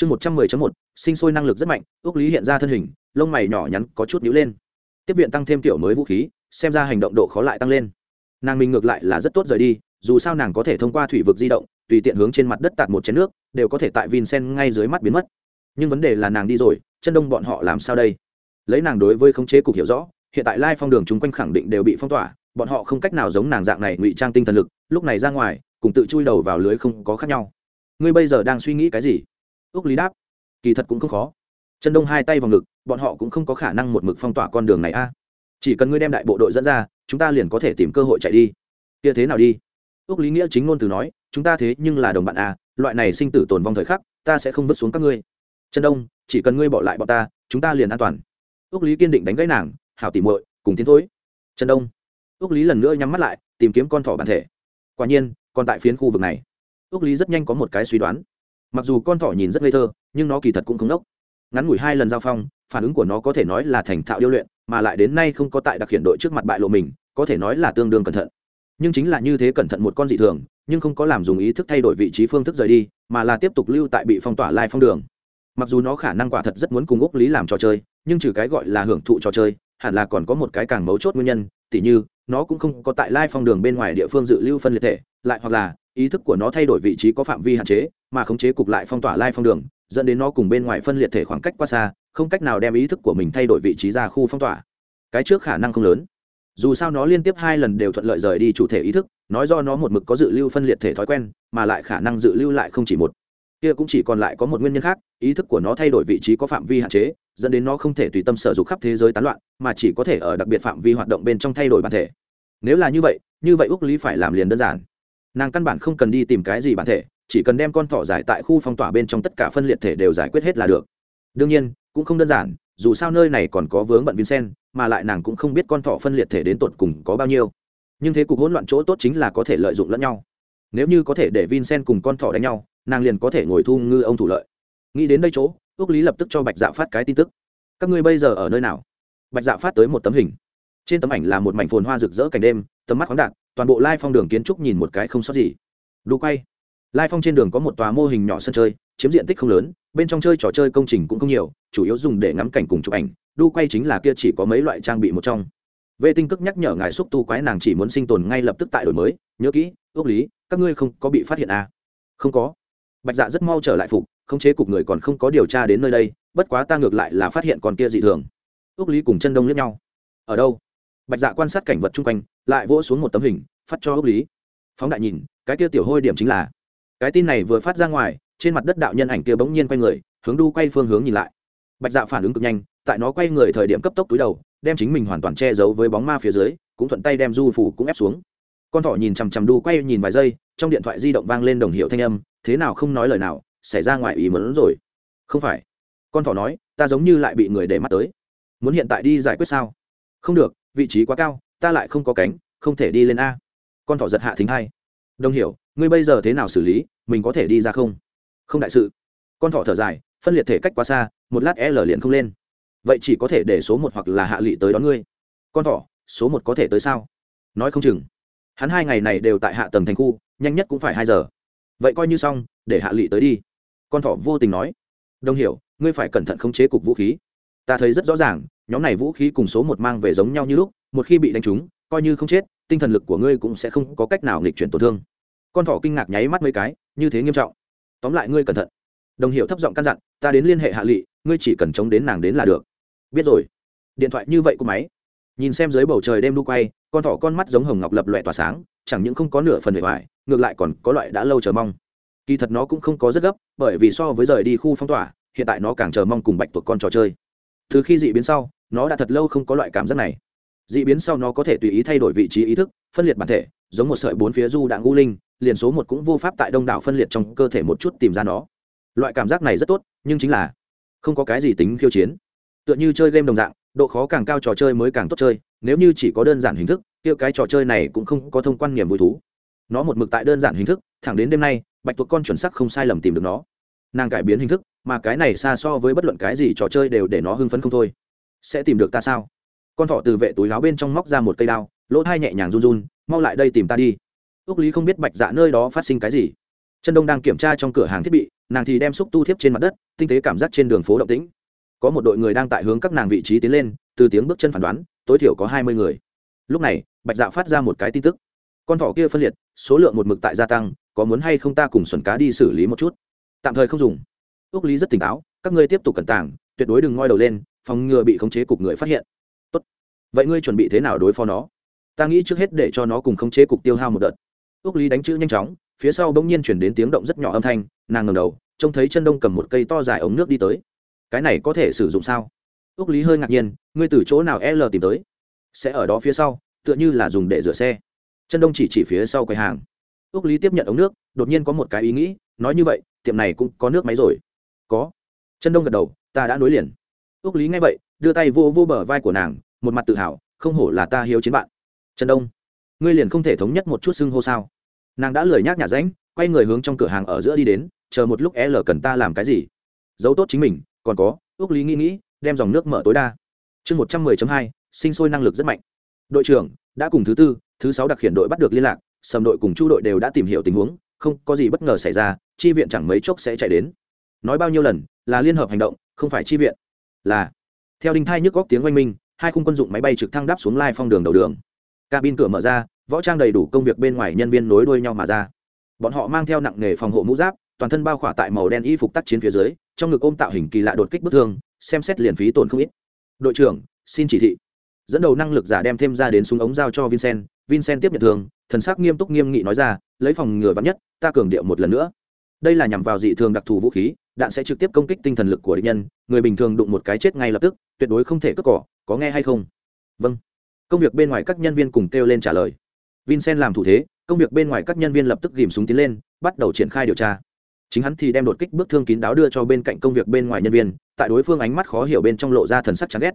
chương một trăm mười một, sinh sôi năng lực rất mạnh ước lý hiện ra thân hình, lông mày nhỏ nhắn có chút nhíu lên. Tiếp viện tăng thêm tiểu mới vũ khí, xem ra hành động độ khó lại tăng lên. Nàng mình ngược lại là rất tốt rời đi, dù sao nàng có thể thông qua thủy vực di động, tùy tiện hướng trên mặt đất tạt một chén nước, đều có thể tại vincent ngay dưới mắt biến mất. Nhưng vấn đề là nàng đi rồi, chân đông bọn họ làm sao đây? Lấy nàng đối với khống chế cục hiểu rõ, hiện tại lai phong đường chung quanh khẳng định đều bị phong tỏa, bọn họ không cách nào giống nàng dạng này ngụy trang tinh thần lực, lúc này ra ngoài, cùng tự chui đầu vào lưới không có khác nhau. Ngươi bây giờ đang suy nghĩ cái gì? Ước lý đáp, kỳ thật cũng không khó. Trần đông hai tay vào ngực, bọn họ cũng không có khả năng một mực phong tỏa con đường này a. Chỉ cần ngươi đem đại bộ đội dẫn ra, chúng ta liền có thể tìm cơ hội chạy đi. Kia thế nào đi? Ước lý nghĩa chính ngôn từ nói, chúng ta thế nhưng là đồng bạn a, loại này sinh tử tồn vong thời khắc, ta sẽ không vứt xuống các ngươi. Trần đông, chỉ cần ngươi bỏ lại bọn ta, chúng ta liền an toàn. Ước lý kiên định đánh gãy nàng, hảo tỉ muội, cùng tiến thối. Trần đông. Ước lý lần nữa nhắm mắt lại, tìm kiếm con thỏ bản thể. Quả nhiên, còn tại phiến khu vực này. Ước lý rất nhanh có một cái suy đoán mặc dù con thỏ nhìn rất ngây thơ, nhưng nó kỳ thật cũng không đốc ngắn ngủi hai lần giao phong, phản ứng của nó có thể nói là thành thạo điêu luyện, mà lại đến nay không có tại đặc hiện đội trước mặt bại lộ mình, có thể nói là tương đương cẩn thận. Nhưng chính là như thế cẩn thận một con dị thường, nhưng không có làm dùng ý thức thay đổi vị trí phương thức rời đi, mà là tiếp tục lưu tại bị phong tỏa lai phong đường. Mặc dù nó khả năng quả thật rất muốn cùng úc lý làm trò chơi, nhưng trừ cái gọi là hưởng thụ trò chơi, hẳn là còn có một cái càng mấu chốt nguyên nhân, tỉ như, nó cũng không có tại lai phong đường bên ngoài địa phương dự lưu phân liệt thể, lại hoặc là ý thức của nó thay đổi vị trí có phạm vi hạn chế, mà khống chế cục lại phong tỏa lai phong đường, dẫn đến nó cùng bên ngoài phân liệt thể khoảng cách quá xa, không cách nào đem ý thức của mình thay đổi vị trí ra khu phong tỏa. Cái trước khả năng không lớn. Dù sao nó liên tiếp hai lần đều thuận lợi rời đi chủ thể ý thức, nói do nó một mực có dự lưu phân liệt thể thói quen, mà lại khả năng dự lưu lại không chỉ một. Kia cũng chỉ còn lại có một nguyên nhân khác, ý thức của nó thay đổi vị trí có phạm vi hạn chế, dẫn đến nó không thể tùy tâm sở dục khắp thế giới tán loạn, mà chỉ có thể ở đặc biệt phạm vi hoạt động bên trong thay đổi bản thể. Nếu là như vậy như vậy úc lý phải làm liền đơn giản nàng căn bản không cần đi tìm cái gì bản thể, chỉ cần đem con thỏ giải tại khu phong tỏa bên trong tất cả phân liệt thể đều giải quyết hết là được. Đương nhiên, cũng không đơn giản, dù sao nơi này còn có vướng bận vincent, mà lại nàng cũng không biết con thỏ phân liệt thể đến tột cùng có bao nhiêu. Nhưng thế cục hỗn loạn chỗ tốt chính là có thể lợi dụng lẫn nhau. Nếu như có thể để vincent cùng con thỏ đánh nhau, nàng liền có thể ngồi thu ngư ông thủ lợi. Nghĩ đến đây chỗ ước lý lập tức cho bạch dạ phát cái tin tức. Các ngươi bây giờ ở nơi nào? Bạch dạ phát tới một tấm hình. Trên tấm ảnh là một mảnh phồn hoa rực rỡ cảnh đêm, tầm mắt khoáng đạt toàn bộ lai phong đường kiến trúc nhìn một cái không sót gì. Đu quay. Lai phong trên đường có một tòa mô hình nhỏ sân chơi, chiếm diện tích không lớn, bên trong chơi trò chơi công trình cũng không nhiều, chủ yếu dùng để ngắm cảnh cùng chụp ảnh. Đu quay chính là kia chỉ có mấy loại trang bị một trong. Vệ tinh cức nhắc nhở ngài xúc tu quái nàng chỉ muốn sinh tồn ngay lập tức tại đổi mới. Nhớ kỹ, ước lý, các ngươi không có bị phát hiện à? không có. Bạch dạ rất mau trở lại phục, khống chế cục người còn không có điều tra đến nơi đây, bất quá ta ngược lại là phát hiện còn kia dị thường. Ước lý cùng chân đông lẫn nhau. Ở đâu? Bạch dạ quan sát cảnh vật chung quanh, lại vỗ xuống một tấm hình, phát cho ước lý. Phóng đại nhìn, cái kia tiểu hôi điểm chính là, cái tin này vừa phát ra ngoài, trên mặt đất đạo nhân ảnh kia bỗng nhiên quay người, hướng đu quay phương hướng nhìn lại. Bạch dạ phản ứng cực nhanh, tại nó quay người thời điểm cấp tốc túi đầu, đem chính mình hoàn toàn che giấu với bóng ma phía dưới, cũng thuận tay đem du phủ cũng ép xuống. Con thỏ nhìn chằm chằm đu quay nhìn vài giây, trong điện thoại di động vang lên đồng hiệu thanh âm, thế nào không nói lời nào, xảy ra ngoài ý mớn rồi. Không phải. Con thỏ nói, ta giống như lại bị người để mắt tới. Muốn hiện tại đi giải quyết sao? Không được vị trí quá cao, ta lại không có cánh, không thể đi lên a. Con thỏ giật hạ thính hai. Đồng hiểu, ngươi bây giờ thế nào xử lý, mình có thể đi ra không? Không đại sự. Con thỏ thở dài, phân liệt thể cách quá xa, một lát l liền không lên. Vậy chỉ có thể để số một hoặc là hạ lị tới đón ngươi. Con thỏ, số một có thể tới sao? Nói không chừng. Hắn hai ngày này đều tại hạ tầng thành khu, nhanh nhất cũng phải hai giờ. Vậy coi như xong, để hạ lị tới đi. Con thỏ vô tình nói. Đồng hiểu, ngươi phải cẩn thận khống chế cục vũ khí ta thấy rất rõ ràng, nhóm này vũ khí cùng số một mang về giống nhau như lúc, một khi bị đánh trúng, coi như không chết, tinh thần lực của ngươi cũng sẽ không có cách nào nghịch chuyển tổn thương. Con thỏ kinh ngạc nháy mắt mấy cái, như thế nghiêm trọng. Tóm lại ngươi cẩn thận. Đồng hiệu thấp giọng căn dặn, ta đến liên hệ hạ lị, ngươi chỉ cần chống đến nàng đến là được. Biết rồi. Điện thoại như vậy của máy. Nhìn xem dưới bầu trời đêm đu quay, con thỏ con mắt giống hồng ngọc lập loẹ tỏa sáng, chẳng những không có nửa phần bề ngoài, ngược lại còn có loại đã lâu chờ mong. Kỳ thật nó cũng không có rất gấp, bởi vì so với rời đi khu phong tỏa, hiện tại nó càng chờ mong cùng bạch tuộc con trò chơi từ khi dị biến sau, nó đã thật lâu không có loại cảm giác này. Dị biến sau nó có thể tùy ý thay đổi vị trí ý thức, phân liệt bản thể, giống một sợi bốn phía du đạn u linh, liền số một cũng vô pháp tại đông đảo phân liệt trong cơ thể một chút tìm ra nó. Loại cảm giác này rất tốt, nhưng chính là không có cái gì tính khiêu chiến. Tựa như chơi game đồng dạng, độ khó càng cao trò chơi mới càng tốt chơi, nếu như chỉ có đơn giản hình thức, kia cái trò chơi này cũng không có thông quan niềm vui thú. Nó một mực tại đơn giản hình thức, thẳng đến đêm nay, bạch tuộc con chuẩn sắc không sai lầm tìm được nó. Nàng cải biến hình thức mà cái này xa so với bất luận cái gì trò chơi đều để nó hưng phấn không thôi. Sẽ tìm được ta sao? Con thỏ từ vệ túi láo bên trong móc ra một cây đao, lỗ thai nhẹ nhàng run run, mau lại đây tìm ta đi. Ước lý không biết bạch dạ nơi đó phát sinh cái gì. Chân đông đang kiểm tra trong cửa hàng thiết bị, nàng thì đem xúc tu thiếp trên mặt đất, tinh tế cảm giác trên đường phố động tĩnh. Có một đội người đang tại hướng các nàng vị trí tiến lên, từ tiếng bước chân phản đoán, tối thiểu có hai mươi người. Lúc này, bạch dạ phát ra một cái tin tức. Con thỏ kia phân liệt, số lượng một mực tại gia tăng, có muốn hay không ta cùng xuẩn cá đi xử lý một chút? Tạm thời không dùng ước lý rất tỉnh táo, các ngươi tiếp tục cẩn tàng, tuyệt đối đừng ngoi đầu lên, phòng ngừa bị khống chế cục người phát hiện. Tốt. Vậy ngươi chuẩn bị thế nào đối phó nó? Ta nghĩ trước hết để cho nó cùng khống chế cục tiêu hao một đợt. Ước lý đánh chữ nhanh chóng, phía sau bỗng nhiên chuyển đến tiếng động rất nhỏ âm thanh, nàng ngầm đầu, trông thấy chân đông cầm một cây to dài ống nước đi tới. Cái này có thể sử dụng sao? Ước lý hơi ngạc nhiên, ngươi từ chỗ nào l tìm tới? Sẽ ở đó phía sau, tựa như là dùng để rửa xe. Chân đông chỉ chỉ phía sau quầy hàng. Ước lý tiếp nhận ống nước, đột nhiên có một cái ý nghĩ, nói như vậy, tiệm này cũng có nước máy rồi có. Chân đông gật đầu, ta đã nối liền. Ước lý nghe vậy, đưa tay vô vô bờ vai của nàng, một mặt tự hào, không hổ là ta hiếu chiến bạn. Chân đông, ngươi liền không thể thống nhất một chút xưng hô sao? Nàng đã lười nhác nhà ránh, quay người hướng trong cửa hàng ở giữa đi đến, chờ một lúc l cần ta làm cái gì? Giấu tốt chính mình, còn có ước lý nghĩ nghĩ, đem dòng nước mở tối đa. Chương một trăm mười hai, sinh sôi năng lực rất mạnh. Đội trưởng, đã cùng thứ tư, thứ sáu đặc hiện đội bắt được liên lạc, sầm đội cùng chu đội đều đã tìm hiểu tình huống, không có gì bất ngờ xảy ra, chi viện chẳng mấy chốc sẽ chạy đến nói bao nhiêu lần, là liên hợp hành động, không phải chi viện. Là, theo đinh thai nhức góc tiếng oanh minh, hai khung quân dụng máy bay trực thăng đáp xuống lai phong đường đầu đường. Cabin cửa mở ra, võ trang đầy đủ công việc bên ngoài nhân viên nối đuôi nhau mà ra. Bọn họ mang theo nặng nghề phòng hộ mũ giáp, toàn thân bao khỏa tại màu đen y phục tác chiến phía dưới, trong ngực ôm tạo hình kỳ lạ đột kích bức thương, xem xét liền phí tổn không ít. Đội trưởng, xin chỉ thị. Dẫn đầu năng lực giả đem thêm ra đến súng ống giao cho vincent. Vincent tiếp nhận thường thần sắc nghiêm túc nghiêm nghị nói ra, lấy phòng ngừa vắn nhất, ta cường điệu một lần nữa. Đây là nhằm vào dị thường đặc thù vũ khí đạn sẽ trực tiếp công kích tinh thần lực của địch nhân, người bình thường đụng một cái chết ngay lập tức, tuyệt đối không thể cất cỏ, có nghe hay không? Vâng. Công việc bên ngoài các nhân viên cùng kêu lên trả lời. Vincent làm thủ thế, công việc bên ngoài các nhân viên lập tức ghìm súng tiến lên, bắt đầu triển khai điều tra. Chính hắn thì đem đột kích bước thương kín đáo đưa cho bên cạnh công việc bên ngoài nhân viên, tại đối phương ánh mắt khó hiểu bên trong lộ ra thần sắc chán ghét.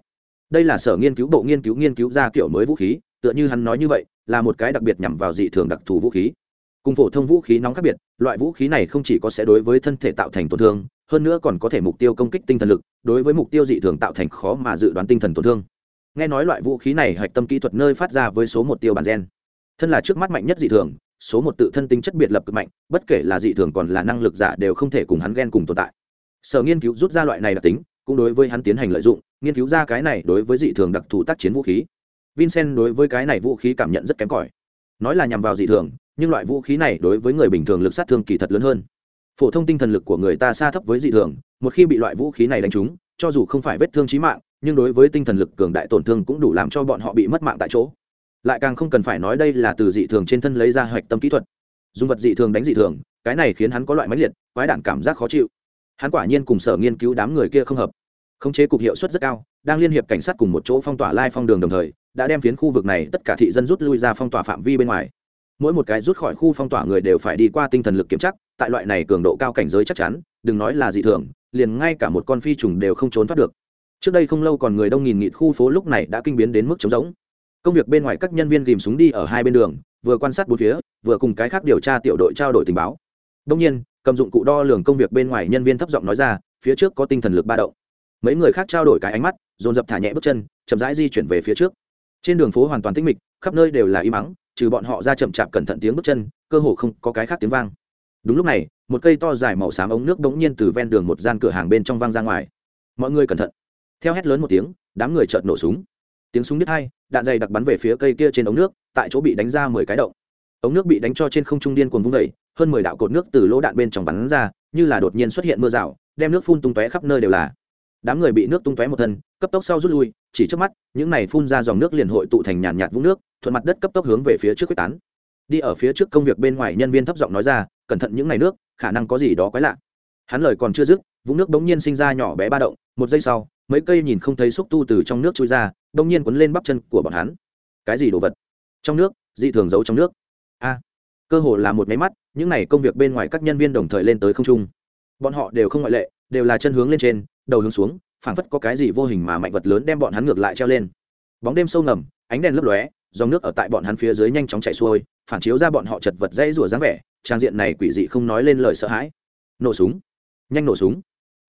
Đây là sở nghiên cứu bộ nghiên cứu nghiên cứu ra kiểu mới vũ khí, tựa như hắn nói như vậy, là một cái đặc biệt nhằm vào dị thường đặc thù vũ khí cùng phổ thông vũ khí nóng khác biệt, loại vũ khí này không chỉ có sẽ đối với thân thể tạo thành tổn thương, hơn nữa còn có thể mục tiêu công kích tinh thần lực, đối với mục tiêu dị thường tạo thành khó mà dự đoán tinh thần tổn thương. Nghe nói loại vũ khí này hạch tâm kỹ thuật nơi phát ra với số một tiêu bản gen. Thân là trước mắt mạnh nhất dị thường, số một tự thân tính chất biệt lập cực mạnh, bất kể là dị thường còn là năng lực giả đều không thể cùng hắn ghen cùng tồn tại. Sở nghiên cứu rút ra loại này đặc tính, cũng đối với hắn tiến hành lợi dụng, nghiên cứu ra cái này đối với dị thường đặc thù tác chiến vũ khí. Vincent đối với cái này vũ khí cảm nhận rất kém cỏi. Nói là nhằm vào dị thường nhưng loại vũ khí này đối với người bình thường lực sát thương kỳ thật lớn hơn. Phổ thông tinh thần lực của người ta xa thấp với dị thường, một khi bị loại vũ khí này đánh trúng, cho dù không phải vết thương trí mạng, nhưng đối với tinh thần lực cường đại tổn thương cũng đủ làm cho bọn họ bị mất mạng tại chỗ. Lại càng không cần phải nói đây là từ dị thường trên thân lấy ra hoạch tâm kỹ thuật. Dùng vật dị thường đánh dị thường, cái này khiến hắn có loại máy liệt, quái đản cảm giác khó chịu. Hắn quả nhiên cùng sở nghiên cứu đám người kia không hợp. Khống chế cục hiệu suất rất cao, đang liên hiệp cảnh sát cùng một chỗ phong tỏa lai phong đường đồng thời, đã đem phiến khu vực này tất cả thị dân rút lui ra phong tỏa phạm vi bên ngoài mỗi một cái rút khỏi khu phong tỏa người đều phải đi qua tinh thần lực kiểm chắc tại loại này cường độ cao cảnh giới chắc chắn, đừng nói là dị thường, liền ngay cả một con phi trùng đều không trốn thoát được. Trước đây không lâu còn người đông nghìn nghịt khu phố lúc này đã kinh biến đến mức trống rỗng. Công việc bên ngoài các nhân viên ghìm súng đi ở hai bên đường, vừa quan sát bốn phía, vừa cùng cái khác điều tra tiểu đội trao đổi tình báo. Đông nhiên, cầm dụng cụ đo lường công việc bên ngoài nhân viên thấp giọng nói ra, phía trước có tinh thần lực ba động. Mấy người khác trao đổi cái ánh mắt, dồn dập thả nhẹ bước chân, chậm rãi di chuyển về phía trước. Trên đường phố hoàn toàn tĩnh mịch, khắp nơi đều là im ắng trừ bọn họ ra chậm chạp cẩn thận tiếng bước chân, cơ hồ không có cái khác tiếng vang. Đúng lúc này, một cây to dài màu xám ống nước bỗng nhiên từ ven đường một gian cửa hàng bên trong vang ra ngoài. Mọi người cẩn thận. Theo hét lớn một tiếng, đám người chợt nổ súng. Tiếng súng đứt hai, đạn dày đặc bắn về phía cây kia trên ống nước, tại chỗ bị đánh ra mười cái động. Ống nước bị đánh cho trên không trung điên cuồng vung vẩy hơn mười đạo cột nước từ lỗ đạn bên trong bắn ra, như là đột nhiên xuất hiện mưa rào, đem nước phun tung tóe khắp nơi đều là đám người bị nước tung tóe một thân, cấp tốc sau rút lui, chỉ trước mắt, những này phun ra dòng nước liền hội tụ thành nhàn nhạt vũng nước, thuận mặt đất cấp tốc hướng về phía trước quyết tán. Đi ở phía trước công việc bên ngoài nhân viên thấp giọng nói ra, cẩn thận những ngày nước, khả năng có gì đó quái lạ. Hắn lời còn chưa dứt, vũng nước bỗng nhiên sinh ra nhỏ bé ba động, một giây sau, mấy cây nhìn không thấy xúc tu từ trong nước trôi ra, bỗng nhiên quấn lên bắp chân của bọn hắn. Cái gì đồ vật? Trong nước, dị thường giấu trong nước. A, cơ hồ là một máy mắt, những này công việc bên ngoài các nhân viên đồng thời lên tới không trung. Bọn họ đều không ngoại lệ, đều là chân hướng lên trên đầu hướng xuống, phảng phất có cái gì vô hình mà mạnh vật lớn đem bọn hắn ngược lại treo lên. Bóng đêm sâu ngầm, ánh đèn lấp lóe, dòng nước ở tại bọn hắn phía dưới nhanh chóng chạy xuôi, phản chiếu ra bọn họ chật vật dãy rủa dáng vẻ, trang diện này quỷ dị không nói lên lời sợ hãi. Nổ súng. Nhanh nổ súng.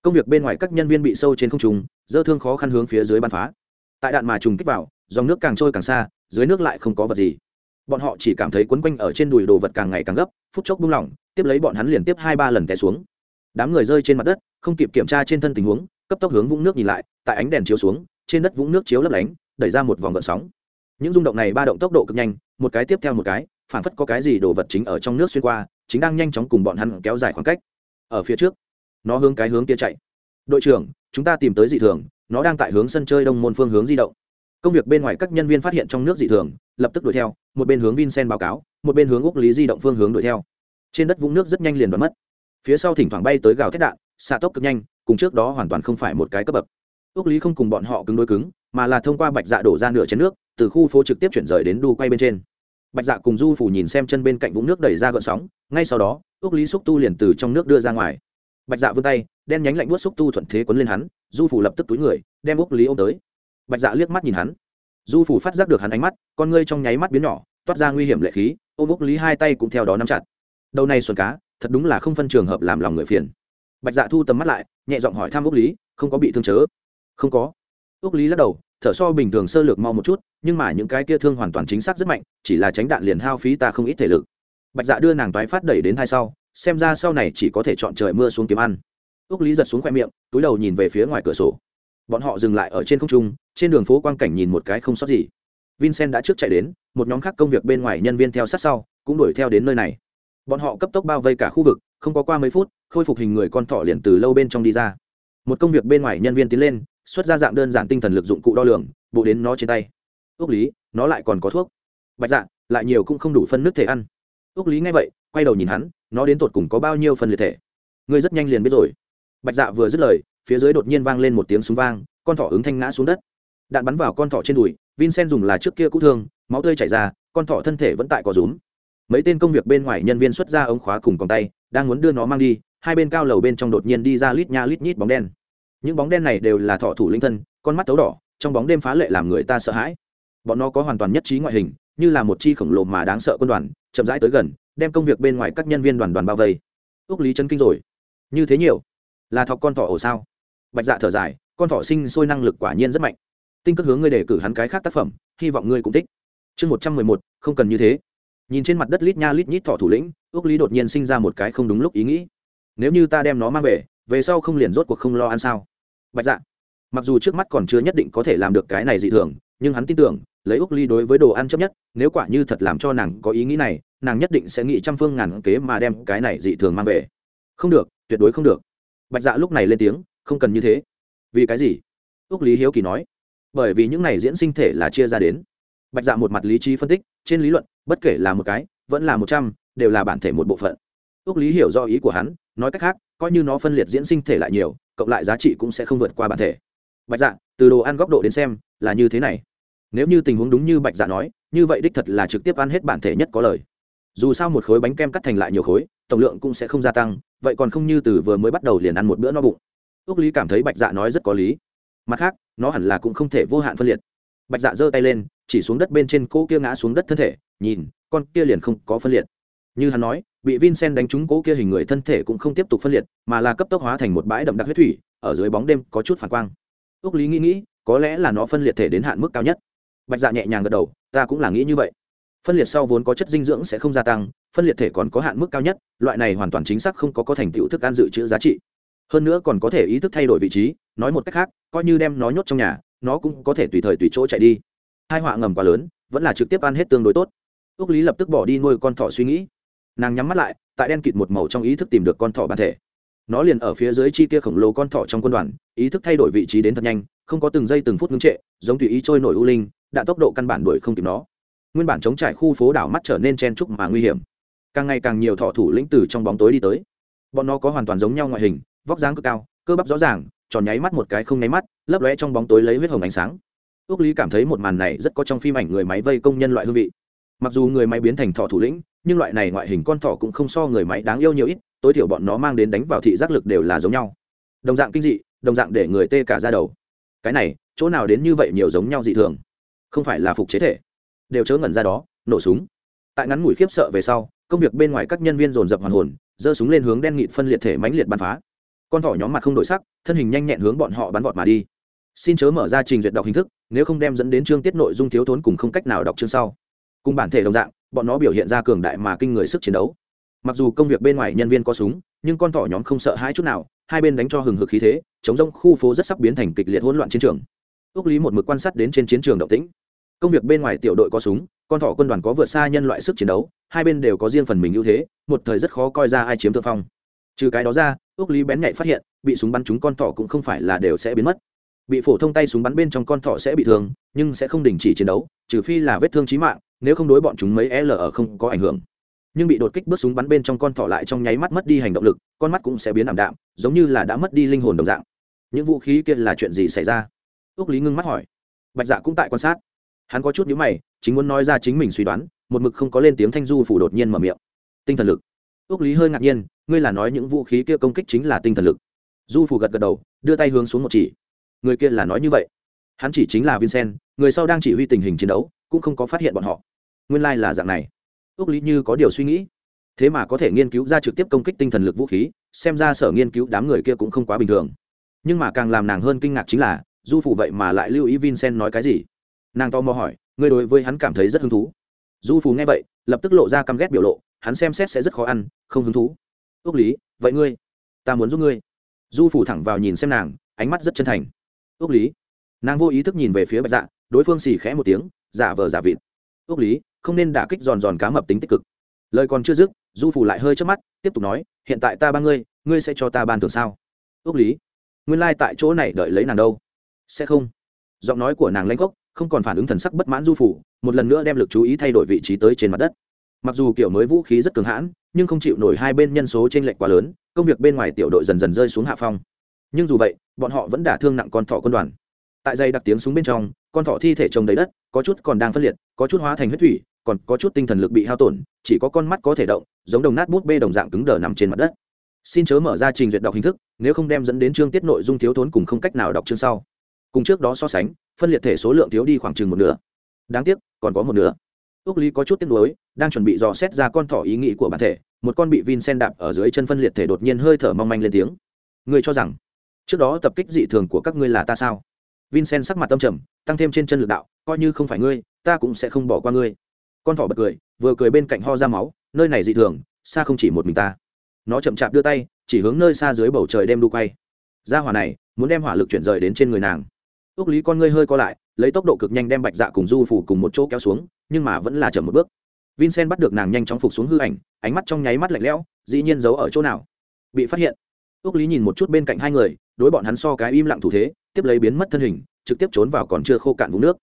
Công việc bên ngoài các nhân viên bị sâu trên không trung, dơ thương khó khăn hướng phía dưới bắn phá. Tại đạn mà trùng kích vào, dòng nước càng trôi càng xa, dưới nước lại không có vật gì. Bọn họ chỉ cảm thấy quấn quanh ở trên đùi đồ vật càng ngày càng gấp, phút chốc buông lỏng, tiếp lấy bọn hắn liền tiếp hai ba lần té xuống. Đám người rơi trên mặt đất, không kịp kiểm tra trên thân tình huống cấp tốc hướng vũng nước nhìn lại, tại ánh đèn chiếu xuống, trên đất vũng nước chiếu lấp lánh, đẩy ra một vòng gợn sóng. Những rung động này ba động tốc độ cực nhanh, một cái tiếp theo một cái phản phất có cái gì đồ vật chính ở trong nước xuyên qua, chính đang nhanh chóng cùng bọn hắn kéo dài khoảng cách. Ở phía trước, nó hướng cái hướng kia chạy. Đội trưởng, chúng ta tìm tới dị thường, nó đang tại hướng sân chơi đông môn phương hướng di động. Công việc bên ngoài các nhân viên phát hiện trong nước dị thường, lập tức đuổi theo, một bên hướng vincent báo cáo, một bên hướng úc lý di động phương hướng đuổi theo. Trên đất vũng nước rất nhanh liền đoán mất. Phía sau thỉnh thoảng bay tới gào thét đạn, xạ tốc cực nhanh cùng trước đó hoàn toàn không phải một cái cấp bậc. Úc lý không cùng bọn họ cứng đối cứng, mà là thông qua bạch dạ đổ ra nửa chén nước, từ khu phố trực tiếp chuyển rời đến đu quay bên trên. Bạch dạ cùng du phủ nhìn xem chân bên cạnh vũng nước đẩy ra gợn sóng, ngay sau đó, úc lý xúc tu liền từ trong nước đưa ra ngoài. Bạch dạ vươn tay, đen nhánh lạnh buốt xúc tu thuận thế quấn lên hắn, du phủ lập tức túi người, đem úc lý ô m tới. Bạch dạ liếc mắt nhìn hắn. Du phủ phát giác được hắn ánh mắt, con ngươi trong nháy mắt biến nhỏ, toát ra nguy hiểm lệ khí, ôm úc lý hai tay cũng theo đó nắm chặt. Đầu này xuân cá, thật đúng là không phân trường hợp làm lòng người phiền bạch dạ thu tầm mắt lại, nhẹ giọng hỏi thăm úc lý, không có bị thương chớ? Không có. Úc lý lắc đầu, thở so bình thường sơ lược mau một chút, nhưng mà những cái kia thương hoàn toàn chính xác rất mạnh, chỉ là tránh đạn liền hao phí ta không ít thể lực. Bạch dạ đưa nàng toái phát đẩy đến hai sau, xem ra sau này chỉ có thể chọn trời mưa xuống kiếm ăn. Úc lý giật xuống khoe miệng, túi đầu nhìn về phía ngoài cửa sổ. Bọn họ dừng lại ở trên không trung, trên đường phố quang cảnh nhìn một cái không sót gì. Vincent đã trước chạy đến, một nhóm khác công việc bên ngoài nhân viên theo sát sau, cũng đuổi theo đến nơi này. Bọn họ cấp tốc bao vây cả khu vực, không có qua mấy phút khôi phục hình người con thỏ liền từ lâu bên trong đi ra. Một công việc bên ngoài nhân viên tiến lên, xuất ra dạng đơn giản tinh thần lực dụng cụ đo lường, bộ đến nó trên tay. Ước lý, nó lại còn có thuốc. Bạch dạ lại nhiều cũng không đủ phân nước thể ăn. Ước lý nghe vậy, quay đầu nhìn hắn, nó đến tột cùng có bao nhiêu phần liệt thể? Ngươi rất nhanh liền biết rồi. Bạch dạ vừa dứt lời, phía dưới đột nhiên vang lên một tiếng súng vang, con thỏ ứng thanh ngã xuống đất. Đạn bắn vào con thỏ trên đùi, vincent dùng là trước kia cũ thương, máu tươi chảy ra, con thỏ thân thể vẫn tại có rúm. Mấy tên công việc bên ngoài nhân viên xuất ra ống khóa cùng còng tay, đang muốn đưa nó mang đi hai bên cao lầu bên trong đột nhiên đi ra lít nha lít nhít bóng đen. Những bóng đen này đều là thọ thủ linh thân, con mắt tấu đỏ, trong bóng đêm phá lệ làm người ta sợ hãi. Bọn nó có hoàn toàn nhất trí ngoại hình, như là một chi khổng lồ mà đáng sợ quân đoàn, chậm rãi tới gần, đem công việc bên ngoài các nhân viên đoàn đoàn bao vây. Ước lý chân kinh rồi. Như thế nhiều? Là thọc con thỏ ổ sao? Bạch dạ thở dài, con thỏ sinh sôi năng lực quả nhiên rất mạnh. Tinh cất hướng ngươi để cử hắn cái khác tác phẩm, hy vọng ngươi cũng thích. Chương một trăm mười một, không cần như thế. Nhìn trên mặt đất lít nha lít nhít thỏ thủ lĩnh ước lý đột nhiên sinh ra một cái không đúng lúc ý nghĩ nếu như ta đem nó mang về về sau không liền rốt cuộc không lo ăn sao? Bạch dạ mặc dù trước mắt còn chưa nhất định có thể làm được cái này dị thường, nhưng hắn tin tưởng, lấy úc ly đối với đồ ăn chấp nhất, nếu quả như thật làm cho nàng có ý nghĩ này, nàng nhất định sẽ nghĩ trăm phương ngàn kế mà đem cái này dị thường mang về. Không được, tuyệt đối không được. Bạch dạ lúc này lên tiếng, không cần như thế. Vì cái gì? Úc lý hiếu kỳ nói. Bởi vì những này diễn sinh thể là chia ra đến. Bạch dạ một mặt lý trí phân tích, trên lý luận, bất kể là một cái, vẫn là một trăm, đều là bản thể một bộ phận ước lý hiểu do ý của hắn, nói cách khác, coi như nó phân liệt diễn sinh thể lại nhiều, cộng lại giá trị cũng sẽ không vượt qua bản thể. Bạch dạ từ đồ ăn góc độ đến xem, là như thế này. Nếu như tình huống đúng như bạch dạ nói, như vậy đích thật là trực tiếp ăn hết bản thể nhất có lời. Dù sao một khối bánh kem cắt thành lại nhiều khối, tổng lượng cũng sẽ không gia tăng, vậy còn không như từ vừa mới bắt đầu liền ăn một bữa no bụng. Ước lý cảm thấy bạch dạ nói rất có lý. Mặt khác, nó hẳn là cũng không thể vô hạn phân liệt. Bạch dạ giơ tay lên, chỉ xuống đất bên trên cô kia ngã xuống đất thân thể, nhìn, con kia liền không có phân liệt như hắn nói, bị vincent đánh trúng cố kia hình người thân thể cũng không tiếp tục phân liệt, mà là cấp tốc hóa thành một bãi đậm đặc huyết thủy, ở dưới bóng đêm có chút phản quang. Ước lý nghĩ nghĩ, có lẽ là nó phân liệt thể đến hạn mức cao nhất. Bạch dạ nhẹ nhàng gật đầu, ta cũng là nghĩ như vậy. Phân liệt sau vốn có chất dinh dưỡng sẽ không gia tăng, phân liệt thể còn có hạn mức cao nhất, loại này hoàn toàn chính xác không có có thành tựu thức ăn dự trữ giá trị. Hơn nữa còn có thể ý thức thay đổi vị trí, nói một cách khác, coi như đem nó nhốt trong nhà, nó cũng có thể tùy thời tùy chỗ chạy đi. Hai họa ngầm quá lớn, vẫn là trực tiếp ăn hết tương đối tốt. Ước lý lập tức bỏ đi nuôi con thỏ suy nghĩ nàng nhắm mắt lại, tại đen kịt một màu trong ý thức tìm được con thỏ bản thể. Nó liền ở phía dưới chi kia khổng lồ con thỏ trong quân đoàn, ý thức thay đổi vị trí đến thật nhanh, không có từng giây từng phút ngưng trệ, giống tùy ý trôi nổi u linh đạn tốc độ căn bản đuổi không kịp nó. Nguyên bản chống trải khu phố đảo mắt trở nên chen trúc mà nguy hiểm. Càng ngày càng nhiều thọ thủ lĩnh từ trong bóng tối đi tới. Bọn nó có hoàn toàn giống nhau ngoại hình, vóc dáng cực cao, cơ bắp rõ ràng, tròn nháy mắt một cái không nháy mắt, lấp lóe trong bóng tối lấy huyết hồng ánh sáng. Ước lý cảm thấy một màn này rất có trong phim ảnh người máy vây công nhân loại hương vị. Mặc dù người máy biến thành thọ thủ lĩnh nhưng loại này ngoại hình con thỏ cũng không so người máy đáng yêu nhiều ít, tối thiểu bọn nó mang đến đánh vào thị giác lực đều là giống nhau. Đồng dạng kinh dị, đồng dạng để người tê cả ra đầu. Cái này, chỗ nào đến như vậy nhiều giống nhau dị thường? Không phải là phục chế thể. Đều chớ ngẩn ra đó, nổ súng. Tại ngắn ngủi khiếp sợ về sau, công việc bên ngoài các nhân viên dồn dập hoàn hồn, giơ súng lên hướng đen nghịt phân liệt thể mãnh liệt bắn phá. Con thỏ nhóm mặt không đổi sắc, thân hình nhanh nhẹn hướng bọn họ bắn vọt mà đi. Xin chớ mở ra trình duyệt đọc hình thức, nếu không đem dẫn đến chương tiết nội dung thiếu thốn cùng không cách nào đọc chương sau. Cùng bản thể đồng dạng bọn nó biểu hiện ra cường đại mà kinh người sức chiến đấu. Mặc dù công việc bên ngoài nhân viên có súng, nhưng con thỏ nhóm không sợ hãi chút nào, hai bên đánh cho hừng hực khí thế, chống rông khu phố rất sắp biến thành kịch liệt hỗn loạn chiến trường. Ước lý một mực quan sát đến trên chiến trường động tĩnh. Công việc bên ngoài tiểu đội có súng, con thỏ quân đoàn có vượt xa nhân loại sức chiến đấu, hai bên đều có riêng phần mình ưu thế, một thời rất khó coi ra ai chiếm thượng phong. Trừ cái đó ra ước lý bén nhạy phát hiện, bị súng bắn chúng con thỏ cũng không phải là đều sẽ biến mất. Bị phổ thông tay súng bắn bên trong con thỏ sẽ bị thương, nhưng sẽ không đình chỉ chiến đấu, trừ phi là vết thương trí mạng nếu không đối bọn chúng mấy l ở không có ảnh hưởng. Nhưng bị đột kích bước súng bắn bên trong con thỏ lại trong nháy mắt mất đi hành động lực, con mắt cũng sẽ biến ảm đạm, giống như là đã mất đi linh hồn đồng dạng. Những vũ khí kia là chuyện gì xảy ra? Ước lý ngưng mắt hỏi. Bạch dạ cũng tại quan sát. Hắn có chút nhữ mày, chính muốn nói ra chính mình suy đoán, một mực không có lên tiếng thanh du phủ đột nhiên mở miệng. Tinh thần lực. Ước lý hơi ngạc nhiên, ngươi là nói những vũ khí kia công kích chính là tinh thần lực. Du phủ gật gật đầu, đưa tay hướng xuống một chỉ. Người kia là nói như vậy. Hắn chỉ chính là vincent, người sau đang chỉ huy tình hình chiến đấu, cũng không có phát hiện bọn họ nguyên lai là dạng này. Ước lý như có điều suy nghĩ. Thế mà có thể nghiên cứu ra trực tiếp công kích tinh thần lực vũ khí, xem ra sở nghiên cứu đám người kia cũng không quá bình thường. Nhưng mà càng làm nàng hơn kinh ngạc chính là, du phủ vậy mà lại lưu ý vincent nói cái gì? Nàng to mò hỏi, ngươi đối với hắn cảm thấy rất hứng thú? Du phù nghe vậy, lập tức lộ ra căm ghét biểu lộ, hắn xem xét sẽ rất khó ăn, không hứng thú. Ước lý, vậy ngươi, ta muốn giúp ngươi. Du phủ thẳng vào nhìn xem nàng, ánh mắt rất chân thành. Ước lý. Nàng vô ý thức nhìn về phía bạch dạ đối phương xì khẽ một tiếng, giả vờ giả vịt. Ước lý không nên đả kích giòn giòn cá mập tính tích cực. Lời còn chưa dứt, du phủ lại hơi chớp mắt, tiếp tục nói, hiện tại ta ba ngươi ngươi sẽ cho ta ban thưởng sao? Ước lý, nguyên lai、like、tại chỗ này đợi lấy nàng đâu? Sẽ không. Giọng nói của nàng lanh gốc, không còn phản ứng thần sắc bất mãn du phủ một lần nữa đem lực chú ý thay đổi vị trí tới trên mặt đất. Mặc dù kiểu mới vũ khí rất cường hãn, nhưng không chịu nổi hai bên nhân số t r ê n lệch quá lớn, công việc bên ngoài tiểu đội dần dần rơi xuống hạ phong. Nhưng dù vậy, bọn họ vẫn đả thương nặng con thỏ quân đoàn. Tại dây đặc tiếng súng bên trong, con thỏ thi thể trồng đầy đất, có chút còn đang phân liệt, có chút hóa thành huyết thủy còn có chút tinh thần lực bị hao tổn, chỉ có con mắt có thể động, giống đồng nát bút bê đồng dạng cứng đờ nằm trên mặt đất. Xin chớ mở ra trình duyệt đọc hình thức, nếu không đem dẫn đến chương tiết nội dung thiếu thốn cùng không cách nào đọc chương sau. Cùng trước đó so sánh, phân liệt thể số lượng thiếu đi khoảng chừng một nửa. Đáng tiếc, còn có một nửa. Ước lý có chút tiếc nuối, đang chuẩn bị dò xét ra con thỏ ý nghĩ của bản thể, một con bị Vin Sen đạp ở dưới chân phân liệt thể đột nhiên hơi thở mong manh lên tiếng. Ngươi cho rằng, trước đó tập kích dị thường của các ngươi là ta sao? Vincent sắc mặt tâm trầm, tăng thêm trên chân lực đạo, coi như không phải ngươi, ta cũng sẽ không bỏ qua ngươi con thỏ bật cười, vừa cười bên cạnh ho ra máu, nơi này dị thường, xa không chỉ một mình ta. Nó chậm chạp đưa tay, chỉ hướng nơi xa dưới bầu trời đem đu quay. Ra hỏa này, muốn đem hỏa lực chuyển rời đến trên người nàng. Ước lý con ngươi hơi co lại, lấy tốc độ cực nhanh đem bạch dạ cùng du phủ cùng một chỗ kéo xuống, nhưng mà vẫn là chậm một bước. Vincent bắt được nàng nhanh chóng phục xuống hư ảnh, ánh mắt trong nháy mắt lạnh lẽo, dĩ nhiên giấu ở chỗ nào? Bị phát hiện. Ước lý nhìn một chút bên cạnh hai người, đối bọn hắn so cái im lặng thủ thế, tiếp lấy biến mất thân hình, trực tiếp trốn vào còn chưa khô cạn vũng nước.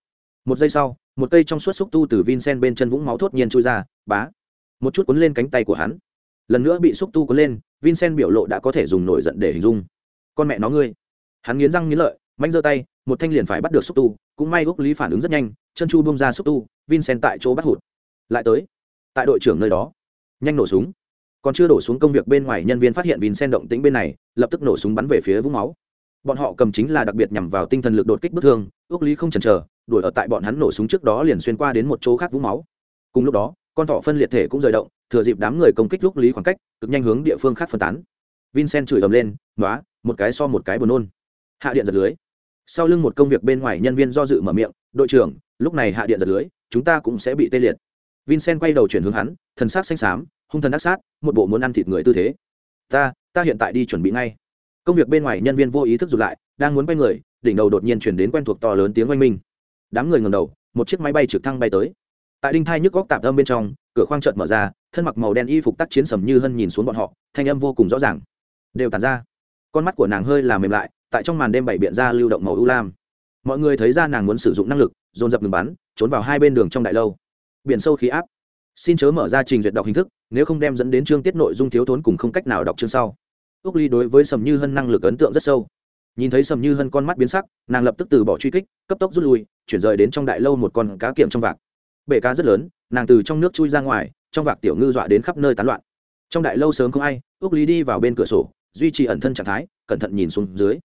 Một giây sau một cây trong suốt xúc tu từ vincent bên chân vũng máu thốt nhiên chui ra, bá. Một chút cuốn lên cánh tay của hắn. Lần nữa bị xúc tu cuốn lên, vincent biểu lộ đã có thể dùng nổi giận để hình dung. Con mẹ nó ngươi. Hắn nghiến răng nghiến lợi mạnh giơ tay, một thanh liền phải bắt được xúc tu, cũng may gốc lý phản ứng rất nhanh, chân chu bông ra xúc tu, vincent tại chỗ bắt hụt. Lại tới, tại đội trưởng nơi đó. Nhanh nổ súng. Còn chưa đổ xuống công việc bên ngoài, nhân viên phát hiện vincent động tĩnh bên này, lập tức nổ súng bắn về phía vũng máu. Bọn họ cầm chính là đặc biệt nhằm vào tinh thần lực đột kích bất thương ước lý không chần chờ đuổi ở tại bọn hắn nổ súng trước đó liền xuyên qua đến một chỗ khác vũng máu. Cùng lúc đó, con thỏ phân liệt thể cũng rời động, thừa dịp đám người công kích lúc lý khoảng cách, cực nhanh hướng địa phương khác phân tán. Vincent chửi ầm lên nói một cái so một cái buồn nôn. Hạ điện giật lưới. Sau lưng một công việc bên ngoài nhân viên do dự mở miệng, đội trưởng, lúc này hạ điện giật lưới, chúng ta cũng sẽ bị tê liệt. Vincent quay đầu chuyển hướng hắn, thần sắc xanh xám, hung thần ác sát, một bộ muốn ăn thịt người tư thế. Ta ta hiện tại đi chuẩn bị ngay. Công việc bên ngoài nhân viên vô ý thức rụt lại, đang muốn quay người, đỉnh đầu đột nhiên chuyển đến quen thuộc to lớn tiếng oanh minh đám người ngầm đầu, một chiếc máy bay trực thăng bay tới. Tại đinh thai nhức góc tạp âm bên trong, cửa khoang chợt mở ra, thân mặc màu đen y phục tác chiến sầm như hân nhìn xuống bọn họ, thanh âm vô cùng rõ ràng. Đều tàn ra. Con mắt của nàng hơi làm mềm lại, tại trong màn đêm bảy biện ra lưu động màu ưu lam. Mọi người thấy ra nàng muốn sử dụng năng lực, dồn dập ngừng bắn, trốn vào hai bên đường trong đại lâu. Biển sâu khí áp. Xin chớ mở ra trình duyệt đọc hình thức, nếu không đem dẫn đến chương tiết nội dung thiếu thốn cùng không cách nào đọc chương sau. Ước ly đối với sầm như hân năng lực ấn tượng rất sâu nhìn thấy sầm như hân con mắt biến sắc, nàng lập tức từ bỏ truy kích, cấp tốc rút lui, chuyển rời đến trong đại lâu một con cá kiệm trong vạc. Bể cá rất lớn, nàng từ trong nước chui ra ngoài, trong vạc tiểu ngư dọa đến khắp nơi tán loạn. Trong đại lâu sớm không ai ước lý đi vào bên cửa sổ, duy trì ẩn thân trạng thái, cẩn thận nhìn xuống dưới.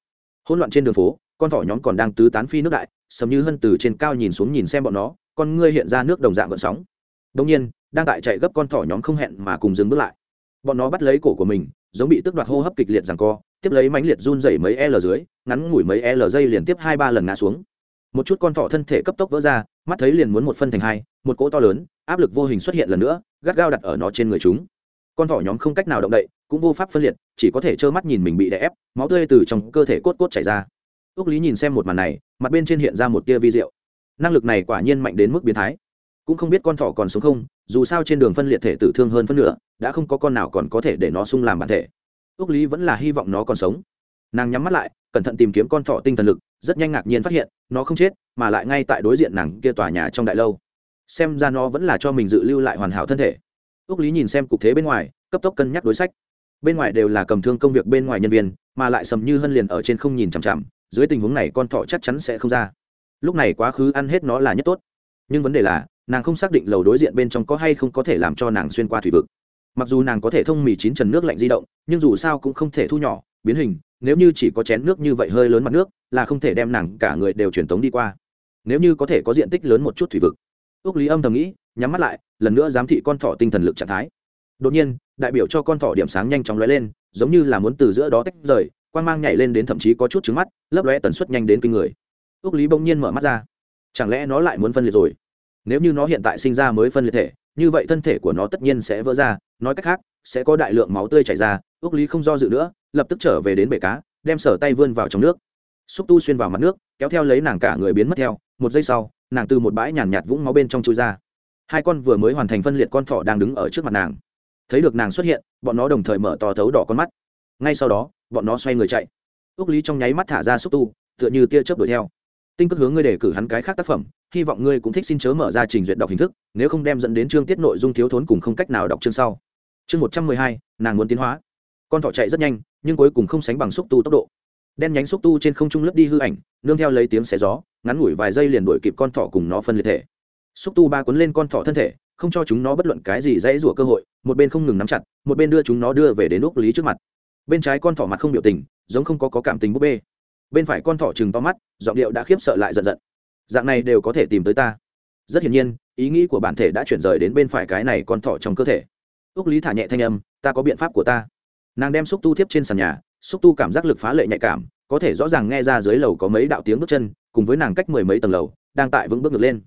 Hỗn loạn trên đường phố, con thỏ nhóm còn đang tứ tán phi nước đại, sầm như hân từ trên cao nhìn xuống nhìn xem bọn nó, con ngươi hiện ra nước đồng dạng gợn sóng. Đông nhiên, đang tại chạy gấp con thỏ nhóm không hẹn mà cùng dừng bước lại. Bọn nó bắt lấy cổ của mình, giống bị tước đoạt hô hấp kịch liệt rằng co tiếp lấy mánh liệt run dày mấy l dưới, ngắn ngủi mấy l dây liền tiếp hai ba lần ngã xuống. Một chút con thỏ thân thể cấp tốc vỡ ra, mắt thấy liền muốn một phân thành hai, một cỗ to lớn, áp lực vô hình xuất hiện lần nữa, gắt gao đặt ở nó trên người chúng. Con thỏ nhóm không cách nào động đậy, cũng vô pháp phân liệt, chỉ có thể trơ mắt nhìn mình bị đè ép, máu tươi từ trong cơ thể cốt cốt chảy ra. Ước lý nhìn xem một màn này, mặt bên trên hiện ra một tia vi rượu năng lực này quả nhiên mạnh đến mức biến thái. Cũng không biết con thỏ còn sống không, dù sao trên đường phân liệt thể tử thương hơn phân nửa, đã không có con nào còn có thể để nó sung làm bản thể ước lý vẫn là hy vọng nó còn sống. Nàng nhắm mắt lại, cẩn thận tìm kiếm con thỏ tinh thần lực, rất nhanh ngạc nhiên phát hiện, nó không chết, mà lại ngay tại đối diện nàng kia tòa nhà trong đại lâu. Xem ra nó vẫn là cho mình dự lưu lại hoàn hảo thân thể. Ước lý nhìn xem cục thế bên ngoài, cấp tốc cân nhắc đối sách. Bên ngoài đều là cầm thương công việc bên ngoài nhân viên, mà lại sầm như hân liền ở trên không nhìn chằm chằm, dưới tình huống này con thỏ chắc chắn sẽ không ra. Lúc này quá khứ ăn hết nó là nhất tốt. Nhưng vấn đề là, nàng không xác định lầu đối diện bên trong có hay không có thể làm cho nàng xuyên qua thủy vực mặc dù nàng có thể thông mì chín trần nước lạnh di động, nhưng dù sao cũng không thể thu nhỏ, biến hình, nếu như chỉ có chén nước như vậy hơi lớn mặt nước, là không thể đem nàng cả người đều truyền tống đi qua. Nếu như có thể có diện tích lớn một chút thủy vực. Ước lý âm thầm nghĩ, nhắm mắt lại, lần nữa giám thị con thỏ tinh thần lực trạng thái. Đột nhiên, đại biểu cho con thỏ điểm sáng nhanh chóng lóe lên, giống như là muốn từ giữa đó tách rời quan mang nhảy lên đến thậm chí có chút trứng mắt, lấp lóe tần suất nhanh đến kinh người. Ước lý bỗng nhiên mở mắt ra. Chẳng lẽ nó lại muốn phân liệt rồi? Nếu như nó hiện tại sinh ra mới phân liệt thể như vậy thân thể của nó tất nhiên sẽ vỡ ra nói cách khác sẽ có đại lượng máu tươi chảy ra ước lý không do dự nữa lập tức trở về đến bể cá đem sở tay vươn vào trong nước. Xúc tu xuyên vào mặt nước kéo theo lấy nàng cả người biến mất theo một giây sau nàng từ một bãi nhàn nhạt, nhạt vũng máu bên trong chui ra. Hai con vừa mới hoàn thành phân liệt con thỏ đang đứng ở trước mặt nàng. Thấy được nàng xuất hiện bọn nó đồng thời mở to thấu đỏ con mắt. Ngay sau đó bọn nó xoay người chạy. Ước lý trong nháy mắt thả ra xúc tu tựa như tia chớp đuổi theo. Tinh cất hướng ngươi để cử hắn cái khác tác phẩm hy vọng ngươi cũng thích xin chớ mở ra trình duyệt đọc hình thức nếu không đem dẫn đến chương tiết nội dung thiếu thốn cùng không cách nào đọc chương sau. Chương một trăm mười hai nàng muốn tiến hóa. Con thỏ chạy rất nhanh nhưng cuối cùng không sánh bằng xúc tu tốc độ. Đen nhánh xúc tu trên không trung lướt đi hư ảnh nương theo lấy tiếng xé gió ngắn ngủi vài giây liền đuổi kịp con thỏ cùng nó phân liệt thể. Xúc tu ba cuốn lên con thỏ thân thể không cho chúng nó bất luận cái gì dãy rủa cơ hội một bên không ngừng nắm chặt một bên đưa chúng nó đưa về đến úc lý trước mặt. Bên trái con thỏ mặt không biểu tình giống không có, có cảm tình búp bê. Bên phải con thỏ chừng to mắt giọng điệu đã khiếp sợ lại giận giận dạng này đều có thể tìm tới ta. Rất hiển nhiên, ý nghĩ của bản thể đã chuyển rời đến bên phải cái này con thỏ trong cơ thể. Úc lý thả nhẹ thanh âm, ta có biện pháp của ta. Nàng đem xúc tu tiếp trên sàn nhà, xúc tu cảm giác lực phá lệ nhạy cảm, có thể rõ ràng nghe ra dưới lầu có mấy đạo tiếng bước chân, cùng với nàng cách mười mấy tầng lầu, đang tại vững bước ngược lên.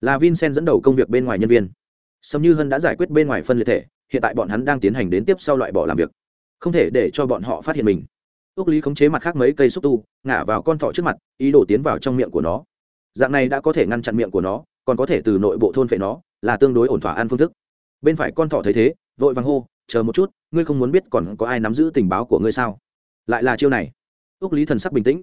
Là vincent dẫn đầu công việc bên ngoài nhân viên. Sâm như hân đã giải quyết bên ngoài phân liệt thể, hiện tại bọn hắn đang tiến hành đến tiếp sau loại bỏ làm việc. Không thể để cho bọn họ phát hiện mình. Ước lý khống chế mặt khác mấy cây xúc tu, ngả vào con thỏ trước mặt, ý đồ tiến vào trong miệng của nó dạng này đã có thể ngăn chặn miệng của nó, còn có thể từ nội bộ thôn phệ nó, là tương đối ổn thỏa ăn phương thức. Bên phải con thỏ thấy thế, vội vàng hô, chờ một chút, ngươi không muốn biết còn có ai nắm giữ tình báo của ngươi sao? Lại là chiêu này. Ước lý thần sắc bình tĩnh.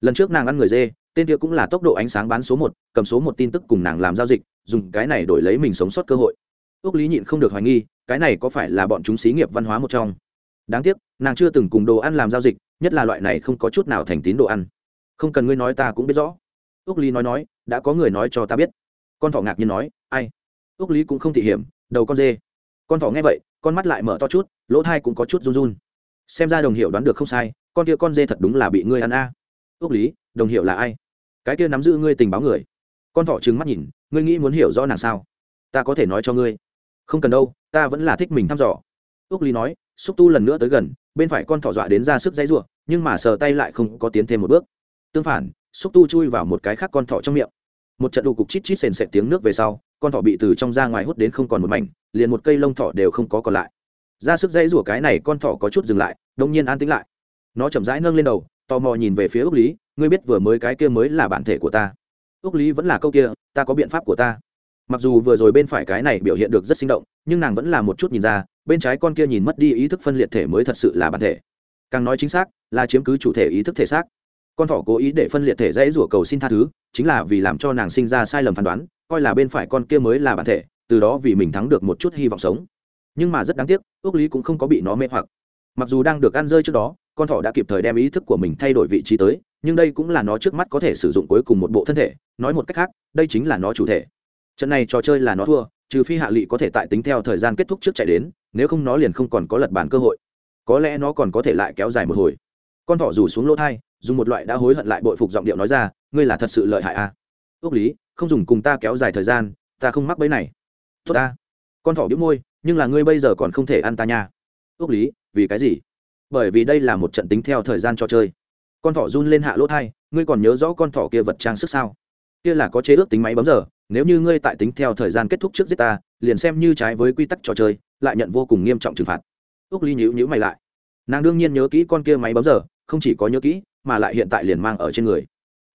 Lần trước nàng ăn người dê, tên kia cũng là tốc độ ánh sáng bán số một, cầm số một tin tức cùng nàng làm giao dịch, dùng cái này đổi lấy mình sống sót cơ hội. Ước lý nhịn không được hoài nghi, cái này có phải là bọn chúng xí nghiệp văn hóa một trong? Đáng tiếc, nàng chưa từng cùng đồ ăn làm giao dịch, nhất là loại này không có chút nào thành tín đồ ăn. Không cần ngươi nói ta cũng biết rõ ước lý nói nói đã có người nói cho ta biết. Con thỏ ngạc nhiên nói ai? Ước lý cũng không thị hiểm đầu con dê. Con thỏ nghe vậy con mắt lại mở to chút lỗ thai cũng có chút run run. Xem ra đồng hiệu đoán được không sai con kia con dê thật đúng là bị ngươi ăn a. À. ước lý đồng hiệu là ai? Cái kia nắm giữ ngươi tình báo người. Con thỏ trừng mắt nhìn ngươi nghĩ muốn hiểu rõ nàng sao? Ta có thể nói cho ngươi. Không cần đâu ta vẫn là thích mình thăm dò. Ước lý nói xúc tu lần nữa tới gần bên phải con thỏ dọa đến ra sức dãy rủa, nhưng mà sờ tay lại không có tiến thêm một bước. Tương phản xúc tu chui vào một cái khác con thỏ trong miệng. Một trận đủ cục chít chít sền sệt tiếng nước về sau, con thỏ bị từ trong ra ngoài hút đến không còn một mảnh, liền một cây lông thỏ đều không có còn lại. Ra sức dãy rủa cái này con thỏ có chút dừng lại, đông nhiên an tĩnh lại. Nó chậm rãi nâng lên đầu, tò mò nhìn về phía ước lý, ngươi biết vừa mới cái kia mới là bản thể của ta? Ước lý vẫn là câu kia, ta có biện pháp của ta. Mặc dù vừa rồi bên phải cái này biểu hiện được rất sinh động, nhưng nàng vẫn là một chút nhìn ra, bên trái con kia nhìn mất đi ý thức phân liệt thể mới thật sự là bản thể. Càng nói chính xác, là chiếm cứ chủ thể ý thức thể xác con thỏ cố ý để phân liệt thể dãy rủa cầu xin tha thứ, chính là vì làm cho nàng sinh ra sai lầm phán đoán, coi là bên phải con kia mới là bản thể, từ đó vì mình thắng được một chút hy vọng sống. Nhưng mà rất đáng tiếc ước lý cũng không có bị nó mê hoặc. Mặc dù đang được ăn rơi trước đó, con thỏ đã kịp thời đem ý thức của mình thay đổi vị trí tới, nhưng đây cũng là nó trước mắt có thể sử dụng cuối cùng một bộ thân thể, nói một cách khác, đây chính là nó chủ thể. Trận này trò chơi là nó thua, trừ phi hạ lị có thể tại tính theo thời gian kết thúc trước chạy đến, nếu không nó liền không còn có lật bản cơ hội. Có lẽ nó còn có thể lại kéo dài một hồi con thỏ rủ xuống lỗ thai, dùng một loại đã hối hận lại bội phục giọng điệu nói ra, ngươi là thật sự lợi hại à? Ước lý, không dùng cùng ta kéo dài thời gian, ta không mắc bẫy này. Tốt ta. Con thỏ biếu môi, nhưng là ngươi bây giờ còn không thể ăn ta nha. Ước lý, vì cái gì? Bởi vì đây là một trận tính theo thời gian cho chơi. Con thỏ run lên hạ lỗ thai, ngươi còn nhớ rõ con thỏ kia vật trang sức sao? Kia là có chế ước tính máy bấm giờ, nếu như ngươi tại tính theo thời gian kết thúc trước giết ta, liền xem như trái với quy tắc trò chơi, lại nhận vô cùng nghiêm trọng trừng phạt. Ước lý nhíu nhíu mày lại. Nàng đương nhiên nhớ kỹ con kia máy bấm giờ không chỉ có nhớ kỹ, mà lại hiện tại liền mang ở trên người.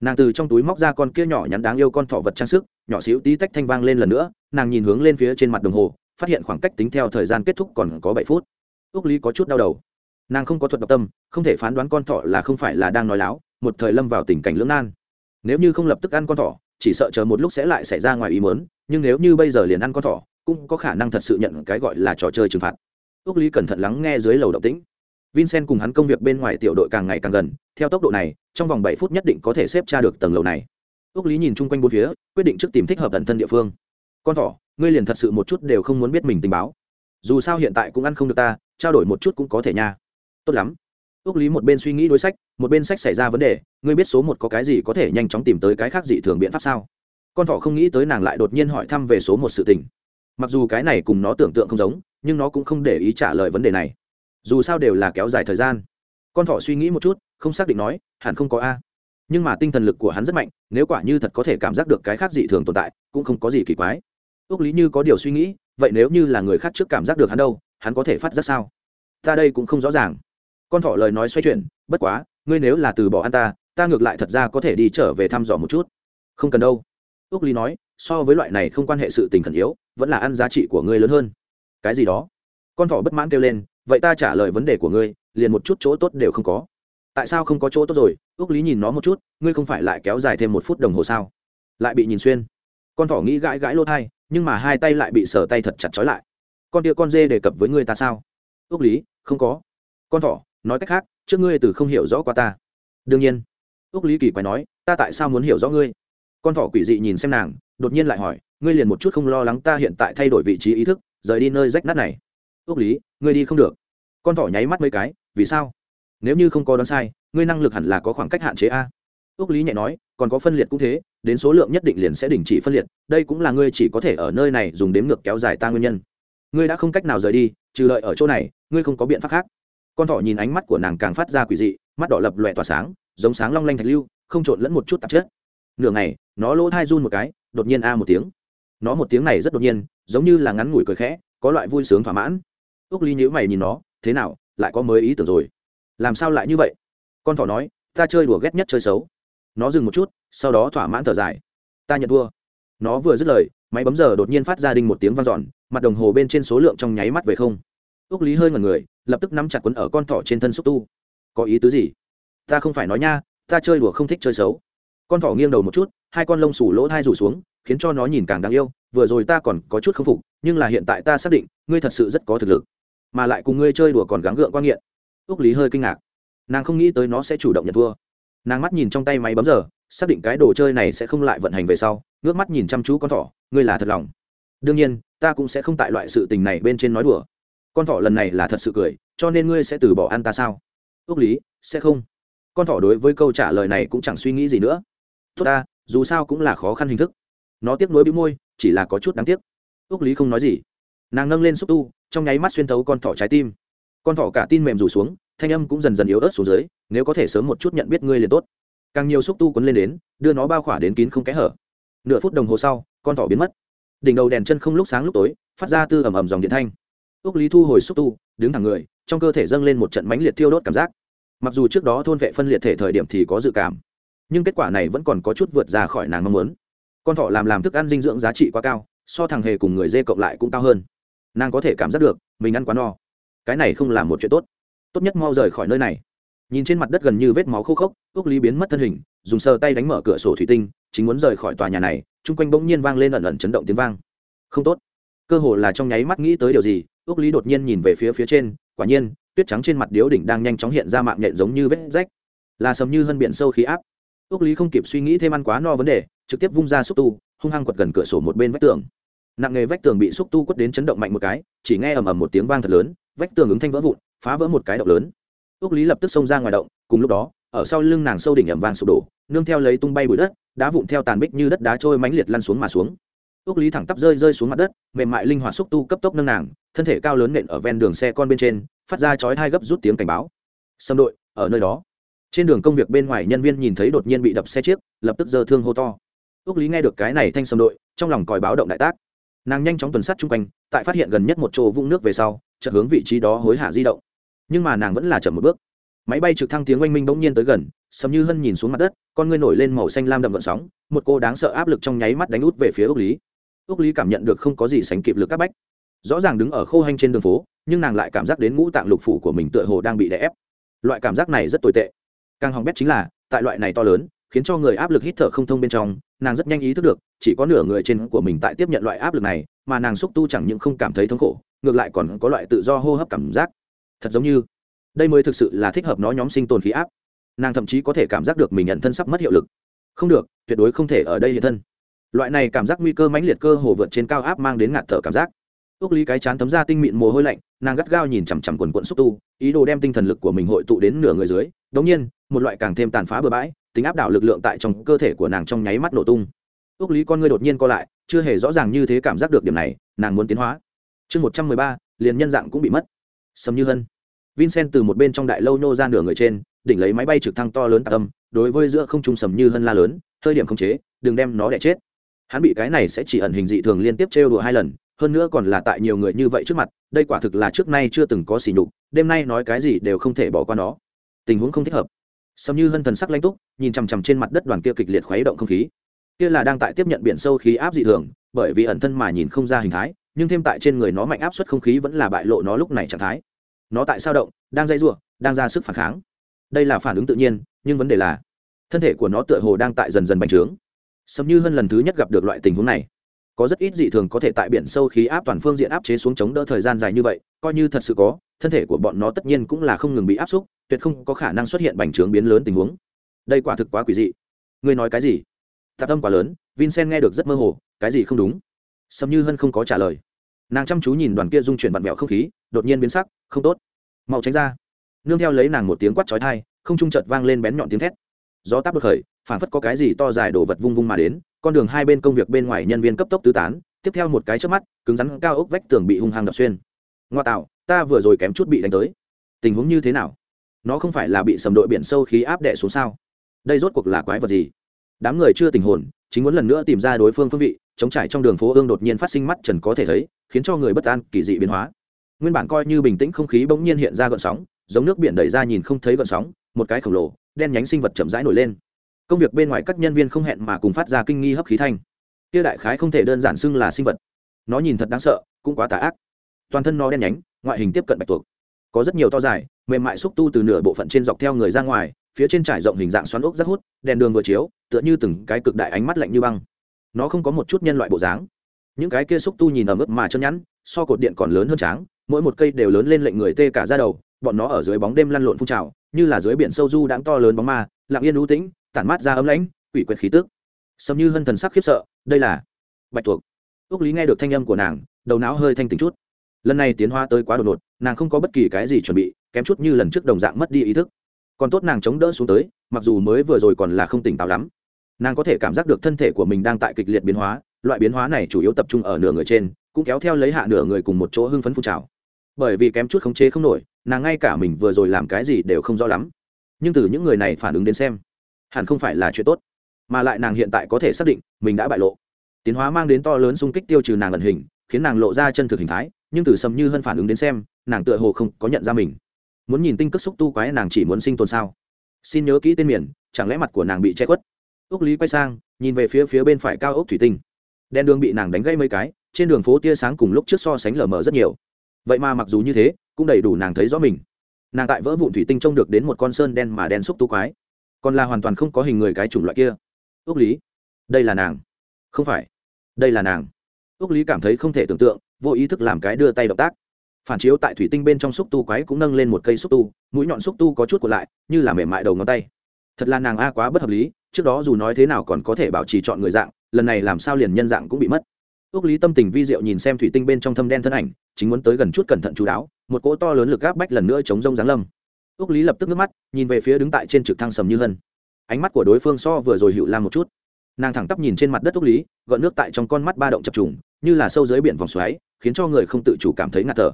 Nàng từ trong túi móc ra con kia nhỏ nhắn đáng yêu con thỏ vật trang sức, nhỏ xíu tí tách thanh vang lên lần nữa, nàng nhìn hướng lên phía trên mặt đồng hồ, phát hiện khoảng cách tính theo thời gian kết thúc còn có bảy phút. Ước lý có chút đau đầu. Nàng không có thuật độc tâm, không thể phán đoán con thỏ là không phải là đang nói láo, một thời lâm vào tình cảnh lưỡng nan. Nếu như không lập tức ăn con thỏ, chỉ sợ chờ một lúc sẽ lại xảy ra ngoài ý mớn nhưng nếu như bây giờ liền ăn con thỏ, cũng có khả năng thật sự nhận cái gọi là trò chơi trừng phạt. Ước lý cẩn thận lắng nghe dưới lầu động tĩnh vincent cùng hắn công việc bên ngoài tiểu đội càng ngày càng gần, theo tốc độ này, trong vòng bảy phút nhất định có thể xếp tra được tầng lầu này. Ước lý nhìn chung quanh bốn phía, quyết định trước tìm thích hợp tận thân địa phương. Con thỏ, ngươi liền thật sự một chút đều không muốn biết mình tình báo. Dù sao hiện tại cũng ăn không được ta, trao đổi một chút cũng có thể nha. Tốt lắm. Ước lý một bên suy nghĩ đối sách, một bên sách xảy ra vấn đề, ngươi biết số một có cái gì có thể nhanh chóng tìm tới cái khác dị thường biện pháp sao? Con thỏ không nghĩ tới nàng lại đột nhiên hỏi thăm về số một sự tình. Mặc dù cái này cùng nó tưởng tượng không giống, nhưng nó cũng không để ý trả lời vấn đề này dù sao đều là kéo dài thời gian. Con thỏ suy nghĩ một chút, không xác định nói, hẳn không có a. Nhưng mà tinh thần lực của hắn rất mạnh, nếu quả như thật có thể cảm giác được cái khác dị thường tồn tại, cũng không có gì kỳ quái. Ước lý như có điều suy nghĩ, vậy nếu như là người khác trước cảm giác được hắn đâu, hắn có thể phát giác sao? Ta đây cũng không rõ ràng. Con thỏ lời nói xoay chuyển, bất quá, ngươi nếu là từ bỏ ăn ta ta ngược lại thật ra có thể đi trở về thăm dò một chút. Không cần đâu. Ước lý nói, so với loại này không quan hệ sự tình khẩn yếu, vẫn là ăn giá trị của ngươi lớn hơn. Cái gì đó? Con thỏ bất mãn kêu lên vậy ta trả lời vấn đề của ngươi, liền một chút chỗ tốt đều không có. Tại sao không có chỗ tốt rồi? Ước lý nhìn nó một chút, ngươi không phải lại kéo dài thêm một phút đồng hồ sao? Lại bị nhìn xuyên. Con thỏ nghĩ gãi gãi lỗ thai, nhưng mà hai tay lại bị sờ tay thật chặt trói lại. Con tia con dê đề cập với ngươi ta sao? Ước lý, không có. Con thỏ, nói cách khác, trước ngươi từ không hiểu rõ qua ta. Đương nhiên. Ước lý kỳ quái nói, ta tại sao muốn hiểu rõ ngươi? Con thỏ quỷ dị nhìn xem nàng, đột nhiên lại hỏi, ngươi liền một chút không lo lắng ta hiện tại thay đổi vị trí ý thức, rời đi nơi rách nát này ước lý, ngươi đi không được. Con thỏ nháy mắt mấy cái, vì sao? Nếu như không có đoán sai, ngươi năng lực hẳn là có khoảng cách hạn chế a. Ước lý nhẹ nói, còn có phân liệt cũng thế, đến số lượng nhất định liền sẽ đình chỉ phân liệt, đây cũng là ngươi chỉ có thể ở nơi này dùng đếm ngược kéo dài ta nguyên nhân. Ngươi đã không cách nào rời đi, trừ lợi ở chỗ này, ngươi không có biện pháp khác. Con thỏ nhìn ánh mắt của nàng càng phát ra quỷ dị, mắt đỏ lập lòe tỏa sáng, giống sáng long lanh thạch lưu, không trộn lẫn một chút tạp chất. Nửa ngày, nó lỗ thai run một cái, đột nhiên a một tiếng. Nó một tiếng này rất đột nhiên, giống như là ngắn ngủi cười khẽ, có loại vui sướng thỏa mãn ước ly nhữ mày nhìn nó, thế nào, lại có mới ý tưởng rồi? Làm sao lại như vậy? Con thỏ nói, ta chơi đùa ghét nhất chơi xấu. Nó dừng một chút, sau đó thỏa mãn thở dài, ta nhận thua. Nó vừa dứt lời, máy bấm giờ đột nhiên phát ra đinh một tiếng vang dọn, mặt đồng hồ bên trên số lượng trong nháy mắt về không. Ước lý hơi ngẩn người, lập tức nắm chặt quấn ở con thỏ trên thân xúc tu. Có ý tứ gì? Ta không phải nói nha, ta chơi đùa không thích chơi xấu. Con thỏ nghiêng đầu một chút, hai con lông sủ lỗ hai rủ xuống, khiến cho nó nhìn càng đáng yêu, vừa rồi ta còn có chút k phục, nhưng là hiện tại ta xác định, ngươi thật sự rất có thực lực mà lại cùng ngươi chơi đùa còn gắng gượng quan nghiện. Ước lý hơi kinh ngạc. Nàng không nghĩ tới nó sẽ chủ động nhận thua. Nàng mắt nhìn trong tay máy bấm giờ, xác định cái đồ chơi này sẽ không lại vận hành về sau, ngước mắt nhìn chăm chú con thỏ, ngươi là thật lòng. Đương nhiên, ta cũng sẽ không tại loại sự tình này bên trên nói đùa. Con thỏ lần này là thật sự cười, cho nên ngươi sẽ từ bỏ ăn ta sao? Ước lý, sẽ không. Con thỏ đối với câu trả lời này cũng chẳng suy nghĩ gì nữa. Tốt ta, dù sao cũng là khó khăn hình thức. Nó tiếc nuối bĩu môi, chỉ là có chút đáng tiếc. Ước lý không nói gì. Nàng nâng lên xúc tu trong nháy mắt xuyên thấu con thỏ trái tim. Con thỏ cả tin mềm rủ xuống, thanh âm cũng dần dần yếu ớt xuống dưới, nếu có thể sớm một chút nhận biết ngươi liền tốt. Càng nhiều xúc tu quấn lên đến, đưa nó bao khỏa đến kín không kẽ hở. Nửa phút đồng hồ sau, con thỏ biến mất. Đỉnh đầu đèn chân không lúc sáng lúc tối, phát ra tư ầm ầm dòng điện thanh. Ước lý thu hồi xúc tu, đứng thẳng người, trong cơ thể dâng lên một trận mãnh liệt thiêu đốt cảm giác. Mặc dù trước đó thôn vệ phân liệt thể thời điểm thì có dự cảm, nhưng kết quả này vẫn còn có chút vượt ra khỏi nàng mong muốn. Con thỏ làm làm thức ăn dinh dưỡng giá trị quá cao, so thằng hề cùng người dê cộng lại cũng cao hơn nàng có thể cảm giác được, mình ăn quá no. Cái này không là một chuyện tốt. Tốt nhất mau rời khỏi nơi này. Nhìn trên mặt đất gần như vết máu khô khốc ước lý biến mất thân hình, dùng sờ tay đánh mở cửa sổ thủy tinh, chính muốn rời khỏi tòa nhà này, chung quanh bỗng nhiên vang lên ẩn ẩn chấn động tiếng vang. Không tốt. Cơ hồ là trong nháy mắt nghĩ tới điều gì ước lý đột nhiên nhìn về phía phía trên, quả nhiên, tuyết trắng trên mặt điếu đỉnh đang nhanh chóng hiện ra mạng nhện giống như vết rách. Là sầm như hơn biển sâu khí áp. Ước lý không kịp suy nghĩ thêm ăn quá no vấn đề, trực tiếp vung ra xúc tu, hung hăng quật gần cửa sổ một bên vách tường nặng nghề vách tường bị xúc tu quất đến chấn động mạnh một cái, chỉ nghe ầm ầm một tiếng vang thật lớn, vách tường ứng thanh vỡ vụn, phá vỡ một cái động lớn. Ước lý lập tức xông ra ngoài động, cùng lúc đó, ở sau lưng nàng sâu đỉnh ẩm vang sụp đổ, nương theo lấy tung bay bụi đất, đá vụn theo tàn bích như đất đá trôi mãnh liệt lăn xuống mà xuống. Ước lý thẳng tắp rơi rơi xuống mặt đất, mềm mại linh hoạt xúc tu cấp tốc nâng nàng, thân thể cao lớn nện ở ven đường xe con bên trên, phát ra chói hai gấp rút tiếng cảnh báo. Xâm đội, ở nơi đó. Trên đường công việc bên ngoài nhân viên nhìn thấy đột nhiên bị đập xe chiếc, lập tức giơ thương hô to. Ước lý nghe được cái này thanh xâm đội, trong lòng còi báo động đại tác nàng nhanh chóng tuần sát chung quanh, tại phát hiện gần nhất một chỗ vũng nước về sau, chợt hướng vị trí đó hối hả di động. Nhưng mà nàng vẫn là chậm một bước. Máy bay trực thăng tiếng oanh minh bỗng nhiên tới gần, sầm như hân nhìn xuống mặt đất, con ngươi nổi lên màu xanh lam đậm gợn sóng, một cô đáng sợ áp lực trong nháy mắt đánh út về phía ước lý. Ước lý cảm nhận được không có gì sánh kịp lực các bách. Rõ ràng đứng ở khô hanh trên đường phố, nhưng nàng lại cảm giác đến ngũ tạng lục phủ của mình tựa hồ đang bị đè ép. Loại cảm giác này rất tồi tệ. Càng hỏng bét chính là, tại loại này to lớn khiến cho người áp lực hít thở không thông bên trong, nàng rất nhanh ý thức được, chỉ có nửa người trên của mình tại tiếp nhận loại áp lực này, mà nàng xúc tu chẳng những không cảm thấy thống khổ, ngược lại còn có loại tự do hô hấp cảm giác. Thật giống như, đây mới thực sự là thích hợp nó nhóm sinh tồn khí áp. Nàng thậm chí có thể cảm giác được mình nhận thân sắp mất hiệu lực. Không được, tuyệt đối không thể ở đây hiện thân. Loại này cảm giác nguy cơ mãnh liệt cơ hồ vượt trên cao áp mang đến ngạt thở cảm giác. Ước lý cái chán thấm ra tinh mịn mồ hôi lạnh, nàng gắt gao nhìn chằm chằm quần quận xúc tu, ý đồ đem tinh thần lực của mình hội tụ đến nửa người dưới. Đống nhiên, một loại càng thêm tàn phá bừa bãi tính áp đảo lực lượng tại trong cơ thể của nàng trong nháy mắt nổ tung. Ước lý con ngươi đột nhiên co lại, chưa hề rõ ràng như thế cảm giác được điểm này, nàng muốn tiến hóa. Chương một trăm mười ba, liền nhân dạng cũng bị mất. Sầm như hân. Vincent từ một bên trong đại lâu nô ra nửa người trên, đỉnh lấy máy bay trực thăng to lớn tạ tâm đối với giữa không trung sầm như hân la lớn, hơi điểm không chế, đừng đem nó đẻ chết. Hắn bị cái này sẽ chỉ ẩn hình dị thường liên tiếp trêu đùa hai lần, hơn nữa còn là tại nhiều người như vậy trước mặt, đây quả thực là trước nay chưa từng có xỉ nhục, đêm nay nói cái gì đều không thể bỏ qua nó. Tình huống không thích hợp sầm như hân thần sắc lanh túc, nhìn chằm chằm trên mặt đất đoàn kia kịch liệt khuấy động không khí. Kia là đang tại tiếp nhận biển sâu khí áp dị thường, bởi vì ẩn thân mà nhìn không ra hình thái, nhưng thêm tại trên người nó mạnh áp suất không khí vẫn là bại lộ nó lúc này trạng thái. Nó tại sao động, đang dây ruộng đang ra sức phản kháng. Đây là phản ứng tự nhiên, nhưng vấn đề là, thân thể của nó tựa hồ đang tại dần dần bành trướng. Sầm như hơn lần thứ nhất gặp được loại tình huống này. Có rất ít dị thường có thể tại biển sâu khí áp toàn phương diện áp chế xuống chống đỡ thời gian dài như vậy, coi như thật sự có, thân thể của bọn nó tất nhiên cũng là không ngừng bị áp xúc tuyệt không có khả năng xuất hiện bành trướng biến lớn tình huống. Đây quả thực quá quỷ dị. Ngươi nói cái gì? Tạp âm quá lớn, vincent nghe được rất mơ hồ, cái gì không đúng? Sầm như hân không có trả lời. Nàng chăm chú nhìn đoàn kia dung chuyển vặn vẹo không khí, đột nhiên biến sắc, không tốt. Mau tránh ra. Nương theo lấy nàng một tiếng quát trói thai không trung chợt vang lên bén nhọn tiếng thét. Gió táp đột khởi phản phất có cái gì to dài đổ vật vung vung mà đến, con đường hai bên công việc bên ngoài nhân viên cấp tốc tứ tán, tiếp theo một cái trước mắt, cứng rắn cao ốc vách tường bị hung hăng đập xuyên. Ngoa tạo, ta vừa rồi kém chút bị đánh tới. Tình huống như thế nào? Nó không phải là bị sầm đội biển sâu khí áp đẻ xuống sao? Đây rốt cuộc là quái vật gì? Đám người chưa tình hồn, chính muốn lần nữa tìm ra đối phương phương vị, chống trải trong đường phố ương đột nhiên phát sinh mắt trần có thể thấy, khiến cho người bất an, kỳ dị biến hóa. Nguyên bản coi như bình tĩnh không khí bỗng nhiên hiện ra gợn sóng, giống nước biển đẩy ra nhìn không thấy gợn sóng, một cái khổng lồ, đen nhánh sinh vật chậm rãi nổi lên. Công việc bên ngoài các nhân viên không hẹn mà cùng phát ra kinh nghi hấp khí thanh. Kia đại khái không thể đơn giản xưng là sinh vật. Nó nhìn thật đáng sợ, cũng quá tà ác. Toàn thân nó đen nhánh, ngoại hình tiếp cận bạch tuộc. Có rất nhiều to dài mềm mại xúc tu từ nửa bộ phận trên dọc theo người ra ngoài, phía trên trải rộng hình dạng xoắn ốc rất hút, đèn đường vừa chiếu, tựa như từng cái cực đại ánh mắt lạnh như băng. Nó không có một chút nhân loại bộ dáng. Những cái kia xúc tu nhìn ở mức mà chân nhẵn, so cột điện còn lớn hơn tráng, mỗi một cây đều lớn lên lệnh người tê cả ra đầu, bọn nó ở dưới bóng đêm lăn lộn phun trào, như là dưới biển sâu du đáng to lớn bóng ma, lặng yên ưu tĩnh, tản mát ra ấm lãnh, quỷ quyệt khí tước sầm như hân thần sắc khiếp sợ, đây là bạch tuộc. Ước lý nghe được thanh âm của nàng, đầu não hơi thanh tỉnh chút. Lần này tiến hoa tới quá đột ngột, nàng không có bất kỳ cái gì chuẩn bị kém chút như lần trước đồng dạng mất đi ý thức. Còn tốt nàng chống đỡ xuống tới, mặc dù mới vừa rồi còn là không tỉnh táo lắm. Nàng có thể cảm giác được thân thể của mình đang tại kịch liệt biến hóa, loại biến hóa này chủ yếu tập trung ở nửa người trên, cũng kéo theo lấy hạ nửa người cùng một chỗ hưng phấn phun trào. Bởi vì kém chút khống chế không nổi, nàng ngay cả mình vừa rồi làm cái gì đều không rõ lắm. Nhưng từ những người này phản ứng đến xem, hẳn không phải là chuyện tốt, mà lại nàng hiện tại có thể xác định mình đã bại lộ. Tiến hóa mang đến to lớn xung kích tiêu trừ nàng ẩn hình, khiến nàng lộ ra chân thực hình thái, nhưng từ sầm như hơn phản ứng đến xem, nàng tựa hồ không có nhận ra mình muốn nhìn tinh cất xúc tu quái nàng chỉ muốn sinh tồn sao? Xin nhớ kỹ tên miền, chẳng lẽ mặt của nàng bị che khuất? Ước lý quay sang, nhìn về phía phía bên phải cao ốc thủy tinh. Đèn đường bị nàng đánh gây mấy cái, trên đường phố tia sáng cùng lúc trước so sánh lờ mờ rất nhiều. Vậy mà mặc dù như thế, cũng đầy đủ nàng thấy rõ mình. Nàng tại vỡ vụn thủy tinh trông được đến một con sơn đen mà đen xúc tu quái. Còn là hoàn toàn không có hình người cái chủng loại kia. Ước lý, đây là nàng. Không phải, đây là nàng. Ước lý cảm thấy không thể tưởng tượng, vô ý thức làm cái đưa tay động tác phản chiếu tại thủy tinh bên trong xúc tu quái cũng nâng lên một cây xúc tu, mũi nhọn xúc tu có chút của lại, như là mềm mại đầu ngón tay. Thật là nàng a quá bất hợp lý, trước đó dù nói thế nào còn có thể bảo trì chọn người dạng, lần này làm sao liền nhân dạng cũng bị mất. Ước lý tâm tình vi diệu nhìn xem thủy tinh bên trong thâm đen thân ảnh, chính muốn tới gần chút cẩn thận chú đáo, một cỗ to lớn lực gáp bách lần nữa chống rông giáng lâm. Ước lý lập tức nước mắt, nhìn về phía đứng tại trên trực thăng sầm như hân. Ánh mắt của đối phương so vừa rồi hiệu lam một chút. Nàng thẳng tắp nhìn trên mặt đất ước lý, gợn nước tại trong con mắt ba động chập trùng, như là sâu dưới biển vòng xoáy, khiến cho người không tự chủ cảm thấy ngạt thở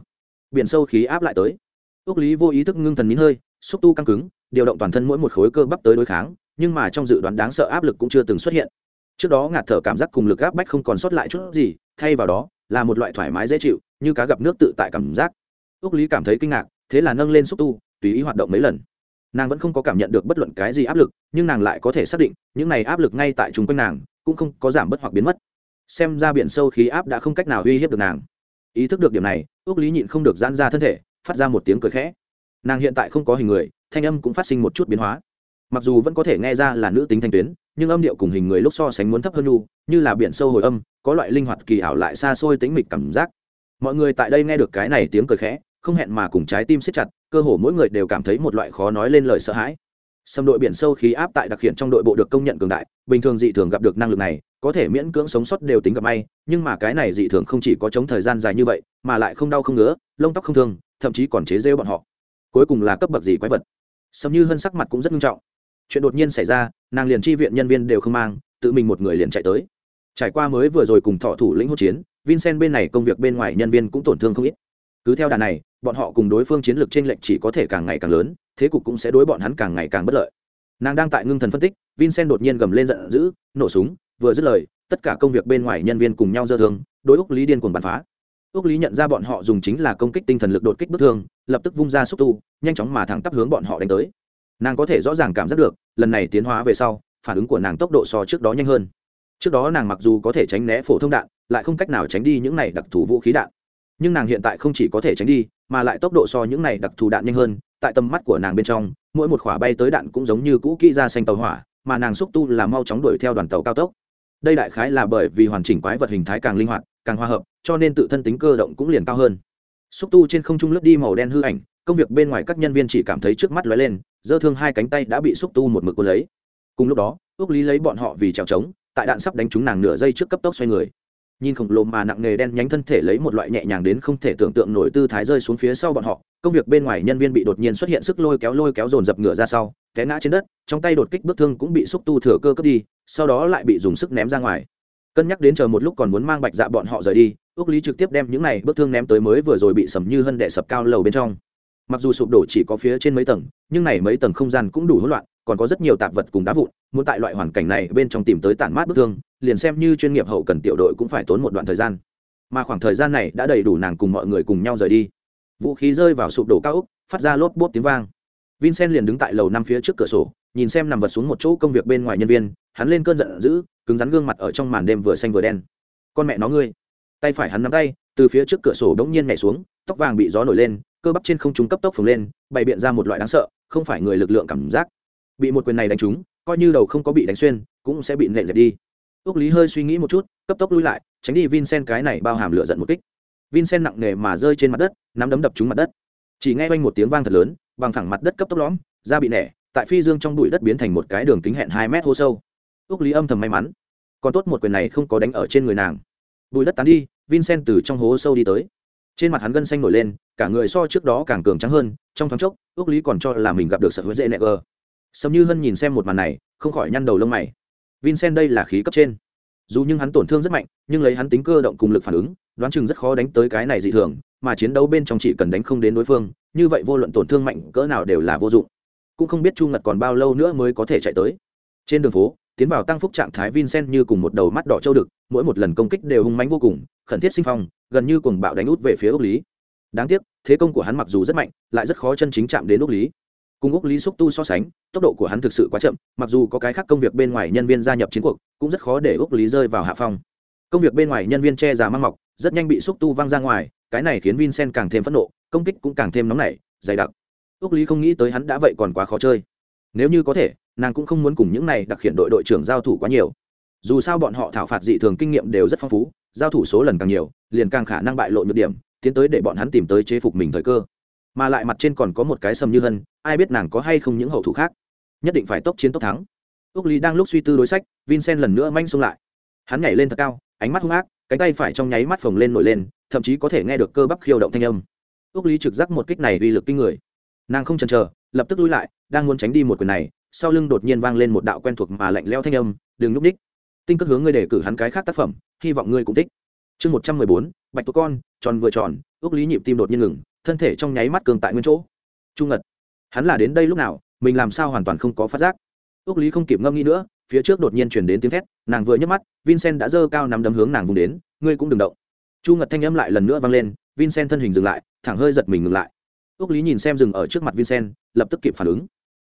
biển sâu khí áp lại tới. Ước lý vô ý thức ngưng thần nín hơi, xúc tu căng cứng, điều động toàn thân mỗi một khối cơ bắp tới đối kháng, nhưng mà trong dự đoán đáng sợ áp lực cũng chưa từng xuất hiện. Trước đó ngạt thở cảm giác cùng lực áp bách không còn sót lại chút gì, thay vào đó là một loại thoải mái dễ chịu, như cá gặp nước tự tại cảm giác. Ước lý cảm thấy kinh ngạc, thế là nâng lên xúc tu, tùy ý hoạt động mấy lần. Nàng vẫn không có cảm nhận được bất luận cái gì áp lực, nhưng nàng lại có thể xác định, những này áp lực ngay tại chung quanh nàng, cũng không có giảm bớt hoặc biến mất. Xem ra biển sâu khí áp đã không cách nào uy hiếp được nàng ý thức được điểm này ước lý nhịn không được giãn ra thân thể, phát ra một tiếng cười khẽ. Nàng hiện tại không có hình người, thanh âm cũng phát sinh một chút biến hóa. Mặc dù vẫn có thể nghe ra là nữ tính thanh tuyến, nhưng âm điệu cùng hình người lúc so sánh muốn thấp hơn nu như là biển sâu hồi âm, có loại linh hoạt kỳ ảo lại xa xôi tính mịch cảm giác. Mọi người tại đây nghe được cái này tiếng cười khẽ, không hẹn mà cùng trái tim siết chặt, cơ hồ mỗi người đều cảm thấy một loại khó nói lên lời sợ hãi. Xâm đội biển sâu khí áp tại đặc hiện trong đội bộ được công nhận cường đại, bình thường dị thường gặp được năng lực này có thể miễn cưỡng sống sót đều tính gặp may, nhưng mà cái này dị thường không chỉ có chống thời gian dài như vậy, mà lại không đau không ngứa, lông tóc không thương, thậm chí còn chế rêu bọn họ. Cuối cùng là cấp bậc gì quái vật? Sầm như hân sắc mặt cũng rất nghiêm trọng. Chuyện đột nhiên xảy ra, nàng liền tri viện nhân viên đều không mang, tự mình một người liền chạy tới. Trải qua mới vừa rồi cùng thọ thủ lĩnh hỗn chiến, vincent bên này công việc bên ngoài nhân viên cũng tổn thương không ít. Cứ theo đà này, bọn họ cùng đối phương chiến lược trên lệch chỉ có thể càng ngày càng lớn, thế cục cũng sẽ đối bọn hắn càng ngày càng bất lợi. Nàng đang tại ngưng thần phân tích, vincent đột nhiên gầm lên giận dữ, nổ súng vừa dứt lời, tất cả công việc bên ngoài nhân viên cùng nhau dơ thương, đối úc lý điên cuồng bắn phá. Úc lý nhận ra bọn họ dùng chính là công kích tinh thần lực đột kích bất thương, lập tức vung ra xúc tu, nhanh chóng mà thẳng tắp hướng bọn họ đánh tới. Nàng có thể rõ ràng cảm giác được, lần này tiến hóa về sau, phản ứng của nàng tốc độ so trước đó nhanh hơn. Trước đó nàng mặc dù có thể tránh né phổ thông đạn, lại không cách nào tránh đi những này đặc thù vũ khí đạn. Nhưng nàng hiện tại không chỉ có thể tránh đi, mà lại tốc độ so những này đặc thù đạn nhanh hơn, tại tầm mắt của nàng bên trong, mỗi một khỏa bay tới đạn cũng giống như cũ kỹ ra xanh tàu hỏa, mà nàng xúc tu là mau chóng đuổi theo đoàn tàu cao tốc đây đại khái là bởi vì hoàn chỉnh quái vật hình thái càng linh hoạt, càng hòa hợp, cho nên tự thân tính cơ động cũng liền cao hơn. Xúc tu trên không trung lướt đi màu đen hư ảnh, công việc bên ngoài các nhân viên chỉ cảm thấy trước mắt lóe lên, dơ thương hai cánh tay đã bị xúc tu một mực cuốn lấy. Cùng lúc đó ước lý lấy bọn họ vì trèo trống tại đạn sắp đánh trúng nàng nửa giây trước cấp tốc xoay người. Nhìn khổng lồ mà nặng nghề đen nhánh thân thể lấy một loại nhẹ nhàng đến không thể tưởng tượng nổi tư thái rơi xuống phía sau bọn họ công việc bên ngoài nhân viên bị đột nhiên xuất hiện sức lôi kéo lôi kéo dồn dập ngựa ra sau, té ngã trên đất, trong tay đột kích bước thương cũng bị xúc tu thừa cơ cướp đi, sau đó lại bị dùng sức ném ra ngoài. Cân nhắc đến chờ một lúc còn muốn mang bạch dạ bọn họ rời đi ước lý trực tiếp đem những này bước thương ném tới mới vừa rồi bị sầm như hân đệ sập cao lầu bên trong. Mặc dù sụp đổ chỉ có phía trên mấy tầng, nhưng này mấy tầng không gian cũng đủ hỗn loạn, còn có rất nhiều tạp vật cùng đá vụn, muốn tại loại hoàn cảnh này bên trong tìm tới tản mát bức thương, liền xem như chuyên nghiệp hậu cần tiểu đội cũng phải tốn một đoạn thời gian. Mà khoảng thời gian này đã đầy đủ nàng cùng mọi người cùng nhau rời đi vũ khí rơi vào sụp đổ cao ốc phát ra lốp bốp tiếng vang. Vincent liền đứng tại lầu năm phía trước cửa sổ, nhìn xem nằm vật xuống một chỗ công việc bên ngoài nhân viên, hắn lên cơn giận dữ, cứng rắn gương mặt ở trong màn đêm vừa xanh vừa đen. Con mẹ nó ngươi. Tay phải hắn nắm tay, từ phía trước cửa sổ đống nhiên nhảy xuống, tóc vàng bị gió nổi lên, cơ bắp trên không trung cấp tốc phồng lên, bày biện ra một loại đáng sợ, không phải người lực lượng cảm giác. Bị một quyền này đánh trúng, coi như đầu không có bị đánh xuyên, cũng sẽ bị nệ dẹp đi. Ước lý hơi suy nghĩ một chút, cấp tốc lui lại, tránh đi vincent cái này bao hàm lựa giận một kích vincent nặng nề mà rơi trên mặt đất, nắm đấm đập trúng mặt đất. Chỉ nghe quanh một tiếng vang thật lớn, bằng thẳng mặt đất cấp tốc lõm, da bị nẻ, tại phi dương trong bụi đất biến thành một cái đường kính hẹn hai mét hô sâu. Ước lý âm thầm may mắn. Còn tốt một quyền này không có đánh ở trên người nàng. Bụi đất tán đi, vincent từ trong hố sâu đi tới. Trên mặt hắn gân xanh nổi lên, cả người so trước đó càng cường trắng hơn, trong thoáng chốc ước lý còn cho là mình gặp được sợ hứa dễ nẹ gờ. Sầm như hân nhìn xem một màn này, không khỏi nhăn đầu lông mày. Vincent đây là khí cấp trên dù nhưng hắn tổn thương rất mạnh, nhưng lấy hắn tính cơ động cùng lực phản ứng, đoán chừng rất khó đánh tới cái này dị thường, mà chiến đấu bên trong chỉ cần đánh không đến đối phương, như vậy vô luận tổn thương mạnh cỡ nào đều là vô dụng. Cũng không biết chu ngật còn bao lâu nữa mới có thể chạy tới. Trên đường phố, tiến vào tăng phúc trạng thái vincent như cùng một đầu mắt đỏ châu đực, mỗi một lần công kích đều hung mánh vô cùng, khẩn thiết sinh phong, gần như cùng bạo đánh út về phía úc lý. Đáng tiếc, thế công của hắn mặc dù rất mạnh, lại rất khó chân chính chạm đến úc lý cùng úc lý xúc tu so sánh, tốc độ của hắn thực sự quá chậm, mặc dù có cái khác công việc bên ngoài nhân viên gia nhập chiến cuộc, cũng rất khó để úc lý rơi vào hạ phong. Công việc bên ngoài nhân viên che già mang mọc, rất nhanh bị xúc tu văng ra ngoài, cái này khiến vincent càng thêm phẫn nộ, công kích cũng càng thêm nóng nảy, dày đặc. Úc lý không nghĩ tới hắn đã vậy còn quá khó chơi. Nếu như có thể, nàng cũng không muốn cùng những này đặc hiện đội đội trưởng giao thủ quá nhiều. Dù sao bọn họ thảo phạt dị thường kinh nghiệm đều rất phong phú, giao thủ số lần càng nhiều, liền càng khả năng bại lộ nhược điểm, tiến tới để bọn hắn tìm tới chế phục mình thời cơ mà lại mặt trên còn có một cái sầm như hân, ai biết nàng có hay không những hậu thủ khác. Nhất định phải tốc chiến tốc thắng. Ước lý đang lúc suy tư đối sách, vincent lần nữa manh xông lại. Hắn nhảy lên thật cao, ánh mắt hung ác, cánh tay phải trong nháy mắt phồng lên nổi lên, thậm chí có thể nghe được cơ bắp khiêu động thanh âm. Ước lý trực giác một kích này uy lực kinh người. Nàng không chần chờ, lập tức lui lại, đang muốn tránh đi một quyền này, sau lưng đột nhiên vang lên một đạo quen thuộc mà lạnh leo thanh âm, đừng núp ních tinh cất hướng ngươi để cử hắn cái khác tác phẩm, hy vọng ngươi cũng thích. Chương một trăm mười bốn, bạch tố con, tròn vừa tròn ước lý nhịp tim đột nhiên ngừng thân thể trong nháy mắt cường tại nguyên chỗ. Trung ngật, hắn là đến đây lúc nào, mình làm sao hoàn toàn không có phát giác? Ước lý không kịp ngâm nghĩ nữa, phía trước đột nhiên chuyển đến tiếng thét, nàng vừa nhấc mắt, vincent đã dơ cao nắm đấm hướng nàng vùng đến, ngươi cũng đừng động. Chu ngật thanh âm lại lần nữa vang lên, vincent thân hình dừng lại, thẳng hơi giật mình ngừng lại. Ước lý nhìn xem dừng ở trước mặt vincent, lập tức kịp phản ứng.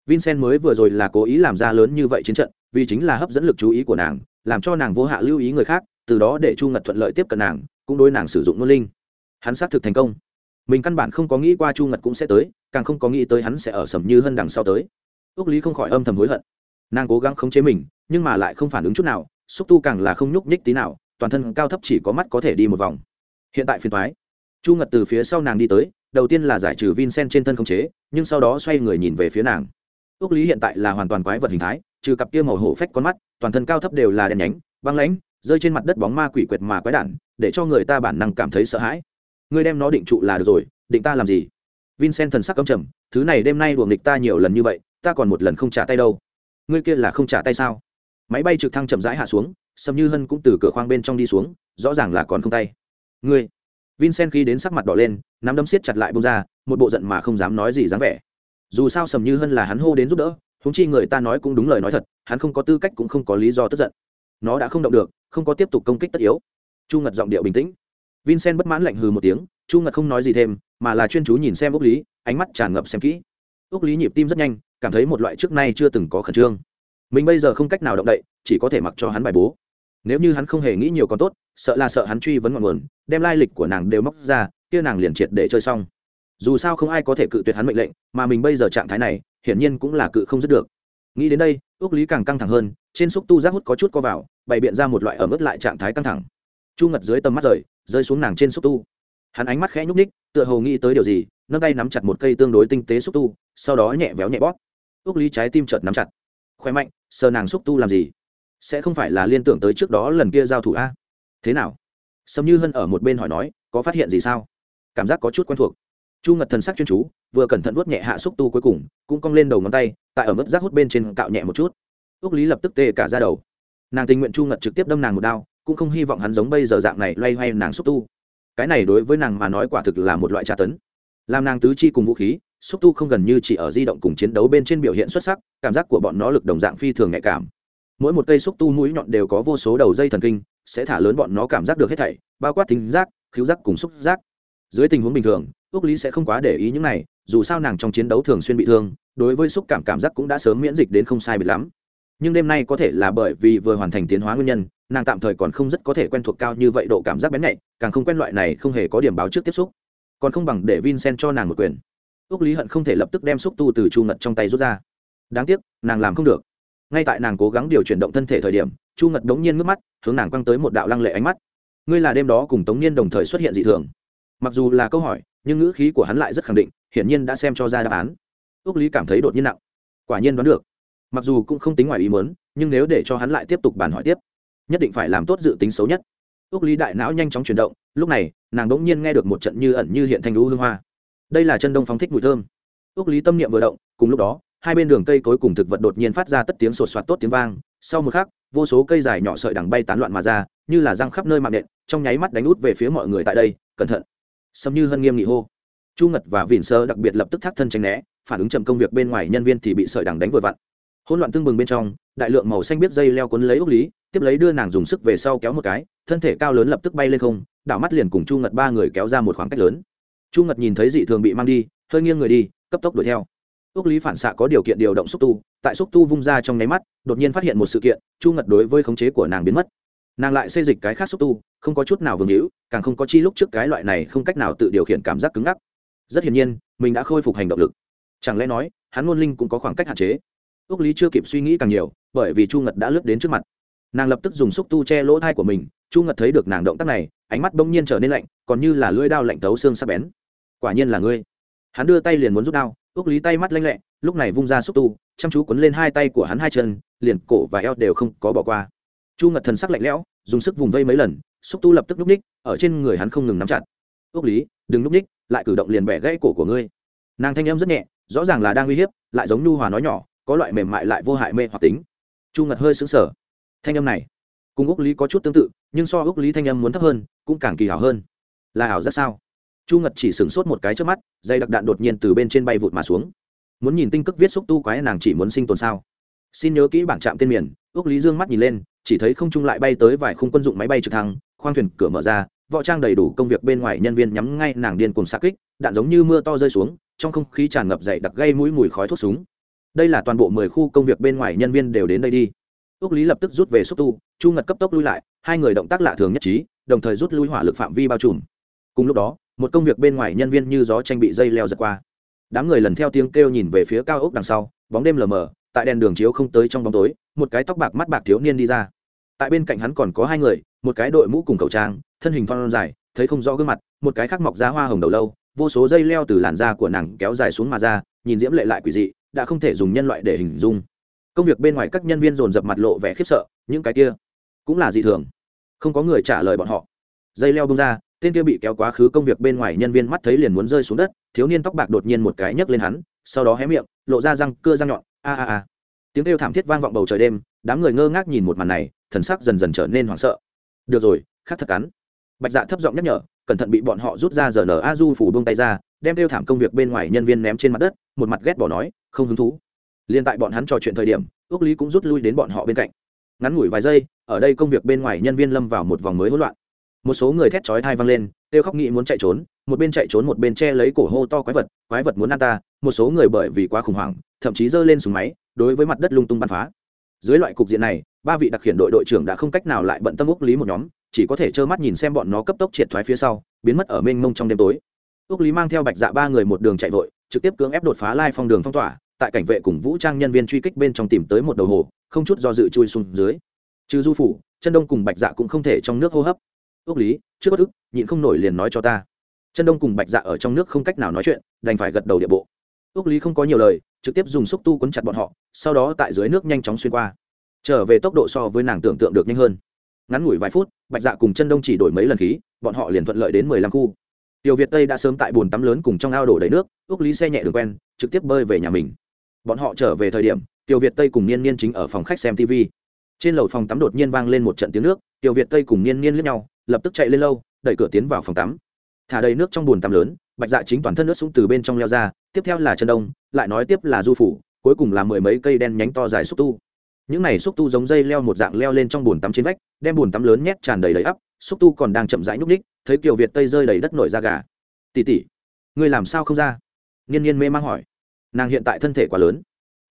Vincent mới vừa rồi là cố ý làm ra lớn như vậy chiến trận, vì chính là hấp dẫn lực chú ý của nàng, làm cho nàng vô hạ lưu ý người khác, từ đó để chu ngật thuận lợi tiếp cận nàng, cũng đối nàng sử dụng ngôn linh. Hắn xác thực thành công mình căn bản không có nghĩ qua chu ngật cũng sẽ tới, càng không có nghĩ tới hắn sẽ ở sầm như hơn đằng sau tới. Ước lý không khỏi âm thầm hối hận. Nàng cố gắng khống chế mình, nhưng mà lại không phản ứng chút nào, xúc tu càng là không nhúc nhích tí nào, toàn thân cao thấp chỉ có mắt có thể đi một vòng. Hiện tại phiền thoái chu ngật từ phía sau nàng đi tới, đầu tiên là giải trừ vincent trên thân khống chế, nhưng sau đó xoay người nhìn về phía nàng. Ước lý hiện tại là hoàn toàn quái vật hình thái, trừ cặp kia màu hổ phách con mắt, toàn thân cao thấp đều là đèn nhánh, băng lãnh, rơi trên mặt đất bóng ma quỷ quyệt mà quái đản, để cho người ta bản năng cảm thấy sợ hãi ngươi đem nó định trụ là được rồi, định ta làm gì? Vincent thần sắc căm trầm, thứ này đêm nay luồng địch ta nhiều lần như vậy, ta còn một lần không trả tay đâu. Ngươi kia là không trả tay sao? Máy bay trực thăng chậm rãi hạ xuống sầm như hân cũng từ cửa khoang bên trong đi xuống, rõ ràng là còn không tay. Ngươi! Vincent khi đến sắc mặt đỏ lên, nắm đấm siết chặt lại bông ra, một bộ giận mà không dám nói gì dáng vẻ. Dù sao sầm như hân là hắn hô đến giúp đỡ húng chi người ta nói cũng đúng lời nói thật, hắn không có tư cách cũng không có lý do tức giận. Nó đã không động được, không có tiếp tục công kích tất yếu. Chu ngật giọng điệu bình tĩnh vincent bất mãn lạnh hừ một tiếng, chu ngật không nói gì thêm, mà là chuyên chú nhìn xem úc lý, ánh mắt tràn ngập xem kỹ. Úc lý nhịp tim rất nhanh, cảm thấy một loại trước nay chưa từng có khẩn trương. Mình bây giờ không cách nào động đậy, chỉ có thể mặc cho hắn bài bố. Nếu như hắn không hề nghĩ nhiều còn tốt, sợ là sợ hắn truy vấn ngọn nguồn, đem lai lịch của nàng đều móc ra, kia nàng liền triệt để chơi xong. Dù sao không ai có thể cự tuyệt hắn mệnh lệnh, mà mình bây giờ trạng thái này, hiển nhiên cũng là cự không dứt được. Nghĩ đến đây ước lý càng căng thẳng hơn, trên xúc tu giác hút có chút co vào, bày biện ra một loại ở mức lại trạng thái căng thẳng chu ngật dưới tầm mắt rời, rơi xuống nàng trên xúc tu. Hắn ánh mắt khẽ nhúc ních tựa hồ nghĩ tới điều gì, nâng tay nắm chặt một cây tương đối tinh tế xúc tu, sau đó nhẹ véo nhẹ bóp. Ước lý trái tim chợt nắm chặt. Khoe mạnh, sờ nàng xúc tu làm gì? Sẽ không phải là liên tưởng tới trước đó lần kia giao thủ a? Thế nào? Sầm như hân ở một bên hỏi nói, có phát hiện gì sao? Cảm giác có chút quen thuộc. Chu ngật thần sắc chuyên chú, vừa cẩn thận vuốt nhẹ hạ xúc tu cuối cùng, cũng cong lên đầu ngón tay, tại ở mức rác hút bên trên cạo nhẹ một chút. Ước lý lập tức tê cả ra đầu. Nàng tình nguyện chu ngật trực tiếp đâm nàng một đao cũng không hy vọng hắn giống bây giờ dạng này loay hoay nàng xúc tu. Cái này đối với nàng mà nói quả thực là một loại tra tấn. Làm nàng tứ chi cùng vũ khí, xúc tu không gần như chỉ ở di động cùng chiến đấu bên trên biểu hiện xuất sắc, cảm giác của bọn nó lực đồng dạng phi thường nhạy cảm. Mỗi một cây xúc tu mũi nhọn đều có vô số đầu dây thần kinh, sẽ thả lớn bọn nó cảm giác được hết thảy, bao quát tính giác, khiếu giác cùng xúc giác. Dưới tình huống bình thường ước lý sẽ không quá để ý những này, dù sao nàng trong chiến đấu thường xuyên bị thương, đối với xúc cảm cảm giác cũng đã sớm miễn dịch đến không sai bị lắm. Nhưng đêm nay có thể là bởi vì vừa hoàn thành tiến hóa nguyên nhân nàng tạm thời còn không rất có thể quen thuộc cao như vậy độ cảm giác bén nhạy, càng không quen loại này không hề có điểm báo trước tiếp xúc. Còn không bằng để vincent cho nàng một quyền. Ước lý hận không thể lập tức đem xúc tu từ chu ngật trong tay rút ra. Đáng tiếc, nàng làm không được. Ngay tại nàng cố gắng điều chuyển động thân thể thời điểm, chu ngật đống nhiên ngước mắt, hướng nàng quăng tới một đạo lăng lệ ánh mắt. Ngươi là đêm đó cùng tống niên đồng thời xuất hiện dị thường. Mặc dù là câu hỏi, nhưng ngữ khí của hắn lại rất khẳng định, hiển nhiên đã xem cho ra đáp án. Ước lý cảm thấy đột nhiên nặng. Quả nhiên đoán được. Mặc dù cũng không tính ngoài ý muốn, nhưng nếu để cho hắn lại tiếp tục bàn hỏi tiếp nhất định phải làm tốt dự tính xấu nhất. Ước lý đại não nhanh chóng chuyển động, lúc này, nàng đ ỗ n g nhiên nghe được một trận như ẩn như hiện thanh lũ hương hoa. Đây là chân đông phóng thích mùi thơm. Ước lý tâm niệm vừa động, cùng lúc đó, hai bên đường cây cối cùng thực vật đột nhiên phát ra tất tiếng sột soạt tốt tiếng vang. Sau một khắc, vô số cây dài nhỏ sợi đằng bay tán loạn mà ra, như là răng khắp nơi mạng nện, trong nháy mắt đánh út về phía mọi người tại đây, cẩn thận. Sâm như hân nghiêm nghị hô. Chu ngật và vỉn sơ đặc biệt lập tức thắt thân tranh né, phản ứng chậm công việc bên ngoài nhân viên thì bị sợi đằng đánh vừa vặn. Hỗn loạn tương bừng bên trong đại lượng màu xanh biết dây leo cuốn lấy úc lý, tiếp lấy đưa nàng dùng sức về sau kéo một cái, thân thể cao lớn lập tức bay lên không, đảo mắt liền cùng chu ngật ba người kéo ra một khoảng cách lớn. Chu ngật nhìn thấy dị thường bị mang đi, hơi nghiêng người đi, cấp tốc đuổi theo. Úc lý phản xạ có điều kiện điều động xúc tu, tại xúc tu vung ra trong nháy mắt, đột nhiên phát hiện một sự kiện, chu ngật đối với khống chế của nàng biến mất. Nàng lại xây dịch cái khác xúc tu, không có chút nào vương hữu, càng không có chi lúc trước cái loại này không cách nào tự điều khiển cảm giác cứng ngắc. Rất hiển nhiên, mình đã khôi phục hành động lực. Chẳng lẽ nói, hắn ngôn linh cũng có khoảng cách hạn chế? Ước lý chưa kịp suy nghĩ càng nhiều, bởi vì chu ngật đã lướt đến trước mặt. Nàng lập tức dùng xúc tu che lỗ thai của mình, chu ngật thấy được nàng động tác này, ánh mắt bỗng nhiên trở nên lạnh, còn như là lưỡi đao lạnh tấu xương sắc bén. Quả nhiên là ngươi. Hắn đưa tay liền muốn rút đao ước lý tay mắt lanh lẹ, lúc này vung ra xúc tu, chăm chú quấn lên hai tay của hắn hai chân, liền cổ và eo đều không có bỏ qua. Chu ngật thần sắc lạnh lẽo, dùng sức vùng vây mấy lần, xúc tu lập tức núp ních ở trên người hắn không ngừng nắm chặt. Ước lý, đừng núp ních lại cử động liền bẻ gãy cổ của ngươi. Nàng thanh em rất nhẹ, rõ ràng là đang uy hiếp, lại giống nhu hòa nói nhỏ có loại mềm mại lại vô hại mê hoặc tính. Chu ngật hơi xứng sở thanh âm này, cùng úc lý có chút tương tự, nhưng so úc lý thanh âm muốn thấp hơn, cũng càng kỳ hảo hơn. Là hảo rất sao? Chu ngật chỉ sửng sốt một cái trước mắt, dây đặc đạn đột nhiên từ bên trên bay vụt mà xuống. Muốn nhìn tinh cức viết xúc tu quái nàng chỉ muốn sinh tồn sao? Xin nhớ kỹ bản trạm tên miền ước lý dương mắt nhìn lên, chỉ thấy không trung lại bay tới vài khung quân dụng máy bay trực thăng, khoang thuyền cửa mở ra, võ trang đầy đủ công việc bên ngoài nhân viên nhắm ngay nàng điên cùng xa kích, đạn giống như mưa to rơi xuống, trong không khí tràn ngập dày đặc gây mũi mùi khói thuốc súng đây là toàn bộ mười khu công việc bên ngoài nhân viên đều đến đây đi. Ước lý lập tức rút về xúc tu, chu ngật cấp tốc lui lại, hai người động tác lạ thường nhất trí, đồng thời rút lui hỏa lực phạm vi bao trùm. Cùng lúc đó, một công việc bên ngoài nhân viên như gió tranh bị dây leo giật qua. Đám người lần theo tiếng kêu nhìn về phía cao ốc đằng sau, bóng đêm lờ mờ, tại đèn đường chiếu không tới trong bóng tối, một cái tóc bạc mắt bạc thiếu niên đi ra. Tại bên cạnh hắn còn có hai người, một cái đội mũ cùng khẩu trang, thân hình phong dài, thấy không rõ gương mặt, một cái khác mọc ra hoa hồng đầu lâu, vô số dây leo từ làn da của nàng kéo dài xuống mà ra, nhìn diễm lệ lại quỷ dị đã không thể dùng nhân loại để hình dung. Công việc bên ngoài các nhân viên dồn dập mặt lộ vẻ khiếp sợ, những cái kia cũng là dị thường. Không có người trả lời bọn họ. Dây leo bông ra, tên kia bị kéo quá khứ công việc bên ngoài nhân viên mắt thấy liền muốn rơi xuống đất, thiếu niên tóc bạc đột nhiên một cái nhấc lên hắn, sau đó hé miệng, lộ ra răng, cưa răng nhọn, a a a. Tiếng kêu thảm thiết vang vọng bầu trời đêm, đám người ngơ ngác nhìn một màn này, thần sắc dần dần trở nên hoảng sợ. Được rồi, khát thật cắn. Bạch dạ thấp giọng nhắc nhở, cẩn thận bị bọn họ rút ra giờ nở a du phủ buông tay ra đem đeo thảm công việc bên ngoài nhân viên ném trên mặt đất, một mặt ghét bỏ nói, không hứng thú. Liên tại bọn hắn trò chuyện thời điểm ước lý cũng rút lui đến bọn họ bên cạnh. Ngắn ngủi vài giây, ở đây công việc bên ngoài nhân viên lâm vào một vòng mới hỗn loạn. Một số người thét chói thai vang lên tiêu khóc nghĩ muốn chạy trốn, một bên chạy trốn một bên che lấy cổ hô to quái vật quái vật muốn ăn ta. Một số người bởi vì quá khủng hoảng, thậm chí giơ lên súng máy, đối với mặt đất lung tung bắn phá. Dưới loại cục diện này, ba vị đặc khiển đội đội trưởng đã không cách nào lại bận tâm úc lý một nhóm, chỉ có thể trơ mắt nhìn xem bọn nó cấp tốc triệt thoái phía sau, biến mất ở mênh mông trong đêm tối úc lý mang theo bạch dạ ba người một đường chạy vội, trực tiếp cưỡng ép đột phá lai phong đường phong tỏa, tại cảnh vệ cùng vũ trang nhân viên truy kích bên trong tìm tới một đầu hồ, không chút do dự chui xuống dưới. Trừ du phủ chân đông cùng bạch dạ cũng không thể trong nước hô hấp. Ước lý, trước bất ức, nhịn không nổi liền nói cho ta. Chân đông cùng bạch dạ ở trong nước không cách nào nói chuyện, đành phải gật đầu địa bộ. Ước lý không có nhiều lời, trực tiếp dùng xúc tu quấn chặt bọn họ, sau đó tại dưới nước nhanh chóng xuyên qua. Trở về tốc độ so với nàng tưởng tượng được nhanh hơn. Ngắn ngủi vài phút, bạch dạ cùng chân đông chỉ đổi mấy lần khí, bọn họ liền thuận lợi đến mười lăm khu tiểu việt tây đã sớm tại bồn tắm lớn cùng trong ao đổ đầy nước, ước lý xe nhẹ đường quen, trực tiếp bơi về nhà mình. Bọn họ trở về thời điểm, tiểu việt tây cùng niên niên chính ở phòng khách xem tv trên lầu phòng tắm đột nhiên vang lên một trận tiếng nước, tiểu việt tây cùng niên niên liếc nhau, lập tức chạy lên lâu, đẩy cửa tiến vào phòng tắm. Thả đầy nước trong bồn tắm lớn, bạch dạ chính toàn thân nước sũng từ bên trong leo ra, tiếp theo là chân đông, lại nói tiếp là du phủ, cuối cùng là mười mấy cây đen nhánh to dài xúc tu. Những này xúc tu giống dây leo một dạng leo lên trong bồn tắm trên vách, đem bồn tắm lớn nhét tràn đầy đầy ắp xúc tu còn đang chậm rãi nhúc ních thấy kiều việt tây rơi đầy đất nổi da gà. Tỉ tỉ ngươi làm sao không ra? Nghiên nhiên mê mang hỏi. Nàng hiện tại thân thể quá lớn.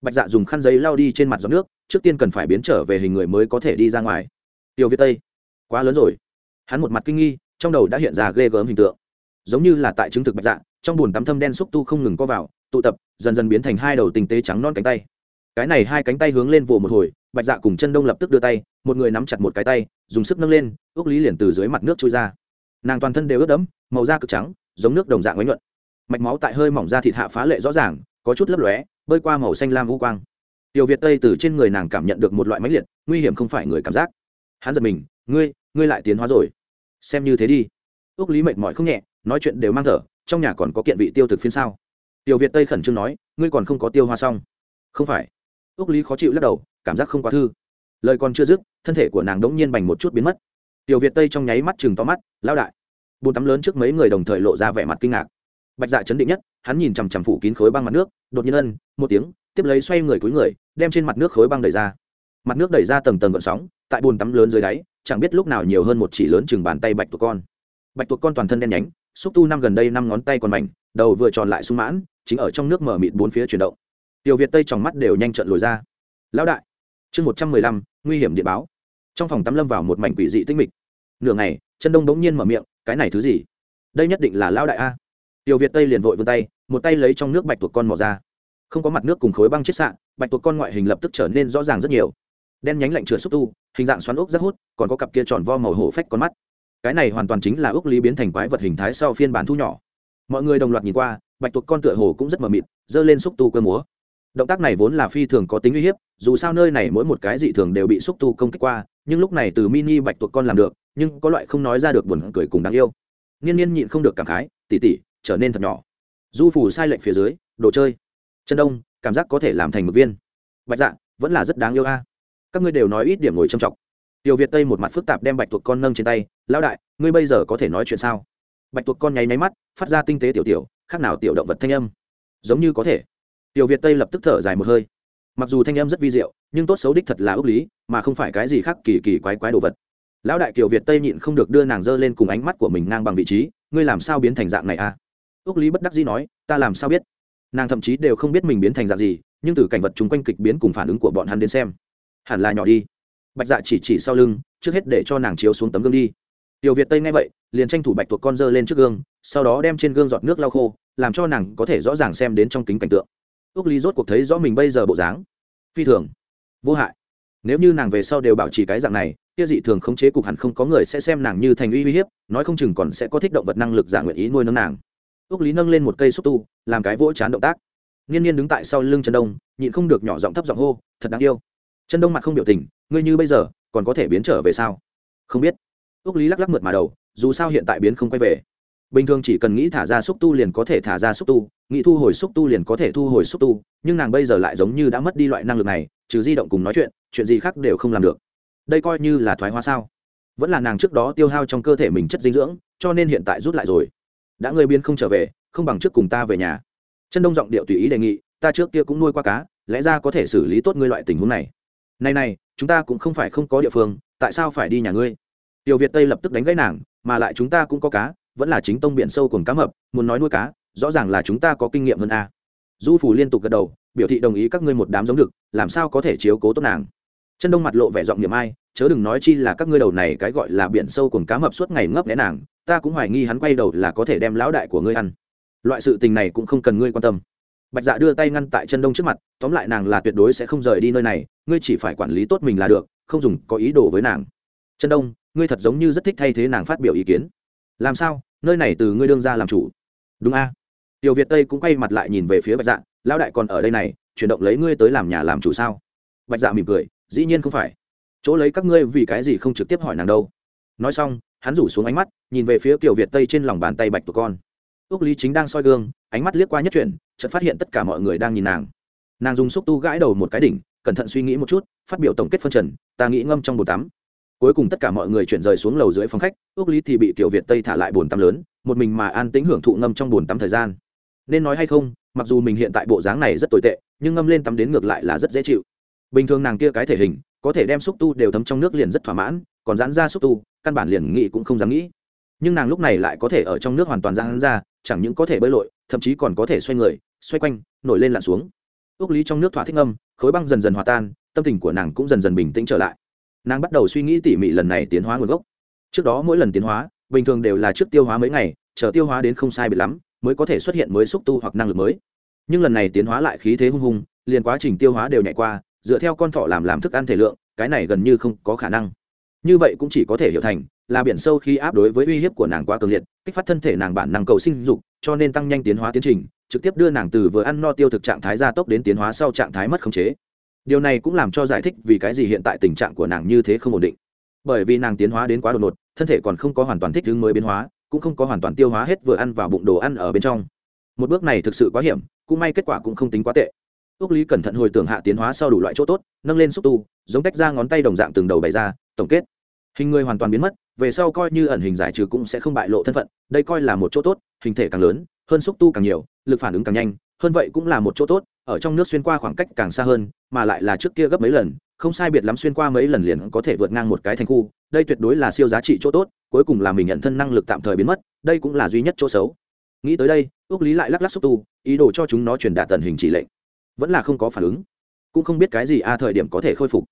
Bạch dạ dùng khăn giấy lao đi trên mặt giọt nước, trước tiên cần phải biến trở về hình người mới có thể đi ra ngoài. Tiêu việt tây, quá lớn rồi. Hắn một mặt kinh nghi, trong đầu đã hiện ra ghê gớm hình tượng. Giống như là tại chứng thực bạch dạ trong bùn tắm thâm đen xúc tu không ngừng co vào, tụ tập, dần dần biến thành hai đầu tinh tế trắng non cánh tay. Cái này hai cánh tay hướng lên vồ một hồi, bạch dạ cùng chân đông lập tức đưa tay một người nắm chặt một cái tay, dùng sức nâng lên, ước lý liền từ dưới mặt nước trôi ra. Nàng toàn thân đều ướt đẫm, màu da cực trắng, giống nước đồng dạng ánh nhuận. Mạch máu tại hơi mỏng da thịt hạ phá lệ rõ ràng, có chút lấp lóe, bơi qua màu xanh lam vũ quang. Tiểu việt tây từ trên người nàng cảm nhận được một loại máy liệt, nguy hiểm không phải người cảm giác. Hắn giật mình, ngươi ngươi lại tiến hóa rồi. Xem như thế đi. Ước lý mệt mỏi không nhẹ, nói chuyện đều mang thở, trong nhà còn có kiện vị tiêu thực phiên sao? Tiểu việt tây khẩn trương nói, ngươi còn không có tiêu hoa xong. Không phải. Ước lý khó chịu lắc đầu, cảm giác không quá thư lời còn chưa dứt, thân thể của nàng đống nhiên bành một chút biến mất. Tiểu việt tây trong nháy mắt chừng to mắt lao đại. Bồn tắm lớn trước mấy người đồng thời lộ ra vẻ mặt kinh ngạc. Bạch dạ chấn định nhất, hắn nhìn chằm chằm phủ kín khối băng mặt nước, đột nhiên ân, một tiếng, tiếp lấy xoay người cúi người, đem trên mặt nước khối băng đẩy ra. Mặt nước đẩy ra tầng tầng gợn sóng, tại bồn tắm lớn dưới đáy, chẳng biết lúc nào nhiều hơn một chỉ lớn chừng bàn tay bạch tuộc con. Bạch tuộc con toàn thân đen nhánh, xúc tu năm gần đây năm ngón tay còn mảnh, đầu vừa tròn lại sung mãn, chính ở trong nước mở mịt bốn phía chuyển động. Tiểu việt tây tròng mắt đều nhanh trận lồi ra. Lão đại chương một trăm mười lăm, nguy hiểm điện báo. Trong phòng tắm lâm vào một mảnh quỷ dị tinh mịch. Nửa ngày, chân đông bỗng nhiên mở miệng, cái này thứ gì? Đây nhất định là lão đại a. Tiểu việt tây liền vội vươn tay, một tay lấy trong nước bạch tuộc con mò ra. Không có mặt nước cùng khối băng chết sạn bạch tuộc con ngoại hình lập tức trở nên rõ ràng rất nhiều. Đen nhánh lạnh trượt xúc tu, hình dạng xoắn ốc rất hút, còn có cặp kia tròn vo màu hổ phách con mắt. Cái này hoàn toàn chính là ốc lý biến thành quái vật hình thái sau phiên bản thu nhỏ. Mọi người đồng loạt nhìn qua, bạch tuộc con tựa hồ cũng rất mờ mịt, giơ lên xúc tu cơ múa động tác này vốn là phi thường có tính uy hiếp, dù sao nơi này mỗi một cái dị thường đều bị xúc tu công kích qua, nhưng lúc này từ mini bạch tuộc con làm được, nhưng có loại không nói ra được buồn cười cùng đáng yêu. Nghiên nhiên nhịn không được cảm khái tỉ tỉ trở nên thật nhỏ. Du phủ sai lệnh phía dưới, đồ chơi. Chân đông, cảm giác có thể làm thành một viên. Bạch dạ vẫn là rất đáng yêu a. Các ngươi đều nói ít điểm ngồi trầm trọng tiểu việt tây một mặt phức tạp đem bạch tuộc con nâng trên tay, lão đại, ngươi bây giờ có thể nói chuyện sao? Bạch tuộc con nháy máy mắt, phát ra tinh tế tiểu tiểu, khác nào tiểu động vật thanh âm. Giống như có thể tiểu việt tây lập tức thở dài một hơi. Mặc dù thanh âm rất vi diệu, nhưng tốt xấu đích thật là ước lý, mà không phải cái gì khác kỳ kỳ quái quái đồ vật. Lão đại kiều việt tây nhịn không được đưa nàng dơ lên cùng ánh mắt của mình ngang bằng vị trí, ngươi làm sao biến thành dạng này a? Ước lý bất đắc dĩ nói, ta làm sao biết? Nàng thậm chí đều không biết mình biến thành dạng gì, nhưng từ cảnh vật chung quanh kịch biến cùng phản ứng của bọn hắn đến xem, hẳn là nhỏ đi. Bạch dạ chỉ chỉ sau lưng, trước hết để cho nàng chiếu xuống tấm gương đi. Tiểu việt tây nghe vậy, liền tranh thủ bạch tuộc con dơ lên trước gương, sau đó đem trên gương giọt nước lau khô, làm cho nàng có thể rõ ràng xem đến trong kính cảnh tượng ước lý rốt cuộc thấy rõ mình bây giờ bộ dáng. Phi thường. Vô hại. Nếu như nàng về sau đều bảo trì cái dạng này, kia dị thường khống chế cục hẳn không có người sẽ xem nàng như thành uy uy hiếp, nói không chừng còn sẽ có thích động vật năng lực giả nguyện ý nuôi nấng nàng. Ước lý nâng lên một cây xúc tu, làm cái vỗ chán động tác. Nghiên nhiên đứng tại sau lưng chân đông, nhịn không được nhỏ giọng thấp giọng hô, thật đáng yêu. Chân đông mặt không biểu tình, ngươi như bây giờ, còn có thể biến trở về sao? Không biết. Ước lý lắc lắc mượt mà đầu, dù sao hiện tại biến không quay về bình thường chỉ cần nghĩ thả ra xúc tu liền có thể thả ra xúc tu, nghĩ thu hồi xúc tu liền có thể thu hồi xúc tu, nhưng nàng bây giờ lại giống như đã mất đi loại năng lực này, trừ di động cùng nói chuyện chuyện gì khác đều không làm được. Đây coi như là thoái hóa sao? Vẫn là nàng trước đó tiêu hao trong cơ thể mình chất dinh dưỡng, cho nên hiện tại rút lại rồi. Đã người biên không trở về, không bằng trước cùng ta về nhà. Chân đông giọng điệu tùy ý đề nghị, ta trước kia cũng nuôi qua cá, lẽ ra có thể xử lý tốt ngươi loại tình huống này. Này này, chúng ta cũng không phải không có địa phương, tại sao phải đi nhà ngươi? Tiểu việt tây lập tức đánh gãy nàng, mà lại chúng ta cũng có cá vẫn là chính tông biển sâu cùng cá mập, muốn nói nuôi cá, rõ ràng là chúng ta có kinh nghiệm hơn a. Du phủ liên tục gật đầu, biểu thị đồng ý các ngươi một đám giống được, làm sao có thể chiếu cố tốt nàng. Chân đông mặt lộ vẻ giọng niệm ai, chớ đừng nói chi là các ngươi đầu này cái gọi là biển sâu cùng cá mập suốt ngày ngấp nghé nàng, ta cũng hoài nghi hắn quay đầu là có thể đem lão đại của ngươi ăn. Loại sự tình này cũng không cần ngươi quan tâm. Bạch dạ đưa tay ngăn tại chân đông trước mặt, tóm lại nàng là tuyệt đối sẽ không rời đi nơi này, ngươi chỉ phải quản lý tốt mình là được, không dùng có ý đồ với nàng. Chân đông, ngươi thật giống như rất thích thay thế nàng phát biểu ý kiến. Làm sao? Nơi này từ ngươi đương ra làm chủ. Đúng a. Tiểu việt tây cũng quay mặt lại nhìn về phía bạch dạ lão đại còn ở đây này, chuyển động lấy ngươi tới làm nhà làm chủ sao? Bạch dạ mỉm cười, dĩ nhiên không phải. Chỗ lấy các ngươi vì cái gì không trực tiếp hỏi nàng đâu. Nói xong, hắn rủ xuống ánh mắt, nhìn về phía kiểu việt tây trên lòng bàn tay bạch của con. Ước lý chính đang soi gương, ánh mắt liếc qua nhất chuyển chợt phát hiện tất cả mọi người đang nhìn nàng. Nàng dùng xúc tu gãi đầu một cái đỉnh, cẩn thận suy nghĩ một chút, phát biểu tổng kết phân trần, ta nghĩ ngâm trong bồn tắm cuối cùng tất cả mọi người chuyển rời xuống lầu dưới phòng khách ước lý thì bị tiểu việt tây thả lại bồn tắm lớn, một mình mà an tĩnh hưởng thụ ngâm trong bồn tắm thời gian. Nên nói hay không, mặc dù mình hiện tại bộ dáng này rất tồi tệ, nhưng ngâm lên tắm đến ngược lại là rất dễ chịu. Bình thường nàng kia cái thể hình, có thể đem xúc tu đều thấm trong nước liền rất thỏa mãn, còn giãn ra xúc tu, căn bản liền nghĩ cũng không dám nghĩ. Nhưng nàng lúc này lại có thể ở trong nước hoàn toàn giãn ra, chẳng những có thể bơi lội, thậm chí còn có thể xoay người, xoay quanh, nổi lên lặn xuống. Ước lý trong nước thỏa thích âm khối băng dần dần hòa tan, tâm tình của nàng cũng dần dần bình tĩnh trở lại nàng bắt đầu suy nghĩ tỉ mỉ lần này tiến hóa nguồn gốc. Trước đó mỗi lần tiến hóa, bình thường đều là trước tiêu hóa mấy ngày, chờ tiêu hóa đến không sai bị lắm, mới có thể xuất hiện mới xúc tu hoặc năng lực mới. Nhưng lần này tiến hóa lại khí thế hung hùng liền quá trình tiêu hóa đều nhảy qua, dựa theo con thỏ làm làm thức ăn thể lượng, cái này gần như không có khả năng. Như vậy cũng chỉ có thể hiểu thành, là biển sâu khi áp đối với uy hiếp của nàng quá cường liệt, kích phát thân thể nàng bản năng cầu sinh dục, cho nên tăng nhanh tiến hóa tiến trình, trực tiếp đưa nàng từ vừa ăn no tiêu thực trạng thái gia tốc đến tiến hóa sau trạng thái mất khống chế điều này cũng làm cho giải thích vì cái gì hiện tại tình trạng của nàng như thế không ổn định. Bởi vì nàng tiến hóa đến quá đột ngột, thân thể còn không có hoàn toàn thích ứng mới biến hóa, cũng không có hoàn toàn tiêu hóa hết vừa ăn vào bụng đồ ăn ở bên trong. Một bước này thực sự quá hiểm, cũng may kết quả cũng không tính quá tệ. Ước lý cẩn thận hồi tưởng hạ tiến hóa sau đủ loại chỗ tốt, nâng lên xúc tu, giống tách ra ngón tay đồng dạng từng đầu bày ra, tổng kết. Hình người hoàn toàn biến mất, về sau coi như ẩn hình giải trừ cũng sẽ không bại lộ thân phận, đây coi là một chỗ tốt, hình thể càng lớn, hơn xúc tu càng nhiều, lực phản ứng càng nhanh, hơn vậy cũng là một chỗ tốt ở trong nước xuyên qua khoảng cách càng xa hơn, mà lại là trước kia gấp mấy lần, không sai biệt lắm xuyên qua mấy lần liền có thể vượt ngang một cái thành khu, đây tuyệt đối là siêu giá trị chỗ tốt, cuối cùng là mình nhận thân năng lực tạm thời biến mất, đây cũng là duy nhất chỗ xấu. Nghĩ tới đây ước lý lại lắc lắc xúc tu, ý đồ cho chúng nó truyền đạt tần hình chỉ lệnh. Vẫn là không có phản ứng. Cũng không biết cái gì a, thời điểm có thể khôi phục.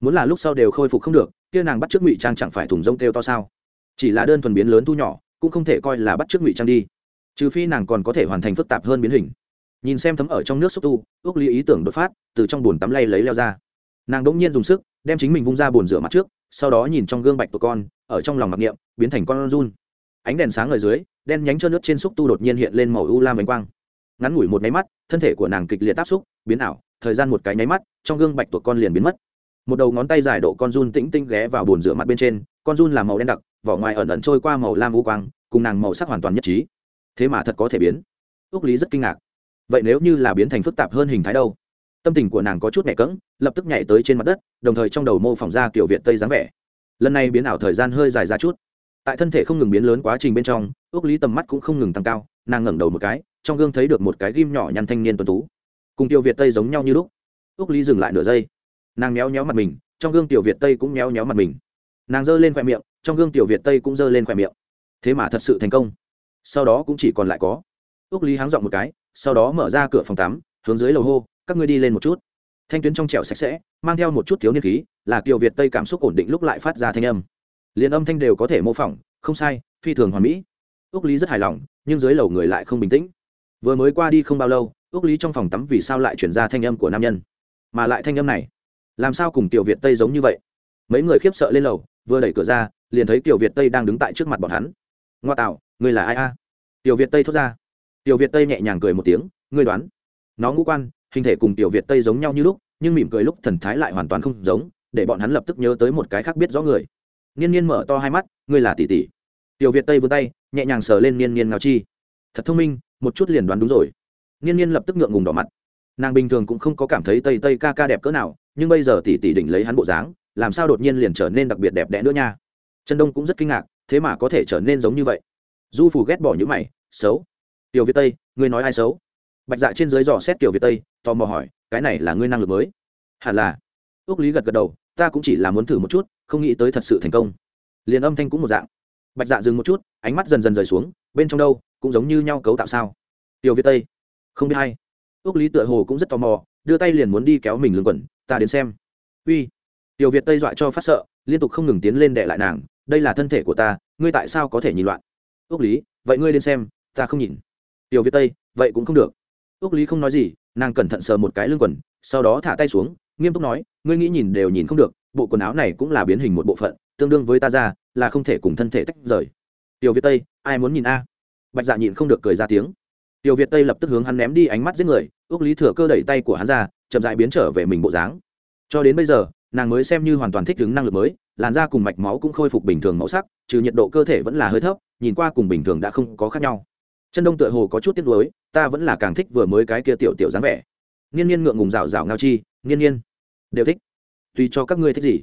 Muốn là lúc sau đều khôi phục không được, kia nàng bắt trước ngụy trang chẳng phải thùng rông kêu to sao? Chỉ là đơn thuần biến lớn thu nhỏ, cũng không thể coi là bắt trước ngụy trang đi. Trừ phi nàng còn có thể hoàn thành phức tạp hơn biến hình nhìn xem thấm ở trong nước xúc tu, ước lý ý tưởng đột phát, từ trong bồn tắm lay lấy leo ra. Nàng đ ỗ n g nhiên dùng sức, đem chính mình vung ra bồn rửa mặt trước, sau đó nhìn trong gương bạch của con, ở trong lòng mặc niệm, biến thành con run. Ánh đèn sáng ở dưới, đen nhánh trơn nước trên xúc tu đột nhiên hiện lên màu u lam bánh quang. Ngắn ngủi một nháy mắt, thân thể của nàng kịch liệt áp xúc, biến ảo, thời gian một cái nháy mắt, trong gương bạch tuộc con liền biến mất. Một đầu ngón tay dài độ con run tĩnh tinh ghé vào bồn rửa mặt bên trên, con run là màu đen đặc, vỏ ngoài ẩn ẩn trôi qua màu lam u quang, cùng nàng màu sắc hoàn toàn nhất trí. Thế mà thật có thể biến. Ước lý rất kinh ngạc vậy nếu như là biến thành phức tạp hơn hình thái đâu? Tâm tình của nàng có chút nhẹ cẫng, lập tức nhảy tới trên mặt đất, đồng thời trong đầu mô phỏng ra kiểu viện tây dáng vẻ. Lần này biến ảo thời gian hơi dài ra chút. Tại thân thể không ngừng biến lớn quá trình bên trong, ước lý tầm mắt cũng không ngừng tăng cao, nàng ngẩng đầu một cái, trong gương thấy được một cái ghim nhỏ nhăn thanh niên tuấn tú. Cùng tiểu việt tây giống nhau như lúc. Ước lý dừng lại nửa giây. Nàng méo nhéo mặt mình, trong gương tiểu việt tây cũng méo nhéo mặt mình. Nàng giơ lên khoe miệng, trong gương tiểu việt tây cũng giơ lên khoe miệng. Thế mà thật sự thành công. Sau đó cũng chỉ còn lại có. Ước lý háng dọn một cái sau đó mở ra cửa phòng tắm, hướng dưới lầu hô, các ngươi đi lên một chút. Thanh tuyến trong trẻo sạch sẽ, mang theo một chút thiếu niên khí, là kiều việt tây cảm xúc ổn định lúc lại phát ra thanh âm. Liền âm thanh đều có thể mô phỏng, không sai, phi thường hoàn mỹ. Ước lý rất hài lòng, nhưng dưới lầu người lại không bình tĩnh. Vừa mới qua đi không bao lâu ước lý trong phòng tắm vì sao lại chuyển ra thanh âm của nam nhân? Mà lại thanh âm này, làm sao cùng tiểu việt tây giống như vậy? Mấy người khiếp sợ lên lầu, vừa đẩy cửa ra, liền thấy tiểu việt tây đang đứng tại trước mặt bọn hắn. Ngoa tạo người là ai a? Tiểu việt tây thốt ra tiểu việt tây nhẹ nhàng cười một tiếng, ngươi đoán, nó ngũ quan, hình thể cùng tiểu việt tây giống nhau như lúc, nhưng mỉm cười lúc thần thái lại hoàn toàn không giống, để bọn hắn lập tức nhớ tới một cái khác biết rõ người. Niên niên mở to hai mắt, ngươi là tỷ tỷ. Tiểu việt tây vươn tay, nhẹ nhàng sờ lên niên niên ngao chi. Thật thông minh, một chút liền đoán đúng rồi. Niên niên lập tức ngượng ngùng đỏ mặt. Nàng bình thường cũng không có cảm thấy tây tây ca ca đẹp cỡ nào, nhưng bây giờ tỷ tỷ đỉnh lấy hắn bộ dáng, làm sao đột nhiên liền trở nên đặc biệt đẹp đẽ nữa nha? Trần đông cũng rất kinh ngạc, thế mà có thể trở nên giống như vậy. Du phù ghét bỏ những mày, xấu tiểu việt tây, ngươi nói ai xấu? Bạch dạ trên dưới dò xét tiểu việt tây, tò mò hỏi, cái này là ngươi năng lực mới? Hẳn là. Ước lý gật gật đầu, ta cũng chỉ là muốn thử một chút, không nghĩ tới thật sự thành công. Liền âm thanh cũng một dạng. Bạch dạ dừng một chút, ánh mắt dần dần rời xuống, bên trong đâu, cũng giống như nhau cấu tạo sao? Tiểu việt tây, không biết hay. Ước lý tựa hồ cũng rất tò mò, đưa tay liền muốn đi kéo mình lưng quẩn ta đến xem. Uy. Tiểu việt tây dọa cho phát sợ, liên tục không ngừng tiến lên đệ lại nàng, đây là thân thể của ta, ngươi tại sao có thể nhìn loạn? Ước lý, vậy ngươi đến xem, ta không nhìn tiểu việt tây, vậy cũng không được. Ước lý không nói gì, nàng cẩn thận sờ một cái lưng quần, sau đó thả tay xuống, nghiêm túc nói, ngươi nghĩ nhìn đều nhìn không được, bộ quần áo này cũng là biến hình một bộ phận, tương đương với ta ra, là không thể cùng thân thể tách rời. Tiểu việt tây, ai muốn nhìn a? Bạch dạ nhịn không được cười ra tiếng. Tiểu việt tây lập tức hướng hắn ném đi ánh mắt giết người ước lý thừa cơ đẩy tay của hắn ra, chậm dại biến trở về mình bộ dáng. Cho đến bây giờ, nàng mới xem như hoàn toàn thích ứng năng lực mới, làn da cùng mạch máu cũng khôi phục bình thường màu sắc, trừ nhiệt độ cơ thể vẫn là hơi thấp, nhìn qua cùng bình thường đã không có khác nhau chân đông tựa hồ có chút tiếc nuối, ta vẫn là càng thích vừa mới cái kia tiểu tiểu dáng vẻ. Nghiên nhiên ngượng ngùng rào rào ngao chi, nghiên nhiên đều thích. Tùy cho các ngươi thích gì.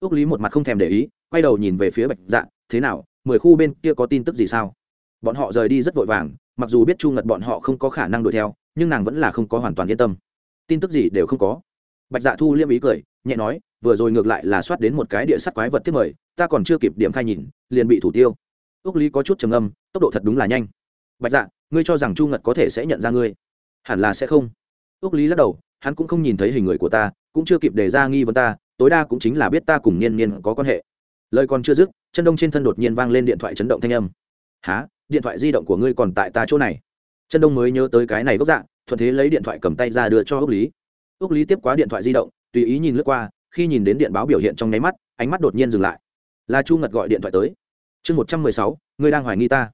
Ước lý một mặt không thèm để ý, quay đầu nhìn về phía bạch dạ thế nào, mười khu bên kia có tin tức gì sao? Bọn họ rời đi rất vội vàng, mặc dù biết chu ngật bọn họ không có khả năng đuổi theo, nhưng nàng vẫn là không có hoàn toàn yên tâm. Tin tức gì đều không có. Bạch dạ thu liêm ý cười, nhẹ nói, vừa rồi ngược lại là soát đến một cái địa sắt quái vật tiếp mời, ta còn chưa kịp điểm khai nhìn, liền bị thủ tiêu. Ước lý có chút trầm âm tốc độ thật đúng là nhanh bạch dạ ngươi cho rằng chu ngật có thể sẽ nhận ra ngươi? Hẳn là sẽ không. Ước lý lắc đầu, hắn cũng không nhìn thấy hình người của ta, cũng chưa kịp đề ra nghi vấn ta, tối đa cũng chính là biết ta cùng niên niên có quan hệ. Lời còn chưa dứt, chân đông trên thân đột nhiên vang lên điện thoại chấn động thanh âm. Há điện thoại di động của ngươi còn tại ta chỗ này? Chân đông mới nhớ tới cái này gốc dạng thuận thế lấy điện thoại cầm tay ra đưa cho ước lý. Ước lý tiếp quá điện thoại di động, tùy ý nhìn lướt qua, khi nhìn đến điện báo biểu hiện trong nháy mắt, ánh mắt đột nhiên dừng lại. Là chu ngật gọi điện thoại tới. Chương một trăm mười sáu, ngươi đang hoài nghi ta.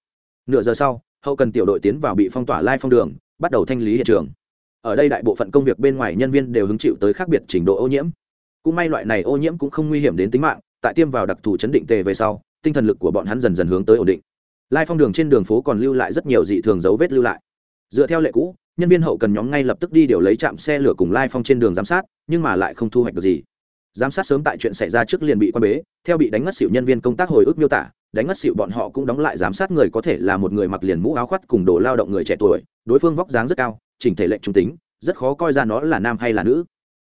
Nửa giờ sau hậu cần tiểu đội tiến vào bị phong tỏa lai phong đường, bắt đầu thanh lý hiện trường. Ở đây đại bộ phận công việc bên ngoài nhân viên đều hứng chịu tới khác biệt trình độ ô nhiễm. Cũng may loại này ô nhiễm cũng không nguy hiểm đến tính mạng, tại tiêm vào đặc thù chấn định tề về sau, tinh thần lực của bọn hắn dần dần hướng tới ổn định. Lai phong đường trên đường phố còn lưu lại rất nhiều dị thường dấu vết lưu lại. Dựa theo lệ cũ, nhân viên hậu cần nhóm ngay lập tức đi điều lấy trạm xe lửa cùng lai phong trên đường giám sát, nhưng mà lại không thu hoạch được gì. Giám sát sớm tại chuyện xảy ra trước liền bị quan bế, theo bị đánh ngất xỉu nhân viên công tác hồi ức miêu tả đánh ngất xịu bọn họ cũng đóng lại giám sát người có thể là một người mặc liền mũ áo khoác cùng đồ lao động người trẻ tuổi, đối phương vóc dáng rất cao, chỉnh thể lệnh trung tính, rất khó coi ra nó là nam hay là nữ.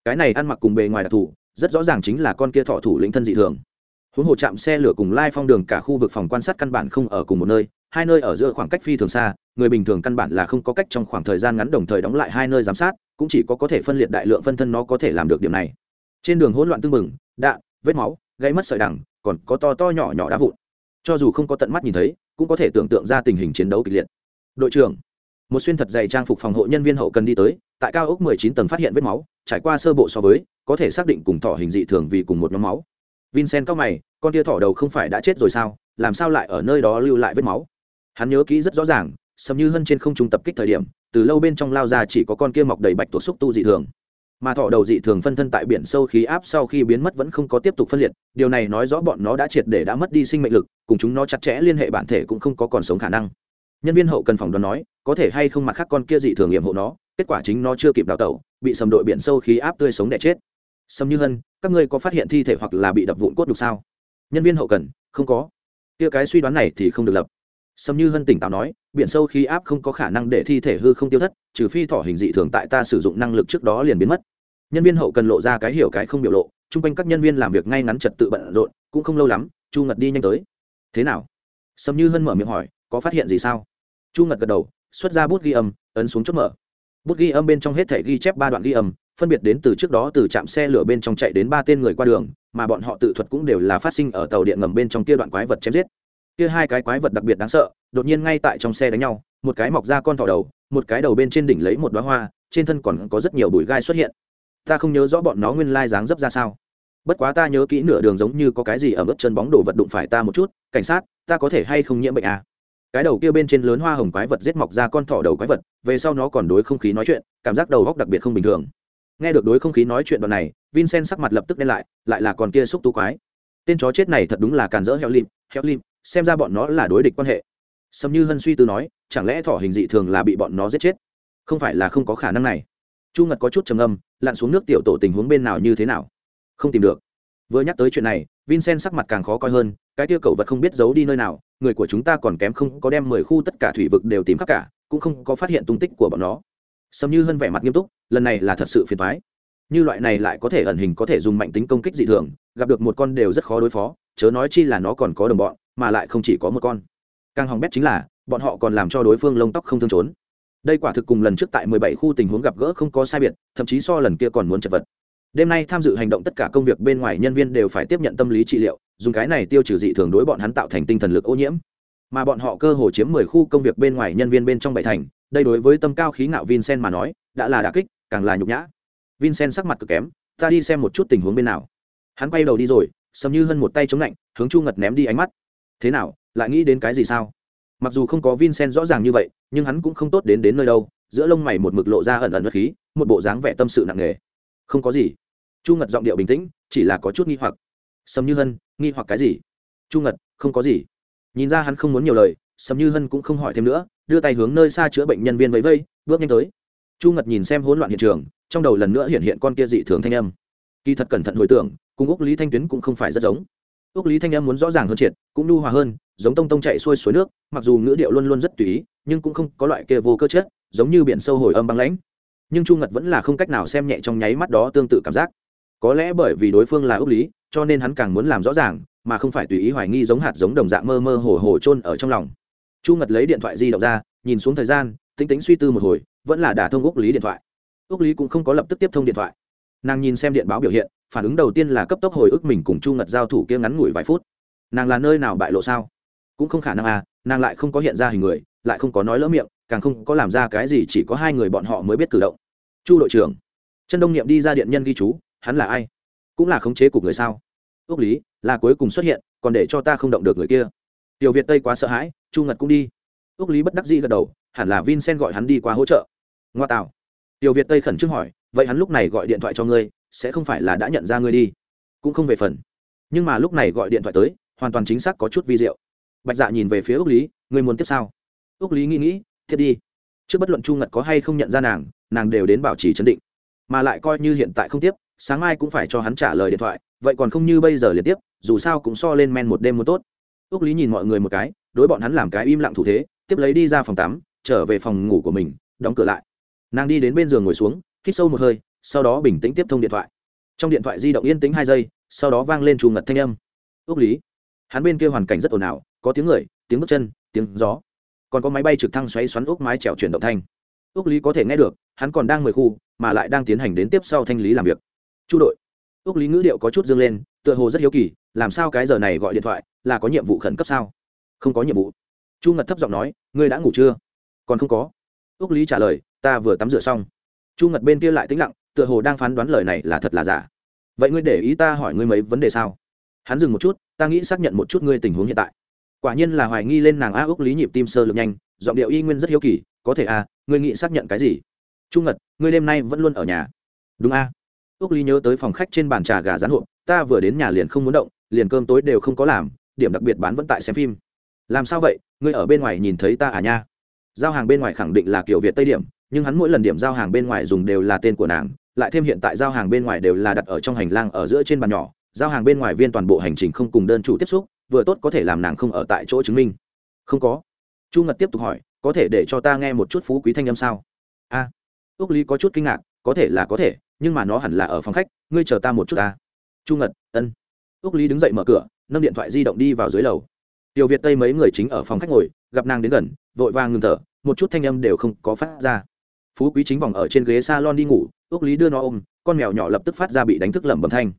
Cái này ăn mặc cùng bề ngoài đặc thù, rất rõ ràng chính là con kia thọ thủ lĩnh thân dị thường. Huống hồ chạm xe lửa cùng lai phong đường cả khu vực phòng quan sát căn bản không ở cùng một nơi, hai nơi ở giữa khoảng cách phi thường xa, người bình thường căn bản là không có cách trong khoảng thời gian ngắn đồng thời đóng lại hai nơi giám sát, cũng chỉ có có thể phân liệt đại lượng phân thân nó có thể làm được điểm này. Trên đường hỗn loạn tưng bừng, đạn, vết máu gây mất sợi đằng, còn có to to nhỏ nhỏ đá vụn cho dù không có tận mắt nhìn thấy, cũng có thể tưởng tượng ra tình hình chiến đấu kịch liệt. Đội trưởng, một xuyên thật dày trang phục phòng hộ nhân viên hậu cần đi tới, tại cao ốc 19 tầng phát hiện vết máu, trải qua sơ bộ so với, có thể xác định cùng thỏ hình dị thường vì cùng một nhóm máu. Vincent cao mày, con tia thỏ đầu không phải đã chết rồi sao, làm sao lại ở nơi đó lưu lại vết máu? Hắn nhớ kỹ rất rõ ràng, sầm như hân trên không trung tập kích thời điểm, từ lâu bên trong lao ra chỉ có con kia mọc đầy bạch tuộc xúc tu dị thường mà thọ đầu dị thường phân thân tại biển sâu khí áp sau khi biến mất vẫn không có tiếp tục phân liệt, điều này nói rõ bọn nó đã triệt để đã mất đi sinh mệnh lực, cùng chúng nó chặt chẽ liên hệ bản thể cũng không có còn sống khả năng. Nhân viên hậu cần phòng đoán nói, có thể hay không mặt khác con kia dị thường nghiệm hộ nó, kết quả chính nó chưa kịp đào tẩu, bị sầm đội biển sâu khí áp tươi sống đẻ chết. Sầm như hân, các ngươi có phát hiện thi thể hoặc là bị đập vụn cốt đục sao? Nhân viên hậu cần, không có. Kia cái suy đoán này thì không được lập sâm như hân tỉnh táo nói, biển sâu khí áp không có khả năng để thi thể hư không tiêu thất, trừ phi thỏ hình dị thường tại ta sử dụng năng lực trước đó liền biến mất. Nhân viên hậu cần lộ ra cái hiểu cái không biểu lộ, chung quanh các nhân viên làm việc ngay ngắn trật tự bận rộn, cũng không lâu lắm, chu ngật đi nhanh tới. Thế nào? Sâm như hân mở miệng hỏi, có phát hiện gì sao? Chu ngật gật đầu, xuất ra bút ghi âm, ấn xuống chốt mở. Bút ghi âm bên trong hết thể ghi chép ba đoạn ghi âm, phân biệt đến từ trước đó từ trạm xe lửa bên trong chạy đến ba tên người qua đường, mà bọn họ tự thuật cũng đều là phát sinh ở tàu điện ngầm bên trong kia đoạn quái vật chém giết kia hai cái quái vật đặc biệt đáng sợ, đột nhiên ngay tại trong xe đánh nhau, một cái mọc ra con thỏ đầu, một cái đầu bên trên đỉnh lấy một đoá hoa, trên thân còn có rất nhiều bụi gai xuất hiện. Ta không nhớ rõ bọn nó nguyên lai dáng dấp ra sao. Bất quá ta nhớ kỹ nửa đường giống như có cái gì ở mức chân bóng đổ vật đụng phải ta một chút, cảnh sát, ta có thể hay không nhiễm bệnh à? cái đầu kia bên trên lớn hoa hồng quái vật giết mọc ra con thỏ đầu quái vật, về sau nó còn đối không khí nói chuyện, cảm giác đầu góc đặc biệt không bình thường. Nghe được đối không khí nói chuyện đoạn này, vincent sắc mặt lập tức đen lại lại là con kia xúc tu quái. Tên chó chết này thật đúng là càn rỡ heo lim heo lim xem ra bọn nó là đối địch quan hệ. Sầm như hân suy tư nói, chẳng lẽ thỏ hình dị thường là bị bọn nó giết chết? Không phải là không có khả năng này. Chu ngật có chút trầm âm lặn xuống nước tiểu tổ tình huống bên nào như thế nào? Không tìm được. Vừa nhắc tới chuyện này, vincent sắc mặt càng khó coi hơn, cái tiêu cầu vật không biết giấu đi nơi nào, người của chúng ta còn kém không có đem mười khu tất cả thủy vực đều tìm khắp cả, cũng không có phát hiện tung tích của bọn nó. Sầm như hân vẻ mặt nghiêm túc, lần này là thật sự phiền thoái như loại này lại có thể ẩn hình có thể dùng mạnh tính công kích dị thường, gặp được một con đều rất khó đối phó, chớ nói chi là nó còn có đồng bọn mà lại không chỉ có một con. Càng hỏng bét chính là, bọn họ còn làm cho đối phương lông tóc không thương trốn. Đây quả thực cùng lần trước tại mười bảy khu tình huống gặp gỡ không có sai biệt, thậm chí so lần kia còn muốn chật vật. Đêm nay tham dự hành động tất cả công việc bên ngoài nhân viên đều phải tiếp nhận tâm lý trị liệu, dùng cái này tiêu trừ dị thường đối bọn hắn tạo thành tinh thần lực ô nhiễm. Mà bọn họ cơ hồ chiếm mười khu công việc bên ngoài nhân viên bên trong bảy thành, đây đối với tâm cao khí ngạo vincent mà nói, đã là đả kích, càng là nhục nhã. Vincent sắc mặt cực kém, ta đi xem một chút tình huống bên nào. Hắn quay đầu đi rồi, sầm như hơn một tay chống lạnh, hướng chu ngật ném đi ánh mắt thế nào, lại nghĩ đến cái gì sao? Mặc dù không có vincent rõ ràng như vậy, nhưng hắn cũng không tốt đến đến nơi đâu, giữa lông mày một mực lộ ra ẩn ẩn vật khí, một bộ dáng vẻ tâm sự nặng nề. Không có gì. Chu ngật giọng điệu bình tĩnh, chỉ là có chút nghi hoặc. Sầm như hân, nghi hoặc cái gì? Chu ngật, không có gì. Nhìn ra hắn không muốn nhiều lời, sầm như hân cũng không hỏi thêm nữa, đưa tay hướng nơi xa chữa bệnh nhân viên vẫy vây bước nhanh tới. Chu ngật nhìn xem hỗn loạn hiện trường, trong đầu lần nữa hiện hiện con kia dị thường thanh âm. Kỳ thật cẩn thận hồi tưởng, cùng úc lý thanh tuyến cũng không phải rất giống úc lý thanh âm muốn rõ ràng hơn triệt, cũng nhu hòa hơn, giống tông tông chạy xuôi suối nước, mặc dù ngữ điệu luôn luôn rất tùy ý, nhưng cũng không có loại kia vô cơ chất giống như biển sâu hồi âm băng lãnh. Nhưng chu ngật vẫn là không cách nào xem nhẹ trong nháy mắt đó tương tự cảm giác. Có lẽ bởi vì đối phương là ước lý, cho nên hắn càng muốn làm rõ ràng, mà không phải tùy ý hoài nghi giống hạt giống đồng dạng mơ mơ hồ hồ trôn ở trong lòng. Chu ngật lấy điện thoại di động ra, nhìn xuống thời gian, tính tính suy tư một hồi, vẫn là đả thông úc lý điện thoại. Úc lý cũng không có lập tức tiếp thông điện thoại. Nàng nhìn xem điện báo biểu hiện phản ứng đầu tiên là cấp tốc hồi ức mình cùng chu ngật giao thủ kia ngắn ngủi vài phút. Nàng là nơi nào bại lộ sao? Cũng không khả năng à nàng lại không có hiện ra hình người, lại không có nói lỡ miệng, càng không có làm ra cái gì chỉ có hai người bọn họ mới biết cử động. Chu đội trưởng chân đông niệm đi ra điện nhân ghi chú, hắn là ai? Cũng là khống chế của người sao? Ước lý, là cuối cùng xuất hiện, còn để cho ta không động được người kia. Tiểu việt tây quá sợ hãi, chu ngật cũng đi. Ước lý bất đắc dĩ gật đầu, hẳn là vincent gọi hắn đi qua hỗ trợ. Ngoa tạo. Tiểu việt tây khẩn trương hỏi, vậy hắn lúc này gọi điện thoại cho ngươi sẽ không phải là đã nhận ra ngươi đi. Cũng không về phần. Nhưng mà lúc này gọi điện thoại tới, hoàn toàn chính xác có chút vi diệu. Bạch dạ nhìn về phía ước lý, ngươi muốn tiếp sao? Ước lý nghĩ nghĩ, tiếp đi. Trước bất luận chu ngật có hay không nhận ra nàng nàng đều đến bảo trì chấn định. Mà lại coi như hiện tại không tiếp, sáng mai cũng phải cho hắn trả lời điện thoại, vậy còn không như bây giờ liên tiếp, dù sao cũng so lên men một đêm muốn tốt. Ước lý nhìn mọi người một cái, đối bọn hắn làm cái im lặng thủ thế, tiếp lấy đi ra phòng tắm, trở về phòng ngủ của mình, đóng cửa lại. Nàng đi đến bên giường ngồi xuống, hít sâu một hơi sau đó bình tĩnh tiếp thông điện thoại. Trong điện thoại di động yên tĩnh hai giây, sau đó vang lên trù ngật thanh âm. Ước lý. Hắn bên kia hoàn cảnh rất ồn ào, có tiếng người, tiếng bước chân, tiếng gió. Còn có máy bay trực thăng xoáy xoắn ốc mái trèo chuyển động thanh. Ước lý có thể nghe được, hắn còn đang mười khu, mà lại đang tiến hành đến tiếp sau thanh lý làm việc. Chu đội. Ước lý ngữ điệu có chút dâng lên, tựa hồ rất hiếu kỳ, làm sao cái giờ này gọi điện thoại, là có nhiệm vụ khẩn cấp sao? Không có nhiệm vụ. Chu ngật thấp giọng nói, ngươi đã ngủ chưa? Còn không có. Ước lý trả lời, ta vừa tắm rửa xong. Chu ngật bên kia lại tĩnh lặng tựa hồ đang phán đoán lời này là thật là giả. Vậy ngươi để ý ta hỏi ngươi mấy vấn đề sao? Hắn dừng một chút, ta nghĩ xác nhận một chút ngươi tình huống hiện tại. Quả nhiên là hoài nghi lên nàng a ước lý nhịp tim sơ lực nhanh, giọng điệu y nguyên rất hiếu kỳ, có thể a ngươi nghĩ xác nhận cái gì? Trung ngật ngươi đêm nay vẫn luôn ở nhà. Đúng a. Ước lý nhớ tới phòng khách trên bàn trà gà rán hộp, ta vừa đến nhà liền không muốn động, liền cơm tối đều không có làm, điểm đặc biệt bán vẫn tại xem phim. Làm sao vậy? Ngươi ở bên ngoài nhìn thấy ta à nha? Giao hàng bên ngoài khẳng định là kiểu việt tây điểm, nhưng hắn mỗi lần điểm giao hàng bên ngoài dùng đều là tên của nàng lại thêm hiện tại giao hàng bên ngoài đều là đặt ở trong hành lang ở giữa trên bàn nhỏ giao hàng bên ngoài viên toàn bộ hành trình không cùng đơn chủ tiếp xúc vừa tốt có thể làm nàng không ở tại chỗ chứng minh. Không có. Chu ngật tiếp tục hỏi có thể để cho ta nghe một chút phú quý thanh âm sao? A. À, ước lý có chút kinh ngạc có thể là có thể nhưng mà nó hẳn là ở phòng khách ngươi chờ ta một chút ta. Chu ngật ân. Ước lý đứng dậy mở cửa nâng điện thoại di động đi vào dưới lầu. Tiểu việt tây mấy người chính ở phòng khách ngồi gặp nàng đến gần vội vàng ngừng thở một chút thanh âm đều không có phát ra phú quý chính vòng ở trên ghế s a lon đi ngủ ước lý đưa nó ôm, con mèo nhỏ lập tức phát ra bị đánh thức lẩm bẩm thanh.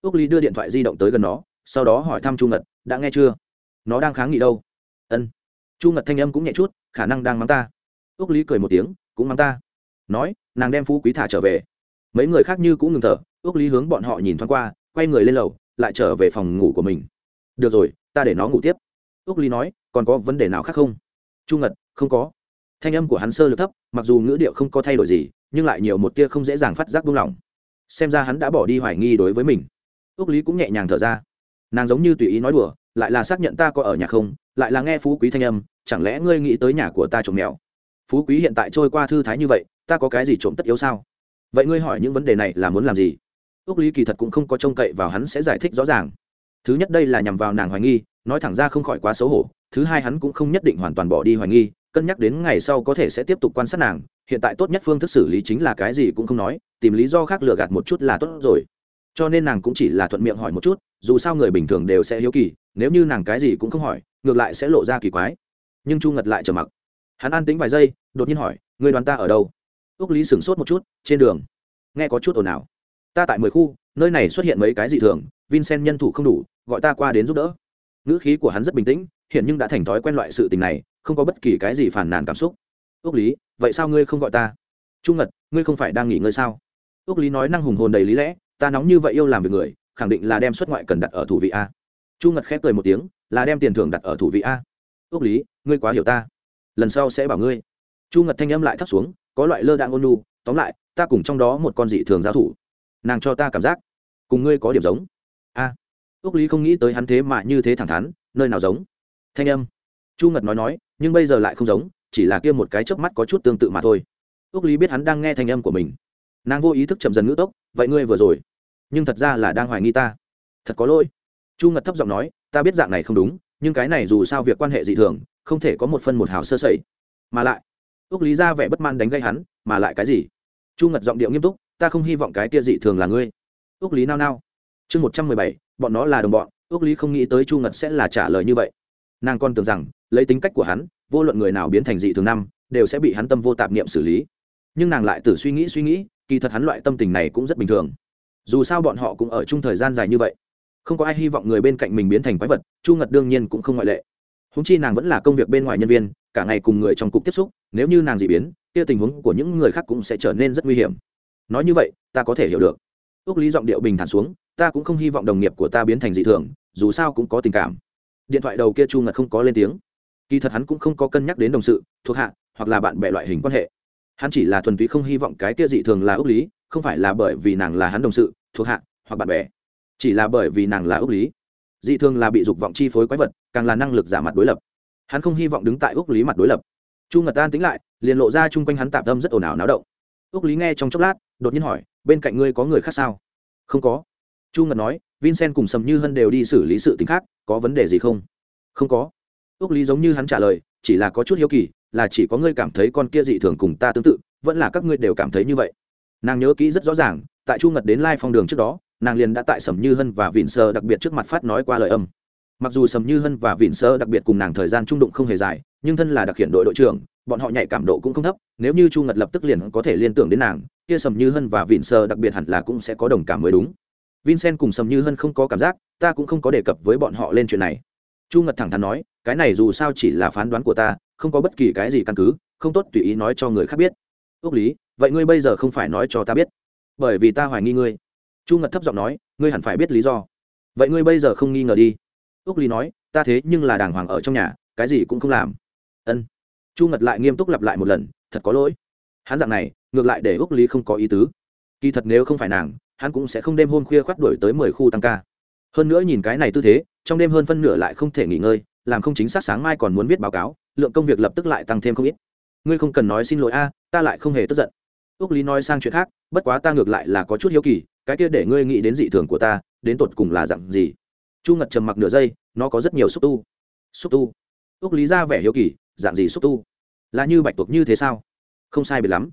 Ước lý đưa điện thoại di động tới gần nó, sau đó hỏi thăm chu ngật, đã nghe chưa? Nó đang kháng nghị đâu? Ân. Chu ngật thanh âm cũng nhẹ chút, khả năng đang mắng ta. Ước lý cười một tiếng, cũng mắng ta. Nói, nàng đem phú quý thả trở về. Mấy người khác như cũng ngừng thở ước lý hướng bọn họ nhìn thoáng qua, quay người lên lầu, lại trở về phòng ngủ của mình. Được rồi, ta để nó ngủ tiếp. Ước lý nói, còn có vấn đề nào khác không? Chu ngật, không có thanh âm của hắn sơ lược thấp, mặc dù ngữ điệu không có thay đổi gì, nhưng lại nhiều một tia không dễ dàng phát giác buông lỏng. Xem ra hắn đã bỏ đi hoài nghi đối với mình. Ước lý cũng nhẹ nhàng thở ra. Nàng giống như tùy ý nói đùa, lại là xác nhận ta có ở nhà không, lại là nghe phú quý thanh âm, chẳng lẽ ngươi nghĩ tới nhà của ta trộm mèo? Phú quý hiện tại trôi qua thư thái như vậy, ta có cái gì trộm tất yếu sao? Vậy ngươi hỏi những vấn đề này là muốn làm gì? Ước lý kỳ thật cũng không có trông cậy vào hắn sẽ giải thích rõ ràng. Thứ nhất đây là nhằm vào nàng hoài nghi, nói thẳng ra không khỏi quá xấu hổ, thứ hai hắn cũng không nhất định hoàn toàn bỏ đi hoài nghi cân nhắc đến ngày sau có thể sẽ tiếp tục quan sát nàng, hiện tại tốt nhất phương thức xử lý chính là cái gì cũng không nói, tìm lý do khác lừa gạt một chút là tốt rồi. Cho nên nàng cũng chỉ là thuận miệng hỏi một chút, dù sao người bình thường đều sẽ hiếu kỳ, nếu như nàng cái gì cũng không hỏi, ngược lại sẽ lộ ra kỳ quái. Nhưng chu ngật lại trở mặc. Hắn an tính vài giây, đột nhiên hỏi, người đoàn ta ở đâu? Ước lý sửng sốt một chút, trên đường. Nghe có chút ồn ào. Ta tại mười khu, nơi này xuất hiện mấy cái dị thường, vincent nhân thủ không đủ, gọi ta qua đến giúp đỡ. Ngữ khí của hắn rất bình tĩnh hiện nhưng đã thành thói quen loại sự tình này không có bất kỳ cái gì phản nàn cảm xúc. Ước lý, vậy sao ngươi không gọi ta? Trung ngật ngươi không phải đang nghỉ ngơi sao? Ước lý nói năng hùng hồn đầy lý lẽ, ta nóng như vậy yêu làm việc người, khẳng định là đem xuất ngoại cần đặt ở thủ vị a. Chu ngật khép cười một tiếng, là đem tiền thưởng đặt ở thủ vị a. Ước lý, ngươi quá hiểu ta. Lần sau sẽ bảo ngươi. Chu ngật thanh âm lại thấp xuống, có loại lơ đạn ôn nu tóm lại, ta cùng trong đó một con dị thường giao thủ. Nàng cho ta cảm giác, cùng ngươi có điểm giống. A. Ước lý không nghĩ tới hắn thế mà như thế thẳng thắn, nơi nào giống? Thanh âm. Chu ngật nói nói nhưng bây giờ lại không giống, chỉ là kia một cái chớp mắt có chút tương tự mà thôi. Ước lý biết hắn đang nghe thanh âm của mình. Nàng vô ý thức chậm dần ngữ tốc, vậy ngươi vừa rồi? Nhưng thật ra là đang hoài nghi ta. Thật có lỗi. Chu ngật thấp giọng nói, ta biết dạng này không đúng, nhưng cái này dù sao việc quan hệ dị thường, không thể có một phân một hào sơ sẩy. Mà lại ước lý ra vẻ bất man đánh gây hắn, mà lại cái gì? Chu ngật giọng điệu nghiêm túc, ta không hy vọng cái kia dị thường là ngươi. Ước lý nao nao. Chương một trăm mười bảy, bọn nó là đồng bọn ước lý không nghĩ tới chu ngật sẽ là trả lời như vậy. Nàng còn tưởng rằng lấy tính cách của hắn, vô luận người nào biến thành dị thường năm, đều sẽ bị hắn tâm vô tạp niệm xử lý. Nhưng nàng lại tự suy nghĩ suy nghĩ, kỳ thật hắn loại tâm tình này cũng rất bình thường. Dù sao bọn họ cũng ở chung thời gian dài như vậy. Không có ai hy vọng người bên cạnh mình biến thành quái vật, chu ngật đương nhiên cũng không ngoại lệ. Húng chi nàng vẫn là công việc bên ngoài nhân viên, cả ngày cùng người trong cục tiếp xúc, nếu như nàng dị biến, kia tình huống của những người khác cũng sẽ trở nên rất nguy hiểm. Nói như vậy, ta có thể hiểu được. Ước lý giọng điệu bình thản xuống, ta cũng không hy vọng đồng nghiệp của ta biến thành dị thường, dù sao cũng có tình cảm. Điện thoại đầu kia chu ngật không có lên tiếng kỳ thật hắn cũng không có cân nhắc đến đồng sự, thuộc hạ, hoặc là bạn bè loại hình quan hệ. Hắn chỉ là thuần túy không hy vọng cái kia dị thường là ước lý, không phải là bởi vì nàng là hắn đồng sự, thuộc hạ, hoặc bạn bè. Chỉ là bởi vì nàng là ước lý. Dị thường là bị dục vọng chi phối quái vật, càng là năng lực giả mặt đối lập. Hắn không hy vọng đứng tại ước lý mặt đối lập. Chu ngật an tính lại, liền lộ ra chung quanh hắn tạm tâm rất ồn ào náo động. Ước lý nghe trong chốc lát, đột nhiên hỏi, bên cạnh ngươi có người khác sao? Không có. Chu ngật nói, vincent cùng sầm như hân đều đi xử lý sự t khác, có vấn đề gì không? Không có ước lý giống như hắn trả lời, chỉ là có chút hiếu kỳ, là chỉ có ngươi cảm thấy con kia dị thường cùng ta tương tự, vẫn là các ngươi đều cảm thấy như vậy. Nàng nhớ kỹ rất rõ ràng, tại chu ngật đến lai phong đường trước đó, nàng liền đã tại sầm như hân và vịn sơ đặc biệt trước mặt phát nói qua lời âm. Mặc dù sầm như hân và vịn sơ đặc biệt cùng nàng thời gian trung đụng không hề dài, nhưng thân là đặc hiện đội đội trưởng, bọn họ nhạy cảm độ cũng không thấp, nếu như chu ngật lập tức liền có thể liên tưởng đến nàng, kia sầm như hân và vịn sơ đặc biệt hẳn là cũng sẽ có đồng cảm mới đúng. Vincent cùng sầm như hân không có cảm giác, ta cũng không có đề cập với bọn họ lên chuyện này chu ngật thẳng thắn nói, cái này dù sao chỉ là phán đoán của ta, không có bất kỳ cái gì căn cứ, không tốt tùy ý nói cho người khác biết. Ước lý, vậy ngươi bây giờ không phải nói cho ta biết, bởi vì ta hoài nghi ngươi. Chu ngật thấp giọng nói, ngươi hẳn phải biết lý do. Vậy ngươi bây giờ không nghi ngờ đi. Ước lý nói, ta thế nhưng là đàng hoàng ở trong nhà, cái gì cũng không làm. Ân. Chu ngật lại nghiêm túc lặp lại một lần, thật có lỗi. Hắn dạng này, ngược lại để ước lý không có ý tứ. Kỳ thật nếu không phải nàng, hắn cũng sẽ không đêm hôm khuya khoắt đuổi tới mười khu tăng ca hơn nữa nhìn cái này tư thế, trong đêm hơn phân nửa lại không thể nghỉ ngơi, làm không chính xác sáng mai còn muốn viết báo cáo, lượng công việc lập tức lại tăng thêm không ít. Ngươi không cần nói xin lỗi a, ta lại không hề tức giận. Ước lý nói sang chuyện khác, bất quá ta ngược lại là có chút hiếu kỳ, cái kia để ngươi nghĩ đến dị thường của ta, đến tột cùng là dặn gì? Chu ngật trầm mặc nửa giây, nó có rất nhiều xúc tu. Xúc tu? Ước lý ra vẻ hiếu kỳ, dạng gì xúc tu? Là như bạch tuộc như thế sao? Không sai biệt lắm.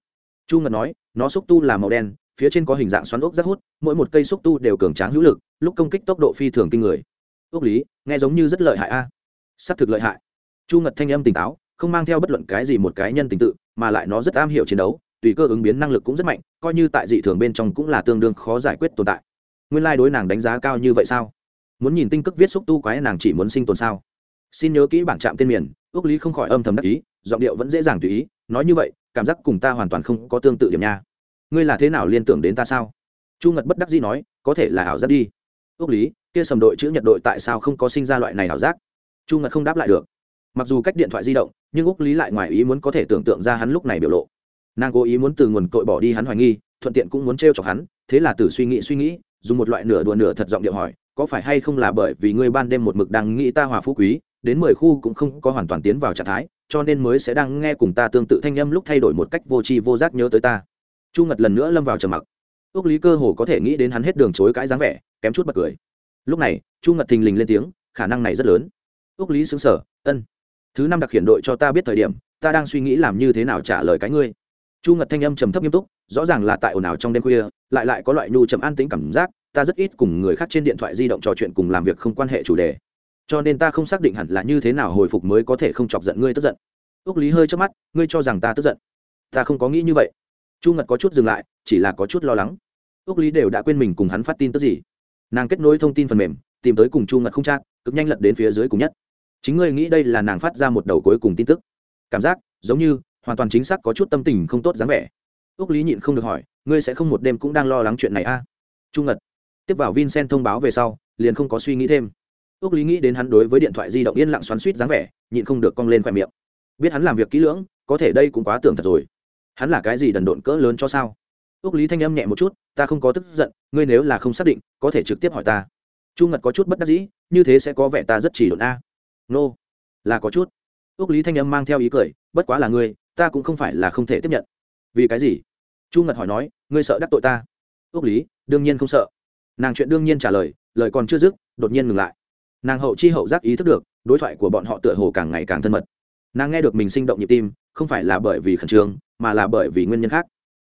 Chu ngật nói, nó xúc tu là màu đen phía trên có hình dạng xoắn ốc rất hút, mỗi một cây xúc tu đều cường tráng hữu lực, lúc công kích tốc độ phi thường kinh người. Ước lý, nghe giống như rất lợi hại a. À. s ắ c thực lợi hại. Chu ngật thanh âm tỉnh táo, không mang theo bất luận cái gì một cái nhân tình tự, mà lại nó rất am hiểu chiến đấu, tùy cơ ứng biến năng lực cũng rất mạnh, coi như tại dị thường bên trong cũng là tương đương khó giải quyết tồn tại. Nguyên lai đối nàng đánh giá cao như vậy sao? Muốn nhìn tinh cức viết xúc tu quái nàng chỉ muốn sinh tồn sao? Xin nhớ kỹ bản trạm tên miền ước lý không khỏi âm thầm đắc ý, giọng điệu vẫn dễ dàng tùy ý, nói như vậy, cảm giác cùng ta hoàn toàn không có tương tự điểm nha ngươi là thế nào liên tưởng đến ta sao? Chu ngật bất đắc dĩ nói, có thể là ảo giác đi. Ước lý, kia sầm đội chữ nhật đội tại sao không có sinh ra loại này ảo giác? Chu ngật không đáp lại được. Mặc dù cách điện thoại di động, nhưng úc lý lại ngoài ý muốn có thể tưởng tượng ra hắn lúc này biểu lộ. Nàng cố ý muốn từ nguồn cội bỏ đi hắn hoài nghi, thuận tiện cũng muốn t r e o chọc hắn, thế là từ suy nghĩ suy nghĩ, dùng một loại nửa đùa nửa thật giọng điệu hỏi, có phải hay không là bởi vì ngươi ban đêm một mực đang nghĩ ta hòa phú quý, đến mười khu cũng không có hoàn toàn tiến vào trạng thái, cho nên mới sẽ đang nghe cùng ta tương tự thanh âm lúc thay đổi một cách vô tri vô giác nhớ tới ta chu ngật lần nữa lâm vào trầm mặc. Ước lý cơ hồ có thể nghĩ đến hắn hết đường chối cãi dáng vẻ, kém chút bật cười. Lúc này, chu ngật thình lình lên tiếng, khả năng này rất lớn. Ước lý xứng sở ân, thứ năm đặc hiện đội cho ta biết thời điểm, ta đang suy nghĩ làm như thế nào trả lời cái ngươi. Chu ngật thanh âm trầm thấp nghiêm túc, rõ ràng là tại ồn ào trong đêm khuya, lại lại có loại nhu trầm an tính cảm giác, ta rất ít cùng người khác trên điện thoại di động trò chuyện cùng làm việc không quan hệ chủ đề. Cho nên ta không xác định hẳn là như thế nào hồi phục mới có thể không chọc giận ngươi tức giận. Ước lý hơi trước mắt, ngươi cho rằng ta tức giận? Ta không có nghĩ như vậy chu ngật có chút dừng lại, chỉ là có chút lo lắng. Ước lý đều đã quên mình cùng hắn phát tin tức gì. Nàng kết nối thông tin phần mềm, tìm tới cùng chu ngật không chát cực nhanh lật đến phía dưới cùng nhất. Chính ngươi nghĩ đây là nàng phát ra một đầu cuối cùng tin tức. Cảm giác, giống như, hoàn toàn chính xác có chút tâm tình không tốt dáng vẻ. Ước lý nhịn không được hỏi, ngươi sẽ không một đêm cũng đang lo lắng chuyện này a à? Chu ngật tiếp vào vincent thông báo về sau, liền không có suy nghĩ thêm. Ước lý nghĩ đến hắn đối với điện thoại di động yên lặng xoắn suýt dáng vẻ, nhịn không được cong lên khoe miệng. Biết hắn làm việc kỹ lưỡng, có thể đây cũng quá tưởng thật rồi hắn là cái gì đần độn cỡ lớn cho sao? Ước lý thanh âm nhẹ một chút, ta không có tức giận, ngươi nếu là không xác định, có thể trực tiếp hỏi ta. Chu ngật có chút bất đắc dĩ, như thế sẽ có vẻ ta rất chỉ độn a. Nô, là có chút. Ước lý thanh âm mang theo ý cười, bất quá là ngươi, ta cũng không phải là không thể tiếp nhận. Vì cái gì? Chu ngật hỏi nói, ngươi sợ đắc tội ta? Ước lý, đương nhiên không sợ. Nàng chuyện đương nhiên trả lời lời còn chưa dứt, đột nhiên ngừng lại. Nàng hậu chi hậu giác ý thức được, đối thoại của bọn họ tựa hồ càng ngày càng thân mật. Nàng nghe được mình sinh động nhịp tim, không phải là bởi vì khẩn trương mà là bởi vì nguyên nhân khác.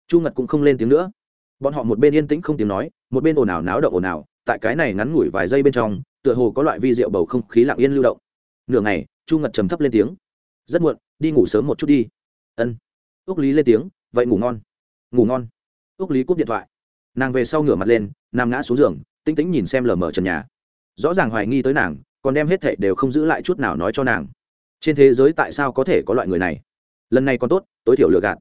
Chu ngật cũng không lên tiếng nữa. Bọn họ một bên yên tĩnh không tiếng nói, một bên ồn ào náo động ồn ào, tại cái này ngắn ngủi vài giây bên trong, tựa hồ có loại vi rượu bầu không khí lặng yên lưu động. Nửa ngày, chu ngật trầm thấp lên tiếng. Rất muộn, đi ngủ sớm một chút đi. Ân. Ước lý lên tiếng. Vậy ngủ ngon. Ngủ ngon. Ước lý cúp điện thoại. Nàng về sau ngửa mặt lên, nằm ngã xuống giường tinh tĩnh nhìn xem lờ mờ trần nhà. Rõ ràng hoài nghi tới nàng, còn đem hết thệ đều không giữ lại chút nào nói cho nàng. Trên thế giới tại sao có thể có loại người này? Lần này còn tốt tối thiểu lừa gạt.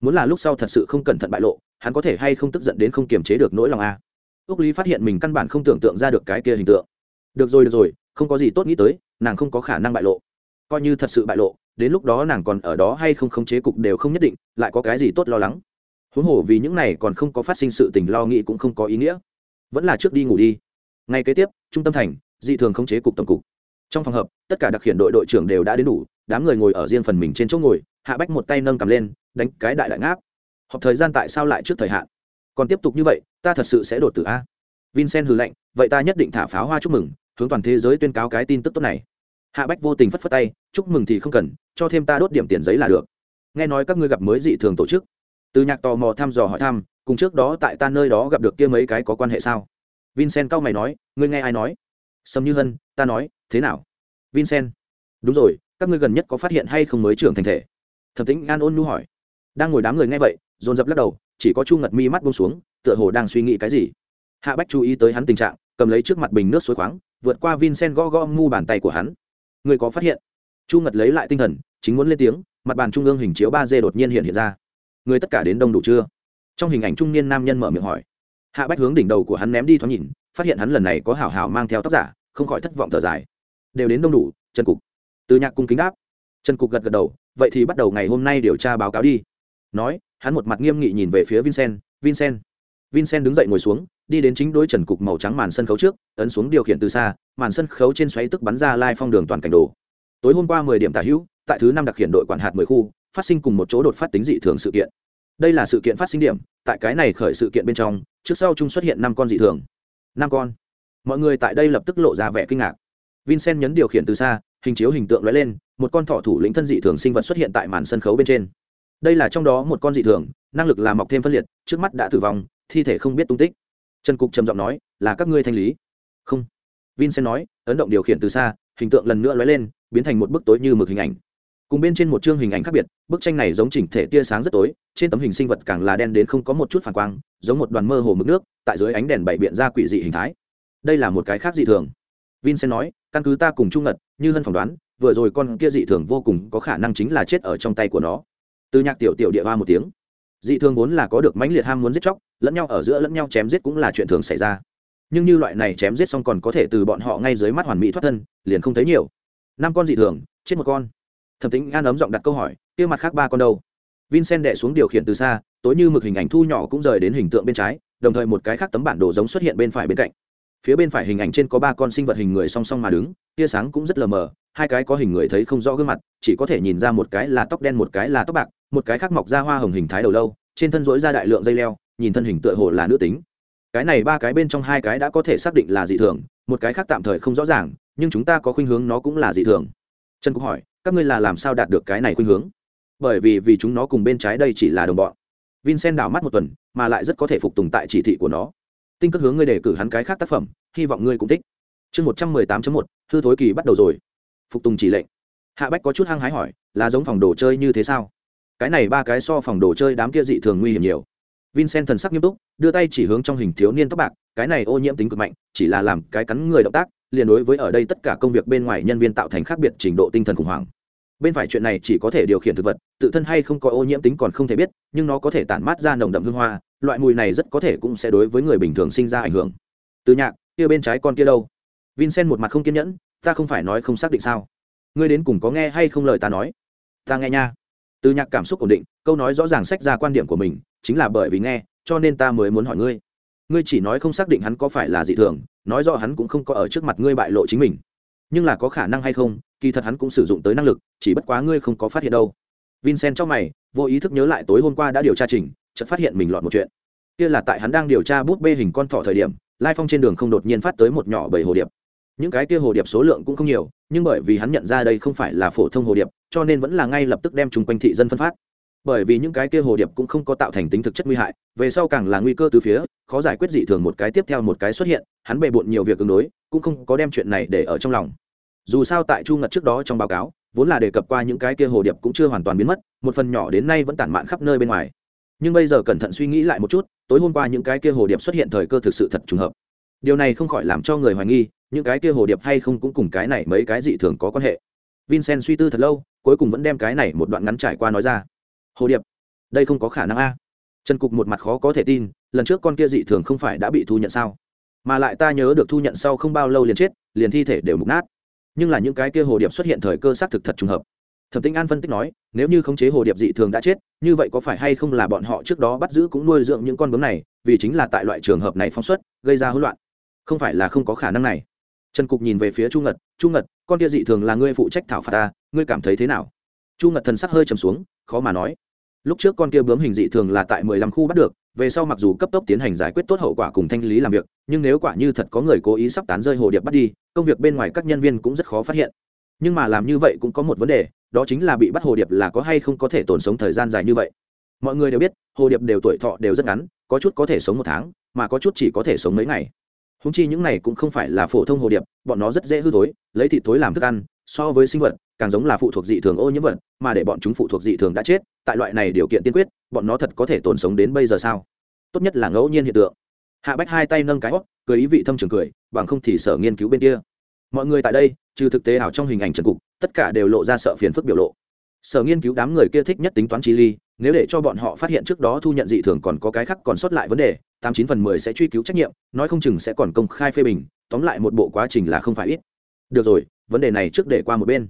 Muốn là lúc sau thật sự không cẩn thận bại lộ, hắn có thể hay không tức giận đến không kiềm chế được nỗi lòng à? a ước lý phát hiện mình căn bản không tưởng tượng ra được cái kia hình tượng. Được rồi được rồi, không có gì tốt nghĩ tới, nàng không có khả năng bại lộ. Coi như thật sự bại lộ, đến lúc đó nàng còn ở đó hay không khống chế cục đều không nhất định, lại có cái gì tốt lo lắng? Huống hồ vì những này còn không có phát sinh sự tình lo nghĩ cũng không có ý nghĩa. Vẫn là trước đi ngủ đi. Ngay kế tiếp, trung tâm thành, dị thường khống chế cục tổng cục. Trong phòng hợp tất cả đặc hiện đội đội trưởng đều đã đến đủ, đám người ngồi ở riêng phần mình trên chỗ ngồi hạ bách một tay nâng cầm lên, đánh cái đại đại ngáp. Họp thời gian tại sao lại trước thời hạn? Còn tiếp tục như vậy, ta thật sự sẽ đột tử a. Vincent hừ lạnh, vậy ta nhất định thả pháo hoa chúc mừng, hướng toàn thế giới tuyên cáo cái tin tức tốt này. Hạ bách vô tình phất phất tay, chúc mừng thì không cần, cho thêm ta đốt điểm tiền giấy là được. Nghe nói các ngươi gặp mới dị thường tổ chức. Từ nhạc tò mò thăm dò hỏi thăm, cùng trước đó tại ta nơi đó gặp được kia mấy cái có quan hệ sao? Vincent cao mày nói, ngươi nghe ai nói? Sầm như hân, ta nói, thế nào? Vincent, đúng rồi, các ngươi gần nhất có phát hiện hay không mới trưởng thành thể? Thẩm tĩnh an ôn nhu hỏi. Đang ngồi đám người nghe vậy, dồn dập lắc đầu, chỉ có chu ngật mi mắt bông xuống, tựa hồ đang suy nghĩ cái gì. Hạ bách chú ý tới hắn tình trạng, cầm lấy trước mặt bình nước suối khoáng, vượt qua vincent gõ gõ ngu bàn tay của hắn. Người có phát hiện? Chu ngật lấy lại tinh thần, chính muốn lên tiếng, mặt bàn trung ương hình chiếu ba d đột nhiên hiện hiện ra. Người tất cả đến đông đủ chưa? Trong hình ảnh trung niên nam nhân mở miệng hỏi. Hạ bách hướng đỉnh đầu của hắn ném đi thoáng nhìn, phát hiện hắn lần này có hảo hảo mang theo tóc giả, không khỏi thất vọng thở dài. Đều đến đông đủ, trần cục. Từ nhạc cung kính đáp. Trần cục gật gật đầu vậy thì bắt đầu ngày hôm nay điều tra báo cáo đi. Nói, hắn một mặt nghiêm nghị nhìn về phía vincent vincent. Vincent đứng dậy ngồi xuống, đi đến chính đối trần cục màu trắng màn sân khấu trước, ấn xuống điều khiển từ xa, màn sân khấu trên xoáy tức bắn ra lai phong đường toàn cảnh đồ. Tối hôm qua mười điểm tả hữu, tại thứ năm đặc hiện đội quản hạt mười khu, phát sinh cùng một chỗ đột phát tính dị thường sự kiện. Đây là sự kiện phát sinh điểm, tại cái này khởi sự kiện bên trong, trước sau chung xuất hiện năm con dị thường. Năm con. Mọi người tại đây lập tức lộ ra vẻ kinh ngạc vincent nhấn điều khiển từ xa, hình chiếu hình tượng lóe lên, một con thọ thủ lĩnh thân dị thường sinh vật xuất hiện tại màn sân khấu bên trên. Đây là trong đó một con dị thường, năng lực làm mọc thêm phân liệt, trước mắt đã tử vong, thi thể không biết tung tích. Trần cục trầm giọng nói, là các ngươi thanh lý. Không. Vincent nói, ấn động điều khiển từ xa, hình tượng lần nữa lóe lên, biến thành một bức tối như mực hình ảnh. Cùng bên trên một chương hình ảnh khác biệt, bức tranh này giống chỉnh thể tia sáng rất tối, trên tấm hình sinh vật càng là đen đến không có một chút phản quang, giống một đoàn mơ hồ mực nước, tại dưới ánh đèn bảy biện ra quỷ dị hình thái. Đây là một cái khác dị thường vincent nói, căn cứ ta cùng trung ngật, như hân phỏng đoán, vừa rồi con kia dị thường vô cùng có khả năng chính là chết ở trong tay của nó. Từ nhạc tiểu tiểu địa hoa một tiếng. Dị thường vốn là có được mãnh liệt ham muốn giết chóc, lẫn nhau ở giữa lẫn nhau chém giết cũng là chuyện thường xảy ra. Nhưng như loại này chém giết xong còn có thể từ bọn họ ngay dưới mắt hoàn mỹ thoát thân, liền không thấy nhiều. Năm con dị thường, chết một con. Thẩm tính an ấm giọng đặt câu hỏi, kia mặt khác ba con đâu? Vincent đệ xuống điều khiển từ xa, tối như mực hình ảnh thu nhỏ cũng rời đến hình tượng bên trái, đồng thời một cái khác tấm bản đồ giống xuất hiện bên phải bên cạnh phía bên phải hình ảnh trên có ba con sinh vật hình người song song mà đứng, tia sáng cũng rất lờ mờ, hai cái có hình người thấy không rõ gương mặt, chỉ có thể nhìn ra một cái là tóc đen, một cái là tóc bạc, một cái khác mọc ra hoa hồng hình thái đầu lâu, trên thân rỗi ra đại lượng dây leo, nhìn thân hình tựa hồ là nữ tính. Cái này ba cái bên trong hai cái đã có thể xác định là dị thường, một cái khác tạm thời không rõ ràng, nhưng chúng ta có khuynh hướng nó cũng là dị thường. Trần cũng hỏi, các ngươi là làm sao đạt được cái này khuynh hướng? Bởi vì vì chúng nó cùng bên trái đây chỉ là đồng bọn. Vincent đảo mắt một tuần, mà lại rất có thể phục tùng tại chỉ thị của nó tinh cất hướng ngươi đề cử hắn cái khác tác phẩm, hy vọng ngươi cũng thích. Chương một trăm mười tám một, hư thối kỳ bắt đầu rồi. Phục tùng chỉ lệnh. Hạ bách có chút hăng hái hỏi, là giống phòng đồ chơi như thế sao? Cái này ba cái so phòng đồ chơi đám kia dị thường nguy hiểm nhiều. Vincent thần sắc nghiêm túc, đưa tay chỉ hướng trong hình thiếu niên tóc bạc, cái này ô nhiễm tính cực mạnh, chỉ là làm cái cắn người động tác, liền đối với ở đây tất cả công việc bên ngoài nhân viên tạo thành khác biệt trình độ tinh thần khủng hoảng bên phải chuyện này chỉ có thể điều khiển thực vật, tự thân hay không có ô nhiễm tính còn không thể biết, nhưng nó có thể tản mát ra nồng đậm hương hoa, loại mùi này rất có thể cũng sẽ đối với người bình thường sinh ra ảnh hưởng. Từ nhạc, kia bên trái con kia đâu? Vincent một mặt không kiên nhẫn, ta không phải nói không xác định sao? Ngươi đến cùng có nghe hay không lời ta nói? Ta nghe nha. Từ nhạc cảm xúc ổn định, câu nói rõ ràng sách ra quan điểm của mình, chính là bởi vì nghe, cho nên ta mới muốn hỏi ngươi. Ngươi chỉ nói không xác định hắn có phải là dị thường, nói rõ hắn cũng không có ở trước mặt ngươi bại lộ chính mình. Nhưng là có khả năng hay không kỳ thật hắn cũng sử dụng tới năng lực, chỉ bất quá ngươi không có phát hiện đâu. Vincent trong mày, vô ý thức nhớ lại tối hôm qua đã điều tra trình, chợt phát hiện mình lọt một chuyện. Kia là tại hắn đang điều tra bút bê hình con thỏ thời điểm, lai phong trên đường không đột nhiên phát tới một nhỏ bảy hồ điệp. Những cái kia hồ điệp số lượng cũng không nhiều, nhưng bởi vì hắn nhận ra đây không phải là phổ thông hồ điệp, cho nên vẫn là ngay lập tức đem chung quanh thị dân phân phát. Bởi vì những cái kia hồ điệp cũng không có tạo thành tính thực chất nguy hại, về sau càng là nguy cơ từ phía, khó giải quyết dị thường một cái tiếp theo một cái xuất hiện, hắn bề bộn nhiều việc ứng đối, cũng không có đem chuyện này để ở trong lòng dù sao tại chu ngật trước đó trong báo cáo, vốn là đề cập qua những cái kia hồ điệp cũng chưa hoàn toàn biến mất, một phần nhỏ đến nay vẫn tản mạn khắp nơi bên ngoài. Nhưng bây giờ cẩn thận suy nghĩ lại một chút, tối hôm qua những cái kia hồ điệp xuất hiện thời cơ thực sự thật trùng hợp. Điều này không khỏi làm cho người hoài nghi, những cái kia hồ điệp hay không cũng cùng cái này mấy cái dị thường có quan hệ. Vincent suy tư thật lâu, cuối cùng vẫn đem cái này một đoạn ngắn trải qua nói ra. Hồ điệp, đây không có khả năng a. Trần cục một mặt khó có thể tin, lần trước con kia dị thường không phải đã bị thu nhận sao? Mà lại ta nhớ được thu nhận sau không bao lâu liền chết, liền thi thể đều mục nát nhưng là những cái kia hồ điệp xuất hiện thời cơ xác thực thật trùng hợp. Thẩm tinh an phân tích nói, nếu như khống chế hồ điệp dị thường đã chết, như vậy có phải hay không là bọn họ trước đó bắt giữ cũng nuôi dưỡng những con bướm này, vì chính là tại loại trường hợp này phóng xuất, gây ra hỗn loạn? Không phải là không có khả năng này. Trần cục nhìn về phía chu ngật chu ngật, con kia dị thường là ngươi phụ trách thảo phạt ta, ngươi cảm thấy thế nào? Chu ngật thần sắc hơi trầm xuống, khó mà nói, lúc trước con kia bướm hình dị thường là tại mười lăm khu bắt được về sau mặc dù cấp tốc tiến hành giải quyết tốt hậu quả cùng thanh lý làm việc, nhưng nếu quả như thật có người cố ý sắp tán rơi hồ điệp bắt đi, công việc bên ngoài các nhân viên cũng rất khó phát hiện. Nhưng mà làm như vậy cũng có một vấn đề, đó chính là bị bắt hồ điệp là có hay không có thể tồn sống thời gian dài như vậy. Mọi người đều biết, hồ điệp đều tuổi thọ đều rất ngắn, có chút có thể sống một tháng, mà có chút chỉ có thể sống mấy ngày. Húng chi những này cũng không phải là phổ thông hồ điệp, bọn nó rất dễ hư thối, lấy thịt thối làm thức ăn, so với sinh vật càng giống là phụ thuộc dị thường ô nhiễm vật, mà để bọn chúng phụ thuộc dị thường đã chết, tại loại này điều kiện tiên quyết, bọn nó thật có thể tồn sống đến bây giờ sao? Tốt nhất là ngẫu nhiên hiện tượng. Hạ bách hai tay nâng cái hót cười ý vị thâm trường cười, bằng không thì sở nghiên cứu bên kia. Mọi người tại đây, trừ thực tế ảo trong hình ảnh trần cục, tất cả đều lộ ra sợ phiền phức biểu lộ. Sở nghiên cứu đám người kia thích nhất tính toán chi ly, nếu để cho bọn họ phát hiện trước đó thu nhận dị thường còn có cái khác còn sót lại vấn đề, tám chín phần mười sẽ truy cứu trách nhiệm, nói không chừng sẽ còn công khai phê bình, tóm lại một bộ quá trình là không phải ít. Được rồi, vấn đề này trước để qua một bên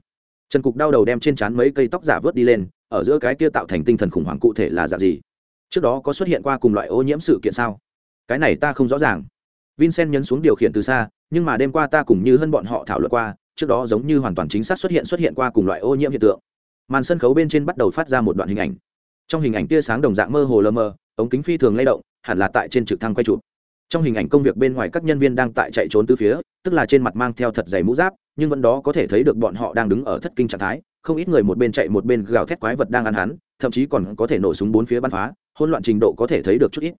trần cục đau đầu đem trên trán mấy cây tóc giả vớt đi lên, ở giữa cái kia tạo thành tinh thần khủng hoảng cụ thể là dạng gì? Trước đó có xuất hiện qua cùng loại ô nhiễm sự kiện sao? Cái này ta không rõ ràng. Vincent nhấn xuống điều khiển từ xa, nhưng mà đêm qua ta cùng như hơn bọn họ thảo luận qua, trước đó giống như hoàn toàn chính xác xuất hiện xuất hiện qua cùng loại ô nhiễm hiện tượng. Màn sân khấu bên trên bắt đầu phát ra một đoạn hình ảnh. Trong hình ảnh tia sáng đồng dạng mơ hồ lơ mơ ống kính phi thường lay động, hẳn là tại trên trực thăng quay chụp. Trong hình ảnh công việc bên ngoài các nhân viên đang tại chạy trốn từ phía, tức là trên mặt mang theo thật dày mũ giáp nhưng vẫn đó có thể thấy được bọn họ đang đứng ở thất kinh trạng thái, không ít người một bên chạy một bên gào thét quái vật đang ăn hắn, thậm chí còn có thể nổ súng bốn phía bắn phá, hỗn loạn trình độ có thể thấy được chút ít.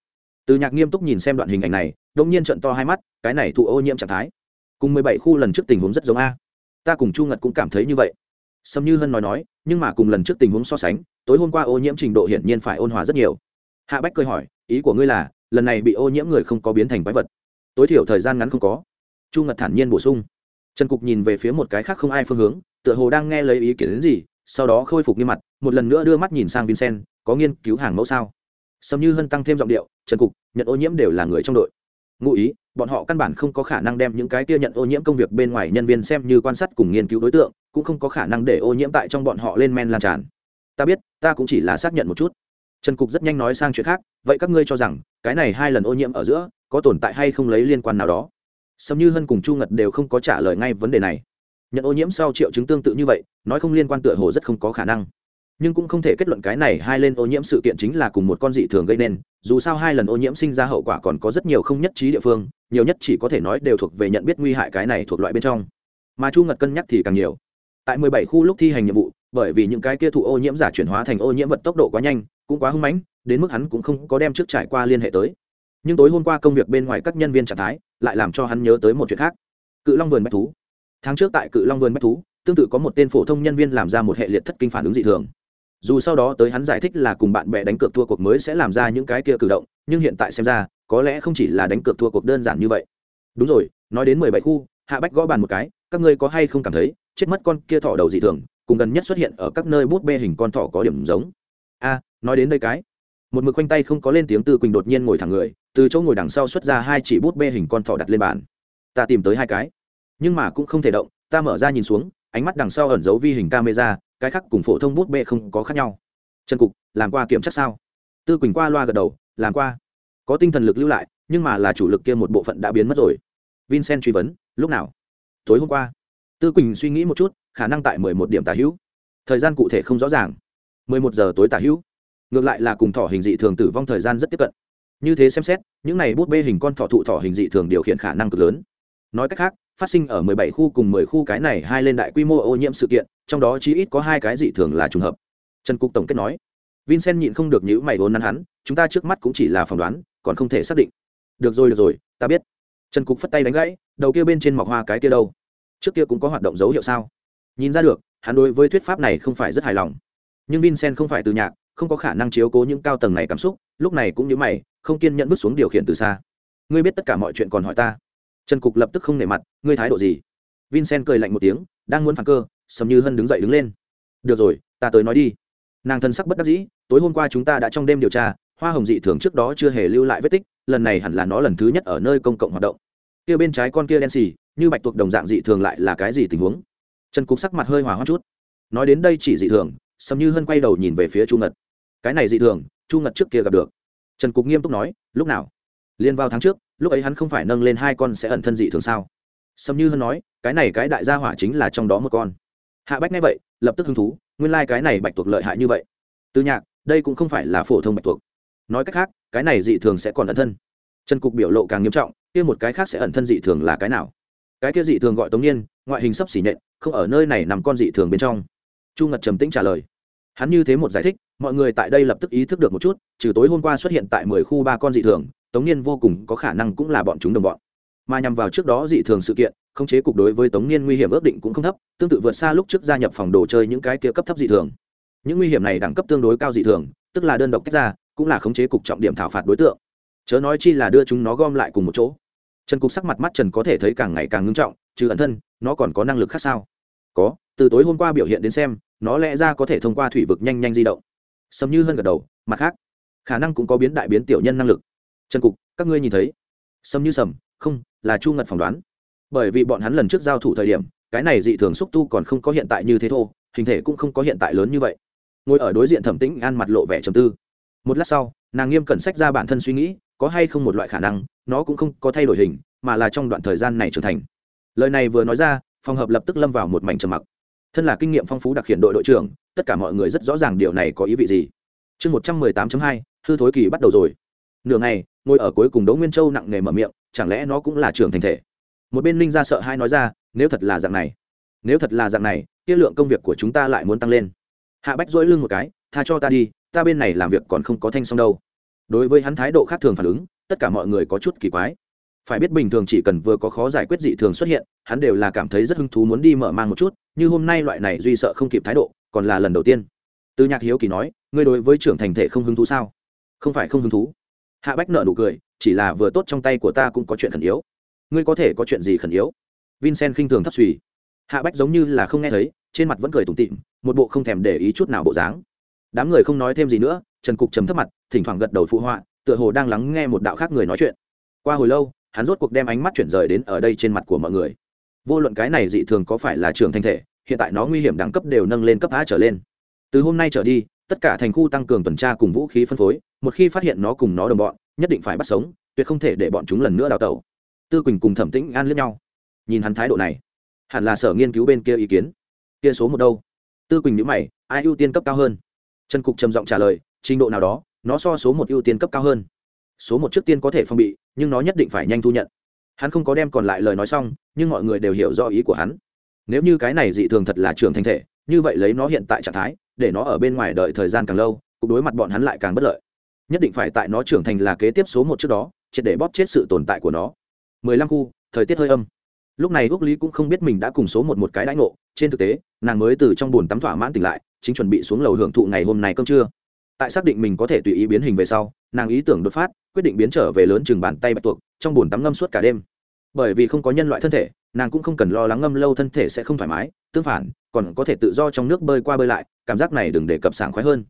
Từ nhạc nghiêm túc nhìn xem đoạn hình ảnh này đông nhiên trận to hai mắt, cái này thụ ô nhiễm trạng thái. Cùng mười bảy khu lần trước tình huống rất giống a. Ta cùng chu ngật cũng cảm thấy như vậy. Sâm như hân nói nói, nhưng mà cùng lần trước tình huống so sánh, tối hôm qua ô nhiễm trình độ hiển nhiên phải ôn hòa rất nhiều. Hạ bách cười hỏi, ý của ngươi là, lần này bị ô nhiễm người không có biến thành quái vật. Tối thiểu thời gian ngắn không có. Chu ngật thản nhiên bổ sung trần cục nhìn về phía một cái khác không ai phương hướng, tựa hồ đang nghe lấy ý kiến đến gì, sau đó khôi phục nghiêm mặt, một lần nữa đưa mắt nhìn sang vincent, có nghiên cứu hàng mẫu sao? Sầm như hân tăng thêm giọng điệu, trần cục, nhận ô nhiễm đều là người trong đội. Ngụ ý, bọn họ căn bản không có khả năng đem những cái kia nhận ô nhiễm công việc bên ngoài nhân viên xem như quan sát cùng nghiên cứu đối tượng, cũng không có khả năng để ô nhiễm tại trong bọn họ lên men lan tràn. Ta biết, ta cũng chỉ là xác nhận một chút. Trần cục rất nhanh nói sang chuyện khác, vậy các ngươi cho rằng, cái này hai lần ô nhiễm ở giữa, có tồn tại hay không lấy liên quan nào đó? Sầm như hân cùng chu ngật đều không có trả lời ngay vấn đề này. Nhận ô nhiễm sau triệu chứng tương tự như vậy, nói không liên quan tựa hồ rất không có khả năng. Nhưng cũng không thể kết luận cái này hai lên ô nhiễm sự kiện chính là cùng một con dị thường gây nên, dù sao hai lần ô nhiễm sinh ra hậu quả còn có rất nhiều không nhất trí địa phương, nhiều nhất chỉ có thể nói đều thuộc về nhận biết nguy hại cái này thuộc loại bên trong. Mà chu ngật cân nhắc thì càng nhiều. Tại mười bảy khu lúc thi hành nhiệm vụ, bởi vì những cái kia thụ ô nhiễm giả chuyển hóa thành ô nhiễm vật tốc độ quá nhanh, cũng quá hưng mãnh, đến mức hắn cũng không có đem trước trải qua liên hệ tới nhưng tối hôm qua công việc bên ngoài các nhân viên trạng thái lại làm cho hắn nhớ tới một chuyện khác. Cự long vườn bách thú. Tháng trước tại cự long vườn bách thú, tương tự có một tên phổ thông nhân viên làm ra một hệ liệt thất kinh phản ứng dị thường. Dù sau đó tới hắn giải thích là cùng bạn bè đánh cược thua cuộc mới sẽ làm ra những cái kia cử động, nhưng hiện tại xem ra, có lẽ không chỉ là đánh cược thua cuộc đơn giản như vậy. Đúng rồi, nói đến mười bảy khu, hạ bách gõ bàn một cái, các ngươi có hay không cảm thấy, chết mất con kia thỏ đầu dị thường, cùng gần nhất xuất hiện ở các nơi bút bê hình con thỏ có điểm giống? A, nói đến đây cái một mực quanh tay không có lên tiếng tư quỳnh đột nhiên ngồi thẳng người từ chỗ ngồi đằng sau xuất ra hai chỉ bút bê hình con thỏ đặt lên bàn ta tìm tới hai cái nhưng mà cũng không thể động ta mở ra nhìn xuống ánh mắt đằng sau ẩn giấu vi hình camera cái khác cùng phổ thông bút bê không có khác nhau trần cục làm qua kiểm tra sao tư quỳnh qua loa gật đầu làm qua có tinh thần lực lưu lại nhưng mà là chủ lực kia một bộ phận đã biến mất rồi vincent truy vấn lúc nào tối hôm qua tư quỳnh suy nghĩ một chút khả năng tại mười một điểm tả hữu thời gian cụ thể không rõ ràng mười một giờ tối tả hữu ngược lại là cùng thỏ hình dị thường tử vong thời gian rất tiếp cận như thế xem xét những này bút bê hình con thỏ thụ thỏ hình dị thường điều khiển khả năng cực lớn nói cách khác phát sinh ở 17 khu cùng 10 khu cái này hai lên đại quy mô ô nhiễm sự kiện, trong đó chí ít có hai cái dị thường là trùng hợp. Trần Cục tổng kết nói. Vincent nhịn không được nhữ mày vốn nắn hắn, chúng ta trước mắt cũng chỉ là phỏng đoán, còn không thể xác định. Được rồi được rồi, ta biết. Trần Cục phất tay đánh gãy, đầu kia bên trên mọc hoa cái kia đâu? Trước kia cũng có hoạt động dấu hiệu sao? Nhìn ra được, hắn đối với thuyết pháp này không phải rất hài lòng. Nhưng Vincent không phải từ nhạc, không có khả năng chiếu cố những cao tầng này cảm xúc, lúc này cũng như mày, không kiên nhẫn bước xuống điều khiển từ xa. Ngươi biết tất cả mọi chuyện còn hỏi ta. Trần cục lập tức không nể mặt ngươi thái độ gì? Vincent cười lạnh một tiếng đang muốn phản cơ sầm như hân đứng dậy đứng lên. Được rồi ta tới nói đi. Nàng thân sắc bất đắc dĩ tối hôm qua chúng ta đã trong đêm điều tra hoa hồng dị thường trước đó chưa hề lưu lại vết tích lần này hẳn là nó lần thứ nhất ở nơi công cộng hoạt động. Kia bên trái con kia đen xì như bạch tuộc đồng dạng dị thường lại là cái gì tình huống? Trần cục sắc mặt hơi hòa hoa chút. Nói đến đây chỉ dị thường sầm như hân quay đầu nhìn về phía chu ngật cái này dị thường, chu ngật trước kia gặp được. Trần cục nghiêm túc nói, lúc nào? Liên vào tháng trước, lúc ấy hắn không phải nâng lên hai con sẽ ẩn thân dị thường sao? Sâm như hân nói, cái này cái đại gia hỏa chính là trong đó một con. Hạ bách nghe vậy, lập tức hứng thú, nguyên lai、like、cái này bạch tuộc lợi hại như vậy. Từ nhạc, đây cũng không phải là phổ thông bạch tuộc. Nói cách khác, cái này dị thường sẽ còn ẩn thân. Trần cục biểu lộ càng nghiêm trọng, kia một cái khác sẽ ẩn thân dị thường là cái nào? Cái kia dị thường gọi tống niên, ngoại hình sấp xỉ nhện, không ở nơi này nằm con dị thường bên trong. Chu ngật trầm tĩnh trả lời hắn như thế một giải thích, mọi người tại đây lập tức ý thức được một chút, trừ tối hôm qua xuất hiện tại mười khu ba con dị thường, tống niên vô cùng có khả năng cũng là bọn chúng đồng bọn. Mà nhằm vào trước đó dị thường sự kiện, khống chế cục đối với tống niên nguy hiểm ước định cũng không thấp, tương tự vượt xa lúc trước gia nhập phòng đồ chơi những cái kia cấp thấp dị thường. Những nguy hiểm này đẳng cấp tương đối cao dị thường, tức là đơn độc tách ra, cũng là khống chế cục trọng điểm thảo phạt đối tượng. Chớ nói chi là đưa chúng nó gom lại cùng một chỗ. Trần cục sắc mặt mắt trần có thể thấy càng ngày càng ngưng trọng, trừ ẩn thân, nó còn có năng lực khác sao? Có từ tối hôm qua biểu hiện đến xem, nó lẽ ra có thể thông qua thủy vực nhanh nhanh di động. Sầm như hơn gật đầu, mặt khác, khả năng cũng có biến đại biến tiểu nhân năng lực. Trần cục, các ngươi nhìn thấy. Sầm như sầm, không, là chu ngật phỏng đoán. Bởi vì bọn hắn lần trước giao thủ thời điểm, cái này dị thường xúc tu còn không có hiện tại như thế thô, hình thể cũng không có hiện tại lớn như vậy. Ngồi ở đối diện thẩm tĩnh an mặt lộ vẻ trầm tư. Một lát sau, nàng nghiêm cẩn sách ra bản thân suy nghĩ, có hay không một loại khả năng, nó cũng không có thay đổi hình, mà là trong đoạn thời gian này trưởng thành. Lời này vừa nói ra, phòng hợp lập tức lâm vào một mảnh trầm mặc thân là kinh nghiệm phong phú đặc hiện đội đội trưởng, tất cả mọi người rất rõ ràng điều này có ý vị gì. Chương một trăm mười tám hai, hư thối kỳ bắt đầu rồi. Nửa ngày, ngồi ở cuối cùng đỗ nguyên châu nặng nề mở miệng, chẳng lẽ nó cũng là trưởng thành thể? Một bên ninh ra sợ hai nói ra, nếu thật là dạng này, nếu thật là dạng này tiết lượng công việc của chúng ta lại muốn tăng lên. Hạ bách dỗi lưng một cái, tha cho ta đi, ta bên này làm việc còn không có thanh xong đâu. Đối với hắn thái độ khác thường phản ứng, tất cả mọi người có chút kỳ quái. Phải biết bình thường chỉ cần vừa có khó giải quyết dị thường xuất hiện, hắn đều là cảm thấy rất hứng thú muốn đi mở mang một chút như hôm nay loại này duy sợ không kịp thái độ, còn là lần đầu tiên. Từ nhạc hiếu kỳ nói, ngươi đối với trưởng thành thể không hứng thú sao? Không phải không hứng thú. Hạ bách nợ nụ cười, chỉ là vừa tốt trong tay của ta cũng có chuyện khẩn yếu. Ngươi có thể có chuyện gì khẩn yếu? Vincent khinh thường thấp suy. Hạ bách giống như là không nghe thấy, trên mặt vẫn cười tủm tịm một bộ không thèm để ý chút nào bộ dáng. Đám người không nói thêm gì nữa, trần cục chấm thấp mặt, thỉnh thoảng gật đầu phụ họa, tựa hồ đang lắng nghe một đạo khác người nói chuyện. Qua hồi lâu, hắn rốt cuộc đem ánh mắt chuyển rời đến ở đây trên mặt của mọi người vô luận cái này dị thường có phải là trường thành thể, hiện tại nó nguy hiểm đẳng cấp đều nâng lên cấp a trở lên. Từ hôm nay trở đi, tất cả thành khu tăng cường tuần tra cùng vũ khí phân phối, một khi phát hiện nó cùng nó đồng bọn, nhất định phải bắt sống, tuyệt không thể để bọn chúng lần nữa đào tẩu. Tư quỳnh cùng thẩm tĩnh an lướt nhau. Nhìn hắn thái độ này, hẳn là sở nghiên cứu bên kia ý kiến. Kia số một đâu? Tư quỳnh nhữ mày, ai ưu tiên cấp cao hơn? Trần cục trầm giọng trả lời, trình độ nào đó, nó so số một ưu tiên cấp cao hơn. Số một trước tiên có thể phong bị, nhưng nó nhất định phải nhanh thu nhận hắn không có đem còn lại lời nói xong, nhưng mọi người đều hiểu rõ ý của hắn. Nếu như cái này dị thường thật là trường thành thể, như vậy lấy nó hiện tại trạng thái, để nó ở bên ngoài đợi thời gian càng lâu cục đối mặt bọn hắn lại càng bất lợi. Nhất định phải tại nó trưởng thành là kế tiếp số một trước đó, triệt để bóp chết sự tồn tại của nó. Mười lăm khu, thời tiết hơi âm. Lúc này úc lý cũng không biết mình đã cùng số một một cái đãi ngộ, trên thực tế, nàng mới từ trong b tắm thỏa mãn tỉnh lại, chính chuẩn bị xuống lầu hưởng thụ ngày hôm nay cơm trưa tại xác định mình có thể tùy ý biến hình về sau, nàng ý tưởng đột phát, quyết định biến trở về lớn chừng bàn tay bạch tuộc, trong bồn tắm ngâm suốt cả đêm. Bởi vì không có nhân loại thân thể, nàng cũng không cần lo lắng ngâm lâu thân thể sẽ không thoải mái, tương phản, còn có thể tự do trong nước bơi qua bơi lại, cảm giác này đừng để cập sảng khoái hơn.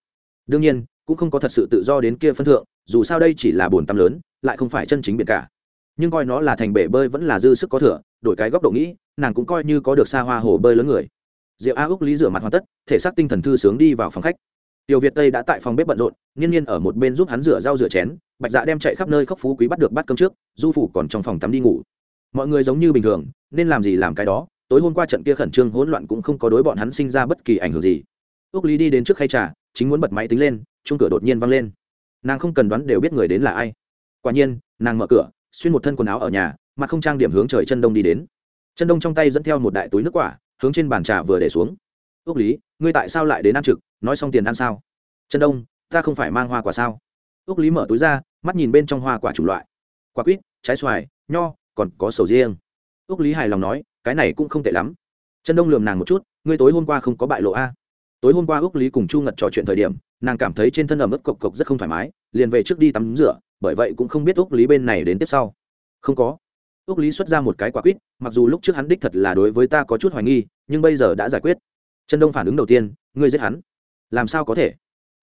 Đương nhiên, cũng không có thật sự tự do đến kia phân thượng, dù sao đây chỉ là bồn tắm lớn, lại không phải chân chính biển cả. Nhưng coi nó là thành bể bơi vẫn là dư sức có thừa, đổi cái góc độ nghĩ, nàng cũng coi như có được xa hoa hồ bơi lớn người. Diệu a úc lý rửa mặt hoàn tất, thể xác tinh thần thư sướng đi vào phòng khách tiểu việt tây đã tại phòng bếp bận rộn, nghiên nhiên ở một bên giúp hắn rửa rau rửa chén, bạch dạ đem chạy khắp nơi khóc phú quý bắt được bắt cơm trước, du phủ còn trong phòng tắm đi ngủ. Mọi người giống như bình thường, nên làm gì làm cái đó, tối hôm qua trận kia khẩn trương hỗn loạn cũng không có đối bọn hắn sinh ra bất kỳ ảnh hưởng gì. Ước lý đi đến trước khay trà, chính muốn bật máy tính lên chung cửa đột nhiên văng lên. Nàng không cần đoán đều biết người đến là ai. Quả nhiên, nàng mở cửa, xuyên một thân quần áo ở nhà mà không trang điểm hướng trời chân đông đi đến. Chân đông trong tay dẫn theo một đại túi nước quả, hướng trên bàn trà vừa để xuống ước lý, ngươi tại sao lại đến ăn trực? Nói xong tiền ăn sao? Trần đông, ta không phải mang hoa quả sao? Ước lý mở túi ra, mắt nhìn bên trong hoa quả chủng loại. Quả quýt, trái xoài, nho, còn có sầu riêng. Ước lý hài lòng nói, cái này cũng không tệ lắm. Trần đông lườm nàng một chút, ngươi tối hôm qua không có bại lộ a? Tối hôm qua ước lý cùng chu ngật trò chuyện thời điểm, nàng cảm thấy trên thân ẩm ướt cộc cộc rất không thoải mái, liền về trước đi tắm rửa, bởi vậy cũng không biết ước lý bên này đến tiếp sau. Không có. Ước lý xuất ra một cái quả quýt, mặc dù lúc trước hắn đích thật là đối với ta có chút hoài nghi, nhưng bây giờ đã giải quyết trần đông phản ứng đầu tiên, ngươi giết hắn? Làm sao có thể?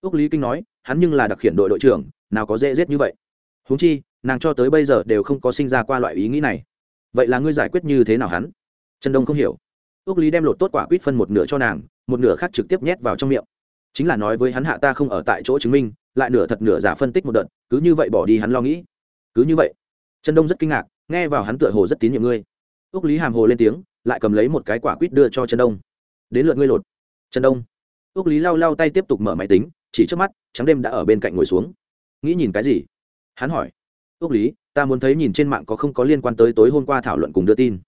Ước lý kinh nói, hắn nhưng là đặc khiển đội đội trưởng, nào có dễ giết như vậy. Huống chi, nàng cho tới bây giờ đều không có sinh ra qua loại ý nghĩ này. Vậy là ngươi giải quyết như thế nào hắn? Trần đông không hiểu. Ước lý đem lột tốt quả quýt phân một nửa cho nàng, một nửa khác trực tiếp nhét vào trong miệng. Chính là nói với hắn hạ ta không ở tại chỗ chứng minh, lại nửa thật nửa giả phân tích một đợt, cứ như vậy bỏ đi hắn lo nghĩ. Cứ như vậy? Trần đông rất kinh ngạc, nghe vào hắn tựa hồ rất tín nhiệm ngươi. Ước lý hàm hồ lên tiếng, lại cầm lấy một cái quả quýt đưa cho trần đông đến lượt ngươi lột. Trần đông. Ước lý lau lau tay tiếp tục mở máy tính, chỉ trước mắt, trắng đêm đã ở bên cạnh ngồi xuống. Nghĩ nhìn cái gì? Hắn hỏi. Ước lý, ta muốn thấy nhìn trên mạng có không có liên quan tới tối hôm qua thảo luận cùng đưa tin.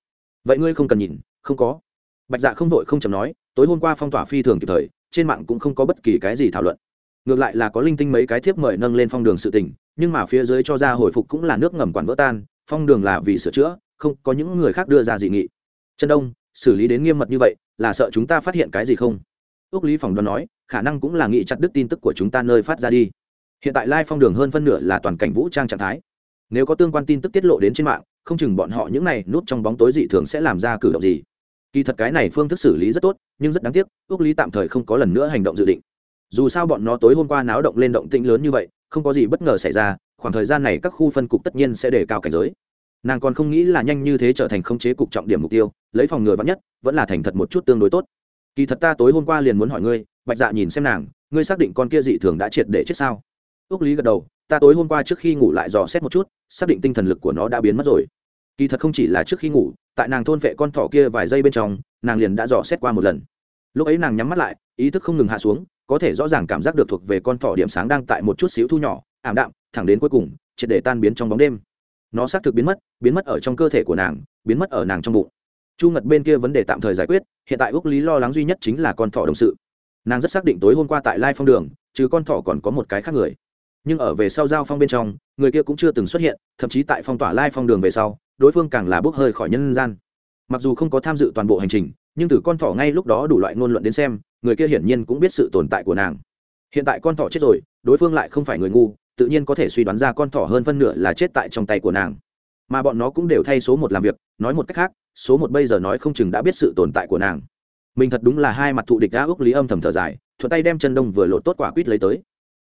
Vậy ngươi không cần nhìn, không có. Bạch dạ không vội không chầm nói, tối hôm qua phong tỏa phi thường kịp thời, trên mạng cũng không có bất kỳ cái gì thảo luận. Ngược lại là có linh tinh mấy cái thiếp mời nâng lên phong đường sự tình, nhưng mà phía dưới cho ra hồi phục cũng là nước ngầm quản vỡ tan, phong đường là vì sửa chữa, không có những người khác đưa ra dị nghị. Trần đông xử lý đến nghiêm mật như vậy, là sợ chúng ta phát hiện cái gì không? Ước lý phòng đoán nói, khả năng cũng là nghị chặt đứt tin tức của chúng ta nơi phát ra đi. Hiện tại lai phong đường hơn phân nửa là toàn cảnh vũ trang trạng thái. Nếu có tương quan tin tức tiết lộ đến trên mạng, không chừng bọn họ những này núp trong bóng tối dị thường sẽ làm ra cử động gì. Kỳ thật cái này phương thức xử lý rất tốt, nhưng rất đáng tiếc ước lý tạm thời không có lần nữa hành động dự định. Dù sao bọn nó tối hôm qua náo động lên động tĩnh lớn như vậy, không có gì bất ngờ xảy ra, khoảng thời gian này các khu phân cục tất nhiên sẽ đề cao cảnh giới nàng còn không nghĩ là nhanh như thế trở thành khống chế cục trọng điểm mục tiêu, lấy phòng ngừa vắn nhất, vẫn là thành thật một chút tương đối tốt. Kỳ thật ta tối hôm qua liền muốn hỏi ngươi, bạch dạ nhìn xem nàng, ngươi xác định con kia dị thường đã triệt để chết sao? Ước lý gật đầu, ta tối hôm qua trước khi ngủ lại dò xét một chút, xác định tinh thần lực của nó đã biến mất rồi. Kỳ thật không chỉ là trước khi ngủ, tại nàng thôn vệ con thỏ kia vài giây bên trong, nàng liền đã dò xét qua một lần. Lúc ấy nàng nhắm mắt lại, ý thức không ngừng hạ xuống, có thể rõ ràng cảm giác được thuộc về con thỏ điểm sáng đang tại một chút xíu thu nhỏ, ảm đạm, thẳng đến cuối cùng, triệt để tan biến trong bóng đêm nó xác thực biến mất biến mất ở trong cơ thể của nàng, biến mất ở nàng trong bụng. Chu ngật bên kia vấn đề tạm thời giải quyết, hiện tại ước lý lo lắng duy nhất chính là con thỏ đồng sự. Nàng rất xác định tối hôm qua tại lai phong đường chứ con thỏ còn có một cái khác người. Nhưng ở về sau giao phong bên trong, người kia cũng chưa từng xuất hiện, thậm chí tại phong tỏa lai phong đường về sau, đối phương càng là bốc hơi khỏi nhân gian. Mặc dù không có tham dự toàn bộ hành trình, nhưng từ con thỏ ngay lúc đó đủ loại ngôn luận đến xem, người kia hiển nhiên cũng biết sự tồn tại của nàng. Hiện tại con thỏ chết rồi, đối phương lại không phải người ngu tự nhiên có thể suy đoán ra con thỏ hơn phân nửa là chết tại trong tay của nàng. Mà bọn nó cũng đều thay số một làm việc, nói một cách khác, số một bây giờ nói không chừng đã biết sự tồn tại của nàng. Mình thật đúng là hai mặt thụ địch đã ước lý âm thầm thở dài, thuận tay đem chân đông vừa lột tốt quả quýt lấy tới.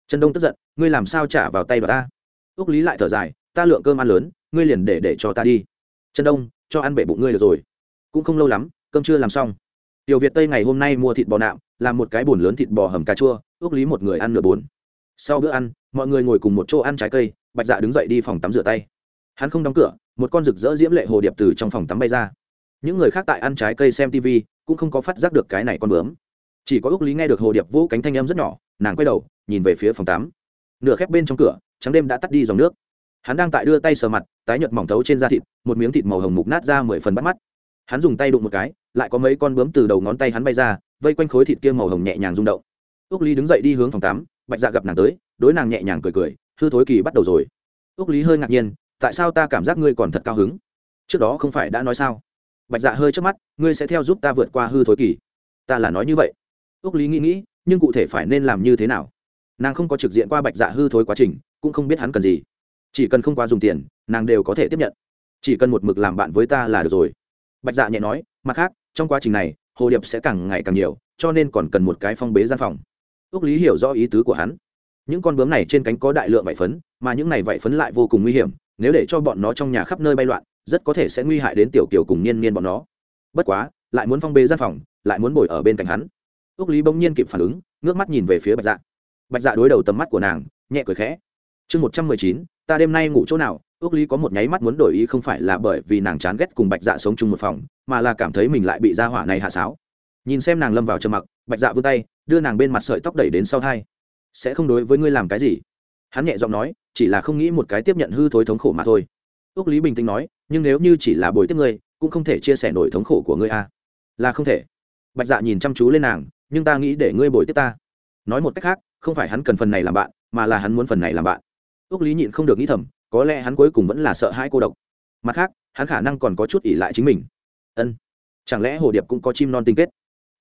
Chân đông tức giận, ngươi làm sao trả vào tay bà ta? Ước lý lại thở dài, ta lượng cơm ăn lớn, ngươi liền để để cho ta đi. Chân đông, cho ăn bể bụng ngươi được rồi. Cũng không lâu lắm, cơm chưa làm xong. Tiểu việt tây ngày hôm nay mua thịt bò nạm, làm một cái bồn lớn thịt bò hầm cà chua, ước lý một người ăn nửa bồn sau bữa ăn, mọi người ngồi cùng một chỗ ăn trái cây, bạch dạ đứng dậy đi phòng tắm rửa tay. Hắn không đóng cửa, một con rực rỡ diễm lệ hồ điệp từ trong phòng tắm bay ra. Những người khác tại ăn trái cây xem tv cũng không có phát giác được cái này con bướm. Chỉ có ước lý nghe được hồ điệp vỗ cánh thanh âm rất nhỏ, nàng quay đầu, nhìn về phía phòng tắm. Nửa khép bên trong cửa, trắng đêm đã tắt đi dòng nước. Hắn đang tại đưa tay sờ mặt, tái nhợt mỏng thấu trên da thịt, một miếng thịt màu hồng mục nát ra mười phần bắt mắt. Hắn dùng tay đụng một cái, lại có mấy con bướm từ đầu ngón tay hắn bay ra, vây quanh khối thịt kia màu hồng nhẹ nhàng rung động. Ước lý đứng dậy đi hướng phòng tắm bạch dạ gặp nàng tới, đối nàng nhẹ nhàng cười cười, hư thối kỳ bắt đầu rồi. Ước lý hơi ngạc nhiên, tại sao ta cảm giác ngươi còn thật cao hứng? Trước đó không phải đã nói sao? Bạch dạ hơi trước mắt, ngươi sẽ theo giúp ta vượt qua hư thối kỳ. Ta là nói như vậy. Ước lý nghĩ nghĩ, nhưng cụ thể phải nên làm như thế nào? Nàng không có trực diện qua bạch dạ hư thối quá trình, cũng không biết hắn cần gì. Chỉ cần không quá dùng tiền, nàng đều có thể tiếp nhận. Chỉ cần một mực làm bạn với ta là được rồi. Bạch dạ nhẹ nói, mặt khác, trong quá trình này, hồ điệp sẽ càng ngày càng nhiều, cho nên còn cần một cái phong bế gian phòng ước lý hiểu rõ ý tứ của hắn. Những con bướm này trên cánh có đại lượng vảy phấn, mà những này vảy phấn lại vô cùng nguy hiểm, nếu để cho bọn nó trong nhà khắp nơi bay loạn, rất có thể sẽ nguy hại đến tiểu kiều cùng niên niên bọn nó. Bất quá, lại muốn phong bê gian phòng, lại muốn bồi ở bên cạnh hắn. Ước lý bỗng nhiên kịp phản ứng, ngước mắt nhìn về phía bạch dạ. Bạch dạ đối đầu tầm mắt của nàng, nhẹ cười khẽ. Chương một trăm mười chín, ta đêm nay ngủ chỗ nào? Ước lý có một nháy mắt muốn đổi ý không phải là bởi vì nàng chán ghét cùng bạch dạ sống chung một phòng, mà là cảm thấy mình lại bị gia hỏa này hạ sáo nhìn xem nàng lâm vào trầm mặc, bạch dạ vươn tay, đưa nàng bên mặt sợi tóc đẩy đến sau thai. Sẽ không đối với ngươi làm cái gì. Hắn nhẹ giọng nói, chỉ là không nghĩ một cái tiếp nhận hư thối thống khổ mà thôi. Ước lý bình tĩnh nói, nhưng nếu như chỉ là bồi tiếp ngươi, cũng không thể chia sẻ nổi thống khổ của ngươi a à. là không thể. Bạch dạ nhìn chăm chú lên nàng, nhưng ta nghĩ để ngươi bồi tiếp ta. Nói một cách khác, không phải hắn cần phần này làm bạn, mà là hắn muốn phần này làm bạn. Ước lý nhịn không được nghĩ thầm, có lẽ hắn cuối cùng vẫn là sợ hãi cô độc. Mặt khác, hắn khả năng còn có chút ỉ lại chính mình. Ân, chẳng lẽ hồ điệp cũng có chim non tinh kết?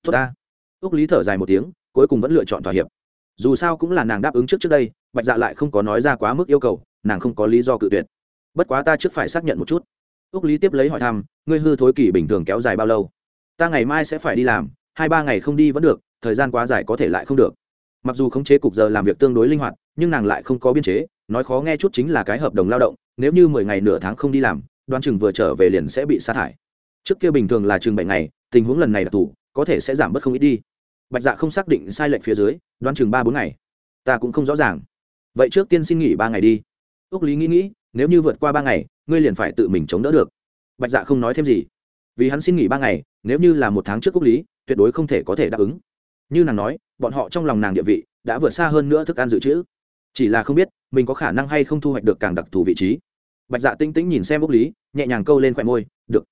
Tốt ta. Ước lý thở dài một tiếng, cuối cùng vẫn lựa chọn thỏa hiệp. Dù sao cũng là nàng đáp ứng trước trước đây, bạch dạ lại không có nói ra quá mức yêu cầu, nàng không có lý do cự tuyệt. Bất quá ta trước phải xác nhận một chút. Ước lý tiếp lấy hỏi thăm, ngươi hư thối kỳ bình thường kéo dài bao lâu? Ta ngày mai sẽ phải đi làm, hai ba ngày không đi vẫn được, thời gian quá dài có thể lại không được. Mặc dù khống chế cục giờ làm việc tương đối linh hoạt, nhưng nàng lại không có biên chế, nói khó nghe chút chính là cái hợp đồng lao động, nếu như mười ngày nửa tháng không đi làm, đoán chừng vừa trở về liền sẽ bị sa thải. Trước kia bình thường là chừng bảy ngày, tình huống lần này đặc thù có thể sẽ giảm bớt không ít đi. Bạch dạ không xác định sai lệch phía dưới, đoán chừng ba bốn ngày. Ta cũng không rõ ràng. Vậy trước tiên xin nghỉ ba ngày đi. Ước lý nghĩ nghĩ, nếu như vượt qua ba ngày, ngươi liền phải tự mình chống đỡ được. Bạch dạ không nói thêm gì. Vì hắn xin nghỉ ba ngày, nếu như là một tháng trước ước lý, tuyệt đối không thể có thể đáp ứng. Như nàng nói, bọn họ trong lòng nàng địa vị đã vượt xa hơn nữa thức ăn dự trữ. Chỉ là không biết, mình có khả năng hay không thu hoạch được càng đặc thù vị trí. Bạch dạ tinh tĩnh nhìn xem úc lý, nhẹ nhàng câu lên khoe môi, được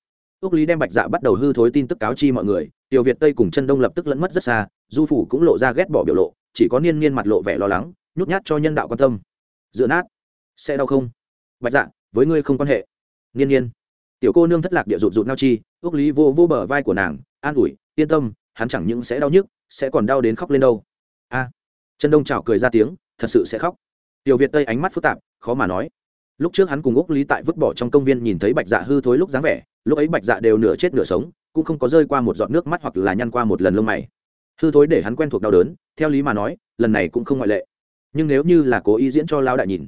úc lý đem bạch dạ bắt đầu hư thối tin tức cáo chi mọi người, tiểu việt tây cùng chân đông lập tức lẫn mất rất xa, du phủ cũng lộ ra ghét bỏ biểu lộ, chỉ có niên niên mặt lộ vẻ lo lắng, nhút nhát cho nhân đạo quan tâm. Dựa nát, sẽ đau không? Bạch dạ với ngươi không quan hệ. Niên niên, tiểu cô nương thất lạc địa rụt rụt nao chi ước lý vô vô bờ vai của nàng, an ủi, yên tâm, hắn chẳng những sẽ đau nhức, sẽ còn đau đến khóc lên đâu. A chân đông chào cười ra tiếng, thật sự sẽ khóc. Tiểu việt tây ánh mắt phức tạp, khó mà nói lúc trước hắn cùng úc lý tại vứt bỏ trong công viên nhìn thấy bạch dạ hư thối lúc dáng vẻ, lúc ấy bạch dạ đều nửa chết nửa sống, cũng không có rơi qua một giọt nước mắt hoặc là nhăn qua một lần lông mày. Hư thối để hắn quen thuộc đau đớn, theo lý mà nói, lần này cũng không ngoại lệ. Nhưng nếu như là cố ý diễn cho lao đại nhìn,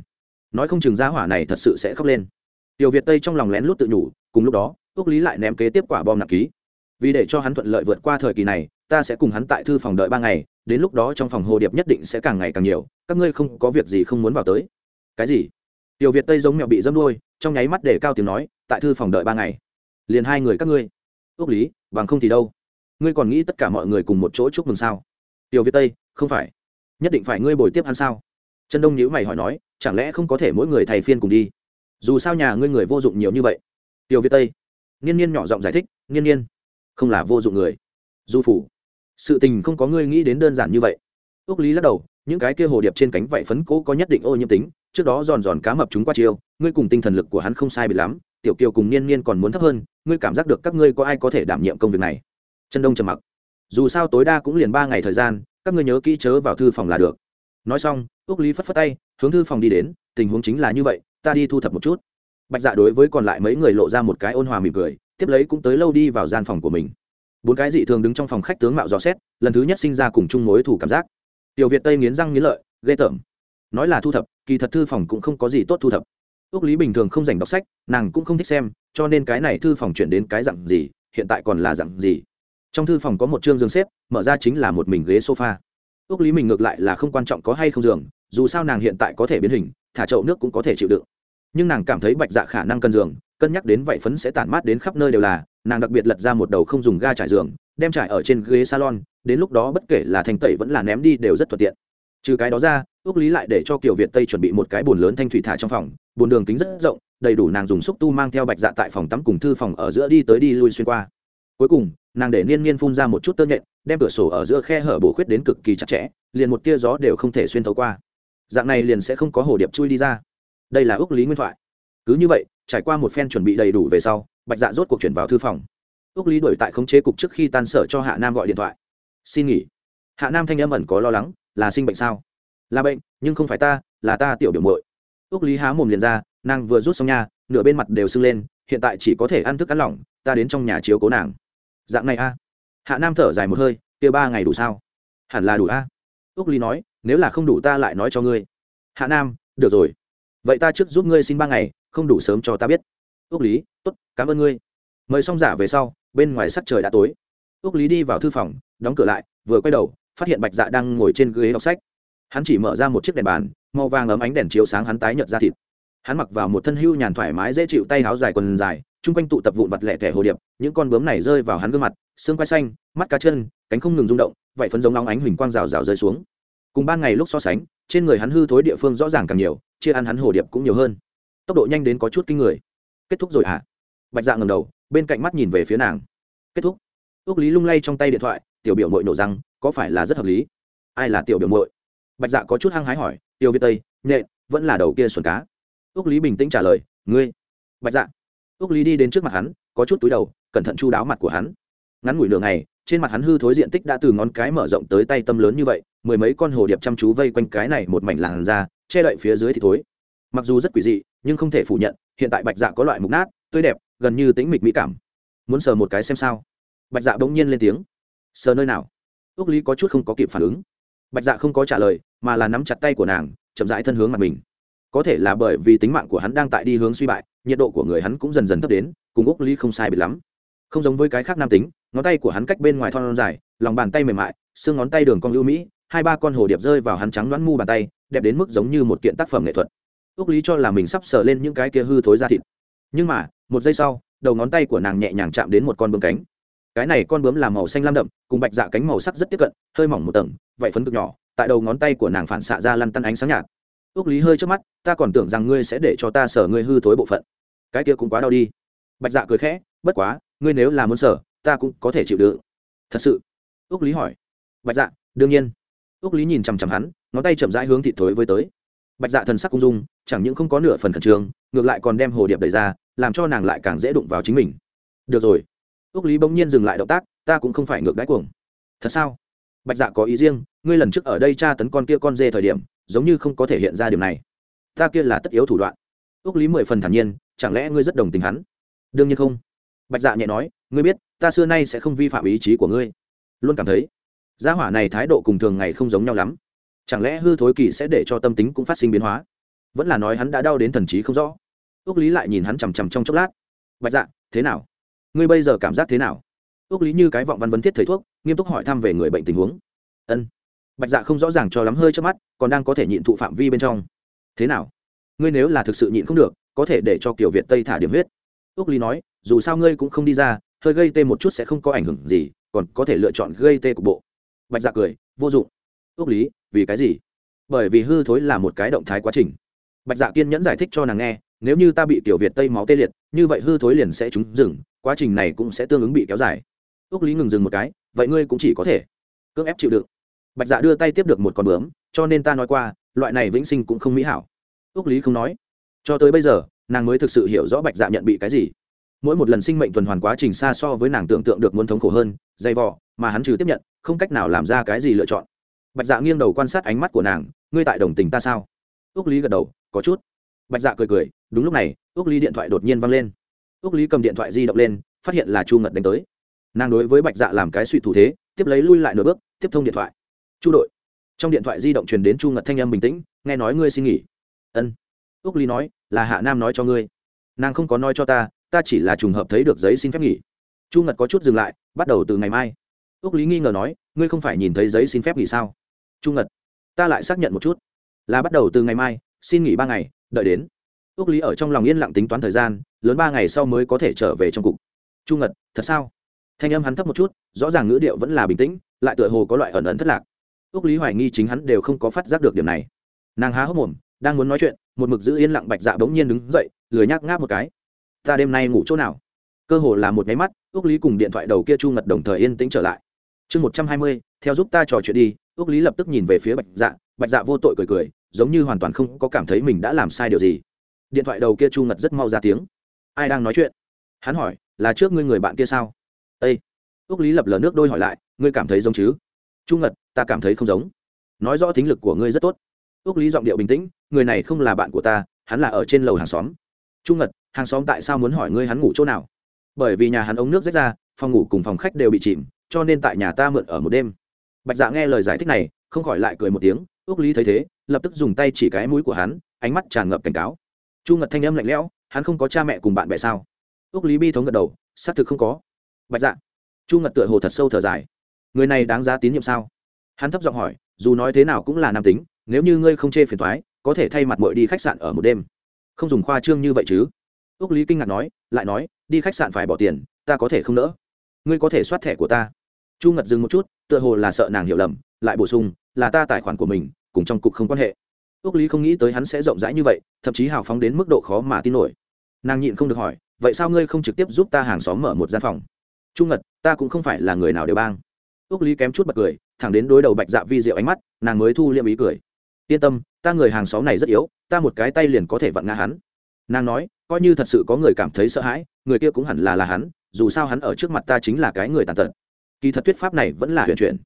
nói không chừng gia hỏa này thật sự sẽ khóc lên. Tiểu việt tây trong lòng lén lút tự nhủ, cùng lúc đó ước lý lại ném kế tiếp quả bom nặng ký. Vì để cho hắn thuận lợi vượt qua thời kỳ này, ta sẽ cùng hắn tại thư phòng đợi ba ngày, đến lúc đó trong phòng hồ điệp nhất định sẽ càng ngày càng nhiều, các ngươi không có việc gì không muốn vào tới. Cái gì? Tiểu việt tây giống mẹo bị dâm đuôi, trong nháy mắt để cao tiếng nói, tại thư phòng đợi ba ngày, liền hai người các ngươi. Ước lý, bằng không thì đâu? Ngươi còn nghĩ tất cả mọi người cùng một chỗ chúc mừng sao? Tiểu việt tây, không phải. Nhất định phải ngươi bồi tiếp hắn sao? Trần đông nhữ mày hỏi nói, chẳng lẽ không có thể mỗi người thầy phiên cùng đi? Dù sao nhà ngươi người vô dụng nhiều như vậy. Tiểu việt tây. Niên niên nhỏ giọng giải thích, niên niên, không là vô dụng người. Du phủ, sự tình không có ngươi nghĩ đến đơn giản như vậy. Ước lý lắc đầu, những cái kia hồ điệp trên cánh vảy phấn cố có nhất định ô nhiễm tính trước đó giòn giòn cá mập chúng qua chiêu, ngươi cùng tinh thần lực của hắn không sai bị lắm, tiểu kiều cùng niên niên còn muốn thấp hơn, ngươi cảm giác được các ngươi có ai có thể đảm nhiệm công việc này? Chân đông trầm mặc. Dù sao tối đa cũng liền ba ngày thời gian, các ngươi nhớ kỹ chớ vào thư phòng là được. Nói xong ước lý phất phất tay, hướng thư phòng đi đến, tình huống chính là như vậy, ta đi thu thập một chút. Bạch dạ đối với còn lại mấy người lộ ra một cái ôn hòa mỉm cười, tiếp lấy cũng tới lâu đi vào gian phòng của mình. Bốn cái dị thường đứng trong phòng khách tướng mạo dò xét, lần thứ nhất sinh ra cùng chung mối thủ cảm giác. Tiểu việt tây nghiến răng nghiến lợi, ghê tởm. Nói là thu thập kỳ thật thư phòng cũng không có gì tốt thu thập. Ước lý bình thường không dành đọc sách, nàng cũng không thích xem, cho nên cái này thư phòng chuyển đến cái dặn gì, hiện tại còn là dặn gì? Trong thư phòng có một chương giường xếp, mở ra chính là một mình ghế sofa. Ước lý mình ngược lại là không quan trọng có hay không giường, dù sao nàng hiện tại có thể biến hình, thả chậu nước cũng có thể chịu đựng. Nhưng nàng cảm thấy bạch dạ khả năng cân giường, cân nhắc đến vậy phấn sẽ tản mát đến khắp nơi đều là, nàng đặc biệt lật ra một đầu không dùng ga trải giường, đem trải ở trên ghế salon, đến lúc đó bất kể là thành tẩy vẫn là ném đi đều rất thuận tiện trừ cái đó ra ước lý lại để cho kiều việt tây chuẩn bị một cái bồn lớn thanh thủy thả trong phòng. Bồn đường kính rất rộng, đầy đủ nàng dùng xúc tu mang theo bạch dạ tại phòng tắm cùng thư phòng ở giữa đi tới đi lui xuyên qua. Cuối cùng, nàng để niên niên phun ra một chút tơ nhện, đem cửa sổ ở giữa khe hở bổ khuyết đến cực kỳ chặt chẽ, liền một tia gió đều không thể xuyên thấu qua. Dạng này liền sẽ không có hồ điệp chui đi ra. Đây là ước lý nguyên thoại. Cứ như vậy, trải qua một phen chuẩn bị đầy đủ về sau, bạch dạ rốt cuộc chuyển vào thư phòng. Ước lý đổi tại khống chế cục trước khi tan sở cho hạ nam gọi điện thoại. Xin nghỉ. Hạ nam thanh âm ẩn có lo lắng là sinh bệnh sao? Là bệnh, nhưng không phải ta, là ta tiểu biểu mội ước lý há mồm liền ra, nàng vừa rút xong nha, nửa bên mặt đều sưng lên, hiện tại chỉ có thể ăn thức ăn lỏng, ta đến trong nhà chiếu cố nàng. Dạng này a. Hạ nam thở dài một hơi, kia ba ngày đủ sao? Hẳn là đủ a. Ước lý nói, nếu là không đủ ta lại nói cho ngươi. Hạ nam, được rồi. Vậy ta trước giúp ngươi xin ba ngày, không đủ sớm cho ta biết. Ước lý t ố t cảm ơn ngươi. Mời xong giả về sau, bên ngoài sắc trời đã tối. Ước lý đi vào thư phòng, đóng cửa lại, vừa quay đầu phát hiện bạch dạ đang ngồi trên ghế đọc sách. Hắn chỉ mở ra một chiếc đèn bàn, màu vàng ấm ánh đèn chiếu sáng hắn tái nhợt ra thịt. Hắn mặc vào một thân hưu nhàn thoải mái dễ chịu tay áo dài quần dài, chung quanh tụ tập vụn vặt lẻ tẻ hồ điệp, những con bướm này rơi vào hắn gương mặt, xương quai xanh, mắt cá chân, cánh không ngừng rung động vậy phấn giống nóng ánh huỳnh quang rào rào rơi xuống. Cùng ban ngày lúc so sánh, trên người hắn hư thối địa phương rõ ràng càng nhiều, chia ăn hắn hồ điệp cũng nhiều hơn. Tốc độ nhanh đến có chút kinh người. Kết thúc rồi hả? Bạch dạ ngầm đầu, bên cạnh mắt nhìn về phía nàng. Kết thúc. Ước lý lung lay trong tay điện thoại, tiểu biểu mội nổ răng có phải là rất hợp lý? Ai là tiểu biểu mội bạch dạ có chút hăng hái hỏi, tiêu việt tây, nhện, vẫn là đầu kia xuẩn cá? Ước lý bình tĩnh trả lời, ngươi. Bạch dạ. Ước lý đi đến trước mặt hắn, có chút túi đầu, cẩn thận chu đáo mặt của hắn. Ngắn ngủi lửa này trên mặt hắn hư thối diện tích đã từ ngón cái mở rộng tới tay tâm lớn như vậy, mười mấy con hồ điệp chăm chú vây quanh cái này một mảnh làn da che đậy phía dưới thì thối. Mặc dù rất quỷ dị, nhưng không thể phủ nhận, hiện tại bạch dạ có loại mục nát, tươi đẹp, gần như tính mịch mỹ cảm. Muốn sờ một cái xem sao? Bạch dạ bỗng nhiên lên tiếng, sờ nơi nào? Ước lý có chút không có kịp phản ứng. Bạch dạ không có trả lời, mà là nắm chặt tay của nàng, chậm rãi thân hướng mặt mình. Có thể là bởi vì tính mạng của hắn đang tại đi hướng suy bại, nhiệt độ của người hắn cũng dần dần thấp đến, cùng úc lý không sai biệt lắm. Không giống với cái khác nam tính, ngón tay của hắn cách bên ngoài thon dài, lòng bàn tay mềm mại, xương ngón tay đường cong ưu mỹ, hai ba con hồ điệp rơi vào hắn trắng đoán mu bàn tay, đẹp đến mức giống như một kiện tác phẩm nghệ thuật. Ước lý cho là mình sắp sờ lên những cái kia hư thối ra thịt. Nhưng mà, một giây sau, đầu ngón tay của nàng nhẹ nhàng chạm đến một con bướm cánh cái này con bướm là màu xanh lam đậm, cùng bạch dạ cánh màu sắc rất tiếp cận, hơi mỏng một tầng vậy phấn cực nhỏ, tại đầu ngón tay của nàng phản xạ ra lăn tăn ánh sáng nhạt. Ước lý hơi trước mắt, ta còn tưởng rằng ngươi sẽ để cho ta sở ngươi hư thối bộ phận. Cái kia cũng quá đau đi. Bạch dạ cười khẽ, bất quá, ngươi nếu là muốn sở, ta cũng có thể chịu đựng. Thật sự? Ước lý hỏi. Bạch dạ đương nhiên. Ước lý nhìn chằm chằm hắn, ngón tay chậm rãi hướng thịt thối với tới. Bạch dạ thần sắc cung dung, chẳng những không có nửa phần khẩn trương, ngược lại còn đem hồ điệp đẩy ra, làm cho nàng lại càng dễ đụng vào chính mình. Được rồi ước lý bỗng nhiên dừng lại động tác, ta cũng không phải ngược đáy cuồng. Thật sao? Bạch dạ có ý riêng, ngươi lần trước ở đây tra tấn con kia con dê thời điểm, giống như không có thể hiện ra điểm này. Ta kia là tất yếu thủ đoạn. Ước lý mười phần thản nhiên, chẳng lẽ ngươi rất đồng tình hắn? Đương nhiên không. Bạch dạ nhẹ nói, ngươi biết, ta xưa nay sẽ không vi phạm ý chí của ngươi. Luôn cảm thấy, gia hỏa này thái độ cùng thường ngày không giống nhau lắm. Chẳng lẽ hư thối kỳ sẽ để cho tâm tính cũng phát sinh biến hóa? Vẫn là nói hắn đã đau đến thần trí không rõ. Ước lý lại nhìn hắn chằm chằm trong chốc lát. Bạch dạ thế nào? Ngươi bây giờ cảm giác thế nào? Ước lý như cái vọng văn vấn thiết thầy thuốc, nghiêm túc hỏi thăm về người bệnh tình huống. Ân. Bạch dạ không rõ ràng cho lắm hơi trước mắt, còn đang có thể nhịn thụ phạm vi bên trong. Thế nào? Ngươi nếu là thực sự nhịn không được, có thể để cho kiểu việt tây thả điểm huyết. Ước lý nói, dù sao ngươi cũng không đi ra, hơi gây tê một chút sẽ không có ảnh hưởng gì, còn có thể lựa chọn gây tê cục bộ. Bạch dạ cười, vô dụng. Ước lý, vì cái gì? Bởi vì hư thối là một cái động thái quá trình. Bạch dạ kiên nhẫn giải thích cho nàng nghe, nếu như ta bị tiểu việt tây máu tê liệt, như vậy hư thối liền sẽ trúng dừng quá trình này cũng sẽ tương ứng bị kéo dài. Ước lý ngừng dừng một cái, vậy ngươi cũng chỉ có thể cưỡng ép chịu đựng. Bạch dạ đưa tay tiếp được một con bướm, cho nên ta nói qua, loại này vĩnh sinh cũng không mỹ hảo. Ước lý không nói. Cho tới bây giờ, nàng mới thực sự hiểu rõ bạch dạ nhận bị cái gì. Mỗi một lần sinh mệnh tuần hoàn quá trình xa so với nàng tưởng tượng được muốn thống khổ hơn, dày vò, mà hắn trừ tiếp nhận, không cách nào làm ra cái gì lựa chọn. Bạch dạ nghiêng đầu quan sát ánh mắt của nàng, ngươi tại đồng tình ta sao? Ước lý gật đầu, có chút. Bạch dạ cười cười, đúng lúc này ước lý điện thoại đột nhiên văng lên ước lý cầm điện thoại di động lên, phát hiện là chu ngật đánh tới. Nàng đối với bạch dạ làm cái suy thủ thế, tiếp lấy lui lại nửa bước, tiếp thông điện thoại. Chu đội. Trong điện thoại di động truyền đến chu ngật thanh âm bình tĩnh, nghe nói ngươi xin nghỉ. Ân. Ước lý nói, là hạ nam nói cho ngươi. Nàng không có nói cho ta ta chỉ là trùng hợp thấy được giấy xin phép nghỉ. Chu ngật có chút dừng lại, bắt đầu từ ngày mai. Ước lý nghi ngờ nói, ngươi không phải nhìn thấy giấy xin phép nghỉ sao? Chu ngật, ta lại xác nhận một chút. Là bắt đầu từ ngày mai, xin nghỉ ba ngày, đợi đến. Ước lý ở trong lòng yên lặng tính toán thời gian lớn ba ngày sau mới có thể trở về trong cục. Chu ngật, thật sao? Thanh âm hắn thấp một chút, rõ ràng ngữ điệu vẫn là bình tĩnh, lại tựa hồ có loại ẩn ẩn thất lạc. Ước lý hoài nghi chính hắn đều không có phát giác được điểm này. Nàng há hốc mồm, đang muốn nói chuyện, một mực giữ yên lặng bạch dạ bỗng nhiên đứng dậy, lười nhác ngáp một cái. Ta đêm nay ngủ chỗ nào? Cơ hồ là một máy mắt ước lý cùng điện thoại đầu kia chu ngật đồng thời yên tĩnh trở lại. Chương một trăm hai mươi, theo giúp ta trò chuyện đi ước lý lập tức nhìn về phía bạch dạ bạch dạ vô tội cười cười, giống như hoàn toàn không có cảm thấy mình đã làm sai điều gì. Điện thoại đầu kia chu ngật rất mau ra tiếng ai đang nói chuyện? Hắn hỏi, là trước ngươi người bạn kia sao? Â ước lý lập lờ nước đôi hỏi lại, ngươi cảm thấy giống chứ? Chu ngật ta cảm thấy không giống. Nói rõ thính lực của ngươi rất tốt. Ước lý giọng điệu bình tĩnh, người này không là bạn của ta, hắn là ở trên lầu hàng xóm. Chu ngật hàng xóm tại sao muốn hỏi ngươi hắn ngủ chỗ nào? Bởi vì nhà hắn ống nước rách ra, phòng ngủ cùng phòng khách đều bị chìm, cho nên tại nhà ta mượn ở một đêm. Bạch dạ nghe lời giải thích này, không khỏi lại cười một tiếng ước lý thấy thế, lập tức dùng tay chỉ cái mũi của hắn, ánh mắt tràn ngập cảnh cáo. Chu ngật thanh âm lạnh lẽo hắn không có cha mẹ cùng bạn bè sao? Ước lý bi thống gật đầu, xác thực không có. Bạch dạ chu ngật tựa hồ thật sâu thở dài. Người này đáng giá tín nhiệm sao? Hắn thấp giọng hỏi, dù nói thế nào cũng là nam tính, nếu như ngươi không chê phiền thoái có thể thay mặt mội đi khách sạn ở một đêm. Không dùng khoa trương như vậy chứ? Ước lý kinh ngạc nói, lại nói, đi khách sạn phải bỏ tiền, ta có thể không nỡ. Ngươi có thể soát thẻ của ta. Chu ngật dừng một chút, tựa hồ là sợ nàng hiểu lầm, lại bổ sung, là ta tài khoản của mình, cùng trong cục không quan hệ. Ước lý không nghĩ tới hắn sẽ rộng rãi như vậy, thậm chí hào phóng đến mức độ khó mà tin nổi nàng nhịn không được hỏi, vậy sao ngươi không trực tiếp giúp ta hàng xóm mở một gian phòng? Trung ngật, ta cũng không phải là người nào đều bang. Ước lý kém chút bật cười, thẳng đến đối đầu bạch dạ vi diệu ánh mắt, nàng mới thu liêm ý cười. Yên tâm, ta người hàng xóm này rất yếu, ta một cái tay liền có thể vặn ngã hắn. Nàng nói, coi như thật sự có người cảm thấy sợ hãi, người kia cũng hẳn là là hắn, dù sao hắn ở trước mặt ta chính là cái người tàn tật. Kỳ thật thuyết pháp này vẫn là huyền chuyển.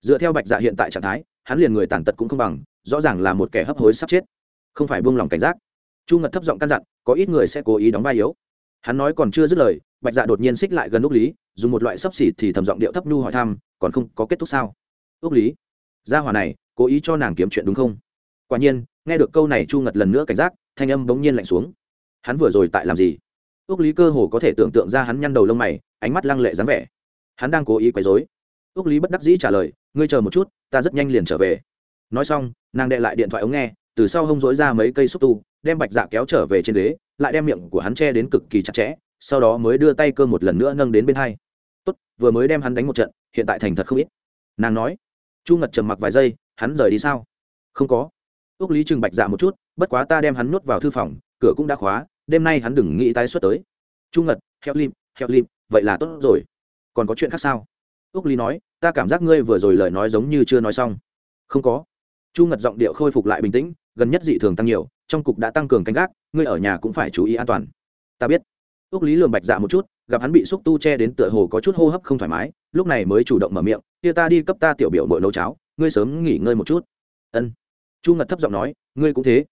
Dựa theo bạch dạ hiện tại trạng thái, hắn liền người tàn tật cũng không bằng, rõ ràng là một kẻ hấp hối sắp chết. Không phải buông lòng cảnh giác chu ngật thấp giọng căn dặn, có ít người sẽ cố ý đóng vai yếu. Hắn nói còn chưa dứt lời, bạch dạ đột nhiên xích lại gần úc lý, dùng một loại sấp xỉ thì thầm giọng điệu thấp nhu hỏi thăm, còn không có kết thúc sao? Úc lý, gia hòa này, cố ý cho nàng kiếm chuyện đúng không? Quả nhiên, nghe được câu này chu ngật lần nữa cảnh giác, thanh âm bỗng nhiên lạnh xuống. Hắn vừa rồi tại làm gì? Ước lý cơ hồ có thể tưởng tượng ra hắn nhăn đầu lông mày, ánh mắt lăng lệ dáng vẻ. Hắn đang cố ý quấy dối ước lý bất đắc dĩ trả lời, ngươi chờ một chút, ta rất nhanh liền trở về. Nói xong, nàng đệ lại điện thoại ống nghe, từ sau hông dối ra mấy cây xúc tu đem bạch dạ kéo trở về trên đế, lại đem miệng của hắn che đến cực kỳ chặt chẽ, sau đó mới đưa tay cơ một lần nữa nâng đến bên hai. Tốt, vừa mới đem hắn đánh một trận, hiện tại thành thật không ít. Nàng nói. Chu ngật trầm mặc vài giây, hắn rời đi sao? Không có. Ước lý trừng bạch dạ một chút, bất quá ta đem hắn nuốt vào thư phòng, cửa cũng đã khóa, đêm nay hắn đừng nghĩ tái xuất tới. Chu ngật heo lim heo lim vậy là tốt rồi. Còn có chuyện khác sao? Ước lý nói, ta cảm giác ngươi vừa rồi lời nói giống như chưa nói xong. Không có. Chu ngật giọng điệu khôi phục lại bình tĩnh, gần nhất dị thường tăng nhiều trong cục đã tăng cường canh gác, ngươi ở nhà cũng phải chú ý an toàn. Ta biết. Ước lý lường bạch dạ một chút, gặp hắn bị xúc tu che đến tựa hồ có chút hô hấp không thoải mái, lúc này mới chủ động mở miệng, kia ta đi cấp ta tiểu biểu mội nấu cháo, ngươi sớm nghỉ ngơi một chút. Ân. Chu ngật thấp giọng nói, ngươi cũng thế.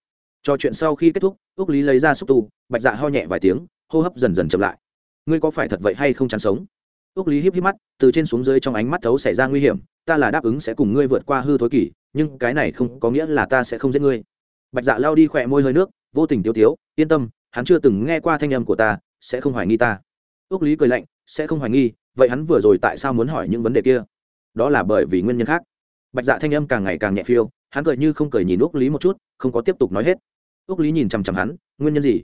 Trò chuyện sau khi kết thúc ước lý lấy ra xúc tu, bạch dạ ho nhẹ vài tiếng, hô hấp dần dần chậm lại. Ngươi có phải thật vậy hay không chán sống? Ước lý híp híp mắt, từ trên xuống dưới trong ánh mắt thấu xảy ra nguy hiểm, ta là đáp ứng sẽ cùng ngươi vượt qua hư thối kỷ, nhưng cái này không có nghĩa là ta sẽ không giết ngươi bạch dạ lao đi khỏe môi hơi nước, vô tình tiêu tiếu, yên tâm, hắn chưa từng nghe qua thanh âm của ta, sẽ không hoài nghi ta. Ước lý cười lạnh, sẽ không hoài nghi, vậy hắn vừa rồi tại sao muốn hỏi những vấn đề kia? Đó là bởi vì nguyên nhân khác. Bạch dạ thanh âm càng ngày càng nhẹ phiêu, hắn cười như không cười nhìn ước lý một chút, không có tiếp tục nói hết. Ước lý nhìn chằm chằm hắn, nguyên nhân gì?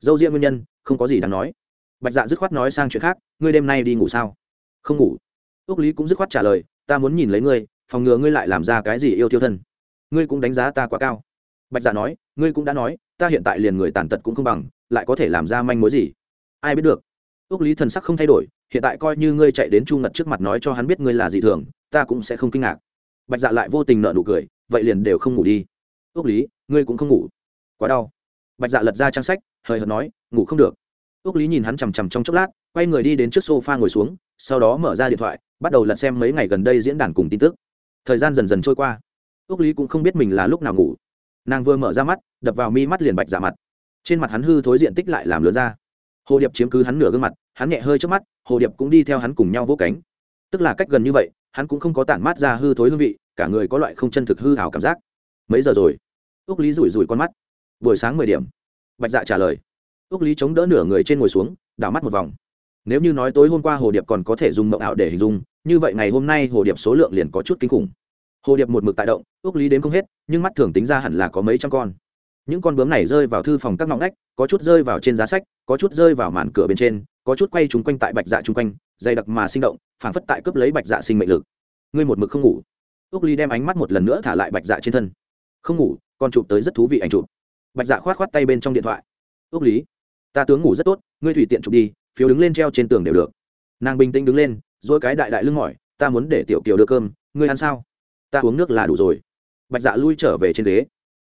Dâu riêng nguyên nhân, không có gì đáng nói. Bạch dạ dứt khoát nói sang chuyện khác, ngươi đêm nay đi ngủ sao? Không ngủ. Ước lý cũng dứt khoát trả lời, ta muốn nhìn lấy ngươi, phòng ngừa ngươi lại làm ra cái gì yêu tiêu thân. Ngươi cũng đánh giá ta quá cao bạch dạ nói, ngươi cũng đã nói, ta hiện tại liền người tàn tật cũng không bằng, lại có thể làm ra manh mối gì? Ai biết được? Ước lý thần sắc không thay đổi, hiện tại coi như ngươi chạy đến chu ngật trước mặt nói cho hắn biết ngươi là gì thường, ta cũng sẽ không kinh ngạc. Bạch dạ lại vô tình nợ nụ cười, vậy liền đều không ngủ đi. Ước lý, ngươi cũng không ngủ? Quá đau. Bạch dạ lật ra trang sách, hời hợt nói, ngủ không được. Ước lý nhìn hắn chằm chằm trong chốc lát, quay người đi đến trước sofa ngồi xuống, sau đó mở ra điện thoại, bắt đầu lật xem mấy ngày gần đây diễn đàn cùng tin tức. Thời gian dần dần trôi qua. Ước lý cũng không biết mình là lúc nào ngủ nàng vừa mở ra mắt, đập vào mi mắt liền bạch giả mặt. Trên mặt hắn hư thối diện tích lại làm lớn ra. Hồ điệp chiếm cứ hắn nửa gương mặt, hắn nhẹ hơi trước mắt, hồ điệp cũng đi theo hắn cùng nhau vỗ cánh. Tức là cách gần như vậy, hắn cũng không có tản mát ra hư thối hương vị, cả người có loại không chân thực hư hảo cảm giác. Mấy giờ rồi? Ước lý rủi rủi con mắt. Buổi sáng mười điểm. Bạch dạ trả lời. Ước lý chống đỡ nửa người trên ngồi xuống, đảo mắt một vòng. Nếu như nói tối hôm qua hồ điệp còn có thể dùng mộng ảo để hình dung, như vậy ngày hôm nay hồ điệp số lượng liền có chút kinh khủng hồ điệp một mực tại động, ước lý đến không hết, nhưng mắt thường tính ra hẳn là có mấy trăm con. Những con bướm này rơi vào thư phòng các ngọn ngách, có chút rơi vào trên giá sách, có chút rơi vào màn cửa bên trên, có chút quay chúng quanh tại bạch dạ chung quanh, dày đặc mà sinh động, phảng phất tại cướp lấy bạch dạ sinh mệnh lực. Ngươi một mực không ngủ. Ước ly đem ánh mắt một lần nữa thả lại bạch dạ trên thân. Không ngủ còn chụp tới rất thú vị ảnh chụp. Bạch dạ khoát khoát tay bên trong điện thoại. Ước lý, ta tướng ngủ rất tốt, ngươi tùy tiện chụp đi, phiếu đứng lên treo trên tường đều được. Nàng bình tĩnh đứng lên, dỗi cái đại đại lưng mỏi, ta muốn để tiểu kiều đưa cơm, ngươi ăn sao? Ta uống nước là đủ rồi. Bạch dạ lui trở về trên ghế.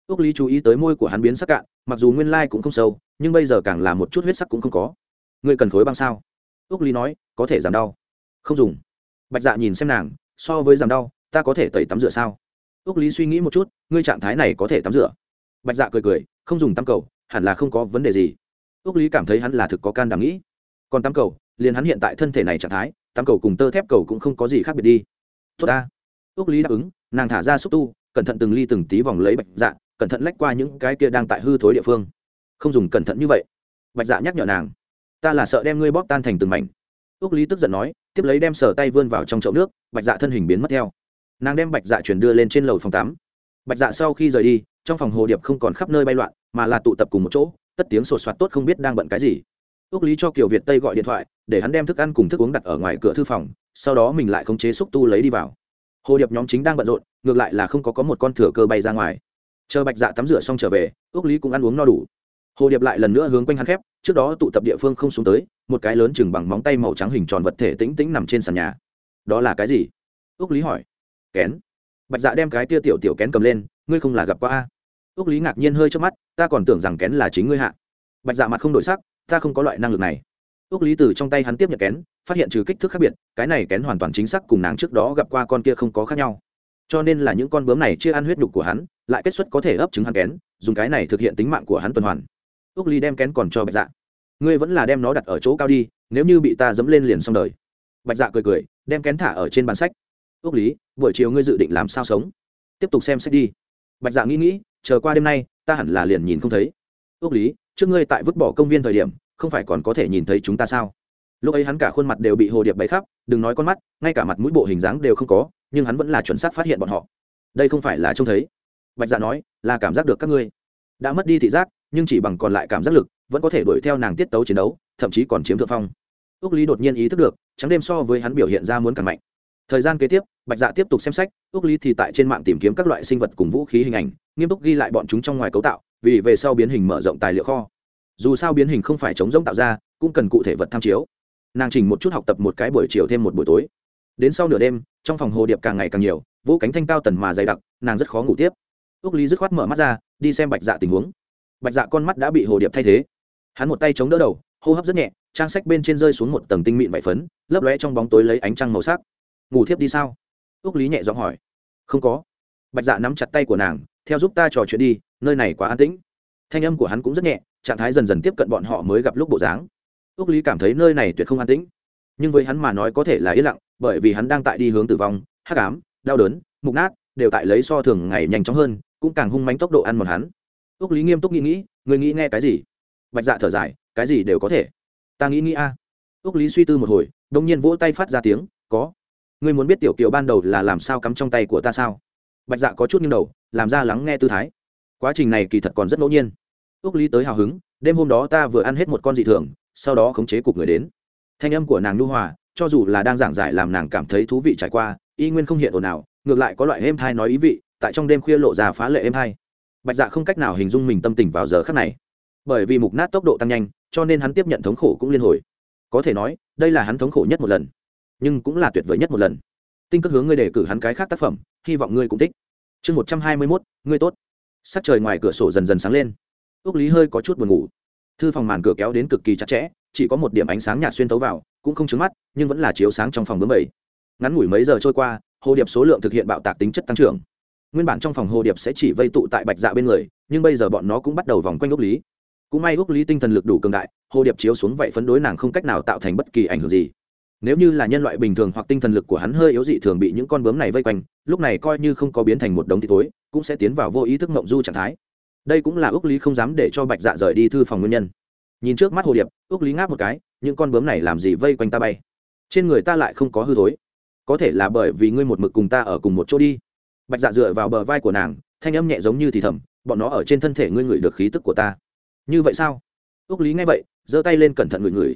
Ước lý chú ý tới môi của hắn biến sắc cạn, mặc dù nguyên lai cũng không sâu, nhưng bây giờ càng là một chút huyết sắc cũng không có. Ngươi cần khối băng sao? Ước lý nói, có thể giảm đau. Không dùng. Bạch dạ nhìn xem nàng, so với giảm đau, ta có thể tẩy tắm rửa sao? Ước lý suy nghĩ một chút, ngươi trạng thái này có thể tắm rửa. Bạch dạ cười cười, không dùng tắm cầu, hẳn là không có vấn đề gì. Ước lý cảm thấy hắn là thực có can đảm nghĩ. Còn tắm cầu, liền hắn hiện tại thân thể này trạng thái, tắm cầu cùng tơ thép cầu cũng không có gì khác biệt đi. Tốt ta ước lý đáp ứng, nàng thả ra xúc tu, cẩn thận từng ly từng tí vòng lấy bạch dạ cẩn thận lách qua những cái kia đang tại hư thối địa phương. Không dùng cẩn thận như vậy. Bạch dạ nhắc nhở nàng, ta là sợ đem ngươi bóp tan thành từng mảnh. Ước lý tức giận nói, tiếp lấy đem sở tay vươn vào trong chậu nước, bạch dạ thân hình biến mất theo. Nàng đem bạch dạ chuyển đưa lên trên lầu phòng tắm. Bạch dạ sau khi rời đi, trong phòng hồ điệp không còn khắp nơi bay loạn, mà là tụ tập cùng một chỗ, tất tiếng sột soạt tốt không biết đang bận cái gì. Ước lý cho kiều việt tây gọi điện thoại, để hắn đem thức ăn cùng thức uống đặt ở ngoài cửa thư phòng, sau đó mình lại khống chế xúc tu lấy đi vào hồ điệp nhóm chính đang bận rộn, ngược lại là không có có một con thừa cơ bay ra ngoài. Chờ bạch dạ tắm rửa xong trở về, ước lý cũng ăn uống no đủ. Hồ điệp lại lần nữa hướng quanh hắn khép, trước đó tụ tập địa phương không xuống tới, một cái lớn chừng bằng móng tay màu trắng hình tròn vật thể tĩnh tĩnh nằm trên sàn nhà. Đó là cái gì? Ước lý hỏi. Kén. Bạch dạ đem cái tia tiểu tiểu kén cầm lên, ngươi không là gặp qua a? Ước lý ngạc nhiên hơi trước mắt, ta còn tưởng rằng kén là chính ngươi hạ. Bạch dạ mặt không đổi sắc, ta không có loại năng lực này ước lý từ trong tay hắn tiếp nhận kén, phát hiện trừ kích thước khác biệt, cái này kén hoàn toàn chính xác cùng nàng trước đó gặp qua con kia không có khác nhau. Cho nên là những con bướm này chia ăn huyết nhục của hắn, lại kết xuất có thể ấp trứng hắn kén, dùng cái này thực hiện tính mạng của hắn tuần hoàn. Ước Lý đem kén còn cho bạch dạ. Ngươi vẫn là đem nó đặt ở chỗ cao đi, nếu như bị ta dẫm lên liền xong đời. Bạch dạ cười cười, đem kén thả ở trên bàn sách. Ước lý, buổi chiều ngươi dự định làm sao sống? Tiếp tục xem sách đi. Bạch dạ nghĩ nghĩ, chờ qua đêm nay, ta hẳn là liền nhìn không thấy. Ước lý, trước ngươi tại vứt bỏ công viên thời điểm không phải còn có thể nhìn thấy chúng ta sao? Lúc ấy hắn cả khuôn mặt đều bị hồ điệp bấy khắp, đừng nói con mắt, ngay cả mặt mũi bộ hình dáng đều không có, nhưng hắn vẫn là chuẩn xác phát hiện bọn họ. Đây không phải là trông thấy. Bạch dạ nói, là cảm giác được các ngươi. Đã mất đi thị giác, nhưng chỉ bằng còn lại cảm giác lực, vẫn có thể đuổi theo nàng tiết tấu chiến đấu, thậm chí còn chiếm thượng phong. Ước lý đột nhiên ý thức được, trắng đêm so với hắn biểu hiện ra muốn càng mạnh. Thời gian kế tiếp, bạch dạ tiếp tục xem sách ước lý thì tại trên mạng tìm kiếm các loại sinh vật cùng vũ khí hình ảnh, nghiêm túc ghi lại bọn chúng trong ngoài cấu tạo, vì về sau biến hình mở rộng tài liệu kho dù sao biến hình không phải chống rỗng tạo ra, cũng cần cụ thể vật tham chiếu. Nàng chỉnh một chút học tập một cái buổi chiều thêm một buổi tối. Đến sau nửa đêm, trong phòng hồ điệp càng ngày càng nhiều, vũ cánh thanh cao tần mà dày đặc, nàng rất khó ngủ tiếp. Ước lý dứt khoát mở mắt ra, đi xem bạch dạ tình huống. Bạch dạ con mắt đã bị hồ điệp thay thế. Hắn một tay chống đỡ đầu, hô hấp rất nhẹ, trang sách bên trên rơi xuống một tầng tinh mịn vải phấn, lấp lóe trong bóng tối lấy ánh trăng màu sắc. Ngủ thiếp đi sao? Ước lý nhẹ giọng hỏi. Không có. Bạch dạ nắm chặt tay của nàng, theo giúp ta trò chuyện đi, nơi này quá an tĩnh thanh âm của hắn cũng rất nhẹ, trạng thái dần dần tiếp cận bọn họ mới gặp lúc bộ dáng. Ước lý cảm thấy nơi này tuyệt không an tĩnh. Nhưng với hắn mà nói có thể là yên lặng, bởi vì hắn đang tại đi hướng tử vong, hắc ám, đau đớn, mục nát, đều tại lấy so thường ngày nhanh chóng hơn, cũng càng hung mánh tốc độ ăn một hắn. Ước lý nghiêm túc nghĩ nghĩ người nghĩ nghe cái gì? Bạch dạ thở dài, cái gì đều có thể. Ta nghĩ nghĩ a. À. ước lý suy tư một hồi đông nhiên vỗ tay phát ra tiếng, có. Ngươi muốn biết tiểu kiều ban đầu là làm sao cắm trong tay của ta sao? Bạch dạ có chút nghiêng đầu, làm ra lắng nghe tư thái quá trình này kỳ thật còn rất ngẫu nhiên. Ước lý tới hào hứng, đêm hôm đó ta vừa ăn hết một con dị thường, sau đó khống chế cục người đến. Thanh âm của nàng nhu hòa, cho dù là đang giảng giải làm nàng cảm thấy thú vị trải qua, y nguyên không hiện ồn nào ngược lại có loại êm thai nói ý vị, tại trong đêm khuya lộ ra phá lệ êm thai. Bạch dạ không cách nào hình dung mình tâm tình vào giờ khắc này. Bởi vì mục nát tốc độ tăng nhanh, cho nên hắn tiếp nhận thống khổ cũng liên hồi. Có thể nói, đây là hắn thống khổ nhất một lần, nhưng cũng là tuyệt vời nhất một lần. Tinh cất hướng ngươi đề cử hắn cái khác tác phẩm, hy vọng ngươi cũng thích. Chương một trăm hai mươi mốt, ngươi tốt sắc trời ngoài cửa sổ dần dần sáng lên. Ước lý hơi có chút buồn ngủ. Thư phòng màn cửa kéo đến cực kỳ chặt chẽ, chỉ có một điểm ánh sáng nhạt xuyên tấu vào, cũng không trứng mắt, nhưng vẫn là chiếu sáng trong phòng bướm bảy. Ngắn ngủi mấy giờ trôi qua, hồ điệp số lượng thực hiện bạo tạc tính chất tăng trưởng. Nguyên bản trong phòng hồ điệp sẽ chỉ vây tụ tại bạch dạ bên người, nhưng bây giờ bọn nó cũng bắt đầu vòng quanh úc lý. Cũng may úc lý tinh thần lực đủ cường đại, hồ điệp chiếu xuống vậy phấn đối nàng không cách nào tạo thành bất kỳ ảnh hưởng gì nếu như là nhân loại bình thường hoặc tinh thần lực của hắn hơi yếu dị thường bị những con bướm này vây quanh, lúc này coi như không có biến thành một đống thịt tối cũng sẽ tiến vào vô ý thức mộng du trạng thái. Đây cũng là ước lý không dám để cho bạch dạ rời đi thư phòng nguyên nhân. Nhìn trước mắt hồ điệp, ước lý ngáp một cái, những con bướm này làm gì vây quanh ta bay? Trên người ta lại không có hư thối. Có thể là bởi vì ngươi một mực cùng ta ở cùng một chỗ đi. Bạch dạ dựa vào bờ vai của nàng, thanh âm nhẹ giống như thì thầm, bọn nó ở trên thân thể ngươi ngửi được khí tức của ta. Như vậy sao? Ước lý nghe vậy, giơ tay lên cẩn thận ngửi ngửi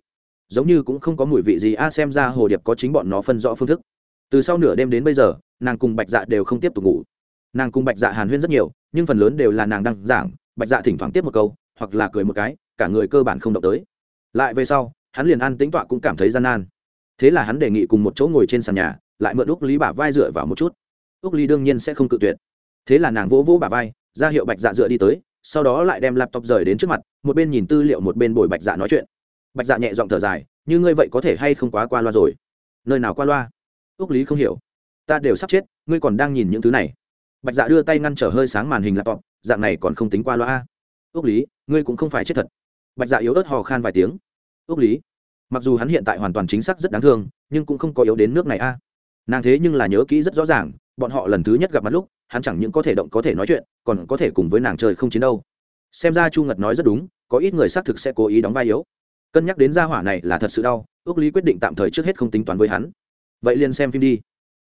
giống như cũng không có mùi vị gì, a, xem ra hồ điệp có chính bọn nó phân rõ phương thức. Từ sau nửa đêm đến bây giờ, nàng cùng bạch dạ đều không tiếp tục ngủ. Nàng cùng bạch dạ hàn huyên rất nhiều, nhưng phần lớn đều là nàng đang giảng, bạch dạ thỉnh thoảng tiếp một câu, hoặc là cười một cái, cả người cơ bản không động tới. Lại về sau, hắn liền ăn tính tọa cũng cảm thấy gian nan. Thế là hắn đề nghị cùng một chỗ ngồi trên sàn nhà, lại mượn úc lý bả vai dựa vào một chút. Úc lý đương nhiên sẽ không cự tuyệt. Thế là nàng vỗ vỗ bả vai, ra hiệu bạch dạ dựa đi tới, sau đó lại đem laptop rời đến trước mặt, một bên nhìn tư liệu một bên bồi bạch dạ nói chuyện bạch dạ nhẹ giọng thở dài, như ngươi vậy có thể hay không quá qua loa rồi? Nơi nào qua loa? Ước lý không hiểu. Ta đều sắp chết, ngươi còn đang nhìn những thứ này. Bạch dạ đưa tay ngăn trở hơi sáng màn hình laptop, dạng này còn không tính qua loa a? Ước lý, ngươi cũng không phải chết thật. Bạch dạ yếu ớt hò khan vài tiếng. Ước lý, mặc dù hắn hiện tại hoàn toàn chính xác rất đáng thương, nhưng cũng không có yếu đến nước này a. Nàng thế nhưng là nhớ kỹ rất rõ ràng, bọn họ lần thứ nhất gặp mặt lúc, hắn chẳng những có thể động có thể nói chuyện, còn có thể cùng với nàng chơi không chiến đâu. Xem ra chu ngật nói rất đúng, có ít người xác thực sẽ cố ý đóng vai yếu cân nhắc đến gia hỏa này là thật sự đau ước lý quyết định tạm thời trước hết không tính toán với hắn. Vậy liền xem phim đi.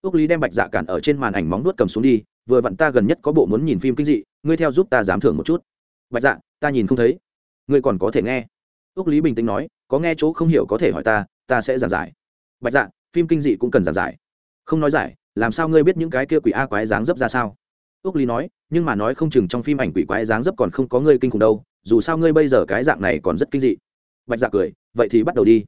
Ước lý đem bạch dạ cản ở trên màn ảnh móng nuốt cầm xuống đi, vừa vặn ta gần nhất có bộ muốn nhìn phim kinh dị, ngươi theo giúp ta dám thưởng một chút. Bạch dạ ta nhìn không thấy. Ngươi còn có thể nghe. Ước lý bình tĩnh nói, có nghe chỗ không hiểu có thể hỏi ta ta sẽ giảng giải. Bạch dạ phim kinh dị cũng cần giảng giải. Không nói giải, làm sao ngươi biết những cái kia quỷ a quái dáng dấp ra sao? Ước lý nói, nhưng mà nói không chừng trong phim ảnh quỷ quái dáng dấp còn không có ngươi kinh khủng đâu, dù sao ngươi bây giờ cái dạng này còn rất kinh dị bạch dạ cười, vậy thì bắt đầu đi.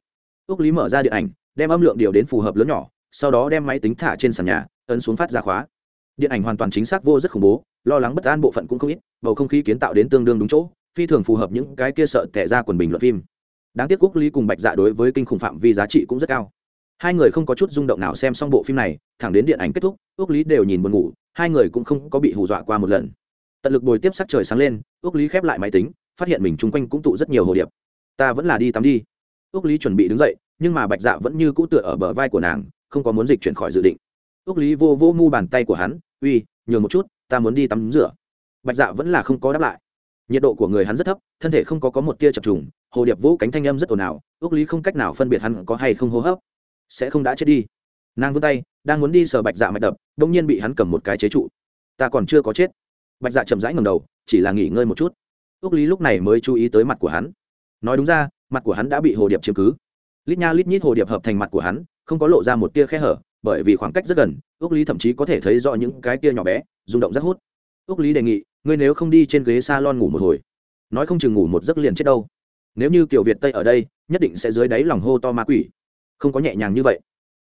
Ước lý mở ra điện ảnh, đem âm lượng điều đến phù hợp lớn nhỏ, sau đó đem máy tính thả trên sàn nhà, ấn xuống phát ra khóa. Điện ảnh hoàn toàn chính xác vô rất khủng bố, lo lắng bất an bộ phận cũng không ít, bầu không khí kiến tạo đến tương đương đúng chỗ, phi thường phù hợp những cái kia sợ tệ ra quần bình luận phim. Đáng tiếc quốc lý cùng bạch dạ đối với kinh khủng phạm vi giá trị cũng rất cao. Hai người không có chút rung động nào xem xong bộ phim này, thẳng đến điện ảnh kết thúc ước lý đều nhìn buồn ngủ, hai người cũng không có bị hù dọa qua một lần. Tận lực bồi tiếp sắc trời sáng lên ước lý khép lại máy tính, phát hiện mình chung quanh cũng tụ rất nhiều hồ điệp ta vẫn là đi tắm đi. Ước lý chuẩn bị đứng dậy, nhưng mà bạch dạ vẫn như cũ tựa ở bờ vai của nàng, không có muốn dịch chuyển khỏi dự định. Ước lý vô vô mu bàn tay của hắn, uy, nhường một chút, ta muốn đi tắm rửa. Bạch dạ vẫn là không có đáp lại. Nhiệt độ của người hắn rất thấp, thân thể không có có một tia chập trùng, hồ điệp vỗ cánh thanh âm rất ồn ào ước lý không cách nào phân biệt hắn có hay không hô hấp. Sẽ không đã chết đi. Nàng vươn tay, đang muốn đi sờ bạch dạ mạch đập đ ỗ n g nhiên bị hắn cầm một cái chế trụ. Ta còn chưa có chết. Bạch dạ chậm rãi ngầm đầu, chỉ là nghỉ ngơi một chút. Ước lý lúc này mới chú ý tới mặt của hắn nói đúng ra, mặt của hắn đã bị hồ điệp chiếm cứ. Lít nha lít nhít hồ điệp hợp thành mặt của hắn, không có lộ ra một tia khe hở, bởi vì khoảng cách rất gần ước lý thậm chí có thể thấy rõ những cái tia nhỏ bé, rung động rất hút. Ước lý đề nghị, ngươi nếu không đi trên ghế s a lon ngủ một hồi, nói không chừng ngủ một giấc liền chết đâu. Nếu như kiểu việt tây ở đây, nhất định sẽ dưới đáy lòng hô to ma quỷ. Không có nhẹ nhàng như vậy.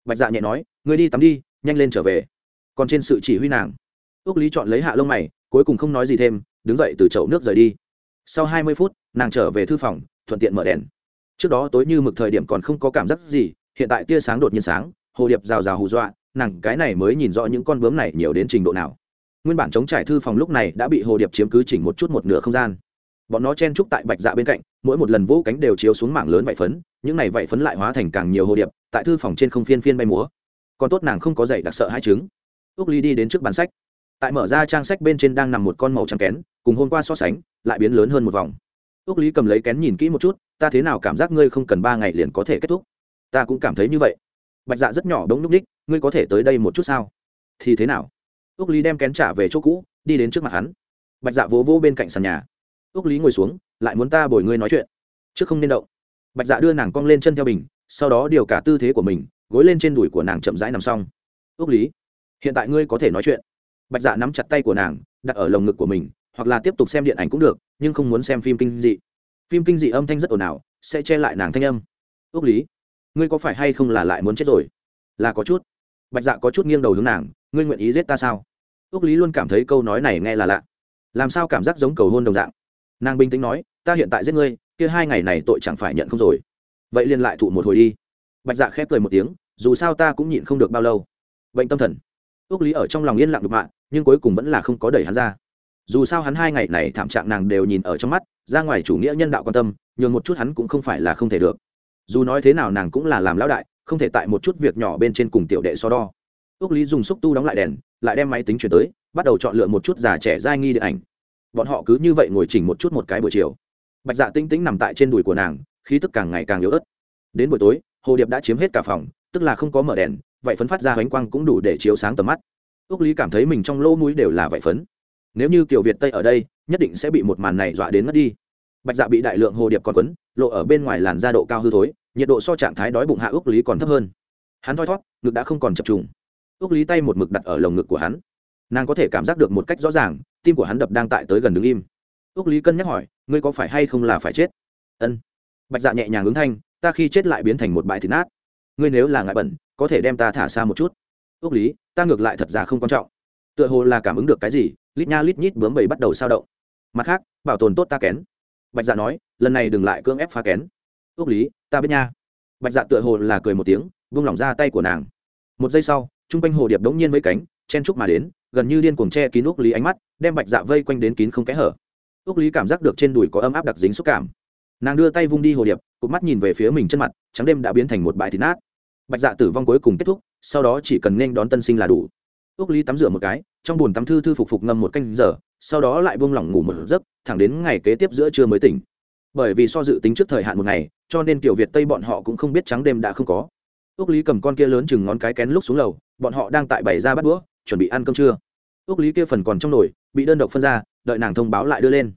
Bạch dạ nhẹ nói, ngươi đi tắm đi, nhanh lên trở về. Còn trên sự chỉ huy nàng ước lý chọn lấy hạ lông mày, cuối cùng không nói gì thêm, đứng dậy từ chậu nước rời đi. Sau hai mươi phút, nàng trở về thư phòng thuận tiện mở đèn. Trước đó tối như mực thời điểm còn không có cảm giác gì, hiện tại tia sáng đột nhiên sáng, hồ điệp rào rào hù dọa, nàng cái này mới nhìn rõ những con bướm này nhiều đến trình độ nào. Nguyên bản chống trải thư phòng lúc này đã bị hồ điệp chiếm cứ chỉnh một chút một nửa không gian. Bọn nó chen trúc tại bạch dạ bên cạnh, mỗi một lần vỗ cánh đều chiếu xuống mảng lớn vải phấn, những này vải phấn lại hóa thành càng nhiều hồ điệp, tại thư phòng trên không phiên phiên bay múa. Còn tốt nàng không có dậy đặc sợ hai trứng úc ly đi đến trước bàn sách. Tại mở ra trang sách bên trên đang nằm một con màu trắng kén, cùng hôm qua so sánh, lại biến lớn hơn một vòng ước lý cầm lấy kén nhìn kỹ một chút, ta thế nào cảm giác ngươi không cần ba ngày liền có thể kết thúc? Ta cũng cảm thấy như vậy. Bạch dạ rất nhỏ đống núp ních, ngươi có thể tới đây một chút sao? Thì thế nào? Ước lý đem kén trả về chỗ cũ, đi đến trước mặt hắn. Bạch dạ vỗ vỗ bên cạnh sàn nhà. Ước lý ngồi xuống, lại muốn ta bồi ngươi nói chuyện? Trước không nên động. Bạch dạ đưa nàng cong lên chân theo bình, sau đó điều cả tư thế của mình, gối lên trên đùi của nàng chậm rãi nằm xong. Ước lý, hiện tại ngươi có thể nói chuyện. Bạch dạ nắm chặt tay của nàng, đặt ở lồng ngực của mình hoặc là tiếp tục xem điện ảnh cũng được, nhưng không muốn xem phim kinh dị. Phim kinh dị âm thanh rất ồn ào, sẽ che lại nàng thanh âm. Ước lý, ngươi có phải hay không là lại muốn chết rồi? Là có chút. Bạch dạ có chút nghiêng đầu hướng nàng, ngươi nguyện ý giết ta sao? Ước lý luôn cảm thấy câu nói này nghe là lạ. Làm sao cảm giác giống cầu hôn đồng dạng? Nàng bình tĩnh nói, ta hiện tại giết ngươi, kia hai ngày này tội chẳng phải nhận không rồi. Vậy liền lại thụ một hồi đi. Bạch dạ khép cười một tiếng, dù sao ta cũng nhịn không được bao lâu. Bệnh tâm thần. Ước lý ở trong lòng yên lặng được mạng nhưng cuối cùng vẫn là không có đẩy hắn ra dù sao hắn hai ngày này thảm trạng nàng đều nhìn ở trong mắt, ra ngoài chủ nghĩa nhân đạo quan tâm, nhường một chút hắn cũng không phải là không thể được. Dù nói thế nào nàng cũng là làm lão đại, không thể tại một chút việc nhỏ bên trên cùng tiểu đệ so đo. Ước lý dùng xúc tu đóng lại đèn, lại đem máy tính chuyển tới, bắt đầu chọn lựa một chút già trẻ dai nghi điện ảnh. Bọn họ cứ như vậy ngồi chỉnh một chút một cái buổi chiều. Bạch dạ tinh tĩnh nằm tại trên đùi của nàng, khí tức càng ngày càng yếu ớt. Đến buổi tối, hồ điệp đã chiếm hết cả phòng, tức là không có mở đèn, vậy phấn phát ra bánh quang cũng đủ để chiếu sáng tầm mắt. Ước lý cảm thấy mình trong lỗ mũi đều là vậy phấn nếu như kiểu việt tây ở đây, nhất định sẽ bị một màn này dọa đến mất đi. Bạch dạ bị đại lượng hồ điệp còn quấn, lộ ở bên ngoài làn da độ cao hư thối, nhiệt độ so trạng thái đói bụng hạ ước lý còn thấp hơn. Hắn thoi thót, ngực đã không còn chập trùng. Ước lý tay một mực đặt ở lồng ngực của hắn. Nàng có thể cảm giác được một cách rõ ràng, tim của hắn đập đang tại tới gần đứng im. Ước lý cân nhắc hỏi, ngươi có phải hay không là phải chết? Ân. Bạch dạ nhẹ nhàng ứng thanh, ta khi chết lại biến thành một bãi thịt nát. Ngươi nếu là ngại bẩn, có thể đem ta thả xa một chút. Ước lý, ta ngược lại thật ra không quan trọng. Tựa hồ là cảm ứng được cái gì lít nha lít nhít bướm bầy bắt đầu sao động. Mặt khác, bảo tồn tốt ta kén. Bạch dạ nói, lần này đừng lại cưỡng ép phá kén. Ước lý, ta biết nha. Bạch dạ tựa hồ là cười một tiếng, vung lỏng ra tay của nàng. Một giây sau t r u n g quanh hồ điệp đống nhiên với cánh, chen trúc mà đến, gần như điên cuồng che kín ước lý ánh mắt, đem bạch dạ vây quanh đến kín không kẽ hở. Ước lý cảm giác được trên đùi có ấm áp đặc dính xúc cảm. Nàng đưa tay vung đi hồ điệp cụt mắt nhìn về phía mình chân mặt, trắng đêm đã biến thành một bãi thịt nát. Bạch dạ tử vong cuối cùng kết thúc, sau đó chỉ cần nên đón tân sinh là đủ. Ước lý tắm rửa một cái trong buồn tắm thư thư phục phục ngâm một canh giờ, sau đó lại buông lỏng ngủ một giấc, thẳng đến ngày kế tiếp giữa trưa mới tỉnh. Bởi vì so dự tính trước thời hạn một ngày, cho nên kiểu việt tây bọn họ cũng không biết trắng đêm đã không có. Ước lý cầm con kia lớn chừng ngón cái kén lúc xuống lầu, bọn họ đang tại bày ra bắt đũa, chuẩn bị ăn cơm trưa. Ước lý kia phần còn trong nồi, bị đơn độc phân ra, đợi nàng thông báo lại đưa lên.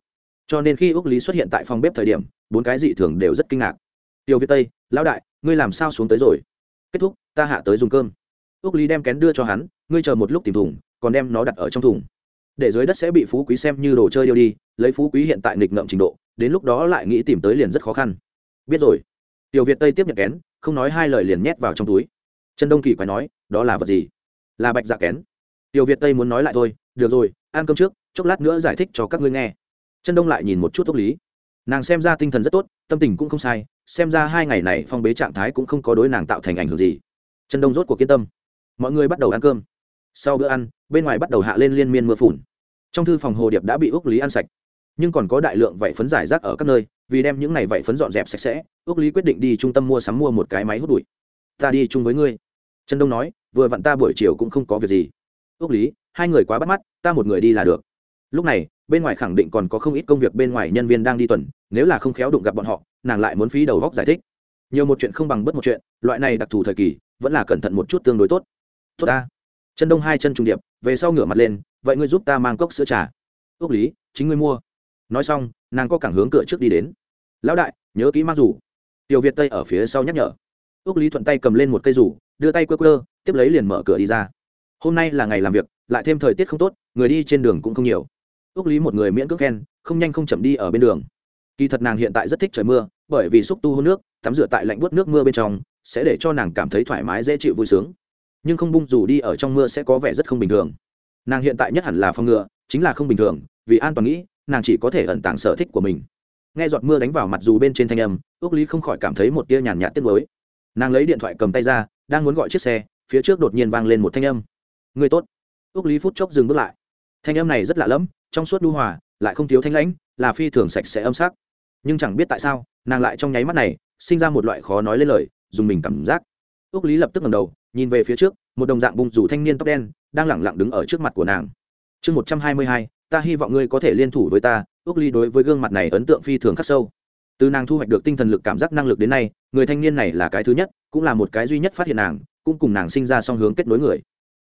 Cho nên khi ước lý xuất hiện tại phòng bếp thời điểm, bốn cái dị thường đều rất kinh ngạc. Tiểu việt tây, lão đại, ngươi làm sao xuống tới rồi? Kết thúc, ta hạ tới dùng cơm ước lý đem kén đưa cho hắn, ngươi chờ một lúc tìm thùng, còn đem nó đặt ở trong thùng. Để dưới đất sẽ bị phú quý xem như đồ chơi điêu đi, lấy phú quý hiện tại nghịch ngợm trình độ, đến lúc đó lại nghĩ tìm tới liền rất khó khăn. Biết rồi. Tiểu việt tây tiếp nhận kén, không nói hai lời liền nhét vào trong túi. Trần đông kỳ quay nói, đó là vật gì? Là bạch dạ kén. Tiểu việt tây muốn nói lại thôi, được rồi, ăn cơm trước, chốc lát nữa giải thích cho các ngươi nghe. Trần đông lại nhìn một chút tốc lý. Nàng xem ra tinh thần rất tốt, tâm tình cũng không sai, xem ra hai ngày này phong bế trạng thái cũng không có đối nàng tạo thành ảnh hưởng gì. Trần đông rốt cuộc kiên tâm mọi người bắt đầu ăn cơm. Sau bữa ăn, bên ngoài bắt đầu hạ lên liên miên mưa phùn. Trong thư phòng hồ điệp đã bị ước lý ăn sạch. Nhưng còn có đại lượng vảy phấn giải rác ở các nơi, vì đem những này vảy phấn dọn dẹp sạch sẽ ước lý quyết định đi trung tâm mua sắm mua một cái máy hút bụi. Ta đi chung với ngươi. Trần đông nói, vừa vặn ta buổi chiều cũng không có việc gì. Ước lý, hai người quá bắt mắt, ta một người đi là được. Lúc này, bên ngoài khẳng định còn có không ít công việc bên ngoài nhân viên đang đi tuần, nếu là không khéo đụng gặp bọn họ, nàng lại muốn phí đầu góc giải thích. Nhiều một chuyện không bằng bất một chuyện, loại này đặc thù thời kỳ, vẫn là cẩn thận một chút tương đối tốt tốt ta. Chân đông hai chân trùng điệp, về sau ngửa mặt lên, vậy ngươi giúp ta mang cốc sữa trà. Ước lý, chính ngươi mua. Nói xong, nàng có cảng hướng cửa trước đi đến. Lão đại, nhớ kỹ mang rủ. Tiểu việt tây ở phía sau nhắc nhở. Ước lý thuận tay cầm lên một cây rủ, đưa tay quơ quơ, tiếp lấy liền mở cửa đi ra. Hôm nay là ngày làm việc, lại thêm thời tiết không tốt, người đi trên đường cũng không nhiều. Ước lý một người miễn cước khen, không nhanh không chậm đi ở bên đường. Kỳ thật nàng hiện tại rất thích trời mưa, bởi vì xúc tu hôn nước, tắm rửa tại lạnh buốt nước mưa bên trong, sẽ để cho nàng cảm thấy thoải mái, dễ chịu vui sướng nhưng không bung dù đi ở trong mưa sẽ có vẻ rất không bình thường. Nàng hiện tại nhất hẳn là phong ngựa chính là không bình thường, vì an toàn nghĩ, nàng chỉ có thể ẩn tàng sở thích của mình. Nghe giọt mưa đánh vào mặt dù bên trên thanh âm ước lý không khỏi cảm thấy một tia nhàn nhạt tiếc mới nàng lấy điện thoại cầm tay ra, đang muốn gọi chiếc xe, phía trước đột nhiên vang lên một thanh âm. Người tốt. Ước lý phút chốc dừng bước lại. Thanh âm này rất lạ lẫm, trong suốt đu hòa, lại không thiếu thanh lãnh, là phi thường sạch sẽ âm sắc. Nhưng chẳng biết tại sao, nàng lại trong nháy mắt này, sinh ra một loại khó nói lên lời, dùng mình cảm giác. Ước lý lập tức ngầm đầu nhìn về phía trước, một đồng dạng bung rủ thanh niên tóc đen, đang lẳng lặng đứng ở trước mặt của nàng. Chương một trăm hai mươi hai, ta hy vọng ngươi có thể liên thủ với ta ước ly đối với gương mặt này ấn tượng phi thường khắc sâu. Từ nàng thu hoạch được tinh thần lực cảm giác năng lực đến nay, người thanh niên này là cái thứ nhất, cũng là một cái duy nhất phát hiện nàng, cũng cùng nàng sinh ra song hướng kết nối người.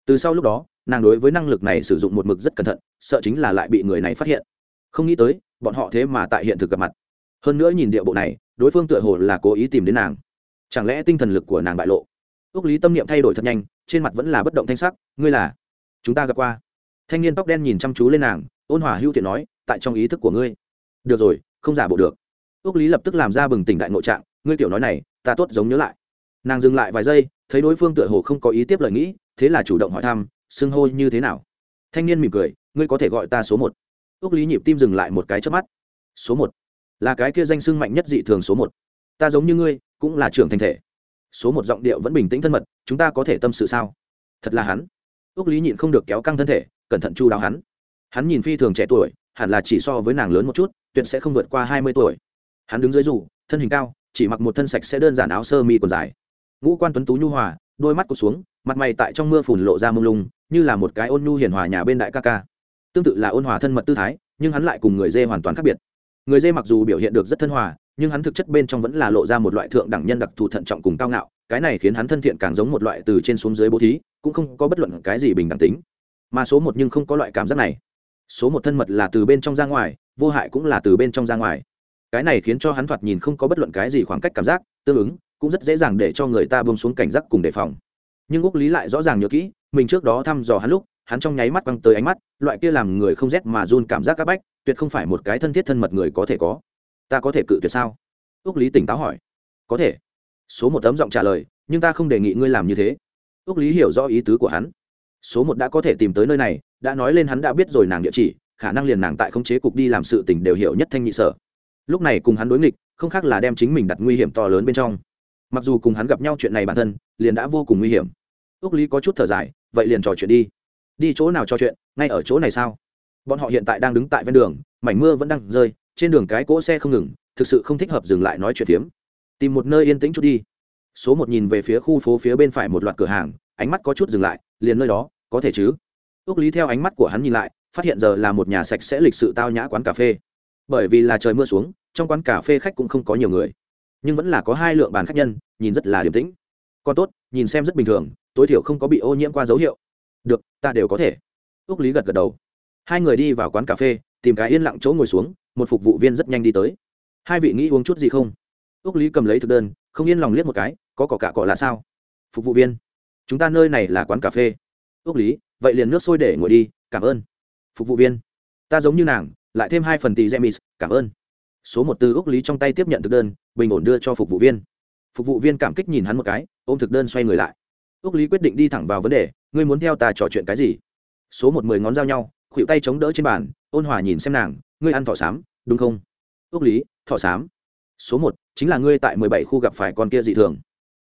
Từ sau lúc đó, nàng đối với năng lực này sử dụng một mực rất cẩn thận, sợ chính là lại bị người này phát hiện. Không nghĩ tới, bọn họ thế mà tại hiện thực gặp mặt. Hơn nữa nhìn địa bộ này, đối phương tựa hồ là cố ý tìm đến nàng. Chẳng lẽ tinh thần lực của nàng bại lộ? Ước lý tâm niệm thay đổi thật nhanh, trên mặt vẫn là bất động thanh sắc. Ngươi là? Chúng ta gặp qua. Thanh niên tóc đen nhìn chăm chú lên nàng, ôn hòa hưu thiện nói, tại trong ý thức của ngươi. Được rồi, không giả bộ được. Ước lý lập tức làm ra bừng tỉnh đại nội trạng, ngươi tiểu nói này, ta tốt giống nhớ lại. Nàng dừng lại vài giây, thấy đối phương tựa hồ không có ý tiếp lời nghĩ, thế là chủ động hỏi thăm, xưng hô như thế nào? Thanh niên mỉm cười, ngươi có thể gọi ta số một. Ước lý nhịp tim dừng lại một cái trước mắt. Số một? Là cái kia danh sưng mạnh nhất dị thường số một. Ta giống như ngươi, cũng là trưởng thành thể số một giọng điệu vẫn bình tĩnh thân mật, chúng ta có thể tâm sự sao? Thật là hắn. Ước lý nhịn không được kéo căng thân thể, cẩn thận chu đáo hắn. Hắn nhìn phi thường trẻ tuổi, hẳn là chỉ so với nàng lớn một chút, tuyệt sẽ không vượt qua hai mươi tuổi. Hắn đứng dưới rủ thân hình cao, chỉ mặc một thân sạch sẽ đơn giản áo sơ mi còn dài. Ngũ quan tuấn tú nhu hòa, đôi mắt cụt xuống, mặt mày tại trong mưa phùn lộ ra mông lung, như là một cái ôn nhu hiền hòa nhà bên đại ca ca. Tương tự là ôn hòa thân mật tư thái, nhưng hắn lại cùng người dê hoàn toàn khác biệt. Người dê mặc dù biểu hiện được rất thân hòa nhưng hắn thực chất bên trong vẫn là lộ ra một loại thượng đẳng nhân đặc thù thận trọng cùng cao ngạo, cái này khiến hắn thân thiện càng giống một loại từ trên xuống dưới bố thí, cũng không có bất luận cái gì bình đẳng tính. Mà số một nhưng không có loại cảm giác này. Số một thân mật là từ bên trong ra ngoài, vô hại cũng là từ bên trong ra ngoài. Cái này khiến cho hắn thoạt nhìn không có bất luận cái gì khoảng cách cảm giác, tương ứng, cũng rất dễ dàng để cho người ta bông xuống cảnh giác cùng đề phòng. Nhưng úc lý lại rõ ràng nhớ kỹ, mình trước đó thăm dò hắn lúc, hắn trong nháy mắt băng tới ánh mắt, loại kia làm người không rét mà run cảm giác c áp bách, tuyệt không phải một cái thân thiết thân mật người có thể có ta có thể cự tuyệt sao? Ước lý tỉnh táo hỏi. Có thể. Số một tấm giọng trả lời, nhưng ta không đề nghị ngươi làm như thế. Ước lý hiểu rõ ý tứ của hắn. Số một đã có thể tìm tới nơi này, đã nói lên hắn đã biết rồi nàng địa chỉ, khả năng liền nàng tại khống chế cục đi làm sự tình đều hiểu nhất thanh nhị sở. Lúc này cùng hắn đối nghịch, không khác là đem chính mình đặt nguy hiểm to lớn bên trong. Mặc dù cùng hắn gặp nhau chuyện này bản thân, liền đã vô cùng nguy hiểm. Ước lý có chút thở dài, vậy liền trò chuyện đi. Đi chỗ nào trò chuyện, ngay ở chỗ này sao? Bọn họ hiện tại đang đứng tại ven đường, mảnh mưa vẫn đang rơi trên đường cái cỗ xe không ngừng, thực sự không thích hợp dừng lại nói chuyện phiếm. Tìm một nơi yên tĩnh chút đi. Số một nhìn về phía khu phố phía bên phải một loạt cửa hàng, ánh mắt có chút dừng lại, liền nơi đó, có thể chứ? Ước lý theo ánh mắt của hắn nhìn lại, phát hiện giờ là một nhà sạch sẽ lịch sự tao nhã quán cà phê. Bởi vì là trời mưa xuống, trong quán cà phê khách cũng không có nhiều người. Nhưng vẫn là có hai lượng bàn khách nhân, nhìn rất là điềm tĩnh. Còn tốt, nhìn xem rất bình thường, tối thiểu không có bị ô nhiễm qua dấu hiệu. Được, ta đều có thể. Ước lý gật gật đầu. Hai người đi vào quán cà phê, tìm cái yên lặng chỗ ngồi xuống một phục vụ viên rất nhanh đi tới. Hai vị nghĩ uống chút gì không? Ước lý cầm lấy thực đơn, không yên lòng liếc một cái, có cỏ cả cỏ là sao? Phục vụ viên, chúng ta nơi này là quán cà phê. Ước lý, vậy liền nước sôi để ngồi đi, cảm ơn. Phục vụ viên, ta giống như nàng, lại thêm hai phần tì gemis cảm ơn. Số một từ ước lý trong tay tiếp nhận thực đơn, bình ổn đưa cho phục vụ viên. Phục vụ viên cảm kích nhìn hắn một cái, ôm thực đơn xoay người lại. Ước lý quyết định đi thẳng vào vấn đề, ngươi muốn theo ta trò chuyện cái gì? Số một mười ngón dao nhau khuỷu tay chống đỡ trên bàn, ôn hòa nhìn xem nàng, ngươi ăn thỏ xám, đúng không? Ước lý, thỏ xám. Số một, chính là ngươi tại mười bảy khu gặp phải con kia dị thường.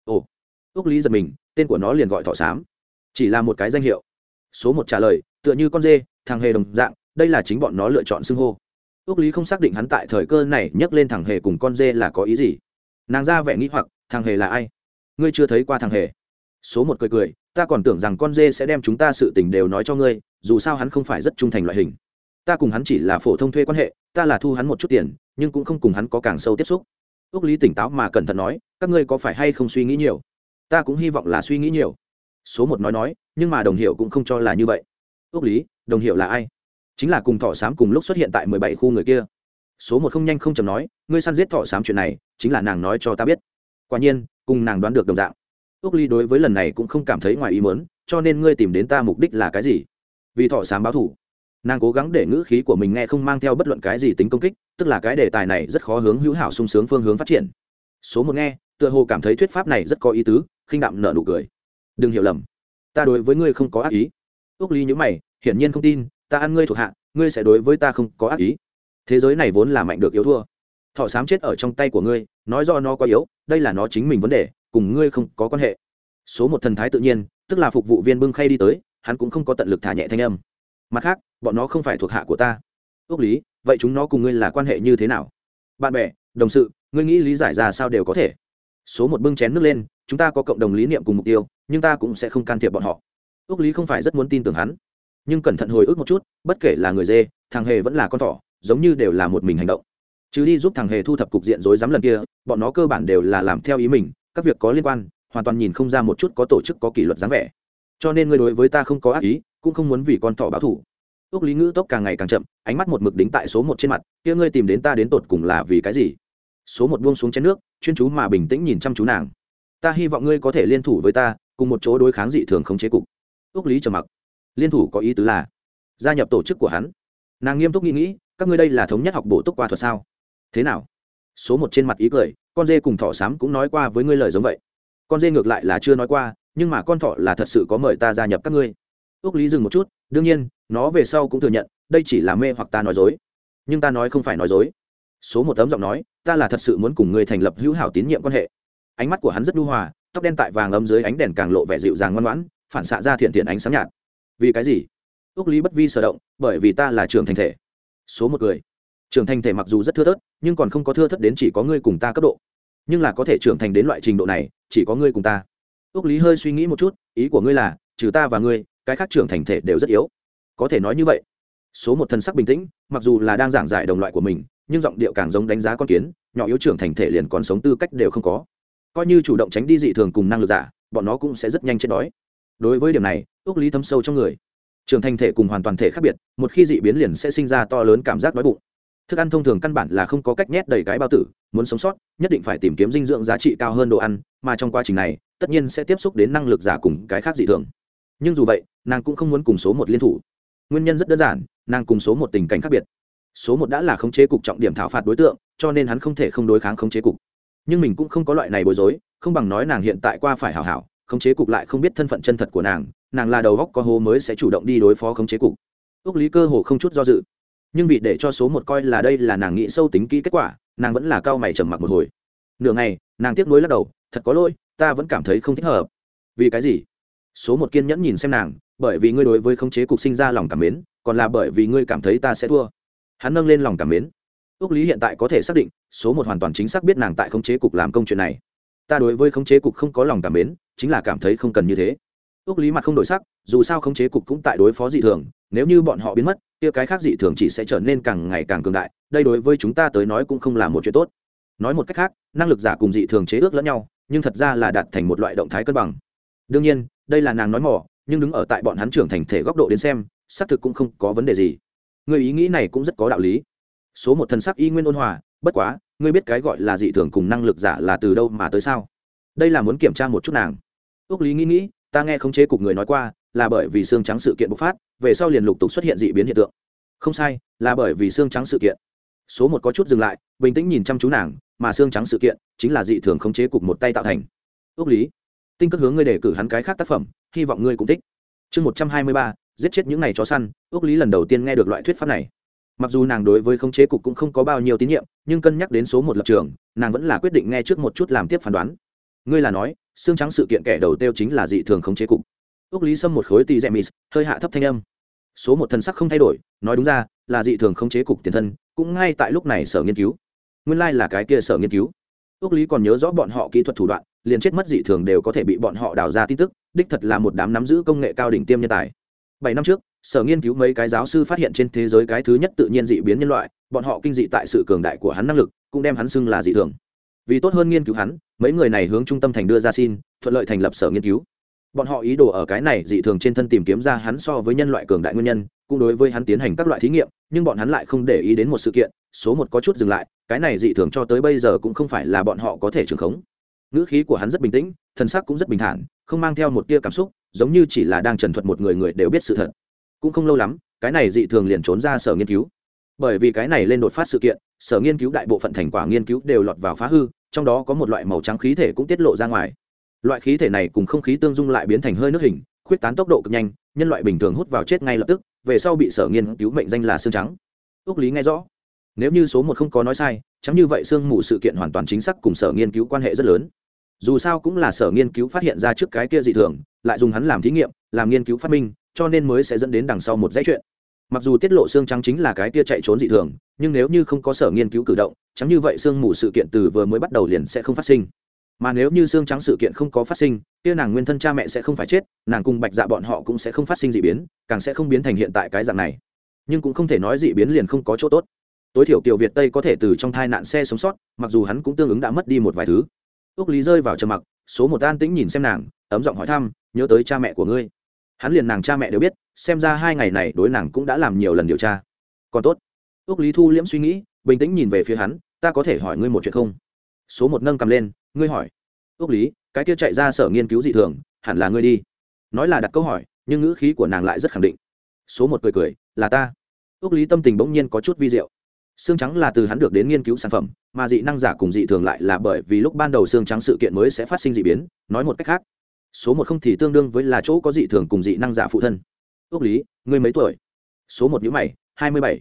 Ồ. Ước lý giật mình, tên của nó liền gọi thỏ xám. Chỉ là một cái danh hiệu. Số một trả lời, tựa như con dê, thằng hề đồng dạng, đây là chính bọn nó lựa chọn xưng hô. Ước lý không xác định hắn tại thời cơ này nhắc lên thằng hề cùng con dê là có ý gì. Nàng ra vẻ nghĩ hoặc, thằng hề là ai? Ngươi chưa thấy qua thằng hề. Số một cười cười ta còn tưởng rằng con dê sẽ đem chúng ta sự tình đều nói cho ngươi, dù sao hắn không phải rất trung thành loại hình. Ta cùng hắn chỉ là phổ thông thuê quan hệ, ta là thu hắn một chút tiền, nhưng cũng không cùng hắn có càng sâu tiếp xúc. Ước lý tỉnh táo mà cẩn thận nói, các ngươi có phải hay không suy nghĩ nhiều? Ta cũng hy vọng là suy nghĩ nhiều. Số một nói nói, nhưng mà đồng hiệu cũng không cho là như vậy. Ước lý, đồng hiệu là ai? Chính là cùng thọ sám cùng lúc xuất hiện tại mười bảy khu người kia. Số một không nhanh không chầm nói, ngươi săn giết thọ sám chuyện này, chính là nàng nói cho ta biết. Quả nhiên, cùng nàng đoán được đồng dạng ước ly đối với lần này cũng không cảm thấy ngoài ý mớn cho nên ngươi tìm đến ta mục đích là cái gì? Vì thọ sám báo thủ. Nàng cố gắng để ngữ khí của mình nghe không mang theo bất luận cái gì tính công kích, tức là cái đề tài này rất khó hướng hữu hảo sung sướng phương hướng phát triển. Số một nghe, tựa hồ cảm thấy thuyết pháp này rất có ý tứ, khinh đạm nở nụ cười. Đừng hiểu lầm. Ta đối với ngươi không có ác ý. Ước ly nhữ mày, hiển nhiên không tin, ta ăn ngươi thuộc hạ, ngươi sẽ đối với ta không có ác ý. Thế giới này vốn là mạnh được yếu thua. Thọ sám chết ở trong tay của ngươi, nói do nó quá yếu, đây là nó chính mình vấn đề cùng ngươi không có quan hệ. Số một thần thái tự nhiên, tức là phục vụ viên bưng khay đi tới, hắn cũng không có tận lực thả nhẹ thanh âm. Mặt khác, bọn nó không phải thuộc hạ của ta. Ước lý, vậy chúng nó cùng ngươi là quan hệ như thế nào? Bạn bè, đồng sự, ngươi nghĩ lý giải ra sao đều có thể. Số một bưng chén nước lên, chúng ta có cộng đồng lý niệm cùng mục tiêu, nhưng ta cũng sẽ không can thiệp bọn họ. Ước lý không phải rất muốn tin tưởng hắn. Nhưng cẩn thận hồi ức một chút, bất kể là người dê, thằng hề vẫn là con thỏ, giống như đều là một mình hành động. Chứ đi giúp thằng hề thu thập cục diện rối rắm lần kia, bọn nó cơ bản đều là làm theo ý mình các việc có liên quan, hoàn toàn nhìn không ra một chút có tổ chức, có kỷ luật dáng vẻ. Cho nên ngươi đối với ta không có ác ý, cũng không muốn vì con thỏ báo thủ ước lý ngữ tốc càng ngày càng chậm, ánh mắt một mực đính tại số một trên mặt, kia ngươi tìm đến ta đến tột cùng là vì cái gì? Số một buông xuống chén nước, chuyên chú mà bình tĩnh nhìn chăm chú nàng. Ta hy vọng ngươi có thể liên thủ với ta, cùng một chỗ đối kháng dị thường không chế cục. Ước lý trầm mặc. Liên thủ có ý tứ là gia nhập tổ chức của hắn. Nàng nghiêm túc nghĩ nghĩ, các ngươi đây là thống nhất học bổ túc qua thuật sao? Thế nào? Số một trên mặt ý cười, con dê cùng thỏ sám cũng nói qua với ngươi lời giống vậy. Con dê ngược lại là chưa nói qua, nhưng mà con thỏ là thật sự có mời ta gia nhập các ngươi. Ước lý dừng một chút, đương nhiên, nó về sau cũng thừa nhận, đây chỉ là mê hoặc ta nói dối. Nhưng ta nói không phải nói dối. Số một tấm giọng nói, ta là thật sự muốn cùng ngươi thành lập hữu hảo tín nhiệm quan hệ. Ánh mắt của hắn rất nhu hòa, tóc đen tại vàng ấm dưới ánh đèn càng lộ vẻ dịu dàng ngoan ngoãn, phản xạ ra thiện thiện ánh sáng nhạt. Vì cái gì? Ước lý bất vi sở động, bởi vì ta là trưởng thành thể. Số một người trưởng thành thể mặc dù rất thưa thớt, nhưng còn không có thưa thớt đến chỉ có ngươi cùng ta cấp độ. Nhưng là có thể trưởng thành đến loại trình độ này, chỉ có ngươi cùng ta. Ước lý hơi suy nghĩ một chút, ý của ngươi là, trừ ta và ngươi, cái khác trưởng thành thể đều rất yếu. Có thể nói như vậy. Số một thân sắc bình tĩnh, mặc dù là đang giảng giải đồng loại của mình, nhưng giọng điệu càng giống đánh giá con kiến, nhỏ yếu trưởng thành thể liền còn sống tư cách đều không có. Coi như chủ động tránh đi dị thường cùng năng lực giả, bọn nó cũng sẽ rất nhanh chết đói. Đối với điểm này ước lý thấm sâu trong người. Trưởng thành thể cùng hoàn toàn thể khác biệt, một khi dị biến liền sẽ sinh ra to lớn cảm giác đói bụng thức ăn thông thường căn bản là không có cách nhét đầy cái bao tử, muốn sống sót, nhất định phải tìm kiếm dinh dưỡng giá trị cao hơn đồ ăn, mà trong quá trình này, tất nhiên sẽ tiếp xúc đến năng lực giả cùng cái khác dị thường. Nhưng dù vậy, nàng cũng không muốn cùng số một liên thủ. Nguyên nhân rất đơn giản, nàng cùng số một tình cảnh khác biệt. Số một đã là khống chế cục trọng điểm thảo phạt đối tượng, cho nên hắn không thể không đối kháng khống chế cục. Nhưng mình cũng không có loại này bối rối, không bằng nói nàng hiện tại qua phải hảo hảo, khống chế cục lại không biết thân phận chân thật của nàng nàng là đầu góc có hố mới sẽ chủ động đi đối phó khống chế cục. Ước lý cơ hồ không chút do dự nhưng vì để cho số một coi là đây là nàng nghĩ sâu tính kỹ kết quả, nàng vẫn là cao mày trầm mặc một hồi. Nửa ngày, nàng tiếc nuối lắc đầu, thật có lỗi, ta vẫn cảm thấy không thích hợp. Vì cái gì? Số một kiên nhẫn nhìn xem nàng, bởi vì ngươi đối với khống chế cục sinh ra lòng cảm mến, còn là bởi vì ngươi cảm thấy ta sẽ thua. Hắn nâng lên lòng cảm mến. Ước lý hiện tại có thể xác định, số một hoàn toàn chính xác biết nàng tại khống chế cục làm công chuyện này. Ta đối với khống chế cục không có lòng cảm mến, chính là cảm thấy không cần như thế. Ước lý mặt không đổi sắc, dù sao khống chế cục cũng tại đối phó dị thường, nếu như bọn họ biến mất kia cái khác dị thường chỉ sẽ trở nên càng ngày càng cường đại, đây đối với chúng ta tới nói cũng không là một chuyện tốt. Nói một cách khác, năng lực giả cùng dị thường chế ước lẫn nhau, nhưng thật ra là đạt thành một loại động thái cân bằng. Đương nhiên, đây là nàng nói mỏ nhưng đứng ở tại bọn hắn trưởng thành thể góc độ đến xem, xác thực cũng không có vấn đề gì. Người ý nghĩ này cũng rất có đạo lý. Số một thần sắc y nguyên ôn hòa, bất quá, ngươi biết cái gọi là dị thường cùng năng lực giả là từ đâu mà tới sao? Đây là muốn kiểm tra một chút nàng. Ước lý nghĩ nghĩ, ta nghe khống chế cục người nói qua là bởi vì xương trắng sự kiện bộc phát, về sau liền lục tục xuất hiện dị biến hiện tượng. Không sai, là bởi vì xương trắng sự kiện. Số một có chút dừng lại, bình tĩnh nhìn chăm chú nàng, mà xương trắng sự kiện chính là dị thường khống chế cục một tay tạo thành. Ước lý, tinh cất hướng ngươi đề cử hắn cái khác tác phẩm, hy vọng ngươi cũng thích. Chương một trăm hai mươi ba, giết chết những n à y chó săn ước lý lần đầu tiên nghe được loại thuyết pháp này. Mặc dù nàng đối với khống chế cục cũng không có bao nhiêu tín nhiệm, nhưng cân nhắc đến số một lập trường, nàng vẫn là quyết định nghe trước một chút làm tiếp phán đoán. Ngươi là nói, xương trắng sự kiện kẻ đầu tiêu chính là dị thường khống chế cục ước lý xâm một khối tì rẽ mịt, hơi hạ thấp thanh âm. Số một thần sắc không thay đổi, nói đúng ra, là dị thường không chế cục tiền thân, cũng ngay tại lúc này sở nghiên cứu. Nguyên lai、like、là cái kia sở nghiên cứu. Ước lý còn nhớ rõ bọn họ kỹ thuật thủ đoạn, liền chết mất dị thường đều có thể bị bọn họ đào ra tin tức, đích thật là một đám nắm giữ công nghệ cao đỉnh tiêm nhân tài. Bảy năm trước, sở nghiên cứu mấy cái giáo sư phát hiện trên thế giới cái thứ nhất tự nhiên dị biến nhân loại, bọn họ kinh dị tại sự cường đại của hắn năng lực, cũng đem hắn xưng là dị thường. Vì tốt hơn nghiên cứu hắn, mấy người này hướng trung tâm thành đưa ra xin, thuận lợi thành lập sở nghiên cứu bọn họ ý đồ ở cái này dị thường trên thân tìm kiếm ra hắn so với nhân loại cường đại nguyên nhân, cũng đối với hắn tiến hành các loại thí nghiệm, nhưng bọn hắn lại không để ý đến một sự kiện, số một có chút dừng lại, cái này dị thường cho tới bây giờ cũng không phải là bọn họ có thể trường khống. Ngữ khí của hắn rất bình tĩnh thân xác cũng rất bình thản, không mang theo một tia cảm xúc, giống như chỉ là đang trần thuật một người người đều biết sự thật. Cũng không lâu lắm, cái này dị thường liền trốn ra sở nghiên cứu. Bởi vì cái này lên đột phát sự kiện, sở nghiên cứu đại bộ phận thành quả nghiên cứu đều lọt vào phá hư, trong đó có một loại màu trắng khí thể cũng tiết lộ ra ngoài loại khí thể này cùng không khí tương dung lại biến thành hơi nước hình, khuyết tán tốc độ cực nhanh, nhân loại bình thường hút vào chết ngay lập tức, về sau bị sở nghiên cứu mệnh danh là xương trắng. Ước lý nghe rõ. Nếu như số một không có nói sai, chẳng như vậy sương mù sự kiện hoàn toàn chính xác cùng sở nghiên cứu quan hệ rất lớn. Dù sao cũng là sở nghiên cứu phát hiện ra trước cái kia dị thường, lại dùng hắn làm thí nghiệm, làm nghiên cứu phát minh, cho nên mới sẽ dẫn đến đằng sau một dãy chuyện. Mặc dù tiết lộ xương trắng chính là cái kia chạy trốn dị thường, nhưng nếu như không có sở nghiên cứu cử động, chẳng như vậy sương mù sự kiện từ vừa mới bắt đầu liền sẽ không phát sinh mà nếu như xương trắng sự kiện không có phát sinh, kia nàng nguyên thân cha mẹ sẽ không phải chết, nàng cùng bạch dạ bọn họ cũng sẽ không phát sinh d ị biến, càng sẽ không biến thành hiện tại cái dạng này. Nhưng cũng không thể nói d ị biến liền không có chỗ tốt. Tối thiểu kiều việt tây có thể từ trong thai nạn xe sống sót, mặc dù hắn cũng tương ứng đã mất đi một vài thứ. Ước lý rơi vào trầm mặc, số một an tĩnh nhìn xem nàng, ấm giọng hỏi thăm, nhớ tới cha mẹ của ngươi? Hắn liền nàng cha mẹ đều biết, xem ra hai ngày này đối nàng cũng đã làm nhiều lần điều tra. Còn tốt. Ước lý thu liễm suy nghĩ, bình tĩnh nhìn về phía hắn, ta có thể hỏi ngươi một chuyện không? Số một nâng cầm lên ngươi hỏi. Ước lý, cái kia chạy ra sở nghiên cứu dị thường, hẳn là ngươi đi. Nói là đặt câu hỏi, nhưng ngữ khí của nàng lại rất khẳng định. Số một cười cười, là ta. Ước lý tâm tình bỗng nhiên có chút vi diệu. Xương trắng là từ hắn được đến nghiên cứu sản phẩm, mà dị năng giả cùng dị thường lại là bởi vì lúc ban đầu xương trắng sự kiện mới sẽ phát sinh dị biến, nói một cách khác. Số một không thì tương đương với là chỗ có dị thường cùng dị năng giả phụ thân. Ước lý, ngươi mấy tuổi? Số một nhữ mày, hai mươi bảy.